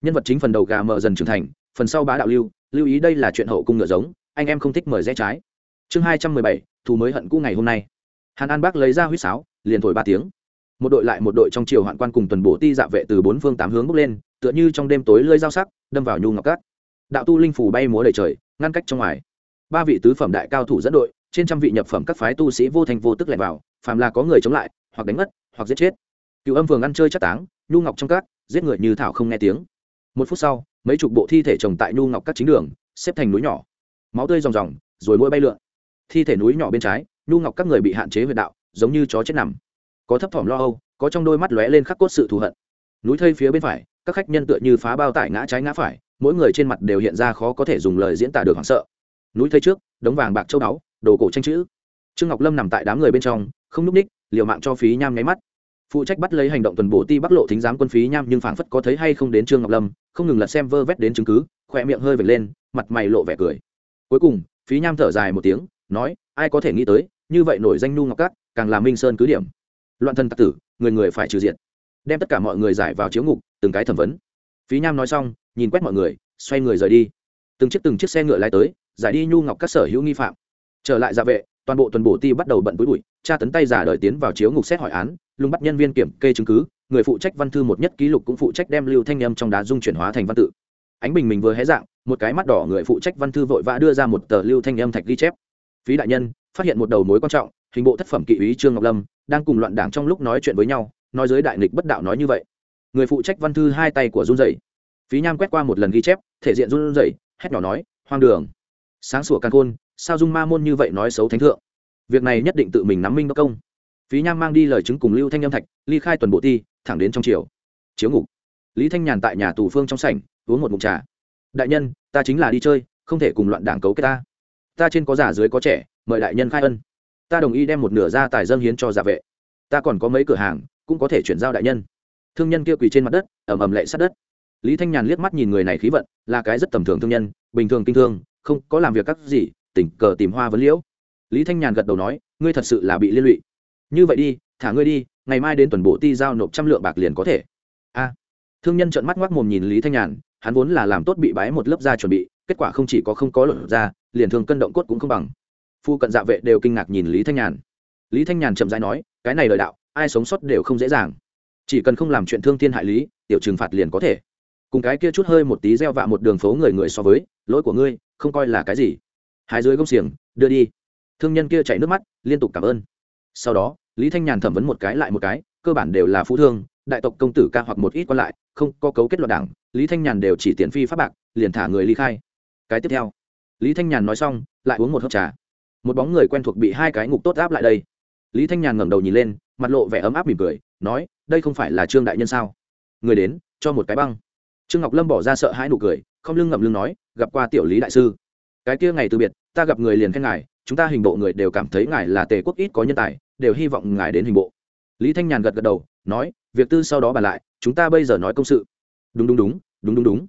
[SPEAKER 1] Nhân vật chính phần đầu gà mở dần trưởng thành, phần sau bá đạo lưu lưu ý đây là chuyện hậu cung ngựa giống, anh em không thích mời rẽ trái. Chương hai trăm mười bảy, thù mới hận cũ ngày hôm nay hàn an bác lấy ra huýt sáo, liền thổi ba tiếng. Một đội lại một đội trong triều hoạn quan cùng tuần bổ ti dạ vệ từ bốn phương tám hướng bước lên, tựa như trong đêm tối lơi dao sắc, đâm vào nhu ngọc cát. Đạo tu linh phủ bay múa đầy trời, ngăn cách trong ngoài. Ba vị tứ phẩm đại cao thủ dẫn đội, trên trăm vị nhập phẩm các phái tu sĩ vô thành vô tức lẻn vào, phàm là có người chống lại, hoặc đánh mất, hoặc giết chết. Cựu âm phường ăn chơi chắc táng, nhu ngọc trong cát, giết người như thảo không nghe tiếng. Một phút sau, mấy chục bộ thi thể trồng tại nhu ngọc các chính đường, xếp thành núi nhỏ. Máu tươi ròng ròng, rồi mỗi bay lượn. Thi thể núi nhỏ bên trái nhu ngọc các người bị hạn chế huyệt đạo, giống như chó chết nằm. Có thấp thỏm lo âu, có trong đôi mắt lóe lên khắc cốt sự thù hận. Núi thây phía bên phải, các khách nhân tựa như phá bao tải ngã trái ngã phải, mỗi người trên mặt đều hiện ra khó có thể dùng lời diễn tả được hoảng sợ. Núi thây trước, đống vàng bạc châu báu, đồ cổ tranh chữ. Trương ngọc lâm nằm tại đám người bên trong, không núp ních, liều mạng cho phí nham nháy mắt. Phụ trách bắt lấy hành động tuần bổ ti bắc lộ thính giám quân phí nham nhưng phảng phất có thấy hay không đến trương ngọc lâm, không ngừng lật xem vơ vét đến chứng cứ, khỏe miệng hơi vệt lên, mặt mày lộ vẻ cười. Cuối cùng, phí nham thở dài một tiếng, nói, ai có thể nghĩ tới như vậy nổi danh nu ngọc cát, càng là minh sơn cứ điểm. Loạn thân tặc tử, người người phải trừ diện đem tất cả mọi người giải vào chiếu ngục, từng cái thẩm vấn. Phí nham nói xong, nhìn quét mọi người, xoay người rời đi. Từng chiếc từng chiếc xe ngựa lái tới, giải đi nhu ngọc các sở hữu nghi phạm. Trở lại gia vệ, toàn bộ tuần bổ ti bắt đầu bận túi bụi, tra tấn tay giả đợi tiến vào chiếu ngục xét hỏi án, lùng bắt nhân viên kiểm kê chứng cứ, người phụ trách văn thư một nhất ký lục cũng phụ trách đem lưu thanh nhâm trong đá dung chuyển hóa thành văn tự. Ánh bình mình vừa hé dạng, một cái mắt đỏ người phụ trách văn thư vội vã đưa ra một tờ lưu thanh nhâm thạch ghi chép. Phí đại nhân phát hiện một đầu mối quan trọng, hình bộ thất phẩm kỵ úy trương ngọc lâm, đang cùng loạn đảng trong lúc nói chuyện với nhau, nói giới đại nghịch bất đạo nói như vậy. Người phụ trách văn thư hai tay của run dậy phí nham quét qua một lần ghi chép, thể diện run dậy hét nhỏ nói, hoang đường. Sáng sủa căn khôn, sao dung ma môn như vậy nói xấu thánh thượng? Việc này nhất định tự mình nắm minh đốc công. Phí nham mang đi lời chứng cùng lưu thanh âm thạch, ly khai tuần bộ ti, thẳng đến trong chiều chiếu ngục. Lý thanh nhàn tại nhà tù phương trong sảnh, uống một mục trà. Đại nhân, ta chính là đi chơi, không thể cùng loạn đảng cấu kết ta ta trên có già dưới có trẻ, mời đại nhân khai ân. Ta đồng ý đem một nửa gia tài dâng hiến cho giả vệ. Ta còn có mấy cửa hàng, cũng có thể chuyển giao đại nhân. Thương nhân kia quỳ trên mặt đất ẩm ẩm lệ sát đất. Lý thanh nhàn liếc mắt nhìn người này khí vận, là cái rất tầm thường thương nhân, bình thường kinh thương, không có làm việc các gì, tình cờ tìm hoa vấn liễu. Lý thanh nhàn gật đầu nói, ngươi thật sự là bị liên lụy. Như vậy đi, thả ngươi đi, ngày mai đến tuần bộ ti giao nộp trăm lượng bạc liền có thể. A. Thương nhân trợn mắt ngoác mồm nhìn lý thanh nhàn, hắn vốn là làm tốt bị bái một lớp da chuẩn bị kết quả không chỉ có không có lột ra, liền thường cân động cốt cũng không bằng. Phu cận dạ vệ đều kinh ngạc nhìn lý thanh nhàn. Lý thanh nhàn chậm rãi nói, cái này lời đạo, ai sống sót đều không dễ dàng. Chỉ cần không làm chuyện thương thiên hại lý, tiểu trừng phạt liền có thể. Cùng cái kia chút hơi một tí gieo vạ một đường phố người người so với, lỗi của ngươi, không coi là cái gì. Hai dưới gông xiềng, đưa đi. Thương nhân kia chảy nước mắt, liên tục cảm ơn. Sau đó, lý thanh nhàn thẩm vấn một cái lại một cái, cơ bản đều là phú thương, đại tộc công tử ca hoặc một ít còn lại, không có cấu kết luận đảng, lý thanh nhàn đều chỉ tiền phi pháp bạc, liền thả người ly khai cái tiếp theo. Lý thanh nhàn nói xong, lại uống một hớp trà. Một bóng người quen thuộc bị hai cái ngục tốt áp lại đây. Lý thanh nhàn ngẩng đầu nhìn lên, mặt lộ vẻ ấm áp mỉm cười, nói, đây không phải là trương đại nhân sao? Người đến, cho một cái băng. Trương ngọc lâm bỏ ra sợ hãi nụ cười, không lưng ngậm lưng nói, gặp qua tiểu lý đại sư. Cái kia ngày từ biệt, ta gặp người liền khen ngài, chúng ta hình bộ người đều cảm thấy ngài là tề quốc ít có nhân tài, đều hy vọng ngài đến hình bộ. Lý thanh nhàn gật gật đầu, nói, việc tư sau đó bàn lại, chúng ta bây giờ nói công sự. Đúng đúng đúng đúng đúng đúng.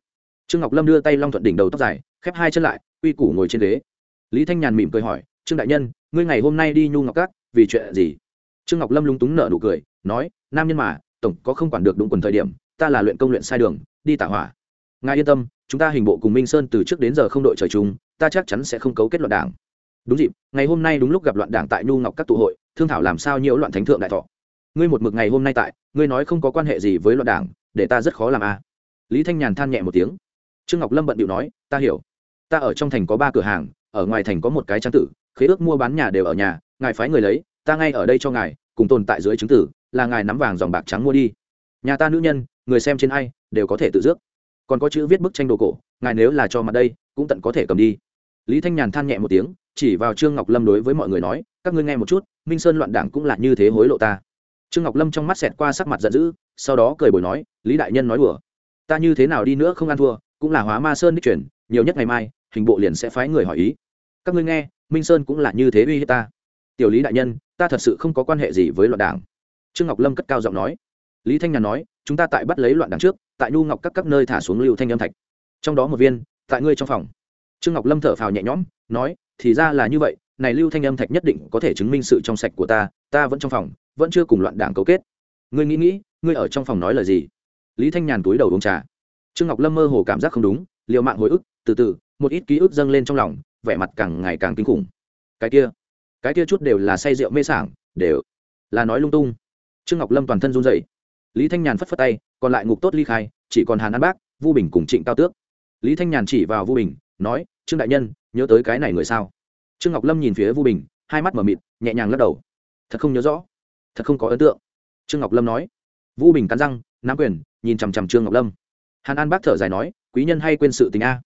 [SPEAKER 1] Trương ngọc lâm đưa tay long thuận đỉnh đầu tóc dài khép hai chân lại uy củ ngồi trên ghế. Lý thanh nhàn mỉm cười hỏi, trương đại nhân, ngươi ngày hôm nay đi nhu ngọc cát vì chuyện gì? Trương ngọc lâm lúng túng nở nụ cười, nói, nam nhân mà, tổng có không quản được đúng quần thời điểm, ta là luyện công luyện sai đường, đi tả hỏa. Ngài yên tâm, chúng ta hình bộ cùng minh sơn từ trước đến giờ không đội trời chung, ta chắc chắn sẽ không cấu kết loạn đảng. Đúng dịp, ngày hôm nay đúng lúc gặp loạn đảng tại nhu ngọc các tụ hội, thương thảo làm sao nhiễu loạn thánh thượng đại thọ. Ngươi một mực ngày hôm nay tại, ngươi nói không có quan hệ gì với loạn đảng, để ta rất khó làm a. Lý thanh nhàn than nhẹ một tiếng. Trương ngọc lâm bận điệu nói, ta hiểu ta ở trong thành có ba cửa hàng, ở ngoài thành có một cái trang tử, khế ước mua bán nhà đều ở nhà, ngài phái người lấy, ta ngay ở đây cho ngài, cùng tồn tại dưới chứng tử, là ngài nắm vàng dòng bạc trắng mua đi. Nhà ta nữ nhân, người xem trên ai, đều có thể tự dước còn có chữ viết bức tranh đồ cổ, ngài nếu là cho mặt đây, cũng tận có thể cầm đi. Lý thanh nhàn than nhẹ một tiếng, chỉ vào trương ngọc lâm đối với mọi người nói, các ngươi nghe một chút, minh sơn loạn đảng cũng là như thế hối lộ ta. Trương ngọc lâm trong mắt xẹt qua sắc mặt giận dữ, sau đó cười bồi nói, lý đại nhân nói đùa, ta như thế nào đi nữa không ăn thua, cũng là hóa ma sơn đích chuyển, nhiều nhất ngày mai hình bộ liền sẽ phái người hỏi ý. Các ngươi nghe, minh sơn cũng là như thế uy hiếp ta. Tiểu lý đại nhân, ta thật sự không có quan hệ gì với loạn đảng. Trương ngọc lâm cất cao giọng nói. Lý thanh nhàn nói, chúng ta tại bắt lấy loạn đảng trước, tại nhu ngọc các các nơi thả xuống lưu thanh âm thạch. Trong đó một viên, tại ngươi trong phòng. Trương ngọc lâm thở phào nhẹ nhõm, nói, thì ra là như vậy, này lưu thanh âm thạch nhất định có thể chứng minh sự trong sạch của ta ta vẫn trong phòng, vẫn chưa cùng loạn đảng cấu kết. Ngươi nghĩ nghĩ, ngươi ở trong phòng nói lời gì? Lý thanh nhàn túi đầu uống trà. Trương ngọc lâm mơ hồ cảm giác không đúng, liều mạng hồi ức, từ từ một ít ký ức dâng lên trong lòng, vẻ mặt càng ngày càng kinh khủng. Cái kia cái kia chút đều là say rượu mê sảng, đều là nói lung tung. Trương ngọc lâm toàn thân run dậy lý thanh nhàn phất phất tay, còn lại ngục tốt ly khai, chỉ còn hàn an bác, vu bình cùng trịnh cao tước. Lý thanh nhàn chỉ vào vu bình, nói, trương đại nhân, nhớ tới cái này người sao? Trương ngọc lâm nhìn phía vu bình, hai mắt mở mịt, nhẹ nhàng lắc đầu. Thật không nhớ rõ, thật không có ấn tượng. Trương ngọc lâm nói. Vu bình cắn răng, nắm quyền, nhìn chằm chằm trương ngọc lâm. Hàn an bác thở dài nói, quý nhân hay quên sự tình a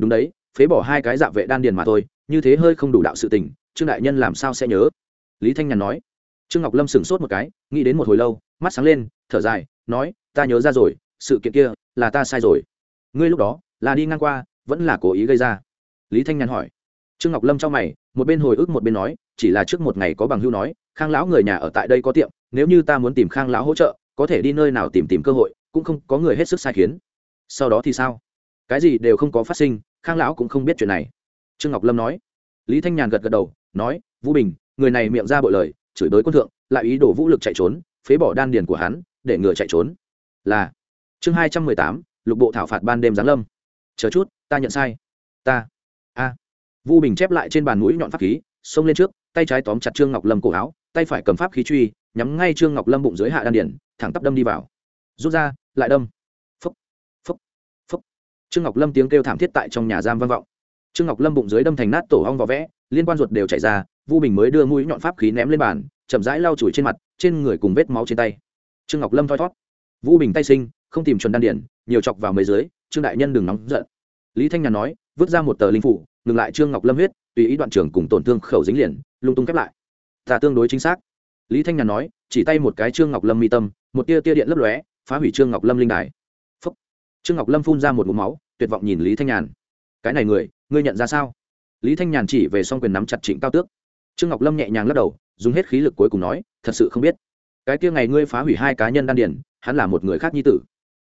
[SPEAKER 1] đúng đấy, phế bỏ hai cái dạ vệ đan điền mà thôi, như thế hơi không đủ đạo sự tình, trương đại nhân làm sao sẽ nhớ? Lý thanh nhàn nói. Trương ngọc lâm sửng sốt một cái, nghĩ đến một hồi lâu, mắt sáng lên, thở dài, nói, ta nhớ ra rồi, sự kiện kia là ta sai rồi. Ngươi lúc đó là đi ngang qua, vẫn là cố ý gây ra? Lý thanh nhàn hỏi. Trương ngọc lâm cho mày, một bên hồi ức một bên nói, chỉ là trước một ngày có bằng hưu nói, khang lão người nhà ở tại đây có tiệm, nếu như ta muốn tìm khang lão hỗ trợ, có thể đi nơi nào tìm tìm cơ hội, cũng không có người hết sức sai khiến. Sau đó thì sao? Cái gì đều không có phát sinh khang lão cũng không biết chuyện này. Trương ngọc lâm nói. Lý thanh nhàn gật gật đầu, nói, vũ bình, người này miệng ra bội lời, chửi bới quân thượng, lại ý đồ vũ lực chạy trốn, phế bỏ đan điền của hắn, để ngừa chạy trốn. Là, chương hai trăm mười tám, lục bộ thảo phạt ban đêm giáng lâm. Chờ chút, ta nhận sai. Ta. A. Vu bình chép lại trên bàn mũi nhọn pháp khí, xông lên trước, tay trái tóm chặt trương ngọc lâm cổ áo, tay phải cầm pháp khí truy, nhắm ngay trương ngọc lâm bụng dưới hạ đan điển thẳng tắp đâm đi vào. Rút ra, lại đâm trương ngọc lâm tiếng kêu thảm thiết tại trong nhà giam vang vọng. Trương ngọc lâm bụng dưới đâm thành nát tổ hong vỏ vẽ, liên quan ruột đều chảy ra, vu bình mới đưa mũi nhọn pháp khí ném lên bàn, chậm rãi lau chùi trên mặt, trên người cùng vết máu trên tay. Trương ngọc lâm thoi thót. Vũ bình tay sinh, không tìm chuẩn đan điển, nhiều chọc vào mấy dưới, trương đại nhân đừng nóng giận. Lý thanh nhàn nói, vứt ra một tờ linh phủ, ngừng lại trương ngọc lâm huyết, tùy ý đoạn trưởng cùng tổn thương khẩu dính liền, lung tung khép lại. Ta tương đối chính xác. Lý thanh nhàn nói, chỉ tay một cái trương ngọc lâm mi tâm, một tia tia điện lấp lóe, phá hủy trương ngọc lâm linh đài trương ngọc lâm phun ra một mũ máu, tuyệt vọng nhìn lý thanh nhàn. Cái này người, ngươi nhận ra sao? Lý thanh nhàn chỉ về xong quyền nắm chặt trịnh cao tước. Trương ngọc lâm nhẹ nhàng lắc đầu, dùng hết khí lực cuối cùng nói, thật sự không biết. Cái kia ngày ngươi phá hủy hai cá nhân đan điển hắn là một người khác nhi tử.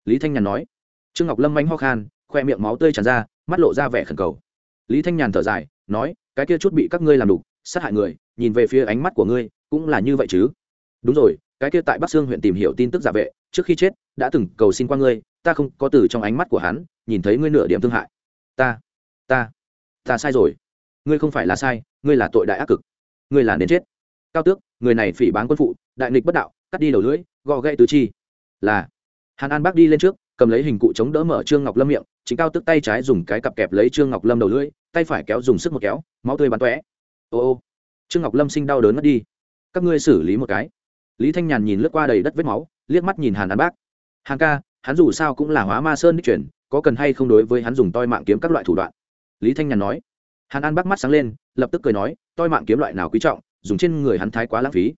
[SPEAKER 1] Lý thanh nhàn nói. Trương ngọc lâm manh ho khan, khoe miệng máu tươi tràn ra, mắt lộ ra vẻ khẩn cầu. Lý thanh nhàn thở dài, nói, cái kia chút bị các ngươi làm đục, sát hại người, nhìn về phía ánh mắt của ngươi, cũng là như vậy chứ? Đúng rồi, cái kia tại bắc sương huyện tìm hiểu tin tức giả vệ, trước khi chết, đã từng cầu xin qua ngươi ta không có từ trong ánh mắt của hắn, nhìn thấy ngươi nửa điểm thương hại. Ta ta ta sai rồi. Ngươi không phải là sai, ngươi là tội đại ác cực. Ngươi là nên chết. Cao tước, người này phỉ bán quân phụ, đại nghịch bất đạo, cắt đi đầu lưỡi gò gậy tứ chi. Là, hàn an bác đi lên trước, cầm lấy hình cụ chống đỡ mở trương ngọc lâm miệng, chính cao tức tay trái dùng cái cặp kẹp lấy trương ngọc lâm đầu lưỡi, tay phải kéo dùng sức một kéo, máu tươi bắn tóe. Ô ô, trương ngọc lâm sinh đau đớn mất đi. Các ngươi xử lý một cái. Lý thanh nhàn nhìn lướt qua đầy đất vết máu, liếc mắt nhìn hàn an bác. Hàn ca hắn dù sao cũng là hóa ma sơn đích chuyển có cần hay không đối với hắn dùng toi mạng kiếm các loại thủ đoạn? Lý thanh nhàn nói. Hàn an bác mắt sáng lên, lập tức cười nói, toi mạng kiếm loại nào quý trọng, dùng trên người hắn thái quá lãng phí.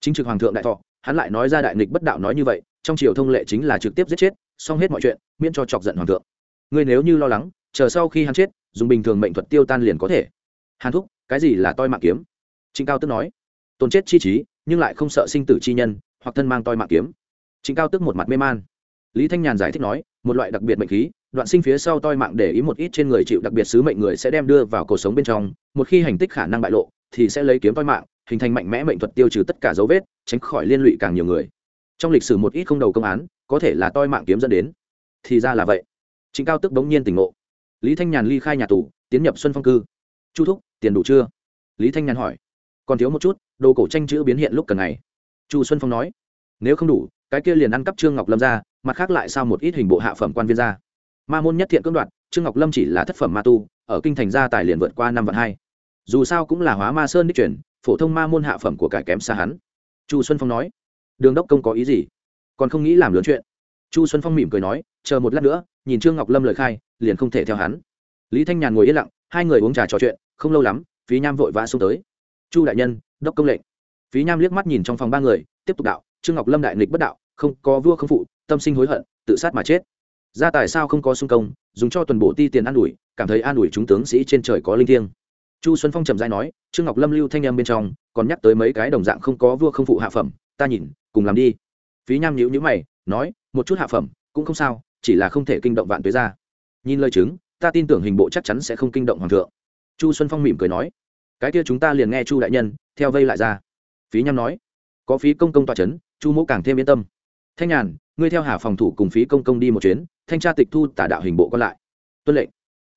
[SPEAKER 1] Chính trực hoàng thượng đại thọ, hắn lại nói ra đại nghịch bất đạo nói như vậy, trong triều thông lệ chính là trực tiếp giết chết, xong hết mọi chuyện, miễn cho chọc giận hoàng thượng. Ngươi nếu như lo lắng, chờ sau khi hắn chết, dùng bình thường mệnh thuật tiêu tan liền có thể. Hàn thúc, cái gì là toi mạng kiếm? Trịnh cao tức nói. Tôn chết chi trí, nhưng lại không sợ sinh tử chi nhân, hoặc thân mang toi mạng kiếm. Trịnh cao tức một mặt mê man lý thanh nhàn giải thích nói, một loại đặc biệt mệnh khí, đoạn sinh phía sau toi mạng để ý một ít trên người chịu đặc biệt sứ mệnh người sẽ đem đưa vào cuộc sống bên trong, một khi hành tích khả năng bại lộ, thì sẽ lấy kiếm toi mạng, hình thành mạnh mẽ mệnh thuật tiêu trừ tất cả dấu vết, tránh khỏi liên lụy càng nhiều người. Trong lịch sử một ít không đầu công án, có thể là toi mạng kiếm dẫn đến. Thì ra là vậy. Chính cao tức bỗng nhiên tỉnh ngộ. Lý thanh nhàn ly khai nhà tù, tiến nhập xuân phong cư. Chu thúc, tiền đủ chưa? Lý thanh nhàn hỏi. Còn thiếu một chút, đồ cổ tranh chữ biến hiện lúc cần ngày. Chu xuân phong nói. Nếu không đủ, cái kia liền ăn cắp trương ngọc lâm ra mặt khác lại sao một ít hình bộ hạ phẩm quan viên ra. Ma môn nhất thiện cưỡng đoạt, trương ngọc lâm chỉ là thất phẩm ma tu, ở kinh thành gia tài liền vượt qua năm vạn hai. Dù sao cũng là hóa ma sơn đích truyền, phổ thông ma môn hạ phẩm của cải kém xa hắn. Chu xuân phong nói, đường đốc công có ý gì? Còn không nghĩ làm lớn chuyện. Chu xuân phong mỉm cười nói, chờ một lát nữa, nhìn trương ngọc lâm lời khai, liền không thể theo hắn. Lý thanh nhàn ngồi yên lặng, hai người uống trà trò chuyện, không lâu lắm, phí nham vội vã xuống tới. Chu đại nhân, đốc công lệnh. Phí nham liếc mắt nhìn trong phòng ba người, tiếp tục đạo, trương ngọc lâm đại nghịch bất đạo không có vua không phụ, tâm sinh hối hận, tự sát mà chết. Ra tại sao không có xung công, dùng cho tuần bổ ti tiền an ủi, cảm thấy an ủi chúng tướng sĩ trên trời có linh thiêng. Chu xuân phong trầm dai nói, trương ngọc lâm lưu thanh em bên trong, còn nhắc tới mấy cái đồng dạng không có vua không phụ hạ phẩm, ta nhìn, cùng làm đi. Phí nham nhữ nhữ mày, nói, một chút hạ phẩm, cũng không sao, chỉ là không thể kinh động vạn tuế ra nhìn lời chứng, ta tin tưởng hình bộ chắc chắn sẽ không kinh động hoàng thượng. Chu xuân phong mỉm cười nói, cái kia chúng ta liền nghe chu đại nhân, theo vây lại ra. Phí nham nói, có phí công công tòa c h ấ n chu mỗ càng thêm yên tâm thanh nhàn, ngươi theo hà phòng thủ cùng phí công công đi một chuyến, thanh tra tịch thu tả đạo hình bộ còn lại. Tuân lệnh.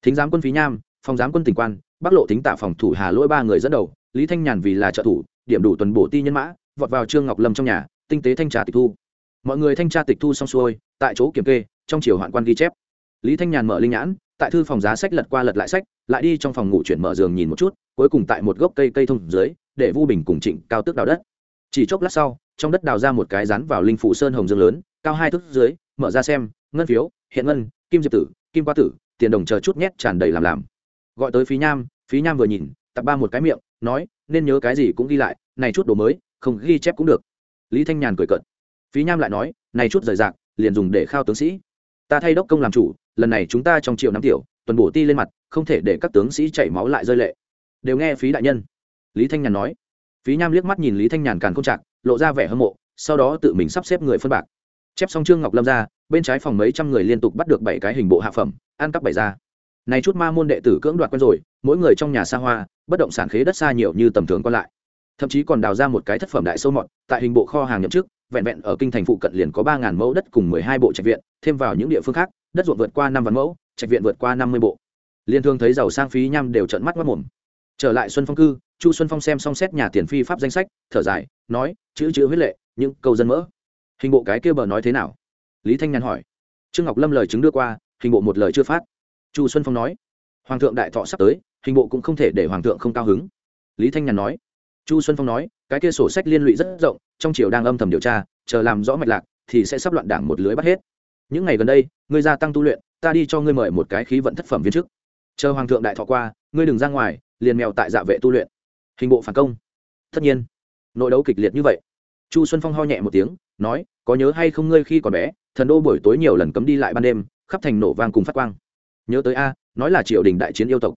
[SPEAKER 1] Thính giám quân phí nham, phòng giám quân tỉnh quan, bắc lộ thính tạ phòng thủ hà lỗi ba người dẫn đầu, lý thanh nhàn vì là trợ thủ, điểm đủ tuần bổ ti nhân mã, vọt vào trương ngọc lâm trong nhà, tinh tế thanh tra tịch thu. Mọi người thanh tra tịch thu xong xuôi, tại chỗ kiểm kê, trong chiều hoạn quan ghi chép. Lý thanh nhàn mở linh nhãn, tại thư phòng giá sách lật qua lật lại sách, lại đi trong phòng ngủ chuyển mở giường nhìn một chút, cuối cùng tại một gốc cây cây thông dưới, để vu bình cùng trịnh cao tước đào đất. Chỉ chốc lát sau trong đất đào ra một cái rắn vào linh phủ sơn hồng dương lớn, cao hai thước dưới, mở ra xem, ngân phiếu, hiện ngân, kim diệp tử, kim qua tử, tiền đồng chờ chút nhét tràn đầy làm làm. Gọi tới phí nham phí nham vừa nhìn tập ba một cái miệng, nói, nên nhớ cái gì cũng ghi lại, này chút đồ mới, không ghi chép cũng được. Lý thanh nhàn cười cợt. Phí nham lại nói, này chút rời rạc, liền dùng để khao tướng sĩ. Ta thay đốc công làm chủ, lần này chúng ta trong triệu năm tiểu, tuần bổ ti lên mặt, không thể để các tướng sĩ chảy máu lại rơi lệ. Đều nghe phí đại nhân. Lý thanh nhàn nói. Phí nham liếc mắt nhìn lý thanh nhàn càn không chạc lộ ra vẻ hâm mộ, sau đó tự mình sắp xếp người phân bạc. Chép xong trương ngọc lâm ra, bên trái phòng mấy trăm người liên tục bắt được bảy cái hình bộ hạ phẩm, ăn cắp bảy ra. Này chút ma môn đệ tử cưỡng đoạt quen rồi, mỗi người trong nhà xa hoa, bất động sản khế đất xa nhiều như tầm thường còn lại. Thậm chí còn đào ra một cái thất phẩm đại sâu mọt, tại hình bộ kho hàng nhậm chức, vẹn vẹn ở kinh thành phụ cận liền có ba ngàn mẫu đất cùng mười hai bộ trạch viện, thêm vào những địa phương khác, đất ruộng vượt qua năm vạn mẫu, trạch viện vượt qua năm mươi bộ. Liên thương thấy giàu sang phí nhăm đều trận mắt mất mồm trở lại xuân phong cư, chu xuân phong xem xong xét nhà tiền phi pháp danh sách, thở dài, nói, chữ chữ huyết lệ, những câu dân mỡ. Hình bộ cái kia bờ nói thế nào? Lý thanh nhàn hỏi. Trương ngọc lâm lời chứng đưa qua, hình bộ một lời chưa phát. Chu xuân phong nói. Hoàng thượng đại thọ sắp tới, hình bộ cũng không thể để hoàng thượng không cao hứng. Lý thanh nhàn nói. Chu xuân phong nói, cái kia sổ sách liên lụy rất rộng, trong triều đang âm thầm điều tra, chờ làm rõ mạch lạc, thì sẽ sắp loạn đảng một lưới bắt hết. Những ngày gần đây, ngươi gia tăng tu luyện, ta đi cho ngươi mời một cái khí vận thất phẩm viên chức. Chờ hoàng thượng đại thọ qua, ngươi đừng ra ngoài liền mèo tại dạ vệ tu luyện. Hình bộ phản công. Tất nhiên, nội đấu kịch liệt như vậy. Chu xuân phong ho nhẹ một tiếng, nói, có nhớ hay không ngươi khi còn bé, thần đô buổi tối nhiều lần cấm đi lại ban đêm, khắp thành nổ vang cùng phát quang. Nhớ tới a, nói là triều đình đại chiến yêu tộc.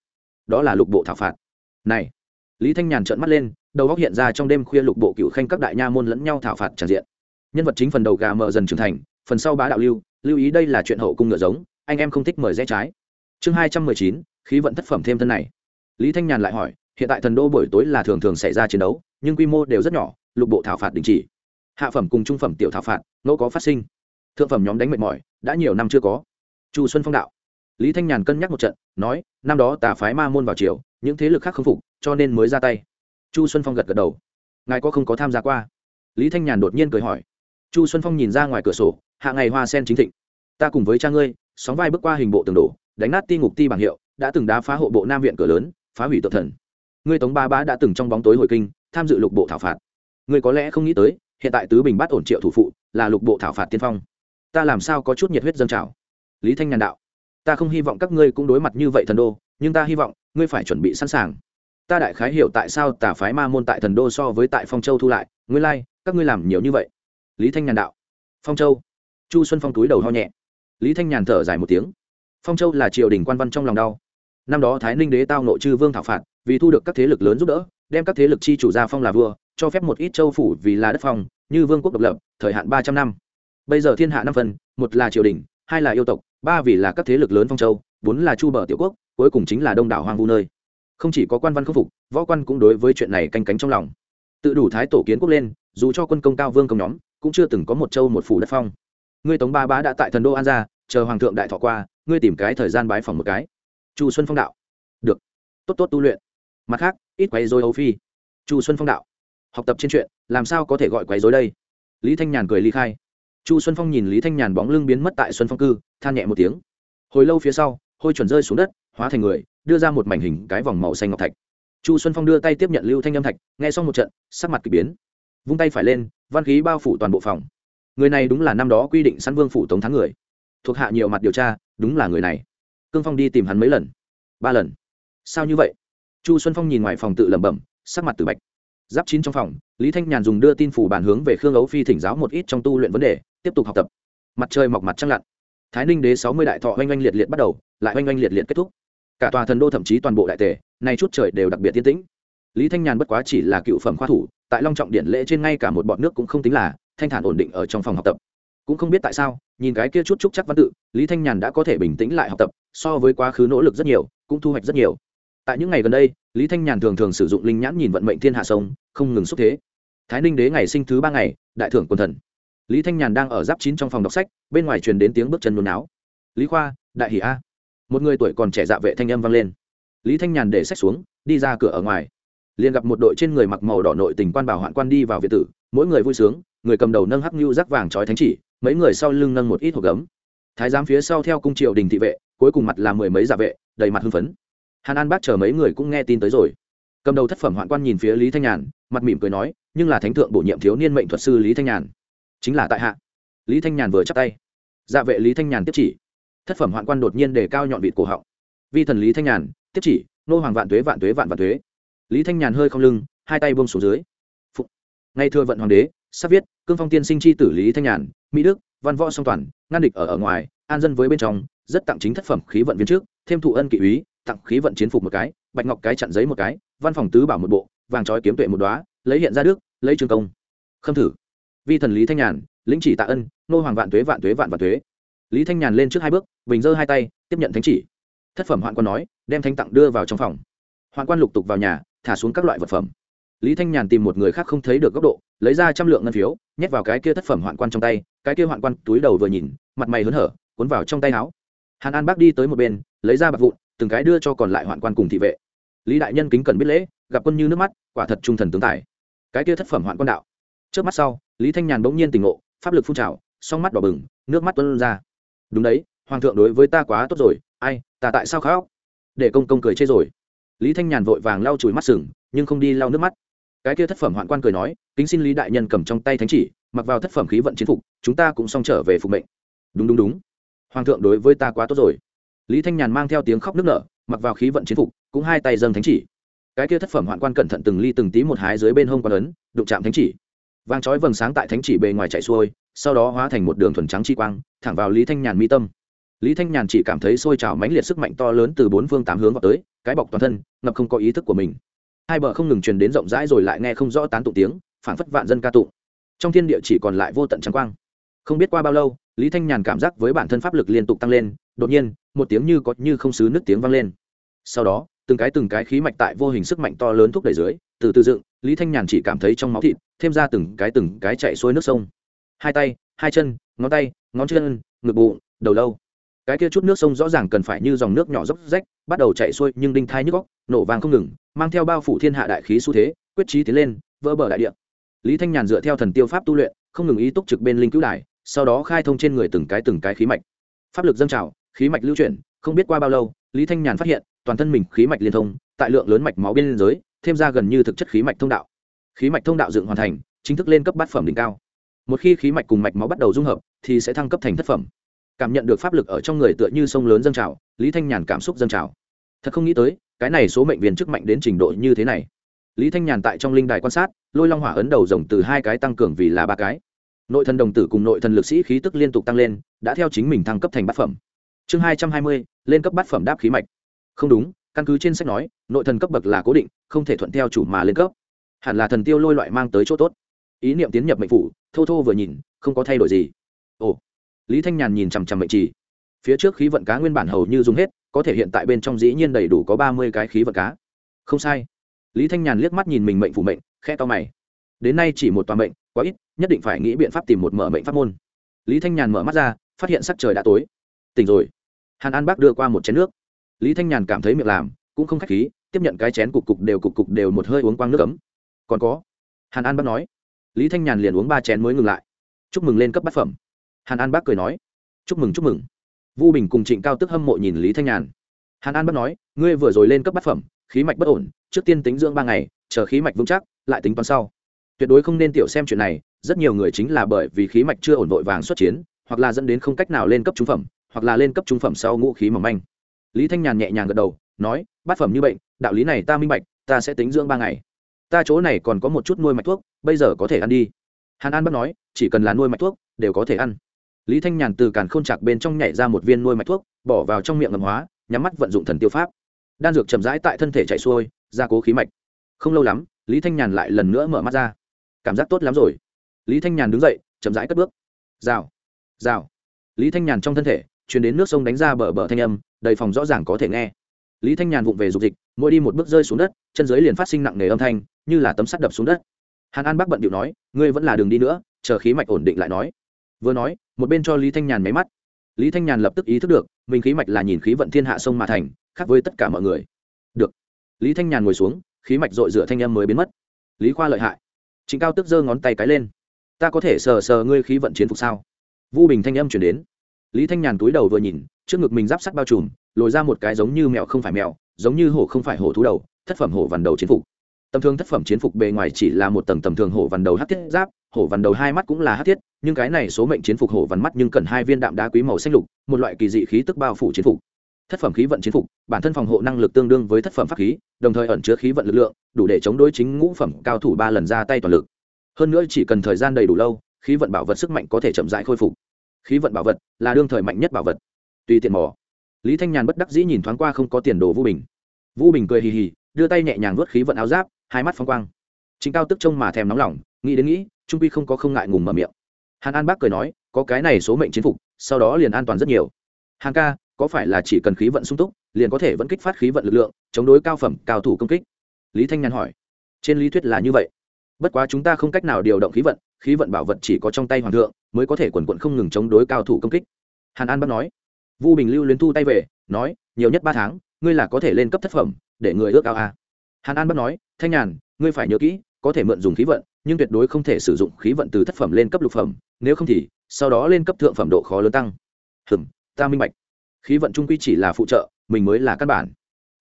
[SPEAKER 1] Đó là lục bộ thảo phạt. Này, lý thanh nhàn trợn mắt lên, đầu góc hiện ra trong đêm khuya lục bộ cựu khanh các đại nha môn lẫn nhau thảo phạt tràn diện. Nhân vật chính phần đầu gà mở dần trưởng thành, phần sau bá đạo lưu lưu ý đây là chuyện hậu cung ngựa giống, anh em không thích mời rẽ trái. Chương hai trăm mười chín, khí vận thất phẩm thêm thân này lý thanh nhàn lại hỏi, hiện tại thần đô buổi tối là thường thường xảy ra chiến đấu, nhưng quy mô đều rất nhỏ, lục bộ thảo phạt đình chỉ. Hạ phẩm cùng trung phẩm tiểu thảo phạt, ngẫu có phát sinh. Thượng phẩm nhóm đánh mệt mỏi, đã nhiều năm chưa có. Chu xuân phong đạo. Lý thanh nhàn cân nhắc một trận, nói, năm đó tà phái ma môn vào triều, những thế lực khác không phục, cho nên mới ra tay. Chu xuân phong gật gật đầu. Ngài có không có tham gia qua? Lý thanh nhàn đột nhiên cười hỏi. Chu xuân phong nhìn ra ngoài cửa sổ, hạ ngày hoa sen chính thịnh. Ta cùng với cha ngươi, sóng vai bước qua hình bộ tường đổ, đánh nát ti ngục ti bảng hiệu, đã từng đá phá hộ bộ nam viện cửa lớn phá hủy tự thần. Ngươi tống ba bá đã từng trong bóng tối hồi kinh tham dự lục bộ thảo phạt. Ngươi có lẽ không nghĩ tới hiện tại tứ bình bắt ổn triệu thủ phụ là lục bộ thảo phạt tiên phong. Ta làm sao có chút nhiệt huyết dâng trào? Lý thanh nhàn đạo. Ta không hy vọng các ngươi cũng đối mặt như vậy thần đô nhưng ta hy vọng ngươi phải chuẩn bị sẵn sàng. Ta đại khái hiểu tại sao tà phái ma môn tại thần đô so với tại phong châu thu lại. Ngươi lai、like, các ngươi làm nhiều như vậy. Lý thanh nhàn đạo. Phong châu. Chu xuân phong túi đầu ho nhẹ. Lý thanh nhàn thở dài một tiếng. Phong châu là triều đình quan văn trong lòng đau năm đó thái ninh đế tao nội chư vương thảo phạt, vì thu được các thế lực lớn giúp đỡ, đem các thế lực chi chủ gia phong là vua, cho phép một ít châu phủ vì là đất phong, như vương quốc độc lập, thời hạn ba trăm năm. Bây giờ thiên hạ năm phần, một là triều đình, hai là yêu tộc, ba vì là các thế lực lớn phong châu, bốn là chu bờ tiểu quốc, cuối cùng chính là đông đảo hoang vu nơi. Không chỉ có quan văn khâm phục, võ quan cũng đối với chuyện này canh cánh trong lòng. Tự đủ thái tổ kiến quốc lên, dù cho quân công cao vương công nhóm, cũng chưa từng có một châu một phủ đất phong. Ngươi tống ba bá đã tại thần đô an gia, chờ hoàng thượng đại thọ qua, ngươi tìm cái thời gian bái phòng một cái chu xuân phong đạo. Được. Tốt tốt tu luyện. Mặt khác, ít quấy dối âu phi. Chu xuân phong đạo. Học tập trên chuyện, làm sao có thể gọi quấy dối đây? Lý thanh nhàn cười ly khai. Chu xuân phong nhìn lý thanh nhàn bóng lưng biến mất tại xuân phong cư, than nhẹ một tiếng. Hồi lâu phía sau, hôi chuẩn rơi xuống đất, hóa thành người, đưa ra một mảnh hình cái vòng màu xanh ngọc thạch. Chu xuân phong đưa tay tiếp nhận lưu thanh âm thạch, nghe xong một trận, sắc mặt k ỳ biến. Vung tay phải lên, văn khí bao phủ toàn bộ phòng. Người này đúng là năm đó quy định săn vương phủ tống thắng người. Thuộc hạ nhiều mặt điều tra, đúng là người này cương phong đi tìm hắn mấy lần. Ba lần. Sao như vậy? Chu xuân phong nhìn ngoài phòng tự lẩm bẩm, sắc mặt từ bạch. Giáp chín trong phòng, lý thanh nhàn dùng đưa tin phủ bản hướng về khương ấu phi thỉnh giáo một ít trong tu luyện vấn đề, tiếp tục học tập. Mặt trời mọc mặt trăng lặn. Thái ninh đế sáu mươi đại thọ oanh oanh liệt liệt bắt đầu, lại oanh oanh liệt liệt kết thúc. Cả tòa thần đô thậm chí toàn bộ đại tề, nay chút trời đều đặc biệt tiên tĩnh. Lý thanh nhàn bất quá chỉ là cựu phẩm khoa thủ, tại long trọng điện lễ trên ngay cả một bọn nước cũng không tính là, thanh thản ổn định ở trong phòng học tập cũng không biết tại sao, nhìn cái kia chút chúc chắc văn tự, lý thanh nhàn đã có thể bình tĩnh lại học tập, so với quá khứ nỗ lực rất nhiều, cũng thu hoạch rất nhiều. Tại những ngày gần đây, lý thanh nhàn thường thường sử dụng linh nhãn nhìn vận mệnh thiên hạ sông, không ngừng xúc thế. Thái ninh đế ngày sinh thứ ba ngày, đại thưởng quân thần. Lý thanh nhàn đang ở giáp chín trong phòng đọc sách, bên ngoài truyền đến tiếng bước chân nôn áo lý khoa, đại hỷ a. Một người tuổi còn trẻ dạ vệ thanh âm vang lên. Lý thanh nhàn để sách xuống, đi ra cửa ở ngoài. Liền gặp một đội trên người mặc màu đỏ nội tình quan bảo hoạn quan đi vào việt tử, mỗi người vui sướng, người cầm đầu nâng hắc nhu rắc vàng trói thánh chỉ mấy người sau lưng nâng một ít hộp gấm. Thái giám phía sau theo cung triều đình thị vệ, cuối cùng mặt là mười mấy giả vệ, đầy mặt hưng phấn. Hàn an bác chờ mấy người cũng nghe tin tới rồi. Cầm đầu thất phẩm hoạn quan nhìn phía lý thanh nhàn, mặt mỉm cười nói, nhưng là thánh thượng bổ nhiệm thiếu niên mệnh thuật sư lý thanh nhàn. Chính là tại hạ. Lý thanh nhàn vừa chắc tay. Dạ vệ lý thanh nhàn tiếp chỉ. Thất phẩm hoạn quan đột nhiên đề cao nhọn vịt cổ họng. Vi thần lý thanh nhàn, tiếp chỉ, nô hoàng vạn tuế vạn tuế vạn vạn tuế. Lý thanh nhàn hơi không lưng, hai tay buông xuống dưới. Phụ. ngay thưa vận hoàng đế, sắp viết, cương phong tiên sinh chi tử lý thanh nhàn mỹ đức, văn võ song toàn, ngăn địch ở ở ngoài, an dân với bên trong, rất tặng chính thất phẩm khí vận viên trước, thêm thụ ân kỵ úy, tặng khí vận chiến phục một cái, bạch ngọc cái chặn giấy một cái, văn phòng tứ bảo một bộ, vàng trói kiếm tuệ một đoá lấy hiện ra đức, lấy trường công. Khâm thử. Vi thần lý thanh nhàn, lĩnh chỉ tạ ân, nô hoàng vạn tuế vạn tuế vạn vạn tuế. Lý thanh nhàn lên trước hai bước, bình giơ hai tay, tiếp nhận thánh chỉ. Thất phẩm hoạn quan nói, đem thanh tặng đưa vào trong phòng. Hoạn quan lục tục vào nhà, thả xuống các loại vật phẩm. Lý thanh nhàn tìm một người khác không thấy được góc độ, lấy ra trăm lượng ngân phiếu, nhét vào cái kia thất phẩm hoạn quan trong tay cái kia hoạn quan túi đầu vừa nhìn, mặt mày hớn hở, cuốn vào trong tay áo. Hàn an bác đi tới một bên, lấy ra bạc vụn, từng cái đưa cho còn lại hoạn quan cùng thị vệ. Lý đại nhân kính cần biết lễ, gặp quân như nước mắt, quả thật trung thần tướng tài. Cái kia thất phẩm hoạn quan đạo. Trước mắt sau, lý thanh nhàn bỗng nhiên tỉnh ngộ, pháp lực phun trào, song mắt đỏ bừng, nước mắt tuân ra. Đúng đấy, hoàng thượng đối với ta quá tốt rồi, ai, ta tại sao khóc? Để công công cười chê rồi. Lý thanh nhàn vội vàng lau chùi mắt sừng, nhưng không đi lau nước mắt. Cái kia thất phẩm hoạn quan cười nói, kính xin lý đại nhân cầm trong tay thánh chỉ mặc vào thất phẩm khí vận chiến phục, chúng ta cũng xong trở về phục mệnh. Đúng đúng đúng. Hoàng thượng đối với ta quá tốt rồi. Lý thanh nhàn mang theo tiếng khóc nức nở, mặc vào khí vận chiến phục, cũng hai tay dâng thánh chỉ. Cái kia thất phẩm hoạn quan cẩn thận từng ly từng tí một hái dưới bên hông quan ấn, đụng chạm thánh chỉ. Vàng trói vầng sáng tại thánh chỉ bề ngoài chạy xuôi, sau đó hóa thành một đường thuần trắng chi quang, thẳng vào lý thanh nhàn mi tâm. Lý thanh nhàn chỉ cảm thấy sôi trào mãnh liệt sức mạnh to lớn từ bốn phương tám hướng vào tới, cái bọc toàn thân, ngập không có ý thức của mình. Hai bờ không ngừng truyền đến rộng rãi rồi lại nghe không rõ tán tụng tiếng phản phất vạn dân ca tụng trong thiên địa chỉ còn lại vô tận trắng quang. Không biết qua bao lâu, lý thanh nhàn cảm giác với bản thân pháp lực liên tục tăng lên, đột nhiên, một tiếng như có như không xứ nước tiếng vang lên. Sau đó, từng cái từng cái khí mạch tại vô hình sức mạnh to lớn thúc đẩy dưới, từ từ dựng, lý thanh nhàn chỉ cảm thấy trong máu thịt, thêm ra từng cái từng cái chạy xuôi nước sông. Hai tay, hai chân, ngón tay, ngón chân, ngực bụng, đầu lâu. Cái kia chút nước sông rõ ràng cần phải như dòng nước nhỏ dốc rách, bắt đầu chạy xuôi nhưng đinh thai nhức góc nổ vàng không ngừng, mang theo bao phủ thiên hạ đại khí xu thế, quyết trí tiến lên, vỡ bờ đại địa lý thanh nhàn dựa theo thần tiêu pháp tu luyện, không ngừng ý túc trực bên linh cứu đài, sau đó khai thông trên người từng cái từng cái khí mạch. Pháp lực dâng trào, khí mạch lưu chuyển, không biết qua bao lâu, lý thanh nhàn phát hiện, toàn thân mình khí mạch liên thông, tại lượng lớn mạch máu bên giới, thêm ra gần như thực chất khí mạch thông đạo. Khí mạch thông đạo dựng hoàn thành, chính thức lên cấp bát phẩm đỉnh cao. Một khi khí mạch cùng mạch máu bắt đầu dung hợp, thì sẽ thăng cấp thành thất phẩm. Cảm nhận được pháp lực ở trong người tựa như sông lớn dâng trào, lý thanh nhàn cảm xúc dâng trào. Thật không nghĩ tới, cái này số mệnh viên chức mạnh đến trình độ như thế này lý thanh nhàn tại trong linh đài quan sát, lôi long hỏa ấn đầu rồng từ hai cái tăng cường vì là ba cái. Nội thần đồng tử cùng nội thần lực sĩ khí tức liên tục tăng lên, đã theo chính mình thăng cấp thành bát phẩm. Chương hai trăm hai mươi, lên cấp bát phẩm đáp khí mạch. Không đúng, căn cứ trên sách nói, nội thần cấp bậc là cố định, không thể thuận theo chủ mà lên cấp. Hẳn là thần tiêu lôi loại mang tới chỗ tốt. Ý niệm tiến nhập mệnh phủ, thô thô vừa nhìn, không có thay đổi gì. Ồ. Lý thanh nhàn nhìn chằm chằm mệnh trì. Phía trước khí vận cá nguyên bản hầu như dùng hết, có thể hiện tại bên trong dĩ nhiên đầy đủ có ba mươi cái khí vận cá. Không sai lý thanh nhàn liếc mắt nhìn mình mệnh phủ mệnh khe to mày. Đến nay chỉ một toàn mệnh, quá ít, nhất định phải nghĩ biện pháp tìm một mở mệnh pháp môn. Lý thanh nhàn mở mắt ra, phát hiện sắc trời đã tối. Tỉnh rồi. Hàn an bác đưa qua một chén nước. Lý thanh nhàn cảm thấy miệng làm, cũng không k h á c h khí, tiếp nhận cái chén cục cục đều cục cục đều một hơi uống quang nước ấm. Còn có, hàn an bác nói. Lý thanh nhàn liền uống ba chén mới ngừng lại. Chúc mừng lên cấp bát phẩm. Hàn an bác cười nói. Chúc mừng chúc mừng. Vu bình cùng trịnh cao tức hâm mộ nhìn lý thanh nhàn. Hàn an bác nói, ngươi vừa rồi lên cấp bát phẩm khí mạch bất ổn, trước tiên tính dưỡng ba ngày, chờ khí mạch vững chắc, lại tính toán sau. Tuyệt đối không nên tiểu xem chuyện này, rất nhiều người chính là bởi vì khí mạch chưa ổn vội vàng xuất chiến, hoặc là dẫn đến không cách nào lên cấp trung phẩm, hoặc là lên cấp trung phẩm sau ngũ khí mỏng manh. Lý thanh nhàn nhẹ nhàng gật đầu, nói, bát phẩm như bệnh, đạo lý này ta minh bạch, ta sẽ tính dưỡng ba ngày. Ta chỗ này còn có một chút nuôi mạch thuốc, bây giờ có thể ăn đi. Hàn an bắt nói, chỉ cần là nuôi mạch thuốc, đều có thể ăn. Lý thanh nhàn từ càn k h ô n chạc bên trong nhảy ra một viên nuôi mạch thuốc, bỏ vào trong miệng ngầm hóa, nhắm mắt vận dụng thần tiêu pháp đan dược chậm rãi tại thân thể chạy xuôi gia cố khí mạch. Không lâu lắm, lý thanh nhàn lại lần nữa mở mắt ra. Cảm giác tốt lắm rồi. Lý thanh nhàn đứng dậy, chậm rãi cất bước. Rào rào. Lý thanh nhàn trong thân thể chuyển đến nước sông đánh ra bờ bờ thanh âm, đầy phòng rõ ràng có thể nghe. Lý thanh nhàn vụng về dục dịch, mỗi đi một bước rơi xuống đất, chân dưới liền phát sinh nặng nề âm thanh, như là tấm sắt đập xuống đất. Hàn an Bác bận điệu nói, ngươi vẫn là đường đi nữa, chờ khí mạch ổn định lại nói. Vừa nói, một bên cho lý thanh nhàn máy mắt. Lý thanh nhàn lập tức ý thức được, mình khí mạch là nhìn khí vận thiên hạ sông mà thành khác với tất cả mọi người. Được. Lý thanh nhàn ngồi xuống, khí mạch dội dựa thanh âm mới biến mất. Lý khoa lợi hại. Chính cao tức giơ ngón tay cái lên. Ta có thể sờ sờ ngươi khí vận chiến phục sao? Vu bình thanh âm chuyển đến. Lý thanh nhàn túi đầu vừa nhìn, trước ngực mình giáp sắt bao trùm, lồi ra một cái giống như mèo không phải mèo, giống như hổ không phải hổ thú đầu, thất phẩm hổ vằn đầu chiến phục. Tầm thường thất phẩm chiến phục bề ngoài chỉ là một tầng tầm thường hổ vằn đầu hát thiết giáp, hổ vằn đầu hai mắt cũng là hát thiết, nhưng cái này số mệnh chiến phục hổ vằn mắt nhưng cần hai viên đạm đá quý màu xanh lục, một loại kỳ dị khí tức bao phủ chiến phục thất phẩm khí vận chiến phục, bản thân phòng hộ năng lực tương đương với thất phẩm pháp khí, đồng thời ẩn chứa khí vận lực lượng, đủ để chống đối chính ngũ phẩm cao thủ ba lần ra tay toàn lực. Hơn nữa chỉ cần thời gian đầy đủ lâu, khí vận bảo vật sức mạnh có thể chậm rãi khôi phục. Khí vận bảo vật là đương thời mạnh nhất bảo vật. Tùy tiện mỏ lý thanh nhàn bất đắc dĩ nhìn thoáng qua không có tiền đồ vũ bình. Vũ bình cười hì hì, đưa tay nhẹ nhàng vớt khí vận áo giáp, hai mắt phong quang. Chính cao tức trông mà thèm nóng lòng, nghĩ đến nghĩ, trung quy không có không ngại ngùng mở miệng. Hàn an bác cười nói, có cái này số mệnh chiến phục, sau đó liền an toàn rất nhiều. Hàn ca có phải là chỉ cần khí vận sung túc, liền có thể vẫn kích phát khí vận lực lượng, chống đối cao phẩm, cao thủ công kích? Lý thanh nhàn hỏi. Trên lý thuyết là như vậy. Bất quá chúng ta không cách nào điều động khí vận khí vận bảo vật chỉ có trong tay hoàng thượng mới có thể quần quận không ngừng chống đối cao thủ công kích. Hàn an bắt nói. Vu bình lưu luyến thu tay về, nói, nhiều nhất ba tháng, ngươi là có thể lên cấp thất phẩm, để người ước ao a. Hàn an bắt nói, thanh nhàn, ngươi phải nhớ kỹ, có thể mượn dùng khí vận, nhưng tuyệt đối không thể sử dụng khí vận từ thất phẩm lên cấp lục phẩm, nếu không thì, sau đó lên cấp thượng phẩm độ khó lớn tăng. Hừm, ta minh bạch khí vận trung quy chỉ là phụ trợ, mình mới là căn bản.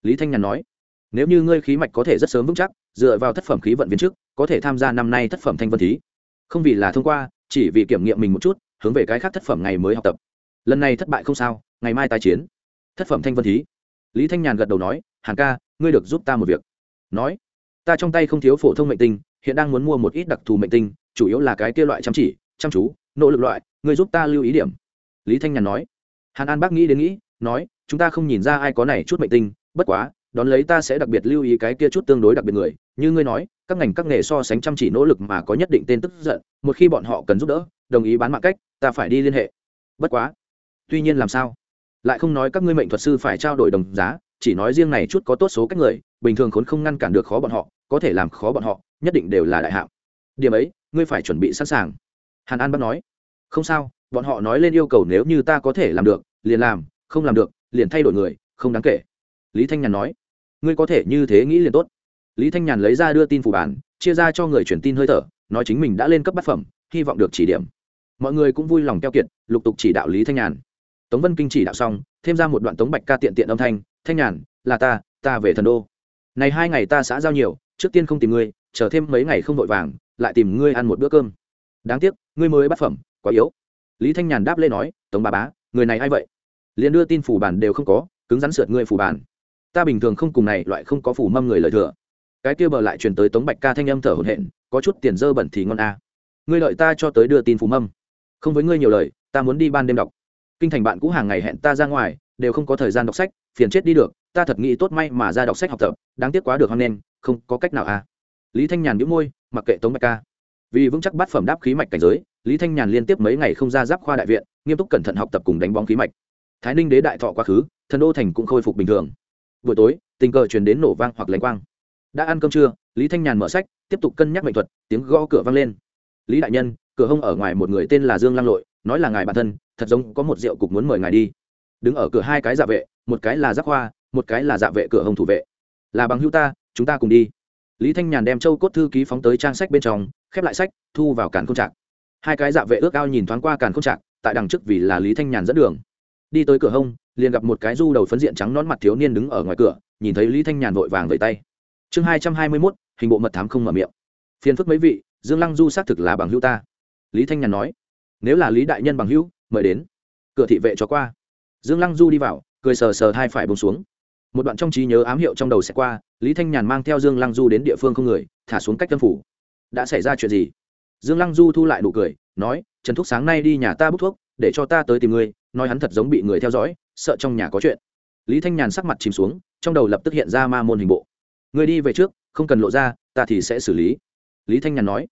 [SPEAKER 1] Lý thanh nhàn nói, nếu như ngươi khí mạch có thể rất sớm vững chắc, dựa vào thất phẩm khí vận viên trước có thể tham gia năm nay thất phẩm thanh vân thí. Không vì là thông qua, chỉ vì kiểm nghiệm mình một chút, hướng về cái khác thất phẩm ngày mới học tập. Lần này thất bại không sao, ngày mai tái chiến. Thất phẩm thanh vân thí. Lý thanh nhàn gật đầu nói hàng ca, ngươi được giúp ta một việc. Nói, ta trong tay không thiếu phổ thông mệnh tinh, hiện đang muốn mua một ít đặc thù mệnh tinh, chủ yếu là cái kia loại chăm chỉ, chăm chú, nỗ lực loại, ngươi giúp ta lưu ý điểm. Lý thanh nhàn nói hàn an bác nghĩ đến nghĩ, nói, chúng ta không nhìn ra ai có này chút mệnh tinh, bất quá, đón lấy ta sẽ đặc biệt lưu ý cái kia chút tương đối đặc biệt người. Như ngươi nói, các ngành các nghề so sánh chăm chỉ nỗ lực mà có nhất định tên tức giận, một khi bọn họ cần giúp đỡ, đồng ý bán mạng cách, ta phải đi liên hệ. Bất quá. Tuy nhiên làm sao? Lại không nói các ngươi mệnh thuật sư phải trao đổi đồng giá, chỉ nói riêng này chút có tốt số cách người, bình thường khốn không ngăn cản được khó bọn họ, có thể làm khó bọn họ, nhất định đều là đại hạng điểm ấy, ngươi phải chuẩn bị sẵn sàng. Hàn an bắt nói. Không sao bọn họ nói lên yêu cầu nếu như ta có thể làm được, liền làm, không làm được, liền thay đổi người, không đáng kể. Lý thanh nhàn nói. Ngươi có thể như thế nghĩ liền tốt. Lý thanh nhàn lấy ra đưa tin phủ bản, chia ra cho người truyền tin hơi thở, nói chính mình đã lên cấp bát phẩm, hy vọng được chỉ điểm. Mọi người cũng vui lòng keo kiệt, lục tục chỉ đạo lý thanh nhàn. Tống vân kinh chỉ đạo xong, thêm ra một đoạn tống bạch ca tiện tiện âm thanh thanh nhàn, là ta ta về thần đô. Này hai ngày ta xã giao nhiều, trước tiên không tìm ngươi, chờ thêm mấy ngày không vội vàng, lại tìm ngươi ăn một bữa cơm. Đáng tiếc, ngươi mới bắt phẩm, quá yếu lý thanh nhàn đáp lê nói, tống bà bá, người này a i vậy? Liền đưa tin phủ bản đều không có, cứng rắn sượt ngươi phủ bản. Ta bình thường không cùng này, loại không có phủ mâm người lời thừa. Cái kia bờ lại truyền tới tống bạch ca thanh âm thở hổn hển, có chút tiền dơ bẩn thì ngon a ngươi lợi ta cho tới đưa tin phủ mâm. Không với ngươi nhiều lời, ta muốn đi ban đêm đọc. Kinh thành bạn cũ hàng ngày hẹn ta ra ngoài, đều không có thời gian đọc sách, phiền chết đi được, ta thật nghĩ tốt may mà ra đọc sách học tập, đáng tiếc quá được hoan nên không có cách nào à? lý thanh nhàn đĩu môi, mặc kệ tống bạch ca. Vì vững chắc bát phẩm đáp khí mạch cảnh giới lý thanh nhàn liên tiếp mấy ngày không ra giáp khoa đại viện, nghiêm túc cẩn thận học tập cùng đánh bóng khí mạch. Thái ninh đế đại thọ quá khứ, thần đô thành cũng khôi phục bình thường. Buổi tối, tình cờ truyền đến nổ vang hoặc lãnh quang. Đã ăn cơm trưa, lý thanh nhàn mở sách, tiếp tục cân nhắc mệnh thuật, tiếng gõ cửa vang lên. Lý đại nhân, cửa hông ở ngoài một người tên là dương lăng lội, nói là ngài bản thân, thật giống có một rượu cục muốn mời ngài đi. Đứng ở cửa hai cái dạ vệ, một cái là giáp khoa, một cái là dạ vệ cửa hông thủ vệ. Là bằng hữu ta, chúng ta cùng đi. Lý thanh nhàn đem châu cốt thư ký phóng tới trang sách bên trong, khép lại sách, thu vào cản công trạng hai cái dạ vệ ước ao nhìn thoáng qua càn không trạc, tại đằng trước vì là lý thanh nhàn dẫn đường. Đi tới cửa hông, liền gặp một cái du đầu phấn diện trắng nón mặt thiếu niên đứng ở ngoài cửa, nhìn thấy lý thanh nhàn vội vàng vẫy tay. Chương hai trăm hai mươi mốt, hình bộ mật thám không mở miệng. Phiền phức mấy vị, dương lăng du xác thực là bằng hữu ta. Lý thanh nhàn nói, nếu là lý đại nhân bằng hữu, mời đến. Cửa thị vệ cho qua. Dương lăng du đi vào, cười sờ sờ hai phải bông xuống. Một đoạn trong trí nhớ ám hiệu trong đầu sẽ qua, lý thanh nhàn mang theo dương lăng du đến địa phương không người, thả xuống cách tâm phủ. Đã xảy ra chuyện gì? Dương lăng du thu lại nụ cười, nói, trần thúc sáng nay đi nhà ta bốc thuốc, để cho ta tới tìm ngươi, nói hắn thật giống bị người theo dõi, sợ trong nhà có chuyện. Lý thanh nhàn sắc mặt chìm xuống, trong đầu lập tức hiện ra ma môn hình bộ. Người đi về trước, không cần lộ ra, ta thì sẽ xử lý. Lý thanh nhàn nói.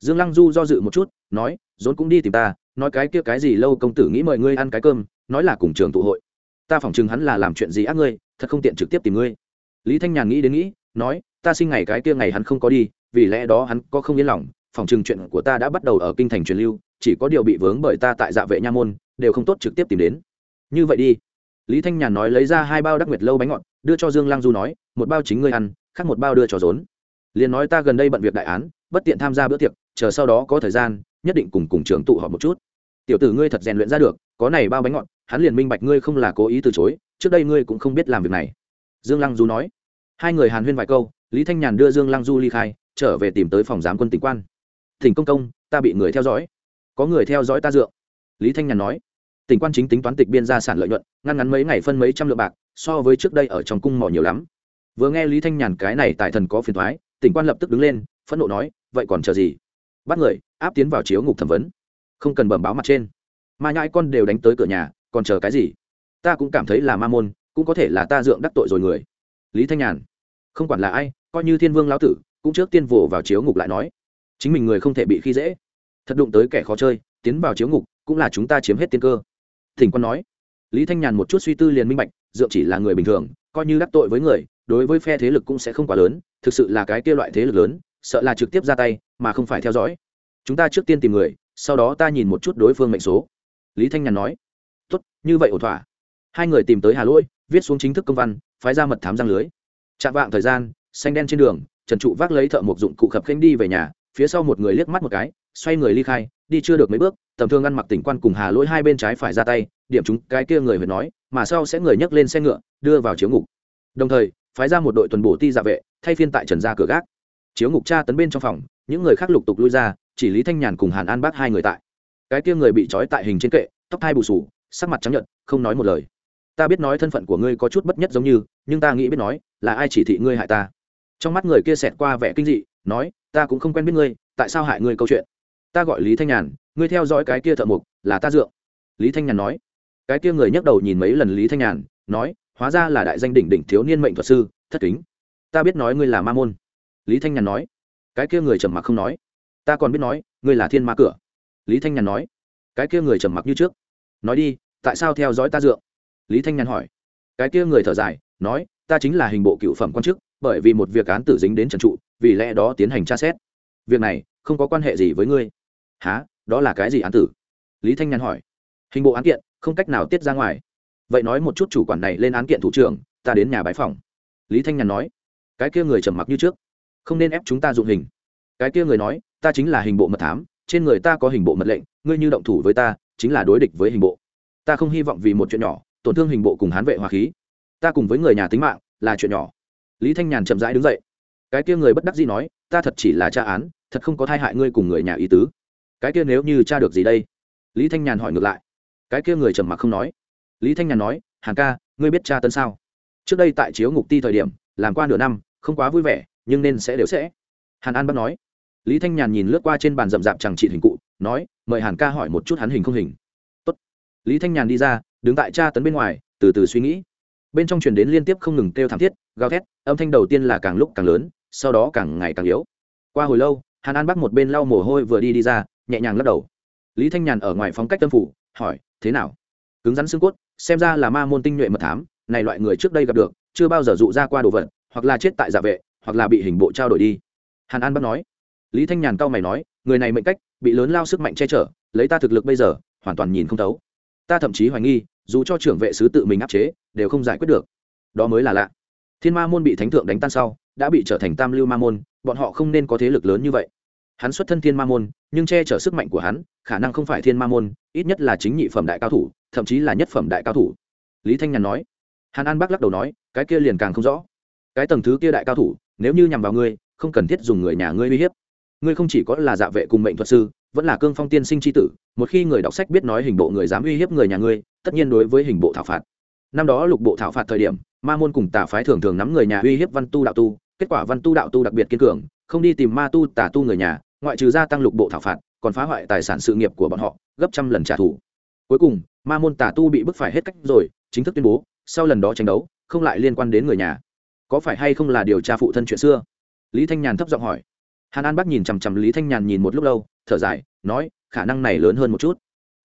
[SPEAKER 1] Dương lăng du do dự một chút, nói dốn cũng đi tìm ta, nói cái kia cái gì lâu công tử nghĩ mời ngươi ăn cái cơm, nói là cùng trường tụ hội. Ta phỏng chừng hắn là làm chuyện gì ác ngươi, thật không tiện trực tiếp tìm ngươi. Lý thanh nhàn nghĩ đến nghĩ, nói, ta sinh ngày cái kia ngày hắn không có đi, vì lẽ đó hắn có không yên lòng phòng trừng chuyện của ta đã bắt đầu ở kinh thành truyền lưu, chỉ có điều bị vướng bởi ta tại dạ vệ nha môn, đều không tốt trực tiếp tìm đến. Như vậy đi. Lý thanh nhàn nói lấy ra hai bao đắc nguyệt lâu bánh ngọt, đưa cho dương lang du nói, một bao chính ngươi ăn, khác một bao đưa cho rốn. Liền nói ta gần đây bận việc đại án, bất tiện tham gia bữa tiệc, chờ sau đó có thời gian, nhất định cùng cùng trường tụ họp một chút. Tiểu tử ngươi thật rèn luyện ra được, có này bao bánh ngọt, hắn liền minh bạch ngươi không là cố ý từ chối, trước đây ngươi cũng không biết làm việc này. Dương lăng du nói. Hai người hàn huyên vài câu, lý thanh nhàn đưa dương lăng du ly khai, trở về tìm tới phòng giám quân tỉnh quan thỉnh công công, ta bị người theo dõi. Có người theo dõi ta dượng lý thanh nhàn nói. Tỉnh quan chính tính toán tịch biên gia sản lợi nhuận, ngăn ngắn mấy ngày phân mấy trăm lượng bạc, so với trước đây ở trong cung mỏ nhiều lắm. Vừa nghe lý thanh nhàn cái này tại thần có phiền thoái tỉnh quan lập tức đứng lên, phẫn nộ nói, vậy còn chờ gì? Bắt người, áp tiến vào chiếu ngục thẩm vấn. Không cần bẩm báo mặt trên. Mà nhãi con đều đánh tới cửa nhà, còn chờ cái gì? Ta cũng cảm thấy là ma môn, cũng có thể là ta dượng đắc tội rồi người. Lý thanh nhàn. Không quản là ai, coi như thiên vương lão tử, cũng trước tiên vồ vào chiếu ngục lại nói chính mình người không thể bị khi dễ. Thật đụng tới kẻ khó chơi, tiến vào chiếu ngục, cũng là chúng ta chiếm hết tiên cơ. Thỉnh quân nói. Lý thanh nhàn một chút suy tư liền minh bạch, dựa chỉ là người bình thường, coi như đắc tội với người, đối với phe thế lực cũng sẽ không quá lớn, thực sự là cái kia loại thế lực lớn, sợ là trực tiếp ra tay, mà không phải theo dõi. Chúng ta trước tiên tìm người, sau đó ta nhìn một chút đối phương mệnh số. Lý thanh nhàn nói. Tốt, như vậy ổn thỏa. Hai người tìm tới hà lỗi, viết xuống chính thức công văn, phái ra mật thám giang lưới. Chạm vạng thời gian, xanh đen trên đường, trần trụ vác lấy thợ một dụng cụ khập khanh đi về nhà phía sau một người liếc mắt một cái, xoay người ly khai, đi chưa được mấy bước, tầm thương ăn mặc tỉnh quan cùng hà lỗi hai bên trái phải ra tay, điểm chúng cái kia người huyền nói, mà sau sẽ người nhấc lên xe ngựa, đưa vào chiếu ngục. Đồng thời, phái ra một đội tuần bổ ti dạ vệ, thay phiên tại trần ra cửa gác. Chiếu ngục tra tấn bên trong phòng, những người khác lục tục lui ra, chỉ lý thanh nhàn cùng hàn an bác hai người tại. Cái kia người bị trói tại hình trên kệ, tóc hai bù sù sắc mặt trắng nhợt, không nói một lời. Ta biết nói thân phận của ngươi có chút bất nhất giống như, nhưng ta nghĩ biết nói, là ai chỉ thị ngươi hại ta? Trong mắt người kia xẹt qua vẻ kinh dị nói, ta cũng không quen biết ngươi, tại sao hại ngươi câu chuyện? Ta gọi lý thanh nhàn, ngươi theo dõi cái kia thợ mục là ta dượng lý thanh nhàn nói. Cái kia người nhắc đầu nhìn mấy lần lý thanh nhàn, nói, hóa ra là đại danh đỉnh đỉnh thiếu niên mệnh thuật sư, thất kính. Ta biết nói ngươi là ma môn. Lý thanh nhàn nói. Cái kia người trầm mặc không nói. Ta còn biết nói, ngươi là thiên ma cửa. Lý thanh nhàn nói. Cái kia người trầm mặc như trước. Nói đi, tại sao theo dõi ta dượng lý thanh nhàn hỏi. Cái kia người thở dài, nói, ta chính là hình bộ cựu phẩm quan chức bởi vì một việc án tử dính đến trần trụ, vì lẽ đó tiến hành tra xét. Việc này không có quan hệ gì với ngươi. Há đó là cái gì án tử? Lý thanh nhàn hỏi. Hình bộ án kiện, không cách nào tiết ra ngoài. Vậy nói một chút chủ quản này lên án kiện thủ trưởng, ta đến nhà bãi phòng. Lý thanh nhàn nói. Cái kia người trầm mặc như trước. Không nên ép chúng ta dụng hình. Cái kia người nói, ta chính là hình bộ mật thám, trên người ta có hình bộ mật lệnh, ngươi như động thủ với ta, chính là đối địch với hình bộ. Ta không hy vọng vì một chuyện nhỏ, tổn thương hình bộ cùng hán vệ hòa khí. Ta cùng với người nhà tính mạng là chuyện nhỏ lý thanh nhàn chậm rãi đứng dậy. Cái kia người bất đắc dĩ nói, ta thật chỉ là tra án, thật không có thai hại ngươi cùng người nhà ý tứ. Cái kia nếu như tra được gì đây? Lý thanh nhàn hỏi ngược lại. Cái kia người trầm mặc không nói. Lý thanh nhàn nói, hàn ca, ngươi biết tra tân sao? Trước đây tại chiếu ngục ti thời điểm, làm qua nửa năm, không quá vui vẻ, nhưng nên sẽ đều sẽ. Hàn an bắt nói. Lý thanh nhàn nhìn lướt qua trên bàn rậm rạp chẳng trị hình cụ, nói, mời hàn ca hỏi một chút hắn hình không hình. Tốt. lý thanh nhàn đi ra, đứng tại tra tấn bên ngoài, từ từ suy nghĩ bên trong truyền đến liên tiếp không ngừng kêu thảm thiết, gào thét, âm thanh đầu tiên là càng lúc càng lớn, sau đó càng ngày càng yếu. Qua hồi lâu, hàn an bắc một bên lau mồ hôi vừa đi đi ra, nhẹ nhàng lắc đầu. Lý thanh nhàn ở ngoài phóng cách tâm phủ, hỏi, thế nào? Cứng rắn xương cốt, xem ra là ma môn tinh nhuệ mật thám, này loại người trước đây gặp được, chưa bao giờ dụ ra qua đồ vật, hoặc là chết tại giả vệ, hoặc là bị hình bộ trao đổi đi. Hàn an bắc nói. Lý thanh nhàn cau mày nói, người này mệnh cách, bị lớn lao sức mạnh che chở, lấy ta thực lực bây giờ, hoàn toàn nhìn không thấu. Ta thậm chí hoài nghi dù cho trưởng vệ sứ tự mình áp chế, đều không giải quyết được. Đó mới là lạ. Thiên ma môn bị thánh thượng đánh tan sau, đã bị trở thành tam lưu ma môn, bọn họ không nên có thế lực lớn như vậy. Hắn xuất thân thiên ma môn, nhưng che chở sức mạnh của hắn, khả năng không phải thiên ma môn, ít nhất là chính nhị phẩm đại cao thủ, thậm chí là nhất phẩm đại cao thủ. Lý thanh nhàn nói. Hàn an bắc lắc đầu nói, cái kia liền càng không rõ. Cái tầng thứ kia đại cao thủ, nếu như nhằm vào ngươi, không cần thiết dùng người nhà ngươi uy hiếp. Ngươi không chỉ có là dạ vệ cùng mệnh thuật sư vẫn là cương phong tiên sinh tri tử, một khi người đọc sách biết nói hình bộ người dám uy hiếp người nhà ngươi, tất nhiên đối với hình bộ thảo phạt. Năm đó lục bộ thảo phạt thời điểm, ma môn cùng tà phái thường thường nắm người nhà uy hiếp văn tu đạo tu, kết quả văn tu đạo tu đặc biệt kiên cường, không đi tìm ma tu, tà tu người nhà, ngoại trừ gia tăng lục bộ thảo phạt, còn phá hoại tài sản sự nghiệp của bọn họ, gấp trăm lần trả thù. Cuối cùng, ma môn tà tu bị bức phải hết cách rồi, chính thức tuyên bố, sau lần đó tranh đấu, không lại liên quan đến người nhà. Có phải hay không là điều tra phụ thân chuyện xưa? Lý thanh nhàn thấp giọng hỏi. Hàn an bắc nhìn chằm chằm lý thanh nhàn nhìn một lúc lâu thở dài, nói, khả năng này lớn hơn một chút.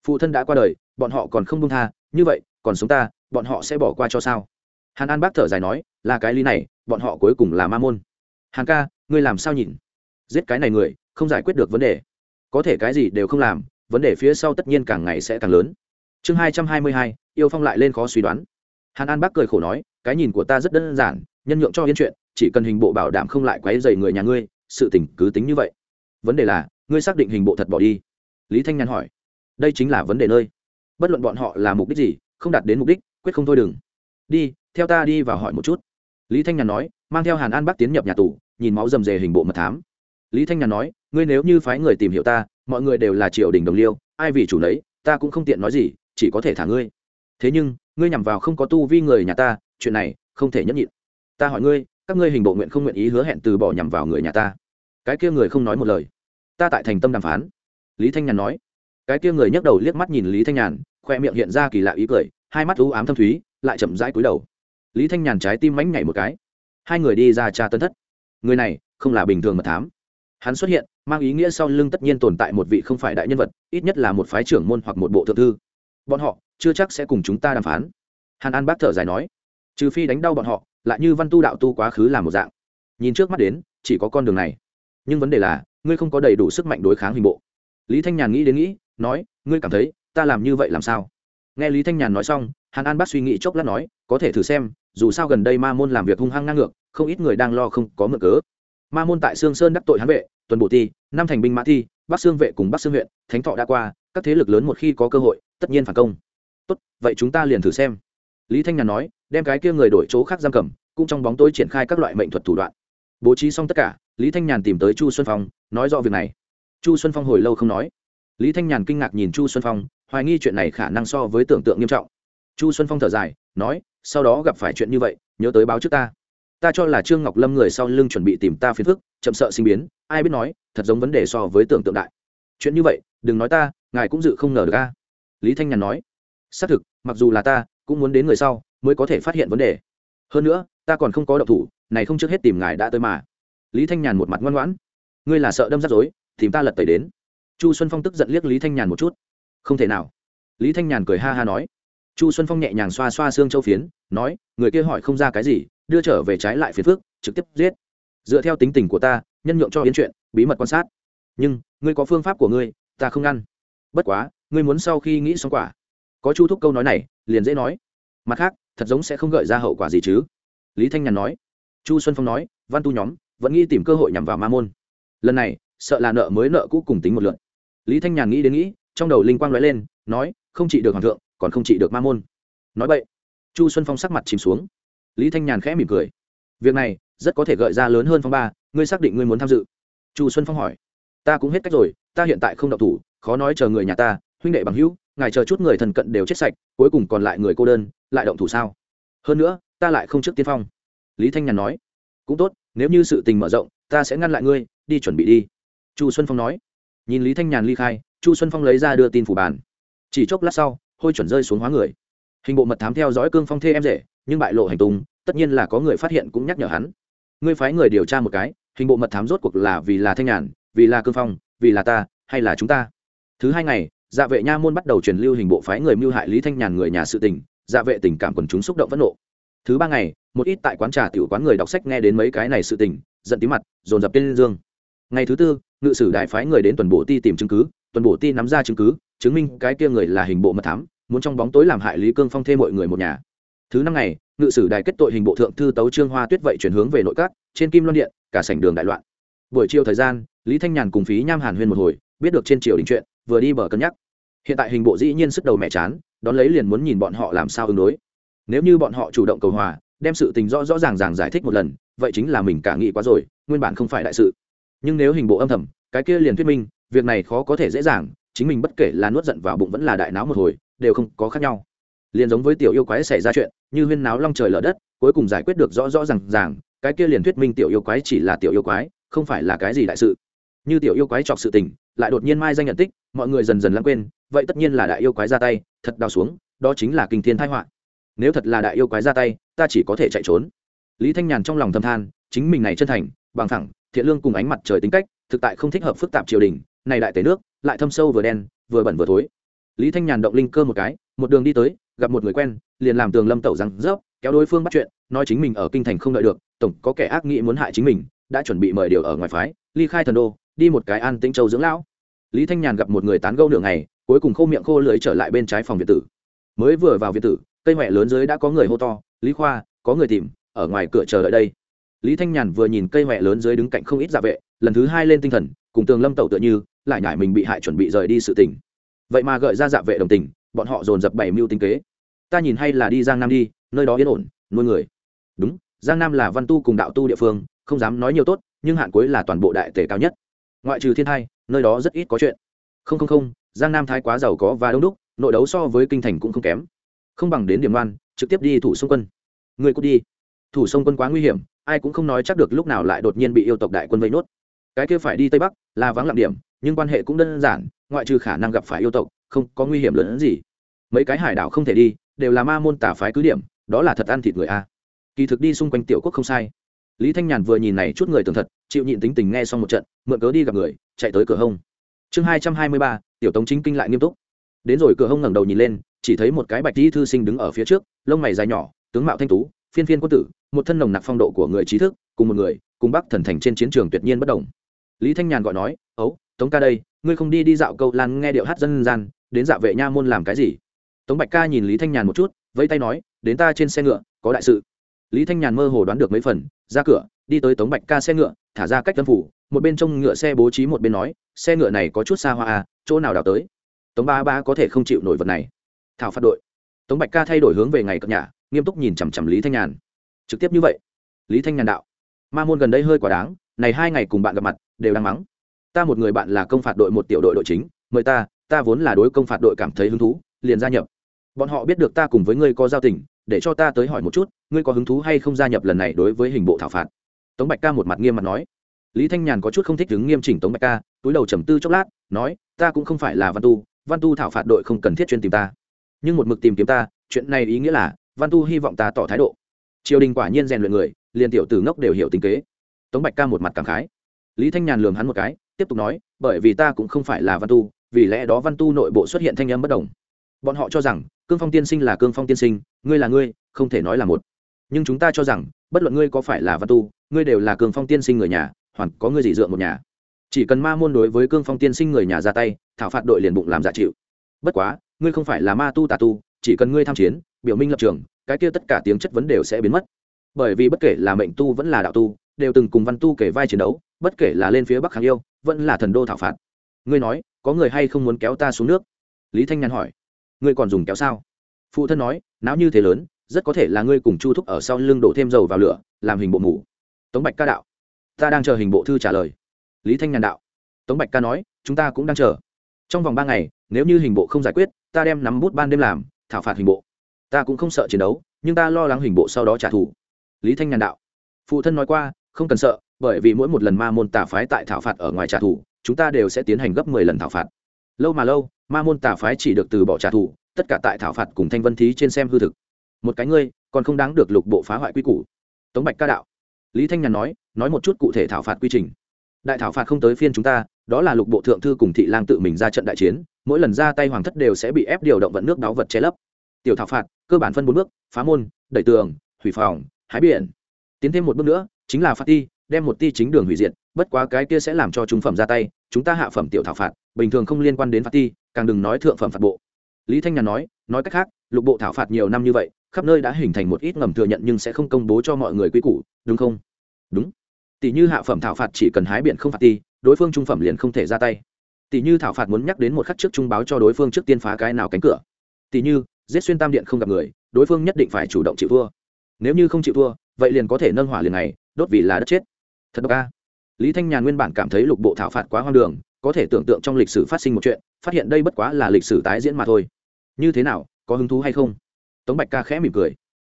[SPEAKER 1] Phụ thân đã qua đời, bọn họ còn không đông tha, như vậy, còn sống ta, bọn họ sẽ bỏ qua cho sao? Hàn an bác thở dài nói, là cái lý này, bọn họ cuối cùng là ma môn. Hàn ca, ngươi làm sao nhìn? Giết cái này người, không giải quyết được vấn đề. Có thể cái gì đều không làm, vấn đề phía sau tất nhiên càng ngày sẽ càng lớn. Chương hai trăm hai mươi hai, yêu phong lại lên khó suy đoán. Hàn an bác cười khổ nói, cái nhìn của ta rất đơn giản, nhân nhượng cho yên chuyện, chỉ cần hình bộ bảo đảm không lại quấy dày người nhà ngươi, sự tình cứ tính như vậy. Vấn đề là ngươi xác định hình bộ thật bỏ đi? Lý thanh nhàn hỏi. Đây chính là vấn đề nơi. Bất luận bọn họ là mục đích gì, không đạt đến mục đích, quyết không thôi đừng. Đi, theo ta đi và hỏi một chút. Lý thanh nhàn nói, mang theo hàn an bắc tiến nhập nhà tù, nhìn máu rầm rề hình bộ mật thám. Lý thanh nhàn nói, ngươi nếu như phái người tìm hiểu ta, mọi người đều là triều đình đồng liêu, ai vì chủ lấy ta cũng không tiện nói gì, chỉ có thể thả ngươi. Thế nhưng, ngươi nhằm vào không có tu vi người nhà ta, chuyện này không thể nhẫn nhịn. Ta hỏi ngươi, các ngươi hình bộ nguyện không nguyện ý hứa hẹn từ bỏ nhằm vào người nhà ta? Cái kia người không nói một lời ta tại thành tâm đàm phán. Lý thanh nhàn nói. Cái kia người nhấc đầu liếc mắt nhìn lý thanh nhàn, khoe miệng hiện ra kỳ lạ ý cười, hai mắt u ám thâm thúy, lại chậm rãi cúi đầu. Lý thanh nhàn trái tim mánh nhảy một cái. Hai người đi ra tra tân thất. Người này không là bình thường mật thám. Hắn xuất hiện, mang ý nghĩa sau lưng tất nhiên tồn tại một vị không phải đại nhân vật, ít nhất là một phái trưởng môn hoặc một bộ thượng thư. Bọn họ chưa chắc sẽ cùng chúng ta đàm phán. Hàn an bác thở dài nói. Trừ phi đánh đau bọn họ, lại như văn tu đạo tu quá khứ là một dạng. Nhìn trước mắt đến, chỉ có con đường này. Nhưng vấn đề là ngươi không có đầy đủ sức mạnh đối kháng hình bộ. Lý thanh nhàn nghĩ đến nghĩ, nói, ngươi cảm thấy, ta làm như vậy làm sao? Nghe lý thanh nhàn nói xong, hàn an bác suy nghĩ chốc lát nói, có thể thử xem, dù sao gần đây ma môn làm việc hung hăng ngang ngược, không ít người đang lo không có mượn cớ. Ma môn tại sương sơn đắc tội hán vệ, tuần bộ ti, năm thành binh mã thi, bắc sương vệ cùng bắc sương huyện, thánh thọ đã qua, các thế lực lớn một khi có cơ hội, tất nhiên phản công. Tốt, vậy chúng ta liền thử xem. Lý thanh nhàn nói, đem cái kia người đổi chỗ khác giam cầm, cũng trong bóng tối triển khai các loại mệnh thuật thủ đoạn bố trí xong tất cả, lý thanh nhàn tìm tới chu xuân phong, nói rõ việc này. Chu xuân phong hồi lâu không nói. Lý thanh nhàn kinh ngạc nhìn chu xuân phong, hoài nghi chuyện này khả năng so với tưởng tượng nghiêm trọng. Chu xuân phong thở dài, nói, sau đó gặp phải chuyện như vậy, nhớ tới báo trước ta. Ta cho là trương ngọc lâm người sau lưng chuẩn bị tìm ta phiền phức, chậm sợ sinh biến, ai biết nói, thật giống vấn đề so với tưởng tượng đại. Chuyện như vậy, đừng nói ta, ngài cũng dự không ngờ được ca lý thanh nhàn nói, xác thực, mặc dù là ta, cũng muốn đến người sau, mới có thể phát hiện vấn đề. Hơn nữa, ta còn không có độc thủ này không trước hết tìm ngài đã tới mà. Lý thanh nhàn một mặt ngoan ngoãn. Ngươi là sợ đâm rắc rối, tìm ta lật tẩy đến. Chu xuân phong tức giận liếc lý thanh nhàn một chút. Không thể nào. Lý thanh nhàn cười ha ha nói. Chu xuân phong nhẹ nhàng xoa xoa xương châu phiến, nói, người kia hỏi không ra cái gì, đưa trở về trái lại phiến phước trực tiếp giết. Dựa theo tính tình của ta, nhân nhượng cho yến chuyện, bí mật quan sát. Nhưng, ngươi có phương pháp của ngươi, ta không ngăn. Bất quá, ngươi muốn sau khi nghĩ xong quả. Có chu thúc câu nói này, liền dễ nói. Mặt khác, thật giống sẽ không gợi ra hậu quả gì chứ. Lý thanh nhàn nói chu xuân phong nói, văn tu nhóm, vẫn nghĩ tìm cơ hội nhằm vào ma môn. Lần này, sợ là nợ mới nợ cũ cùng tính một lượn lý thanh nhàn nghĩ đến nghĩ, trong đầu linh quang lóe lên, nói, không trị được hoàng thượng, còn không trị được ma môn. Nói vậy, chu xuân phong sắc mặt chìm xuống. Lý thanh nhàn khẽ mỉm cười. Việc này, rất có thể gợi ra lớn hơn phong ba, ngươi xác định ngươi muốn tham dự. Chu xuân phong hỏi. Ta cũng hết cách rồi, ta hiện tại không đọc thủ, khó nói chờ người nhà ta, huynh đệ bằng hữu, ngài chờ chút người thần cận đều chết sạch, cuối cùng còn lại người cô đơn, lại động thủ sao? Hơn nữa, ta lại không trước tiên phong lý thanh nhàn nói, cũng tốt, nếu như sự tình mở rộng, ta sẽ ngăn lại ngươi, đi chuẩn bị đi. Chu xuân phong nói. Nhìn lý thanh nhàn ly khai, chu xuân phong lấy ra đưa tin phủ bàn. Chỉ chốc lát sau, hôi chuẩn rơi xuống hóa người. Hình bộ mật thám theo dõi cương phong thê em rể, nhưng bại lộ hành tung, tất nhiên là có người phát hiện cũng nhắc nhở hắn. Ngươi phái người điều tra một cái, hình bộ mật thám rốt cuộc là vì là thanh nhàn, vì là cương phong, vì là ta, hay là chúng ta? Thứ hai ngày dạ vệ nha môn bắt đầu truyền lưu hình bộ phái người mưu hại lý thanh nhàn người nhà sự tình dạ vệ tình cảm quần chúng xúc động phẫn nộ. Thứ ba ngày một ít tại quán trà tiểu quán người đọc sách nghe đến mấy cái này sự tình, giận tí mặt, dồn dập tên dương. Ngày thứ tư, ngự sử đại phái người đến tuần bộ ti tìm chứng cứ, tuần bộ ti nắm ra chứng cứ, chứng minh cái kia người là hình bộ mật thám, muốn trong bóng tối làm hại lý cương phong thêm mọi người một nhà. Thứ năm ngày, ngự sử đài kết tội hình bộ thượng thư tấu trương hoa tuyết vậy chuyển hướng về nội các, trên kim loan điện, cả sảnh đường đại loạn. Buổi chiều thời gian, lý thanh nhàn cùng phí nham hàn huyên một hồi, biết được trên triều đình chuyện, vừa đi bờ cân nhắc. Hiện tại hình bộ dĩ nhiên sức đầu mẹ chán, đón lấy liền muốn nhìn bọn họ làm sao ứng đối. Nếu như bọn họ chủ động cầu hòa đem sự tình rõ rõ ràng ràng giải thích một lần, vậy chính là mình cả nghĩ quá rồi, nguyên bản không phải đại sự. Nhưng nếu hình bộ âm thầm, cái kia liền thuyết minh, việc này khó có thể dễ dàng, chính mình bất kể là nuốt giận vào bụng vẫn là đại náo một hồi, đều không có khác nhau. Liền giống với tiểu yêu quái xảy ra chuyện, như huyên náo long trời lở đất, cuối cùng giải quyết được rõ rõ r à n g ràng, cái kia liền thuyết minh tiểu yêu quái chỉ là tiểu yêu quái, không phải là cái gì đại sự. Như tiểu yêu quái chọc sự tình, lại đột nhiên mai danh nhận tích, mọi người dần dần lãng quên, vậy tất nhiên là đại yêu quái ra tay, thật đau xuống, đó chính là kinh thiên thái họa. Nếu thật là đại yêu quái ra tay ta chỉ có thể chạy trốn. Lý thanh nhàn trong lòng thâm than, chính mình này chân thành, bằng thẳng thiện lương cùng ánh mặt trời tính cách, thực tại không thích hợp phức tạp triều đình, này đại tế nước, lại thâm sâu vừa đen, vừa bẩn vừa thối. Lý thanh nhàn động linh cơ một cái, một đường đi tới, gặp một người quen, liền làm tường lâm tẩu rằng rớp, kéo đối phương bắt chuyện, nói chính mình ở kinh thành không đợi được, tổng có kẻ ác nghĩ muốn hại chính mình, đã chuẩn bị mời điều ở ngoài phái, ly khai thần đô, đi một cái an tĩnh châu dưỡng lão. Lý thanh nhàn gặp một người tán gẫu nửa ngày, cuối cùng khô miệng khô lưới trở lại bên trái phòng việt tử. Mới vừa vào việt tử, cây mẹ lớn dưới đã có người hô to lý khoa, có người tìm, ở ngoài cửa chờ đợi đây. Lý thanh nhàn vừa nhìn cây mẹ lớn dưới đứng cạnh không ít dạ vệ, lần thứ hai lên tinh thần, cùng tường lâm tẩu tựa như, lại nhải mình bị hại chuẩn bị rời đi sự tỉnh. vậy mà gợi ra dạ vệ đồng tình, bọn họ dồn dập bảy mưu tinh kế. Ta nhìn hay là đi giang nam đi, nơi đó yên ổn, nuôi người. Đúng, giang nam là văn tu cùng đạo tu địa phương, không dám nói nhiều tốt, nhưng hạn cuối là toàn bộ đại tể cao nhất. Ngoại trừ thiên thai, nơi đó rất ít có chuyện. Không không không, giang nam thái quá giàu có và đông đúc, nội đấu so với kinh thành cũng không kém. Không bằng đến điểm ngoan trực tiếp đi thủ sông quân. Người cút đi. Thủ sông quân quá nguy hiểm, ai cũng không nói chắc được lúc nào lại đột nhiên bị yêu tộc đại quân vây nốt. Cái kia phải đi tây bắc, là vắng lặng điểm, nhưng quan hệ cũng đơn giản, ngoại trừ khả năng gặp phải yêu tộc, không có nguy hiểm lớn hơn gì. Mấy cái hải đảo không thể đi, đều là ma môn tả phái cứ điểm, đó là thật ăn thịt người a. Kỳ thực đi xung quanh tiểu quốc không sai. Lý thanh nhàn vừa nhìn này chút người tường thật, chịu nhịn tính tình nghe xong một trận, mượn cớ đi gặp người, chạy tới cửa hông. Chương hai trăm hai mươi ba, tiểu tống chính kinh lại nghiêm túc đến rồi cửa hông ngẩng đầu nhìn lên, chỉ thấy một cái bạch di thư sinh đứng ở phía trước, lông mày dài nhỏ, tướng mạo thanh tú, phiên phiên quân tử, một thân nồng nặc phong độ của người trí thức, cùng một người, cùng bắc thần thành trên chiến trường tuyệt nhiên bất đồng. Lý thanh nhàn gọi nói, ấu, tống ca đây, ngươi không đi đi dạo câu lan nghe điệu hát dân gian, đến dạo vệ nha môn làm cái gì? Tống bạch ca nhìn lý thanh nhàn một chút, vẫy tay nói, đến ta trên xe ngựa, có đại sự. Lý thanh nhàn mơ hồ đoán được mấy phần, ra cửa, đi tới tống bạch ca xe ngựa, thả ra cách tân phủ, một bên trông ngựa xe bố trí một bên nói, xe ngựa này có chút xa hoa à chỗ nào đào tới? Tống ba ba có thể không chịu nổi vật này. Thảo phạt đội. Tống bạch ca thay đổi hướng về ngày cập nhà, nghiêm túc nhìn chằm chằm lý thanh nhàn. Trực tiếp như vậy? Lý thanh nhàn đạo. Ma môn gần đây hơi quả đáng, này hai ngày cùng bạn gặp mặt, đều đang mắng. Ta một người bạn là công phạt đội một tiểu đội đội chính, mời ta ta vốn là đối công phạt đội cảm thấy hứng thú, liền gia nhập. Bọn họ biết được ta cùng với ngươi có giao tình, để cho ta tới hỏi một chút, ngươi có hứng thú hay không gia nhập lần này đối với hình bộ thảo phạt? Tống bạch ca một mặt nghiêm mặt nói. Lý thanh nhàn có chút không thích đứng nghiêm chỉnh tống bạch ca, túi đầu trầm tư chốc lát, nói, ta cũng không phải là văn tu văn tu thảo phạt đội không cần thiết chuyên tìm ta. Nhưng một mực tìm kiếm ta, chuyện này ý nghĩa là, văn tu hy vọng ta tỏ thái độ. Triều đình quả nhiên rèn luyện người, liền tiểu tử ngốc đều hiểu tình kế. Tống bạch ca một mặt cảm khái. Lý thanh nhàn lường hắn một cái, tiếp tục nói, bởi vì ta cũng không phải là văn tu, vì lẽ đó văn tu nội bộ xuất hiện thanh âm bất đồng. Bọn họ cho rằng, cương phong tiên sinh là cương phong tiên sinh, ngươi là ngươi, không thể nói là một. Nhưng chúng ta cho rằng, bất luận ngươi có phải là văn tu, ngươi đều là cương phong tiên sinh người nhà, hoàn có ngươi dị dựa một nhà chỉ cần ma môn đối với cương phong tiên sinh người nhà ra tay, thảo phạt đội liền bụng làm giả chịu. Bất quá, ngươi không phải là ma tu tà tu, chỉ cần ngươi tham chiến, biểu minh lập trường, cái kia tất cả tiếng chất vấn đều sẽ biến mất. Bởi vì bất kể là mệnh tu vẫn là đạo tu, đều từng cùng văn tu kể vai chiến đấu, bất kể là lên phía bắc kháng yêu, vẫn là thần đô thảo phạt. Ngươi nói, có người hay không muốn kéo ta xuống nước? Lý thanh nhàn hỏi. Ngươi còn dùng kéo sao? Phụ thân nói não như thế lớn, rất có thể là ngươi cùng chu thúc ở sau lưng đổ thêm dầu vào lửa, làm hình bộ mủ tống bạch ca đạo. Ta đang chờ hình bộ thư trả lời lý thanh nhàn đạo. Tống bạch ca nói, chúng ta cũng đang chờ. Trong vòng ba ngày, nếu như hình bộ không giải quyết, ta đem nắm bút ban đêm làm, thảo phạt hình bộ. Ta cũng không sợ chiến đấu, nhưng ta lo lắng hình bộ sau đó trả thù. Lý thanh nhàn đạo. Phụ thân nói qua, không cần sợ, bởi vì mỗi một lần ma môn tà phái tại thảo phạt ở ngoài trả thù, chúng ta đều sẽ tiến hành gấp mười lần thảo phạt. Lâu mà lâu, ma môn tà phái chỉ được từ bỏ trả thù, tất cả tại thảo phạt cùng thanh vân thí trên xem hư thực. Một cái ngươi, còn không đáng được lục bộ phá hoại quy củ. Tống bạch ca đạo. Lý thanh nhàn nói nói một chút cụ thể thảo phạt quy trình đại thảo phạt không tới phiên chúng ta, đó là lục bộ thượng thư cùng thị lang tự mình ra trận đại chiến, mỗi lần ra tay hoàng thất đều sẽ bị ép điều động vận nước đáo vật che lấp. Tiểu thảo phạt, cơ bản phân bốn bước, phá môn, đẩy tường, hủy phòng, hái biển. Tiến thêm một bước nữa, chính là phạt ti, đem một ti chính đường hủy diệt, bất quá cái kia sẽ làm cho chúng phẩm ra tay, chúng ta hạ phẩm tiểu thảo phạt, bình thường không liên quan đến phạt ti, càng đừng nói thượng phẩm phạt bộ. Lý thanh nhàn nói nói cách khác, lục bộ thảo phạt nhiều năm như vậy, khắp nơi đã hình thành một ít ngầm thừa nhận nhưng sẽ không công bố cho mọi người quy củ, đúng không? Đúng tỷ như hạ phẩm thảo phạt chỉ cần hái biện không phạt ti, đối phương trung phẩm liền không thể ra tay. Tỷ như thảo phạt muốn nhắc đến một khắc trước trung báo cho đối phương trước tiên phá cái nào cánh cửa. Tỷ như, giết xuyên tam điện không gặp người, đối phương nhất định phải chủ động chịu thua. Nếu như không chịu thua, vậy liền có thể nâng hỏa liền này, đốt vì là đất chết. Thật độc a. Lý thanh nhàn nguyên bản cảm thấy lục bộ thảo phạt quá hoang đường, có thể tưởng tượng trong lịch sử phát sinh một chuyện, phát hiện đây bất quá là lịch sử tái diễn mà thôi. Như thế nào, có hứng thú hay không? Tống bạch ca khẽ mỉm cười.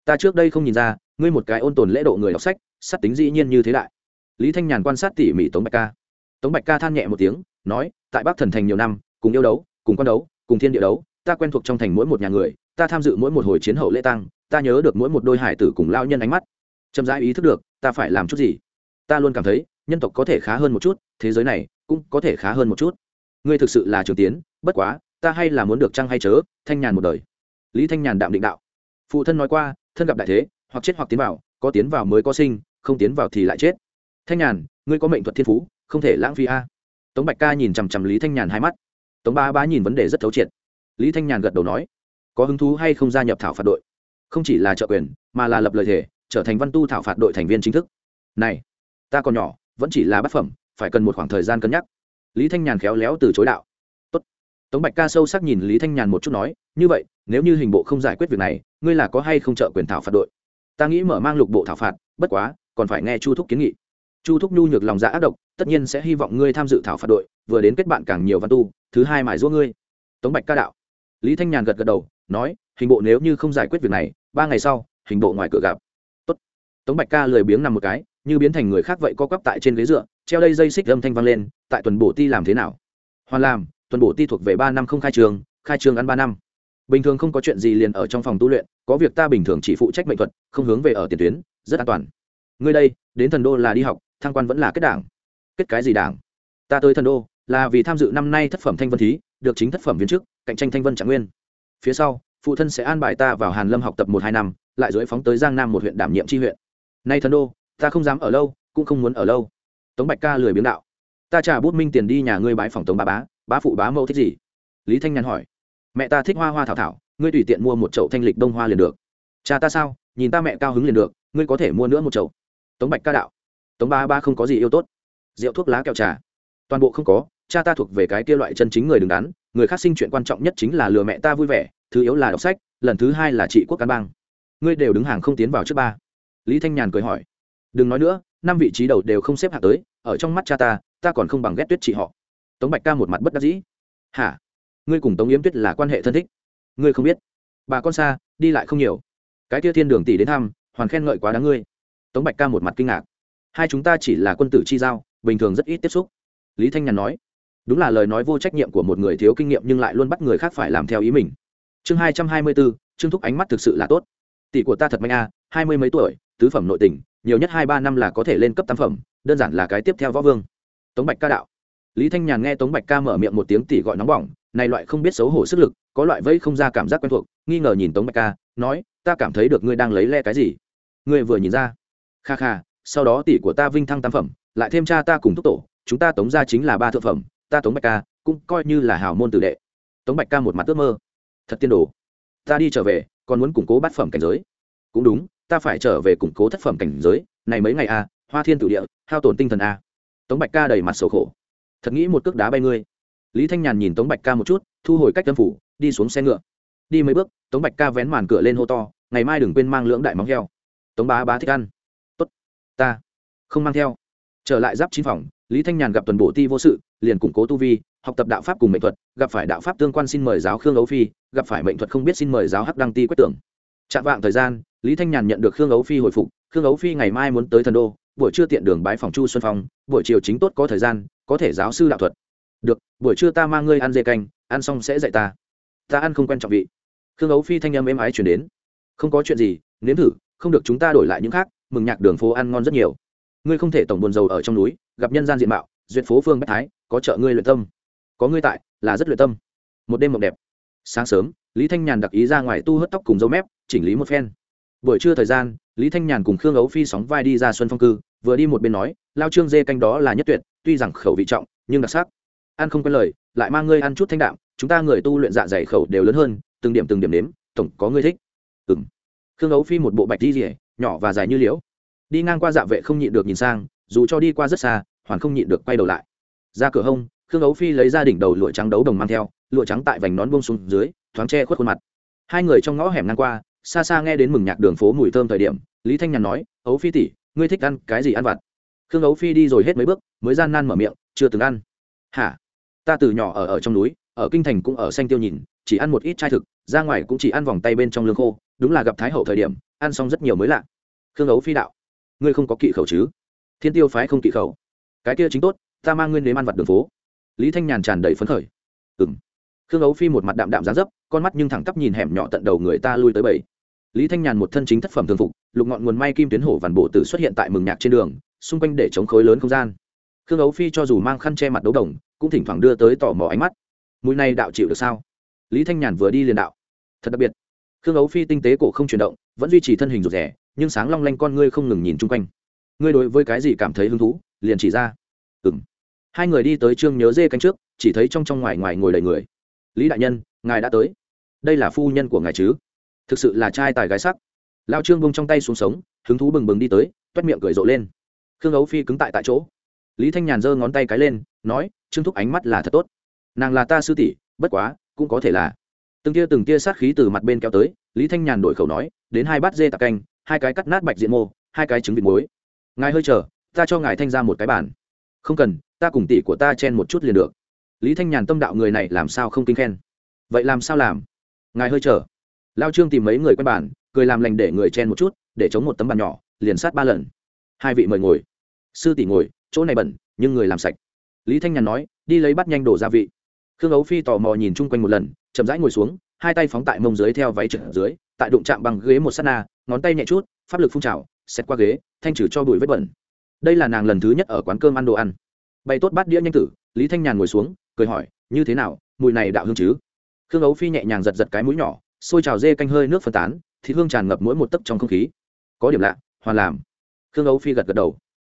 [SPEAKER 1] Ta trước đây không nhìn ra, ngươi một cái ôn tồn lễ độ người đọc sách sắt tính dĩ nhiên như thế đại lý thanh nhàn quan sát tỉ mỉ tống bạch ca. Tống bạch ca than nhẹ một tiếng, nói, tại bắc thần thành nhiều năm, cùng yêu đấu, cùng quan đấu, cùng thiên địa đấu, ta quen thuộc trong thành mỗi một nhà người, ta tham dự mỗi một hồi chiến hậu lễ tăng ta nhớ được mỗi một đôi hải tử cùng lao nhân ánh mắt. Chậm rãi ý thức được, ta phải làm chút gì? Ta luôn cảm thấy, nhân tộc có thể khá hơn một chút, thế giới này cũng có thể khá hơn một chút. Ngươi thực sự là trường tiến, bất quá, ta hay là muốn được trăng hay chớ, thanh nhàn một đời. Lý thanh nhàn đạm định đạo. Phụ thân nói qua, thân gặp đại thế, hoặc chết hoặc tiến vào, có tiến vào mới có sinh, không tiến vào thì lại chết thanh nhàn, ngươi có mệnh thuật thiên phú, không thể lãng phí a. Tống bạch ca nhìn chằm chằm lý thanh nhàn hai mắt. Tống ba bá nhìn vấn đề rất thấu triệt. Lý thanh nhàn gật đầu nói, có hứng thú hay không gia nhập thảo phạt đội? Không chỉ là trợ quyền, mà là lập lời thể trở thành văn tu thảo phạt đội thành viên chính thức. Này, ta còn nhỏ, vẫn chỉ là bát phẩm, phải cần một khoảng thời gian cân nhắc. Lý thanh nhàn khéo léo từ chối đạo. Tốt. tống bạch ca sâu sắc nhìn lý thanh nhàn một chút nói, như vậy, nếu như hình bộ không giải quyết việc này, ngươi là có hay không trợ quyền thảo phạt đội? Ta nghĩ mở mang lục bộ thảo phạt, bất quá, còn phải nghe chu thúc kiến nghị chu thúc nhu nhược lòng dạ ác độc, tất nhiên sẽ hy vọng ngươi tham dự thảo phạt đội, vừa đến kết bạn càng nhiều văn tu, thứ hai mải giũa ngươi. Tống bạch ca đạo. Lý thanh nhàn gật gật đầu, nói, hình bộ nếu như không giải quyết việc này, ba ngày sau, hình bộ ngoài cửa gặp. Tốt. tống bạch ca lười biếng nằm một cái, như biến thành người khác vậy co quắp tại trên ghế dựa, treo đây dây xích âm thanh vang lên, tại tuần bổ ti làm thế nào? Hoàn làm, tuần bổ ti thuộc về ba năm không khai trường khai trường ăn ba năm. Bình thường không có chuyện gì liền ở trong phòng tu luyện, có việc ta bình thường chỉ phụ trách mệnh thuật, không hướng về ở tiền tuyến, rất an toàn. Ngươi đây, đến thần đô là đi học thăng quan vẫn là kết đảng. Kết cái gì đảng? Ta tới thần đô, là vì tham dự năm nay thất phẩm thanh vân thí, được chính thất phẩm viên chức, cạnh tranh thanh vân trạng nguyên. Phía sau, phụ thân sẽ an bài ta vào hàn lâm học tập một hai năm, lại dưới phóng tới giang nam một huyện đảm nhiệm tri huyện. Nay thần đô, ta không dám ở lâu, cũng không muốn ở lâu. Tống bạch ca lười biếng đạo. Ta trả bút minh tiền đi nhà ngươi bãi phòng tống bà bá bá phụ bá mẫu thích gì? Lý thanh nhàn hỏi. Mẹ ta thích hoa hoa thảo thảo, ngươi tùy tiện mua một chậu thanh lịch đông hoa liền được. Cha ta sao? Nhìn ta mẹ cao hứng liền được, ngươi có thể mua nữa một chậu. Tống bạch ca đạo tống ba ba không có gì yêu tốt. Rượu thuốc lá kẹo trà. Toàn bộ không có, cha ta thuộc về cái kia loại chân chính người đứng đắn, người khác sinh chuyện quan trọng nhất chính là lừa mẹ ta vui vẻ, thứ yếu là đọc sách, lần thứ hai là trị quốc cán bang. Ngươi đều đứng hàng không tiến vào trước ba. Lý thanh nhàn cười hỏi. Đừng nói nữa, năm vị trí đầu đều không xếp hạng tới, ở trong mắt cha ta ta còn không bằng ghét tuyết chị họ. Tống bạch ca một mặt bất đắc dĩ. Hả? Ngươi cùng tống yếm tuyết là quan hệ thân thích? Ngươi không biết. Bà con xa, đi lại không nhiều. Cái kia thiên đường tỷ đến thăm, hoàn khen ngợi quá đáng ngươi. Tống bạch ca một mặt kinh ngạc hai chúng ta chỉ là quân tử chi giao, bình thường rất ít tiếp xúc. Lý thanh nhàn nói, đúng là lời nói vô trách nhiệm của một người thiếu kinh nghiệm nhưng lại luôn bắt người khác phải làm theo ý mình. Chương hai trăm hai mươi bốn, trương thúc ánh mắt thực sự là tốt. Tỷ của ta thật mạnh a, hai mươi mấy tuổi, tứ phẩm nội tình, nhiều nhất hai ba năm là có thể lên cấp tam phẩm, đơn giản là cái tiếp theo võ vương. Tống bạch ca đạo. Lý thanh nhàn nghe tống bạch ca mở miệng một tiếng tỷ gọi nóng bỏng, này loại không biết xấu hổ sức lực, có loại vây không ra cảm giác quen thuộc, nghi ngờ nhìn tống bạch ca, nói, ta cảm thấy được ngươi đang lấy le cái gì. Ngươi vừa nhìn ra. Kha kha sau đó tỷ của ta vinh thăng tam phẩm lại thêm cha ta cùng thúc tổ chúng ta tống ra chính là ba thượng phẩm ta tống bạch ca cũng coi như là hào môn tử đệ. Tống bạch ca một mặt ước mơ. Thật tiên đồ. Ta đi trở về còn muốn củng cố bát phẩm cảnh giới. Cũng đúng ta phải trở về củng cố thất phẩm cảnh giới này mấy ngày a à, hoa thiên tử địa hao tổn tinh thần a tống bạch ca đầy mặt sầu khổ. Thật nghĩ một cước đá bay ngươi. Lý thanh nhàn nhìn tống bạch ca một chút thu hồi cách tân phủ đi xuống xe ngựa. Đi mấy bước tống bạch ca vén màn cửa lên hô to ngày mai đừng quên mang lưỡng đại móng heo. Tống bá bá thích ăn ta không mang theo. Trở lại giáp chín phòng, lý thanh nhàn gặp tuần bộ ti vô sự, liền củng cố tu vi, học tập đạo pháp cùng mệnh thuật, gặp phải đạo pháp tương quan xin mời giáo khương ấu phi, gặp phải mệnh thuật không biết xin mời giáo hắc đăng ti quách tưởng chạm vạng thời gian, lý thanh nhàn nhận được khương ấu phi hồi phục, khương ấu phi ngày mai muốn tới thần đô, buổi trưa tiện đường bái phòng chu xuân phong, buổi chiều chính tốt có thời gian, có thể giáo sư đạo thuật. Được, buổi trưa ta mang ngươi ăn dê canh, ăn xong sẽ dạy ta. Ta ăn không quen trọng vị. Khương ấu phi thanh âm êm ái chuyển đến. Không có chuyện gì, nếm thử, không được chúng ta đổi lại những khác mừng nhạc đường phố ăn ngon rất nhiều. Ngươi không thể tổng buồn dầu ở trong núi gặp nhân gian diện mạo duyệt phố phương bách thái có chợ ngươi luyện tâm. Có ngươi tại là rất luyện tâm. Một đêm mộng đẹp. Sáng sớm lý thanh nhàn đặc ý ra ngoài tu hớt tóc cùng dấu mép chỉnh lý một phen. Buổi trưa thời gian lý thanh nhàn cùng khương ấu phi sóng vai đi ra xuân phong cư vừa đi một bên nói lao trương dê canh đó là nhất tuyệt tuy rằng khẩu vị trọng nhưng đặc sắc. Ăn không quen lời lại mang ngươi ăn chút thanh đạm chúng ta người tu luyện dạ dày khẩu đều lớn hơn từng điểm từng điểm nếm, tổng có ngươi thích. Ừng khương ấu phi một bộ bạch đi rỉa nhỏ và dài như liễu đi ngang qua dạ vệ không nhịn được nhìn sang, dù cho đi qua rất xa, hoàn không nhịn được quay đầu lại. Ra cửa hông, khương ấu phi lấy ra đỉnh đầu lụa trắng đấu đồng mang theo, lụa trắng tại vành nón bông xuống dưới, thoáng che khuất khuôn mặt. Hai người trong ngõ hẻm ngang qua, xa xa nghe đến mừng nhạc đường phố mùi thơm thời điểm, lý thanh nhàn nói, ấu phi tỉ ngươi thích ăn cái gì ăn vặt? Khương ấu phi đi rồi hết mấy bước, mới gian nan mở miệng, chưa từng ăn. Hả? Ta từ nhỏ ở ở trong núi, ở kinh thành cũng ở xanh tiêu nhìn, chỉ ăn một ít chai thực, ra ngoài cũng chỉ ăn vòng tay bên trong lương khô, đúng là gặp thái hậu thời điểm, ăn xong rất nhiều mới lạ. Khương ấu phi đạo ngươi không có kỵ khẩu chứ? Thiên tiêu phái không kỵ khẩu. Cái kia chính tốt, ta mang ngươi nếm ăn vặt đường phố. Lý thanh nhàn tràn đầy phấn khởi. Ừ m khương ấu phi một mặt đạm đạm giá dấp, con mắt nhưng thẳng tắp nhìn hẻm nhỏ tận đầu người ta lui tới bảy. Lý thanh nhàn một thân chính thất phẩm thường phục, lục ngọn nguồn may kim tuyến hổ vằn bổ tử xuất hiện tại mừng nhạc trên đường, xung quanh để chống khối lớn không gian. Khương ấu phi cho dù mang khăn che mặt đấu đồng, cũng thỉnh thoảng đưa tới tò mò ánh mắt. Mũi này đạo chịu được sao? Lý thanh nhàn vừa đi liền đạo. Thật đặc biệt. Khương ấu phi tinh tế cổ không chuyển động, vẫn duy trì thân hình rụt rẻ nhưng sáng long lanh con ngươi không ngừng nhìn chung quanh. Ngươi đối với cái gì cảm thấy hứng thú? Liền chỉ ra. Ừng hai người đi tới trương nhớ dê canh trước, chỉ thấy trong trong ngoài ngoài ngồi đầy người. Lý đại nhân, ngài đã tới. Đây là phu nhân của ngài chứ? Thực sự là trai tài gái sắc. Lao trương bông trong tay xuống sống, hứng thú bừng bừng đi tới, toét miệng cười rộ lên. Khương ấu phi cứng tại tại chỗ. Lý thanh nhàn giơ ngón tay cái lên, nói, trương thúc ánh mắt là thật tốt. Nàng là ta sư tỷ, bất quá, cũng có thể là. Từng tia từng tia sát khí từ mặt bên kéo tới, lý thanh nhàn đổi khẩu nói, đến hai bát dê tạc canh hai cái cắt nát bạch diện mô, hai cái trứng vịt muối. Ngài hơi chờ, ta cho ngài thanh ra một cái bàn. Không cần, ta cùng tỷ của ta chen một chút liền được. Lý thanh nhàn tâm đạo người này làm sao không kinh khen? Vậy làm sao làm? Ngài hơi chờ. Lao trương tìm mấy người quen bàn, cười làm lành để người chen một chút, để chống một tấm bàn nhỏ, liền sát ba lần. Hai vị mời ngồi. Sư tỷ ngồi, chỗ này bẩn, nhưng người làm sạch. Lý thanh nhàn nói, đi lấy bắt nhanh đổ gia vị. Khương ấu phi tò mò nhìn chung quanh một lần, chậm rãi ngồi xuống, hai tay phóng tại mông dưới theo váy trượt dưới tại đụng chạm bằng ghế một s á t na, ngón tay nhẹ chút, pháp lực phun trào xét qua ghế, thanh trừ cho bụi vết bẩn. Đây là nàng lần thứ nhất ở quán cơm ăn đồ ăn. Bày tốt bát đĩa nhanh tử, lý thanh nhàn ngồi xuống, cười hỏi, như thế nào, mùi này đạo hương chứ? Khương ấu phi nhẹ nhàng giật giật cái mũi nhỏ, xôi trào dê canh hơi nước phân tán thì hương tràn ngập mỗi một tấc trong không khí. Có điểm lạ, hoàn làm. Khương ấu phi gật gật đầu.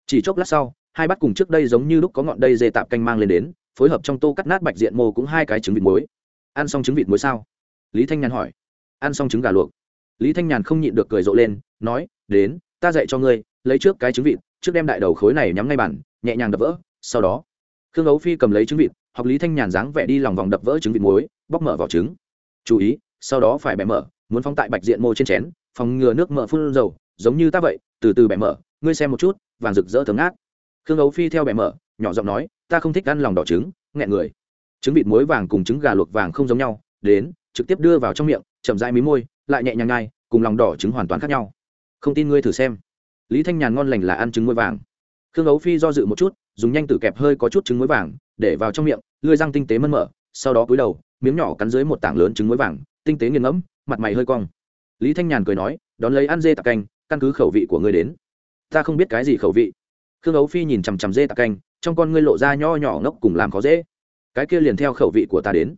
[SPEAKER 1] Chỉ chốc lát sau, hai bát cùng trước đây giống như lúc có ngọn đây dê tạp canh mang lên đến, phối hợp trong tô cắt nát bạch diện mô cũng hai cái trứng vịt muối. Ăn xong trứng vịt muối sao? Lý thanh nhàn hỏi ăn xong trứng gà luộc. Lý thanh nhàn không nhịn được cười rộ lên, nói, đến, ta dạy cho ngươi, lấy trước cái trứng vịt, trước đem đại đầu khối này nhắm ngay bản nhẹ nhàng đập vỡ, sau đó. Khương ấu phi cầm lấy trứng vịt, học lý thanh nhàn dáng vẻ đi lòng vòng đập vỡ trứng vịt muối, bóc mở vỏ trứng. Chú ý, sau đó phải bẻ mở, muốn phong tại bạch diện mô trên chén, phòng ngừa nước mỡ phun dầu, giống như ta vậy, từ từ bẻ mở, ngươi xem một chút, vàng rực rỡ thấm ác khương ấu phi theo bẻ mở, nhỏ giọng nói, ta không thích ăn lòng đỏ trứng, nghẹn người. Trứng vịt muối vàng cùng trứng gà luộc vàng không giống nhau, đến, trực tiếp đưa vào trong miệng chậm rãi mí môi, lại nhẹ nhàng ngai cùng lòng đỏ trứng hoàn toàn khác nhau. Không tin ngươi thử xem. Lý thanh nhàn ngon lành là ăn trứng muối vàng. Khương ấu phi do dự một chút, dùng nhanh tử kẹp hơi có chút trứng muối vàng, để vào trong miệng, lưỡi răng tinh tế mân mở sau đó cúi đầu, miếng nhỏ cắn dưới một tảng lớn trứng muối vàng, tinh tế nghiền ngẫm, mặt mày hơi cong. Lý thanh nhàn cười nói, đón lấy ăn dê tạc canh, căn cứ khẩu vị của ngươi đến. Ta không biết cái gì khẩu vị. Khương ấu phi nhìn chằm chằm dê tạc canh, trong con ngươi lộ ra nho nhỏ ngốc cùng làm khó dễ. Cái kia liền theo khẩu vị của ta đến.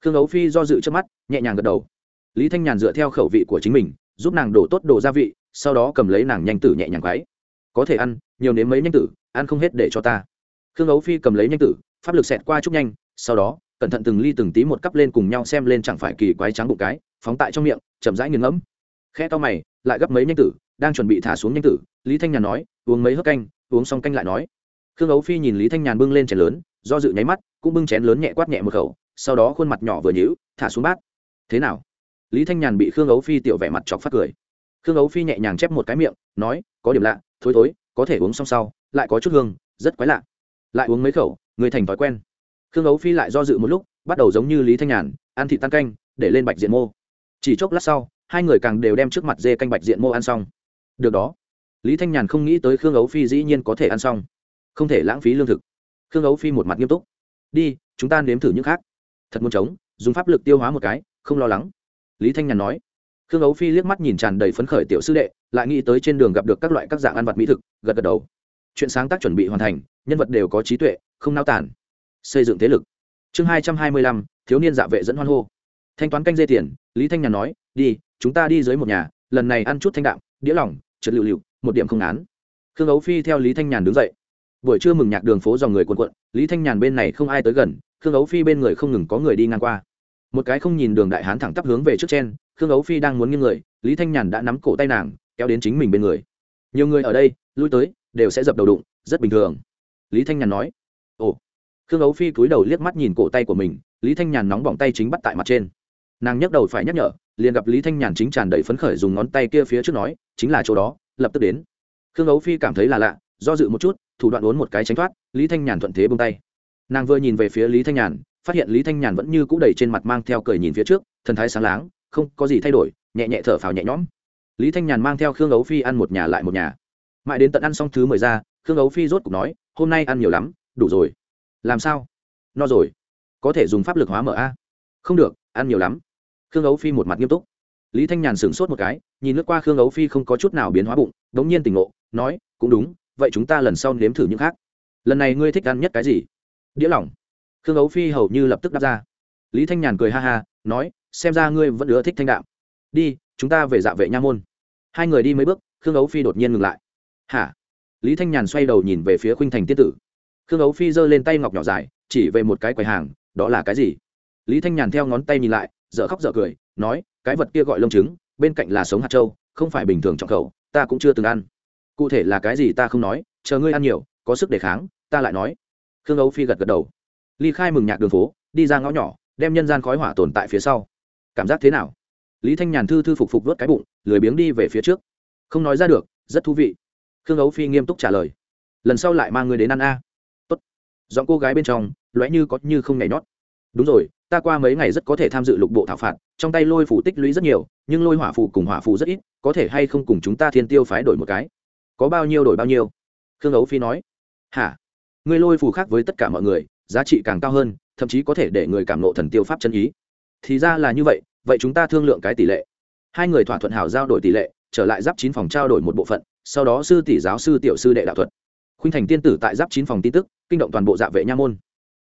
[SPEAKER 1] Khương ấu phi do dự trước mắt, nhẹ nhàng gật đầu lý thanh nhàn dựa theo khẩu vị của chính mình, giúp nàng đổ tốt đồ gia vị, sau đó cầm lấy nàng nhanh tử nhẹ nhàng quáy có thể ăn, nhiều nếm mấy nhanh tử, ăn không hết để cho ta. Khương ấu phi cầm lấy nhanh tử, pháp lực xẹt qua chúc nhanh, sau đó, cẩn thận từng ly từng tí một cắp lên cùng nhau xem lên chẳng phải kỳ quái trắng bụng cái, phóng tại trong miệng, chậm rãi nghiền ngẫm. Khe to mày, lại gấp mấy nhanh tử, đang chuẩn bị thả xuống nhanh tử, lý thanh nhàn nói, uống mấy hớp canh, uống xong canh lại nói. Khương ấu phi nhìn lý thanh nhàn bưng lên chén lớn, do dự nháy mắt, cũng bưng chén lớn nhẹ quát nhẹ một khẩu, sau đó khuôn mặt nhỏ vừa nhíu, thả xuống bát. Thế nào? Lý thanh nhàn bị khương ấu phi tiểu vẻ mặt chọc phát cười. Khương ấu phi nhẹ nhàng chép một cái miệng, nói, có điểm lạ, thối thối, có thể uống xong sau, lại có chút hương, rất quái lạ. Lại uống mấy khẩu, người thành thói quen. Khương ấu phi lại do dự một lúc, bắt đầu giống như lý thanh nhàn, ăn thịt tan canh, để lên bạch diện mô. Chỉ chốc lát sau, hai người càng đều đem trước mặt dê canh bạch diện mô ăn xong. Được đó. Lý thanh nhàn không nghĩ tới khương ấu phi dĩ nhiên có thể ăn xong. Không thể lãng phí lương thực. Khương ấu phi một mặt nghiêm túc. Đi, chúng ta nếm thử những khác. Thật muốn chống dùng pháp lực tiêu hóa một cái, không lo lắng lý thanh nhàn nói. Khương ấu phi liếc mắt nhìn tràn đầy phấn khởi tiểu sư đệ, lại nghĩ tới trên đường gặp được các loại các dạng ăn vật mỹ thực, gật gật đầu. Chuyện sáng tác chuẩn bị hoàn thành, nhân vật đều có trí tuệ, không nao tản xây dựng thế lực. Chương hai trăm hai mươi lăm, thiếu niên dạ vệ dẫn hoan hô. Thanh toán canh dây tiền, lý thanh nhàn nói, đi, chúng ta đi dưới một nhà, lần này ăn chút thanh đạm, đĩa lỏng, trượt lựu lựu, một điểm không án. Khương ấu phi theo lý thanh nhàn đứng dậy. Buổi trưa mừng nhạc đường phố dòng người quần quận lý thanh nhàn bên này không ai tới gần, khương ấu phi bên người không ngừng có người đi ngang qua một cái không nhìn đường đại hán thẳng tắp hướng về trước trên, khương ấu phi đang muốn nghiêng người, lý thanh nhàn đã nắm cổ tay nàng, kéo đến chính mình bên người. Nhiều người ở đây, lui tới, đều sẽ dập đầu đụng, rất bình thường. Lý thanh nhàn nói. Ồ. Khương ấu phi cúi đầu liếc mắt nhìn cổ tay của mình, lý thanh nhàn nóng bỏng tay chính bắt tại mặt trên. Nàng nhấc đầu phải nhắc nhở, liền gặp lý thanh nhàn chính tràn đầy phấn khởi dùng ngón tay kia phía trước nói, chính là chỗ đó, lập tức đến. Khương ấu phi cảm thấy là lạ, do dự một chút, thủ đoạn uốn một cái tránh thoát, lý thanh nhàn thuận thế bông tay. Nàng vừa nhìn về phía lý thanh nhàn phát hiện lý thanh nhàn vẫn như cũ đầy trên mặt mang theo cười nhìn phía trước, thần thái sáng láng, không có gì thay đổi, nhẹ nhẹ thở phào nhẹ nhõm. Lý thanh nhàn mang theo khương ấu phi ăn một nhà lại một nhà. Mãi đến tận ăn xong thứ mười ra, khương ấu phi rốt cục nói, hôm nay ăn nhiều lắm, đủ rồi. Làm sao? No rồi. Có thể dùng pháp lực hóa mở a. Không được, ăn nhiều lắm. Khương ấu phi một mặt nghiêm túc. Lý thanh nhàn sửng sốt một cái, nhìn lướt qua khương ấu phi không có chút nào biến hóa bụng đ ố n g nhiên tỉnh ngộ, nói, cũng đúng, vậy chúng ta lần sau nếm thử những khác. Lần này ngươi thích ăn nhất cái gì? Đĩa lỏng khương ấu phi hầu như lập tức đáp ra. Lý thanh nhàn cười ha ha, nói, xem ra ngươi vẫn ưa thích thanh đạm. Đi, chúng ta về dạ vệ nha môn. Hai người đi mấy bước, khương ấu phi đột nhiên ngừng lại. Hả? Lý thanh nhàn xoay đầu nhìn về phía khuynh thành tiên tử. Khương ấu phi giơ lên tay ngọc nhỏ dài, chỉ về một cái quầy hàng, đó là cái gì? Lý thanh nhàn theo ngón tay nhìn lại, dở khóc dở cười, nói, cái vật kia gọi lông trứng, bên cạnh là sống hạt trâu không phải bình thường trọng khẩu, ta cũng chưa từng ăn. Cụ thể là cái gì ta không nói, chờ ngươi ăn nhiều, có sức đề kháng, ta lại nói. Khương ấu phi gật gật đầu ly khai mừng nhạc đường phố, đi ra ngõ nhỏ, đem nhân gian khói hỏa tồn tại phía sau. Cảm giác thế nào? Lý thanh nhàn thư thư phục phục vớt cái bụng, lười biếng đi về phía trước. Không nói ra được, rất thú vị. Khương ấu phi nghiêm túc trả lời. Lần sau lại mang người đến ăn a. Tốt. Giọng cô gái bên trong, lóe như có như không nhảy nhót. Đúng rồi, ta qua mấy ngày rất có thể tham dự lục bộ thảo phạt, trong tay lôi phủ tích lũy rất nhiều, nhưng lôi hỏa phù cùng hỏa phù rất ít, có thể hay không cùng chúng ta thiên tiêu phái đổi một cái? Có bao nhiêu đổi bao nhiêu? Khương ấu phi nói. Hả? Ngươi lôi phù khác với tất cả mọi người giá trị càng cao hơn, thậm chí có thể để người cảm nộ thần tiêu pháp chân ý. Thì ra là như vậy vậy chúng ta thương lượng cái tỷ lệ. Hai người thỏa thuận hảo giao đổi tỷ lệ, trở lại giáp chín phòng trao đổi một bộ phận, sau đó sư tỷ giáo sư tiểu sư đệ đạo thuật. Khuynh thành tiên tử tại giáp chín phòng tin tức, kinh động toàn bộ dạ vệ nha môn.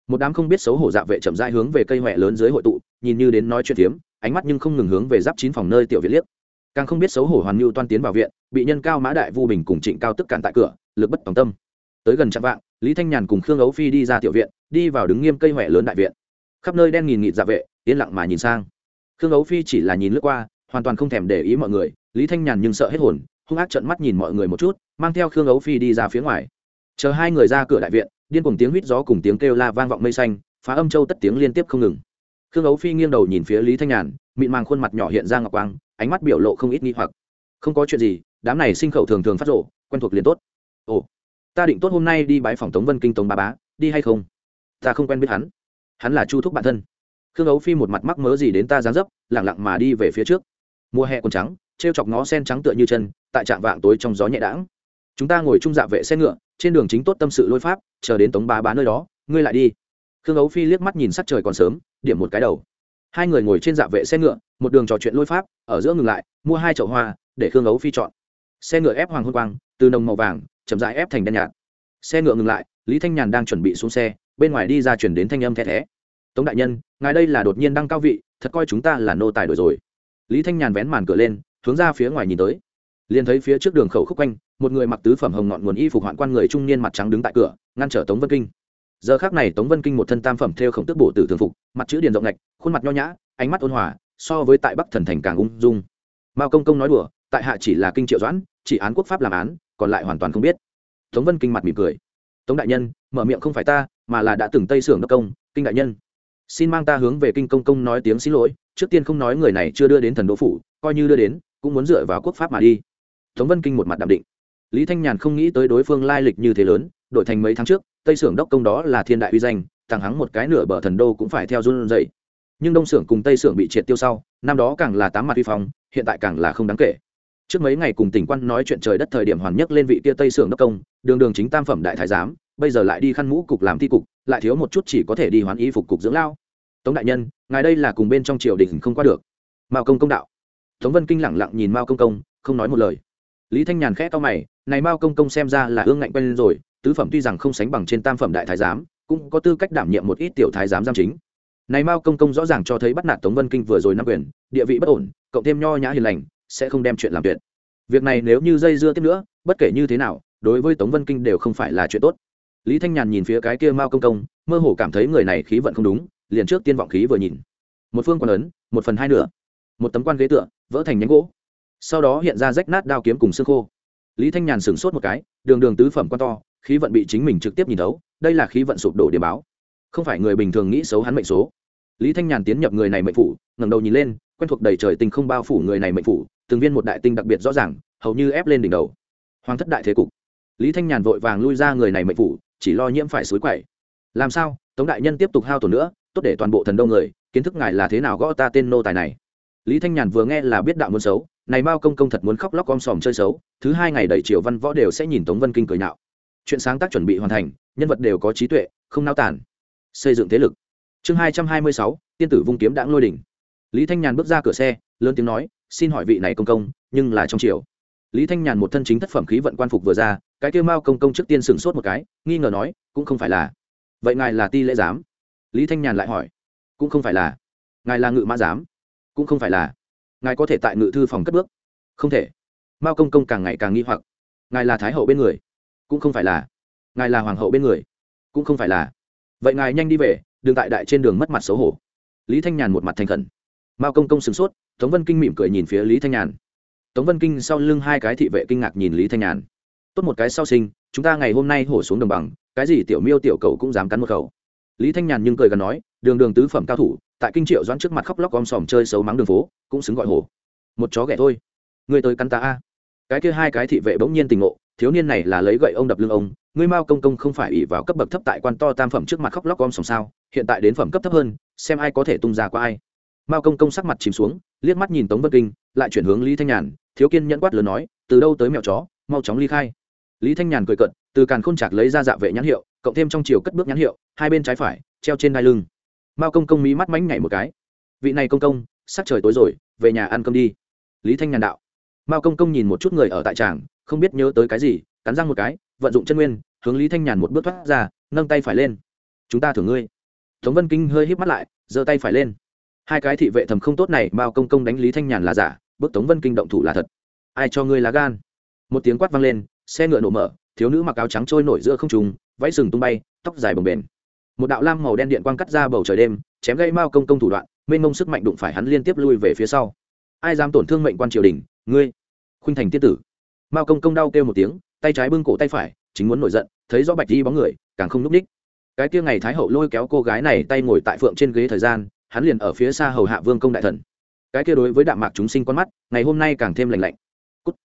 [SPEAKER 1] Một đám không biết xấu hổ dạ vệ chậm rãi hướng về cây huệ lớn dưới hội tụ, nhìn như đến nói chuyện tiếm ánh mắt nhưng không ngừng hướng về giáp chín phòng nơi tiểu viện liếc. Càng không biết xấu hổ hoàn mưu toan tiến vào viện, bị nhân cao mã đại vu bình cùng trịnh cao tức cản tại cửa, lực bất tòng tâm. Tới gần trạm vạng, lý thanh nhàn cùng khương ấu phi đi ra tiểu viện đi vào đứng nghiêm cây huệ lớn đại viện. Khắp nơi đen nghìn nghịt dạ vệ, yên lặng mà nhìn sang. Khương ấu phi chỉ là nhìn lướt qua, hoàn toàn không thèm để ý mọi người. Lý thanh nhàn nhưng sợ hết hồn, hung ác trận mắt nhìn mọi người một chút, mang theo khương ấu phi đi ra phía ngoài. Chờ hai người ra cửa đại viện, điên cùng tiếng huýt gió cùng tiếng kêu la vang vọng mây xanh, phá âm châu tất tiếng liên tiếp không ngừng. Khương ấu phi nghiêng đầu nhìn phía lý thanh nhàn, mịn màng khuôn mặt nhỏ hiện ra ngọc quang, ánh mắt biểu lộ không ít nghi hoặc. Không có chuyện gì, đám này sinh khẩu thường thường phát rộ quen thuộc liền tốt. Ồ, ta định tốt hôm nay đi bãi phòng tống vân kinh tống ba bá, đi hay không? Ta không quen biết hắn. Hắn là chu thúc bản thân. Khương ấu phi một mặt mắc mớ gì đến ta dán dấp lẳng lặng mà đi về phía trước. Mùa hè còn trắng t r e o chọc ngó sen trắng tựa như chân, tại trạm vạng tối trong gió nhẹ đãng. Chúng ta ngồi chung dạ vệ xe ngựa, trên đường chính tốt tâm sự lôi pháp, chờ đến tống bá bá nơi đó, ngươi lại đi. Khương ấu phi liếc mắt nhìn sắc trời còn sớm, điểm một cái đầu. Hai người ngồi trên dạ vệ xe ngựa, một đường trò chuyện lôi pháp, ở giữa ngừng lại, mua hai chậu hoa, để khương ấu phi chọn. Xe ngựa ép hoàng hôn quang, từ nồng màu vàng, chậm dại ép thành đen nhạt. Xe ngựa ngừng lại, lý thanh nhàn đang chuẩn bị xuống xe bên ngoài đi ra chuyển đến thanh âm the thé. Tống đại nhân, ngài đây là đột nhiên đăng cao vị, thật coi chúng ta là nô tài đổi rồi. Lý thanh nhàn vén màn cửa lên, hướng ra phía ngoài nhìn tới. Liền thấy phía trước đường khẩu khúc quanh, một người mặc tứ phẩm hồng ngọn nguồn y phục hoạn quan người trung niên mặt trắng đứng tại cửa, ngăn trở tống vân kinh. Giờ khác này tống vân kinh một thân tam phẩm theo khổng tức bổ tử thường phục, mặt chữ điền rộng ngạch khuôn mặt nho nhã, ánh mắt ôn hòa, so với tại bắc thần thành càng ung dung. Mao công công nói đùa, tại hạ chỉ là kinh triệu doãn, chỉ án quốc pháp làm án, còn lại hoàn toàn không biết. Tống vân kinh mặt mỉm cười. Tống đại nhân, mở miệng không phải ta mà là đã từng tây sưởng đốc công, kinh đại nhân. Xin mang ta hướng về kinh công công nói tiếng xin lỗi, trước tiên không nói người này chưa đưa đến thần đô phủ, coi như đưa đến, cũng muốn dựa vào quốc pháp mà đi. Tống vân kinh một mặt đạm định. Lý thanh nhàn không nghĩ tới đối phương lai lịch như thế lớn, đổi thành mấy tháng trước, tây sưởng đốc công đó là thiên đại uy danh, thẳng hắng một cái nửa bờ thần đô cũng phải theo run dậy nhưng đông xưởng cùng tây xưởng bị triệt tiêu sau, năm đó càng là tám mặt vi phong, hiện tại càng là không đáng kể. Trước mấy ngày cùng tỉnh quan nói chuyện trời đất thời điểm hoàn nhất lên vị kia tây xưởng đốc công, đường đường chính tam phẩm đại thái giám bây giờ lại đi khăn mũ cục làm thi cục, lại thiếu một chút chỉ có thể đi hoán y phục cục dưỡng lao. Tống đại nhân, ngài đây là cùng bên trong triều đình không qua được. Mao công công đạo. Tống vân kinh lẳng lặng nhìn mao công công, không nói một lời. Lý thanh nhàn khẽ to mày, này mao công công xem ra là ương ngạnh quen lên rồi, tứ phẩm tuy rằng không sánh bằng trên tam phẩm đại thái giám, cũng có tư cách đảm nhiệm một ít tiểu thái giám giam chính. Này mao công công rõ ràng cho thấy bắt nạt tống vân kinh vừa rồi nắm quyền, địa vị bất ổn, cộng thêm nho nhã hiền lành, sẽ không đem chuyện làm tuyệt. Việc này nếu như dây dưa tiếp nữa, bất kể như thế nào, đối với tống vân kinh đều không phải là chuyện tốt lý thanh nhàn nhìn phía cái kia mao công công, mơ hồ cảm thấy người này khí vận không đúng, liền trước tiên vọng khí vừa nhìn. Một phương quan ấn, một phần hai nửa. Một tấm quan ghế tựa, vỡ thành nhánh gỗ. Sau đó hiện ra rách nát đao kiếm cùng xương khô. Lý thanh nhàn sửng sốt một cái, đường đường tứ phẩm quan to, khí vận bị chính mình trực tiếp nhìn thấu, đây là khí vận sụp đổ điểm báo. Không phải người bình thường nghĩ xấu hắn mệnh số. Lý thanh nhàn tiến nhập người này mệnh phủ, ngẩng đầu nhìn lên, quen thuộc đầy trời tình không bao phủ người này mệnh phủ, từng viên một đại tinh đặc biệt rõ ràng, hầu như ép lên đỉnh đầu. Hoàng thất đại thế cục. Lý thanh nhàn vội vàng lui ra người này mệnh phủ chỉ lo nhiễm phải suối quậy. Làm sao? Tống đại nhân tiếp tục hao tổn nữa, tốt để toàn bộ thần đông người, kiến thức ngài là thế nào gõ ta tên nô tài này. Lý thanh nhàn vừa nghe là biết đạo muốn xấu, này mao công công thật muốn khóc lóc om sòm chơi xấu, thứ hai ngày đầy triều văn võ đều sẽ nhìn tống vân kinh cười nhạo. Chuyện sáng tác chuẩn bị hoàn thành, nhân vật đều có trí tuệ, không nao tản xây dựng thế lực. Chương hai trăm hai mươi sáu, tiên tử vung kiếm đãng lôi đỉnh. Lý thanh nhàn bước ra cửa xe, lớn tiếng nói, xin hỏi vị này công công, nhưng là trong triều lý thanh nhàn một thân chính thất phẩm khí vận quan phục vừa ra, cái kêu mao công công trước tiên sửng sốt một cái, nghi ngờ nói, cũng không phải là. Vậy ngài là ti lễ giám? Lý thanh nhàn lại hỏi. Cũng không phải là. Ngài là ngự mã giám? Cũng không phải là. Ngài có thể tại ngự thư phòng cất bước? Không thể. Mao công công càng ngày càng nghi hoặc. Ngài là thái hậu bên người? Cũng không phải là. Ngài là hoàng hậu bên người? Cũng không phải là. Vậy ngài nhanh đi về đừng tại đại trên đường mất mặt xấu hổ. Lý thanh nhàn một mặt thành khẩn. Mao công công sửng sốt, tống vân kinh mỉm cười nhìn phía lý thanh nhàn tống vân kinh sau lưng hai cái thị vệ kinh ngạc nhìn lý thanh nhàn. Tốt một cái sau sinh, chúng ta ngày hôm nay hổ xuống đồng bằng, cái gì tiểu miêu tiểu cầu cũng dám cắn một khẩu. Lý thanh nhàn nhưng cười gần nói, đường đường tứ phẩm cao thủ, tại kinh triệu doãn trước mặt khóc lóc om sòm chơi xấu mắng đường phố, cũng xứng gọi hổ. Một chó ghẻ thôi. Người tới cắn ta a. Cái kia hai cái thị vệ bỗng nhiên tình ngộ, thiếu niên này là lấy gậy ông đập lưng ông, ngươi mao công công không phải ỉ vào cấp bậc thấp tại quan to tam phẩm trước mặt khóc lóc om sòm sao, hiện tại đến phẩm cấp thấp hơn, xem ai có thể tung ra qua ai. Mao công công sắc mặt chìm xuống, liếc mắt nhìn tống vân kinh, lại chuyển hướng lý thanh nhàn thiếu kiên nhẫn quát lớn nói, từ đâu tới mèo chó, mau chóng ly khai. Lý thanh nhàn cười cận từ càn khôn chạc lấy ra dạ vệ nhãn hiệu, cộng thêm trong chiều cất bước nhãn hiệu, hai bên trái phải, treo trên đai lưng. Mao công công mí mắt mánh nhảy một cái. Vị này công công sắc trời tối rồi, về nhà ăn cơm đi. Lý thanh nhàn đạo. Mao công công nhìn một chút người ở tại tràng, không biết nhớ tới cái gì, cắn răng một cái, vận dụng chân nguyên, hướng lý thanh nhàn một bước thoát ra, nâng tay phải lên. Chúng ta thưởng ngươi. Tống vân kinh hơi híp mắt lại, giơ tay phải lên. Hai cái thị vệ thầm không tốt này, mao công công đánh lý thanh nhàn là giả bước tống vân kinh động thủ là thật. Ai cho ngươi lá gan? Một tiếng quát vang lên, xe ngựa nổ mở, thiếu nữ mặc áo trắng trôi nổi giữa không trùng vẫy sừng tung bay, tóc dài bồng bềnh. Một đạo lam màu đen điện quang cắt ra bầu trời đêm, chém gây mao công công thủ đoạn, mênh mông sức mạnh đụng phải hắn liên tiếp lui về phía sau. Ai dám tổn thương mệnh quan triều đình, ngươi? Khuynh thành tiết tử. Mao công công đau kêu một tiếng, tay trái bưng cổ tay phải, chính muốn nổi giận, thấy rõ bạch đi bóng người, càng không núp ních. Cái kia ngày thái hậu lôi kéo cô gái này tay ngồi tại phượng trên ghế thời gian, hắn liền ở phía xa hầu hạ vương công đại thần cái kia đối với đạm mạc chúng sinh con mắt, ngày hôm nay càng thêm lạnh lạnh. Cút.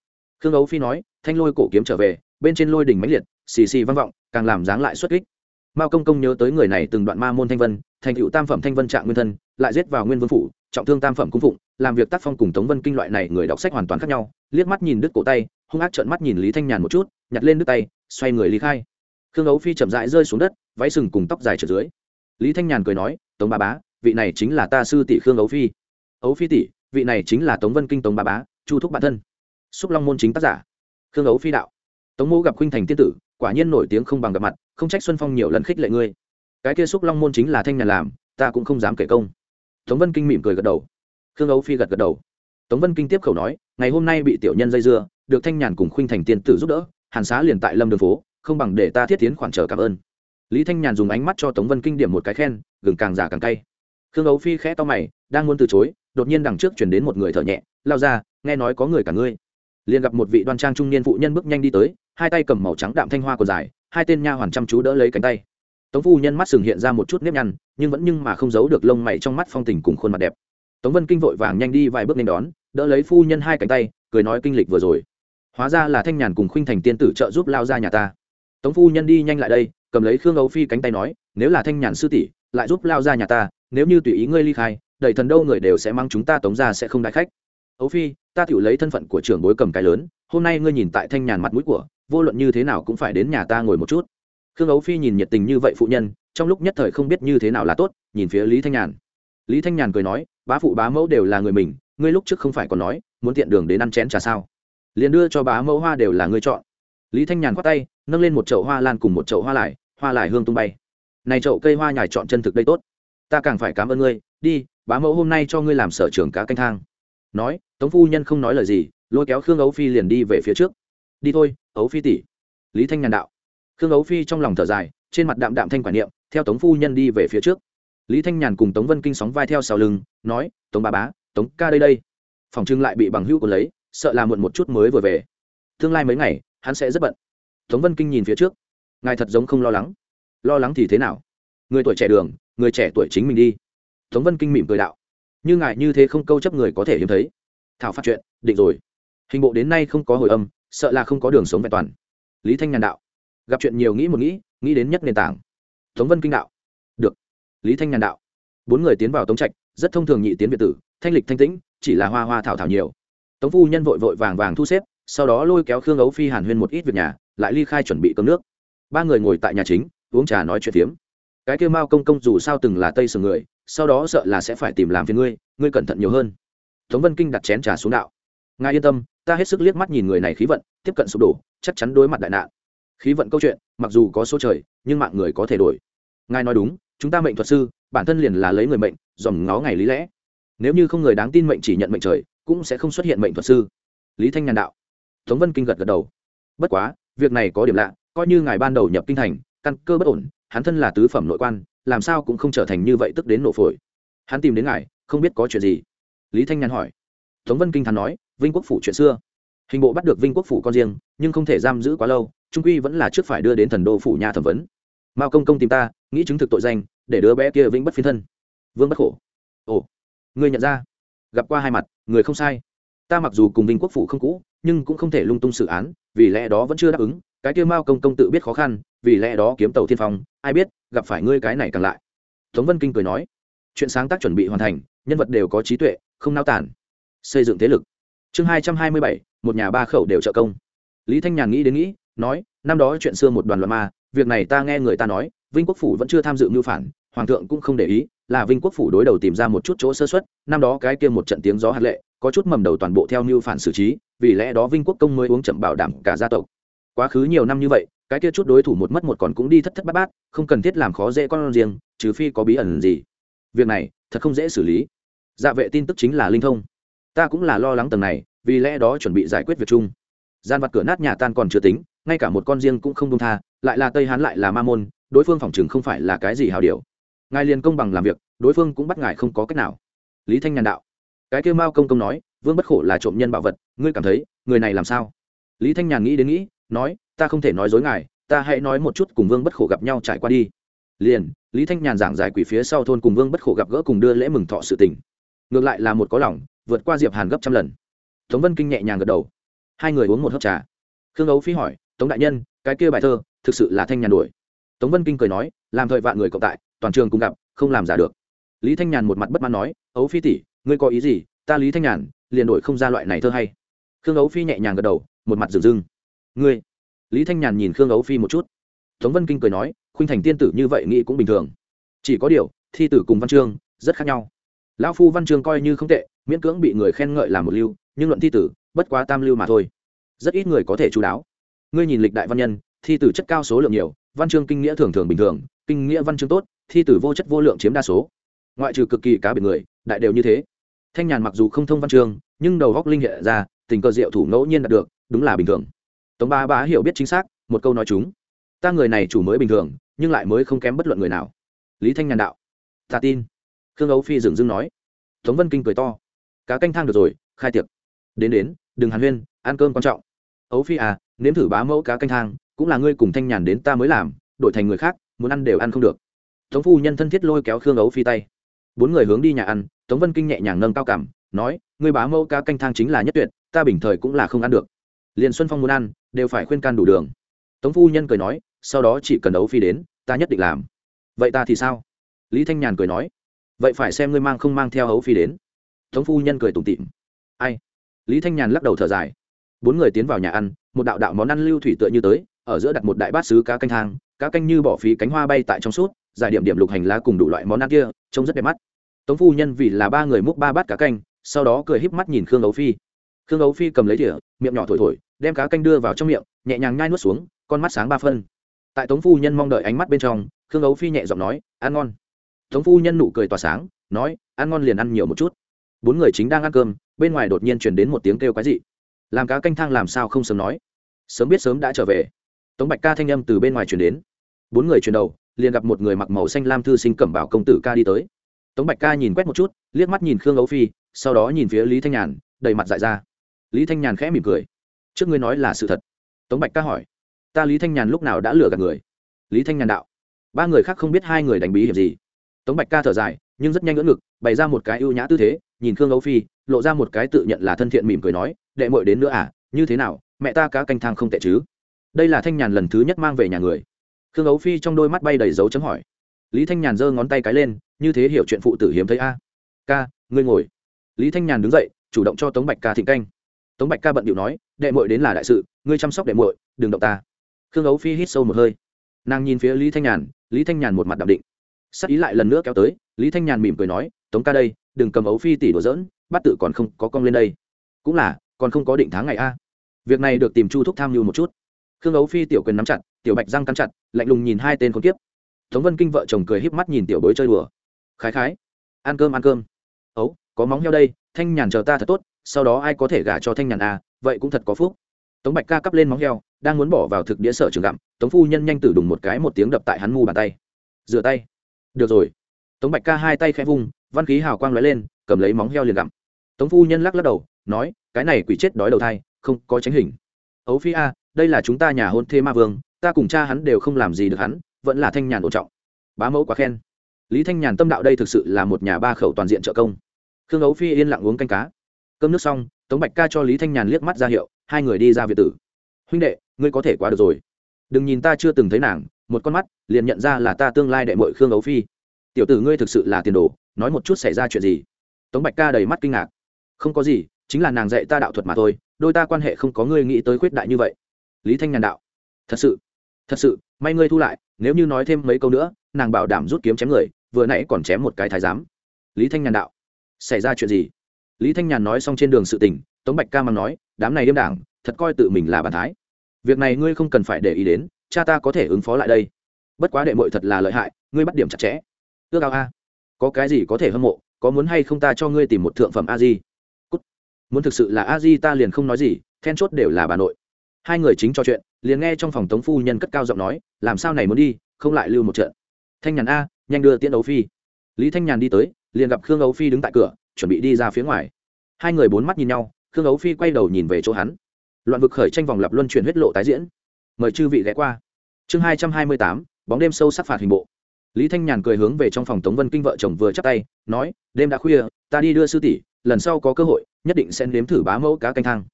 [SPEAKER 1] khương ấu phi nói, thanh lôi cổ kiếm trở về, bên trên lôi đỉnh mãnh liệt, xì xì vang vọng, càng làm dáng lại xuất kích. Mao công công nhớ tới người này từng đoạn ma môn thanh vân, thành cựu tam phẩm thanh vân trạng nguyên thân, lại giết vào nguyên vương phủ, trọng thương tam phẩm cung phụng, làm việc tác phong cùng tống vân kinh loại này người đọc sách hoàn toàn khác nhau, liếc mắt nhìn đứt cổ tay, hung ác trợn mắt nhìn lý thanh nhàn một chút, nhặt lên đứt tay, xoay người lý khai. Khương ấu phi chậm rãi rơi xuống đất, váy sừng cùng tóc dài trở dưới. Lý thanh nhàn cười nói, tống ba bá, vị này chính là ta sư tỷ khương ấu phi ấu phi tỷ, vị này chính là tống vân kinh tống ba bá, chu thúc bản thân. Xúc long môn chính tác giả, khương ấu phi đạo. Tống mẫu gặp khuynh thành tiên tử, quả nhiên nổi tiếng không bằng gặp mặt, không trách xuân phong nhiều lần khích lệ ngươi. Cái kia xúc long môn chính là thanh nhàn làm, ta cũng không dám kể công. Tống vân kinh mỉm cười gật đầu. Khương ấu phi gật gật đầu. Tống vân kinh tiếp khẩu nói, ngày hôm nay bị tiểu nhân dây dưa, được thanh nhàn cùng khuynh thành tiên tử giúp đỡ, hàn xá liền tại lâm đường phố, không bằng để ta thiết tiến khoản trở cảm ơn. Lý thanh nhàn dùng ánh mắt cho tống vân kinh điểm một cái khen, gừng càng giả càng cay. Khương ấu phi khẽ to mày, đang muốn từ chối đột nhiên đằng trước chuyển đến một người thở nhẹ, lao ra, nghe nói có người cả ngươi. Liền gặp một vị đoan trang trung niên phụ nhân bước nhanh đi tới, hai tay cầm màu trắng đạm thanh hoa còn dài, hai tên nha hoàn chăm chú đỡ lấy cánh tay. Tống phu nhân mắt sừng hiện ra một chút nếp nhăn, nhưng vẫn nhưng mà không giấu được lông mày trong mắt phong tình cùng khuôn mặt đẹp. Tống vân kinh vội vàng nhanh đi vài bước nên đón, đỡ lấy phu nhân hai cánh tay, cười nói kinh lịch vừa rồi. Hóa ra là thanh nhàn cùng khuynh thành tiên tử trợ giúp lao ra nhà ta. Tống phu nhân đi nhanh lại đây, cầm lấy khương âu phi cánh tay nói, nếu là thanh nhàn sư tỷ, lại giúp lao ra nhà ta, nếu như tùy ý ngươi ly khai đầy thần đâu người đều sẽ mang chúng ta tống ra sẽ không đại khách. Ấu phi, ta tự lấy thân phận của trưởng bối cầm cái lớn, hôm nay ngươi nhìn tại thanh nhàn mặt mũi của, vô luận như thế nào cũng phải đến nhà ta ngồi một chút. Khương ấu phi nhìn nhiệt tình như vậy phụ nhân, trong lúc nhất thời không biết như thế nào là tốt, nhìn phía lý thanh nhàn. Lý thanh nhàn cười nói, bá phụ bá mẫu đều là người mình, ngươi lúc trước không phải còn nói, muốn tiện đường đến ăn chén trà sao? Liền đưa cho bá mẫu hoa đều là ngươi chọn. Lý thanh nhàn khoát tay, nâng lên một chậu hoa lan cùng một chậu hoa lại hoa lại hương tung bay. Này chậu cây hoa nhài chọn chân thực đây tốt. Ta càng phải cảm ơn ngươi, đi bá mẫu hôm nay cho ngươi làm sở trưởng cá canh thang. Nói, tống phu nhân không nói lời gì, lôi kéo khương ấu phi liền đi về phía trước. Đi thôi, ấu phi tỷ. Lý thanh nhàn đạo. Khương ấu phi trong lòng thở dài, trên mặt đạm đạm thanh quản niệm, theo tống phu nhân đi về phía trước. Lý thanh nhàn cùng tống vân kinh sóng vai theo sau lưng, nói, tống ba bá, tống ca đây đây. Phòng trưng lại bị bằng hữu của lấy, sợ là muộn một chút mới vừa về. Tương lai mấy ngày, hắn sẽ rất bận. Tống vân kinh nhìn phía trước. Ngài thật giống không lo lắng. Lo lắng thì thế nào? Người tuổi trẻ đường, người trẻ tuổi chính mình đi tống vân kinh mỉm cười đạo. Như ngài như thế không câu chấp người có thể hiếm thấy. Thảo phát chuyện, định rồi. Hình bộ đến nay không có hồi âm, sợ là không có đường sống vẹn toàn. Lý thanh nhàn đạo. Gặp chuyện nhiều nghĩ một nghĩ nghĩ đến nhất nền tảng. Tống vân kinh đạo. Được. Lý thanh nhàn đạo. Bốn người tiến vào tống trạch, rất thông thường nhị tiến việt tử, thanh lịch thanh tĩnh, chỉ là hoa hoa thảo thảo nhiều. Tống phu nhân vội vội vàng vàng thu xếp, sau đó lôi kéo khương ấu phi hàn huyên một ít việc nhà, lại ly khai chuẩn bị cơm nước. Ba người ngồi tại nhà chính, uống trà nói chuyện phiếm cái kia mao công công dù sao từng là tây sừng người, sau đó sợ là sẽ phải tìm làm phiền ngươi ngươi cẩn thận nhiều hơn. Tống vân kinh đặt chén trà xuống đạo. Ngài yên tâm, ta hết sức liếc mắt nhìn người này khí vận, tiếp cận sụp đổ, chắc chắn đối mặt đại nạn. Khí vận câu chuyện, mặc dù có số trời, nhưng mạng người có thể đổi. Ngài nói đúng, chúng ta mệnh thuật sư, bản thân liền là lấy người mệnh, dòm ngó ngày lý lẽ. Nếu như không người đáng tin mệnh chỉ nhận mệnh trời, cũng sẽ không xuất hiện mệnh thuật sư. Lý thanh nhàn đạo. Tống vân kinh gật gật đầu. Bất quá, việc này có điểm lạ, coi như ngài ban đầu nhập kinh thành, căn cơ bất ổn hắn thân là tứ phẩm nội quan, làm sao cũng không trở thành như vậy tức đến nổ phổi. Hắn tìm đến ngài, không biết có chuyện gì. Lý thanh nhàn hỏi. Tống vân kinh thắn nói, vinh quốc phủ chuyện xưa. Hình bộ bắt được vinh quốc phủ con riêng, nhưng không thể giam giữ quá lâu, trung quy vẫn là trước phải đưa đến thần đô phủ nhà thẩm vấn. Mao công công tìm ta, nghĩ chứng thực tội danh, để đứa bé kia vĩnh bất phiên thân. Vương bất khổ. Ồ người nhận ra? Gặp qua hai mặt, người không sai. Ta mặc dù cùng vinh quốc phủ không cũ, nhưng cũng không thể lung tung xử án, vì lẽ đó vẫn chưa đáp ứng cái kia mao công công tự biết khó khăn, vì lẽ đó kiếm tàu thiên phong, ai biết, gặp phải ngươi cái này càng lại. Tống vân kinh cười nói, chuyện sáng tác chuẩn bị hoàn thành, nhân vật đều có trí tuệ, không nao tản xây dựng thế lực. Chương hai trăm hai mươi bảy, một nhà ba khẩu đều trợ công. Lý thanh nhàn nghĩ đến nghĩ, nói, năm đó chuyện xưa một đoàn loạn ma, việc này ta nghe người ta nói, vinh quốc phủ vẫn chưa tham dự mưu phản, hoàng thượng cũng không để ý, là vinh quốc phủ đối đầu tìm ra một chút chỗ sơ xuất năm đó cái kia một trận tiếng gió hạt lệ, có chút mầm đầu toàn bộ theo mưu phản xử trí, vì lẽ đó vinh quốc công mới uống chậm bảo đảm cả gia tộc quá khứ nhiều năm như vậy, cái kia chút đối thủ một mất một còn cũng đi thất thất bát bát, không cần thiết làm khó dễ con riêng, trừ phi có bí ẩn gì. Việc này, thật không dễ xử lý. Dạ vệ tin tức chính là linh thông. Ta cũng là lo lắng tầng này, vì lẽ đó chuẩn bị giải quyết việc chung. Gian vặt cửa nát nhà tan còn chưa tính, ngay cả một con riêng cũng không đông tha, lại là tây hán lại là ma môn, đối phương phòng chừng không phải là cái gì hào điều. Ngài liền công bằng làm việc, đối phương cũng bắt ngài không có cách nào. Lý thanh nhàn đạo. Cái kêu mao công công nói, vương bất khổ là trộm nhân bảo vật, ngươi cảm thấy, người này làm sao? Lý thanh nhàn nghĩ đến nghĩ nói, ta không thể nói dối ngài, ta hãy nói một chút cùng vương bất khổ gặp nhau trải qua đi. Liền, lý thanh nhàn giảng giải quỷ phía sau thôn cùng vương bất khổ gặp gỡ cùng đưa lễ mừng thọ sự tình. Ngược lại là một có lòng, vượt qua diệp hàn gấp trăm lần. Tống vân kinh nhẹ nhàng gật đầu. Hai người uống một hớp trà. Khương ấu phi hỏi, tống đại nhân, cái kia bài thơ, thực sự là thanh nhàn đuổi? Tống vân kinh cười nói, làm thời vạn người cộng tại, toàn trường cùng gặp, không làm giả được. Lý thanh nhàn một mặt bất mãn nói ấu phi tỷ, ngươi có ý gì? Ta lý thanh nhàn, liền đổi không ra loại này thơ hay. Khương ấu phi nhẹ nhàng gật đầu, một mặt dừng dưng ngươi. Lý thanh nhàn nhìn khương ấu phi một chút. Tống vân kinh cười nói, khuynh thành tiên tử như vậy nghĩ cũng bình thường. Chỉ có điều, thi tử cùng văn chương, rất khác nhau. Lão phu văn chương coi như không tệ, miễn cưỡng bị người khen ngợi là một lưu, nhưng luận thi tử, bất quá tam lưu mà thôi. Rất ít người có thể chú đáo. Ngươi nhìn lịch đại văn nhân, thi tử chất cao số lượng nhiều, văn chương kinh nghĩa thường thường bình thường, kinh nghĩa văn chương tốt, thi tử vô chất vô lượng chiếm đa số. Ngoại trừ cực kỳ cá biệt người, đại đều như thế. Thanh nhàn mặc dù không thông văn chương, nhưng đầu góc linh hệ ra, tình cờ diệu thủ ngẫu nhiên đạt được, đúng là bình thường tống ba bá hiểu biết chính xác, một câu nói chúng. Ta người này chủ mới bình thường, nhưng lại mới không kém bất luận người nào. Lý thanh nhàn đạo. Ta tin. Khương ấu phi dừng dưng nói. Tống vân kinh cười to. Cá canh thang được rồi, khai tiệc. Đến đến, đừng hàn huyên, ăn cơm quan trọng. Ấu phi à nếm thử bá mẫu cá canh thang, cũng là ngươi cùng thanh nhàn đến ta mới làm, đổi thành người khác, muốn ăn đều ăn không được. Tống phu nhân thân thiết lôi kéo khương ấu phi tay. Bốn người hướng đi nhà ăn, tống vân kinh nhẹ nhàng nâng cao cảm, nói người bá mẫu cá canh thang chính là nhất tuyệt, ta bình thời cũng là không ăn được liền xuân phong muốn ăn, đều phải khuyên can đủ đường. Tống phu nhân cười nói, sau đó chỉ cần đấu phi đến, ta nhất định làm. Vậy ta thì sao? Lý thanh nhàn cười nói, vậy phải xem ngươi mang không mang theo hấu phi đến. Tống phu nhân cười tủm tịm ai? Lý thanh nhàn lắc đầu thở dài. Bốn người tiến vào nhà ăn, một đạo đạo món ăn lưu thủy tựa như tới, ở giữa đặt một đại bát sứ cá canh thang, cá canh như bỏ phí cánh hoa bay tại trong suốt, giải điểm điểm lục hành lá cùng đủ loại món ăn kia, trông rất đẹp mắt. Tống phu nhân vì là ba người múc ba bát cá canh, sau đó cười híp mắt nhìn khương ấu phi khương ấu phi cầm lấy đĩa miệng nhỏ thổi thổi, đem cá canh đưa vào trong miệng, nhẹ nhàng nhai nuốt xuống, con mắt sáng ba phân. Tại tống phu nhân mong đợi ánh mắt bên trong, khương ấu phi nhẹ giọng nói, ăn ngon. Tống phu nhân nụ cười tỏa sáng, nói, ăn ngon liền ăn nhiều một chút. Bốn người chính đang ăn cơm, bên ngoài đột nhiên chuyển đến một tiếng kêu quái dị. Làm cá canh thang làm sao không sớm nói? Sớm biết sớm đã trở về. Tống bạch ca thanh âm từ bên ngoài chuyển đến. Bốn người chuyển đầu, liền gặp một người mặc màu xanh lam thư sinh cẩm bảo công tử ca đi tới. Tống bạch ca nhìn quét một chút, liếc mắt nhìn khương ấu phi, sau đó nhìn phía lý thanh nhàn, đầy mặt dại ra lý thanh nhàn khẽ mỉm cười. Trước ngươi nói là sự thật. Tống bạch ca hỏi. Ta lý thanh nhàn lúc nào đã lừa gạt người? Lý thanh nhàn đạo. Ba người khác không biết hai người đánh bí hiểm gì. Tống bạch ca thở dài, nhưng rất nhanh ngỡ ngực, bày ra một cái ưu nhã tư thế, nhìn khương âu phi, lộ ra một cái tự nhận là thân thiện mỉm cười nói, đệ mội đến nữa à? Như thế nào? Mẹ ta cá canh thang không tệ chứ? Đây là thanh nhàn lần thứ nhất mang về nhà người. Khương ấu phi trong đôi mắt bay đầy dấu chấm hỏi. Lý thanh nhàn giơ ngón tay cái lên, như thế hiểu chuyện phụ tử hiếm thấy a. Ca, ngươi ngồi. Lý thanh nhàn đứng dậy, chủ động cho tống bạch ca thịnh canh tống bạch ca bận điệu nói, đệ mội đến là đại sự, ngươi chăm sóc đệ mội đừng động ta. Khương ấu phi hít sâu một hơi. Nàng nhìn phía lý thanh nhàn, lý thanh nhàn một mặt đ ạ m định. Sắc ý lại lần nữa kéo tới, lý thanh nhàn mỉm cười nói, tống ca đây, đừng cầm ấu phi tỷ đùa dỡn bắt tự còn không có cong lên đây. Cũng là, còn không có định tháng ngày a. Việc này được tìm chu thúc tham mưu một chút. Khương ấu phi tiểu quyền nắm chặt, tiểu bạch răng cắn chặt, lạnh lùng nhìn hai tên con tiếp tống vân kinh vợ chồng cười híp mắt nhìn tiểu bối chơi đùa. Khái khái, ăn cơm ăn cơm. Ấu, có móng heo đây, thanh nhàn chờ ta thật tốt sau đó ai có thể gả cho thanh nhàn a, vậy cũng thật có phúc. Tống bạch ca cắp lên móng heo, đang muốn bỏ vào thực đĩa sở trường gặm, tống phu nhân nhanh tử đùng một cái một tiếng đập tại hắn mu bàn tay. Rửa tay. Được rồi. Tống bạch ca hai tay khẽ vung, văn khí hào quang lóe lên, cầm lấy móng heo liền gặm. Tống phu nhân lắc lắc đầu, nói, cái này quỷ chết đói đầu thai, không có tránh hình. Ấu phi a, đây là chúng ta nhà hôn thê ma vương, ta cùng cha hắn đều không làm gì được hắn, vẫn là thanh nhàn ổn trọng. Bá mẫu quá khen. Lý thanh nhàn tâm đạo đây thực sự là một nhà ba khẩu toàn diện trợ công. Khương ấu phi yên lặng uống canh cá cơm nước xong, tống bạch ca cho lý thanh nhàn liếc mắt ra hiệu, hai người đi ra việt tử. Huynh đệ, ngươi có thể quá được rồi. Đừng nhìn ta chưa từng thấy nàng, một con mắt, liền nhận ra là ta tương lai đệ mội khương ấu phi. Tiểu tử ngươi thực sự là tiền đồ, nói một chút xảy ra chuyện gì? Tống bạch ca đầy mắt kinh ngạc. Không có gì, chính là nàng dạy ta đạo thuật mà thôi, đôi ta quan hệ không có ngươi nghĩ tới khuyết đại như vậy. Lý thanh nhàn đạo. Thật sự thật sự, may ngươi thu lại, nếu như nói thêm mấy câu nữa, nàng bảo đảm rút kiếm chém người, vừa nãy còn chém một cái thái giám. Lý thanh nhàn đạo. Xảy ra chuyện gì? Lý thanh nhàn nói xong trên đường sự tình, tống bạch ca mang nói, đám này đêm đảng, thật coi tự mình là bàn thái. Việc này ngươi không cần phải để ý đến, cha ta có thể ứng phó lại đây. Bất quá đệ mội thật là lợi hại, ngươi bắt điểm chặt chẽ. Ước ao a. Có cái gì có thể hâm mộ, có muốn hay không ta cho ngươi tìm một thượng phẩm a di? Cút. Muốn thực sự là a di ta liền không nói gì, then chốt đều là bà nội. Hai người chính trò chuyện, liền nghe trong phòng tống phu nhân cất cao giọng nói, làm sao này muốn đi, không lại lưu một trận? Thanh nhàn a, nhanh đưa tiễn ấu phi. Lý thanh nhàn đi tới, liền gặp khương ấu phi đứng tại cửa chuẩn bị đi ra phía ngoài. Hai người bốn mắt nhìn nhau, khương ấu phi quay đầu nhìn về chỗ hắn. Loạn vực khởi tranh vòng lập luân chuyển huyết lộ tái diễn. Mời chư vị ghé qua. Chương hai trăm hai mươi tám, bóng đêm sâu sắc phạt hình bộ. Lý thanh nhàn cười hướng về trong phòng tống vân kinh vợ chồng vừa chắc tay, nói, đêm đã khuya, ta đi đưa sư tỷ, lần sau có cơ hội, nhất định sẽ nếm thử bá mẫu cá canh thang.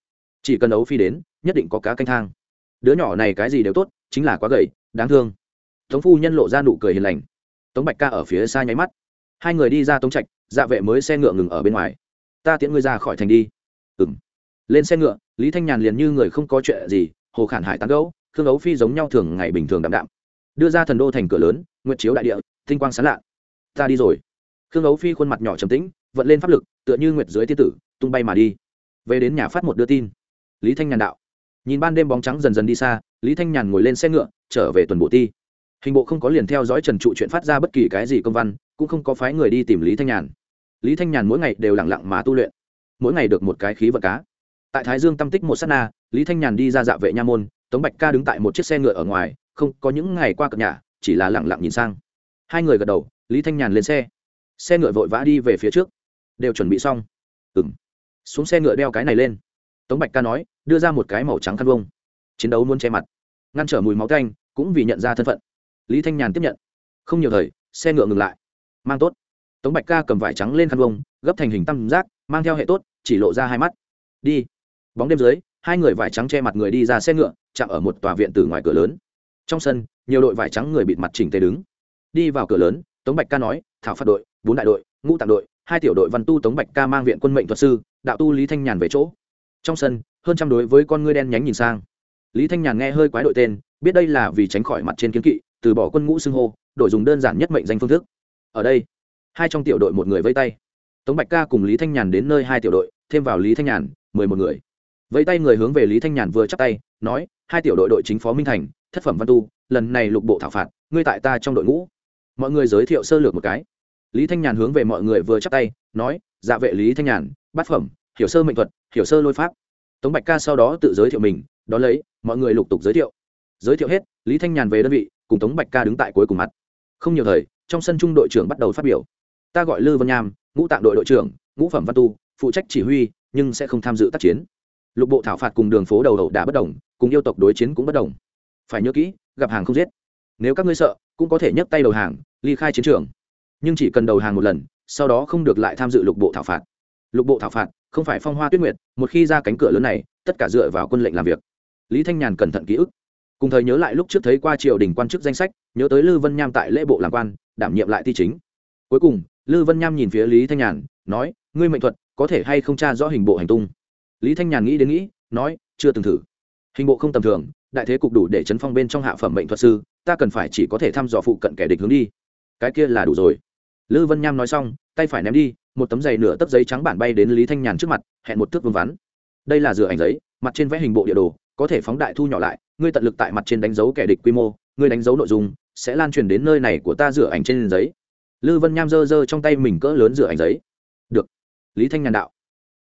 [SPEAKER 1] Chỉ cần ấu phi đến, nhất định có cá canh thang. Đứa nhỏ này cái gì đều tốt, chính là quá gầy, đáng thương. Tống phu nhân lộ ra nụ cười hiền lành. Tống bạch ca ở phía xa nháy mắt. Hai người đi ra tống trạch dạ vệ mới xe ngựa ngừng ở bên ngoài. Ta tiễn ngươi ra khỏi thành đi. Ừng lên xe ngựa, lý thanh nhàn liền như người không có chuyện gì, hồ khản hải tán gấu khương ấu phi giống nhau thường ngày bình thường đạm đạm. Đưa ra thần đô thành cửa lớn, nguyệt chiếu đại địa, tinh quang sán lạ. Ta đi rồi. Khương ấu phi khuôn mặt nhỏ trầm tĩnh, vận lên pháp lực, tựa như nguyệt dưới tiên tử, tung bay mà đi. Về đến nhà phát một đưa tin. Lý thanh nhàn đạo. Nhìn ban đêm bóng trắng dần dần đi xa, lý thanh nhàn ngồi lên xe ngựa, trở về tuần bộ ti. Hình bộ không có liền theo dõi trần trụ chuyện phát ra bất kỳ cái gì công văn, cũng không có phái người đi tìm lý thanh nhàn lý thanh nhàn mỗi ngày đều lẳng lặng mà tu luyện. Mỗi ngày được một cái khí vật cá. Tại thái dương tâm tích một s á t na, lý thanh nhàn đi ra dạ vệ nha môn, tống bạch ca đứng tại một chiếc xe ngựa ở ngoài, không có những ngày qua cập nhà, chỉ là lẳng lặng nhìn sang. Hai người gật đầu, lý thanh nhàn lên xe. Xe ngựa vội vã đi về phía trước. Đều chuẩn bị xong. Ừ m xuống xe ngựa đeo cái này lên. Tống bạch ca nói, đưa ra một cái màu trắng khăn vông chiến đấu muốn che mặt. Ngăn trở mùi máu canh cũng vì nhận ra thân phận. Lý thanh nhàn tiếp nhận. Không nhiều thời, xe ngựa ngừng lại. Mang tốt tống bạch ca cầm vải trắng lên khăn vông gấp thành hình tam giác, mang theo hệ tốt, chỉ lộ ra hai mắt. Đi. Bóng đêm dưới, hai người vải trắng che mặt người đi ra xe ngựa, chạm ở một tòa viện từ ngoài cửa lớn. Trong sân, nhiều đội vải trắng người bịt mặt chỉnh tề đứng. Đi vào cửa lớn, tống bạch ca nói, thảo phạt đội, bốn đại đội, ngũ tạng đội, hai tiểu đội văn tu tống bạch ca mang viện quân mệnh thuật sư, đạo tu lý thanh nhàn về chỗ. Trong sân, hơn trăm đối với con ngươi đen nhánh nhìn sang. Lý thanh nhàn nghe hơi quái đội tên, biết đây là vì tránh khỏi mặt trên kiến kỵ, từ bỏ quân ngũ xưng hô, đổi dùng đơn giản nhất mệnh danh phương thức. Ở đây hai trong tiểu đội một người vây tay. Tống bạch ca cùng lý thanh nhàn đến nơi hai tiểu đội, thêm vào lý thanh nhàn, mười một người. Vây tay người hướng về lý thanh nhàn vừa chắc tay, nói, hai tiểu đội đội chính phó minh thành, thất phẩm văn tu, lần này lục bộ thảo phạt, ngươi tại ta trong đội ngũ. Mọi người giới thiệu sơ lược một cái. Lý thanh nhàn hướng về mọi người vừa chắc tay, nói dạ vệ lý thanh nhàn, bát phẩm, hiểu sơ mệnh thuật, hiểu sơ lôi pháp. Tống bạch ca sau đó tự giới thiệu mình đ ó lấy, mọi người lục tục giới thiệu. Giới thiệu hết, lý thanh nhàn về đơn vị, cùng tống bạch ca đứng tại cuối cùng mặt. Không nhiều thời, trong sân trung đội trưởng bắt đầu phát biểu ta gọi lư vân nham, ngũ tạng đội đội trưởng, ngũ phẩm văn tu, phụ trách chỉ huy, nhưng sẽ không tham dự tác chiến. Lục bộ thảo phạt cùng đường phố đầu đầu đã bất đồng, cùng yêu tộc đối chiến cũng bất đồng. Phải nhớ kỹ, gặp hàng không giết. Nếu các ngươi sợ, cũng có thể nhấc tay đầu hàng, ly khai chiến trường. Nhưng chỉ cần đầu hàng một lần, sau đó không được lại tham dự lục bộ thảo phạt. Lục bộ thảo phạt, không phải phong hoa tuyết nguyệt, một khi ra cánh cửa lớn này, tất cả dựa vào quân lệnh làm việc. Lý thanh nhàn cẩn thận ký ức. Cùng thời nhớ lại lúc trước thấy qua triều đình quan chức danh sách, nhớ tới lư vân nham tại lễ bộ làm quan, đảm nhiệm lại thi chính. Cuối cùng lư vân nham nhìn phía lý thanh nhàn, nói, ngươi mệnh thuật có thể hay không tra rõ hình bộ hành tung? Lý thanh nhàn nghĩ đến nghĩ, nói, chưa từng thử. Hình bộ không tầm thường, đại thế cục đủ để chấn phong bên trong hạ phẩm mệnh thuật sư, ta cần phải chỉ có thể thăm dò phụ cận kẻ địch hướng đi. Cái kia là đủ rồi. Lư vân nham nói xong, tay phải ném đi, một tấm giày nửa tấc giấy trắng bản bay đến lý thanh nhàn trước mặt, hẹn một thước vương vắn. Đây là rửa ảnh giấy, mặt trên vẽ hình bộ địa đồ, có thể phóng đại thu nhỏ lại, ngươi tận lực tại mặt trên đánh dấu kẻ địch quy mô, ngươi đánh dấu nội dung, sẽ lan truyền đến nơi này của ta rửa ảnh trên giấy lư vân nham dơ dơ trong tay mình cỡ lớn rửa ảnh giấy. Được. Lý thanh nhàn đạo.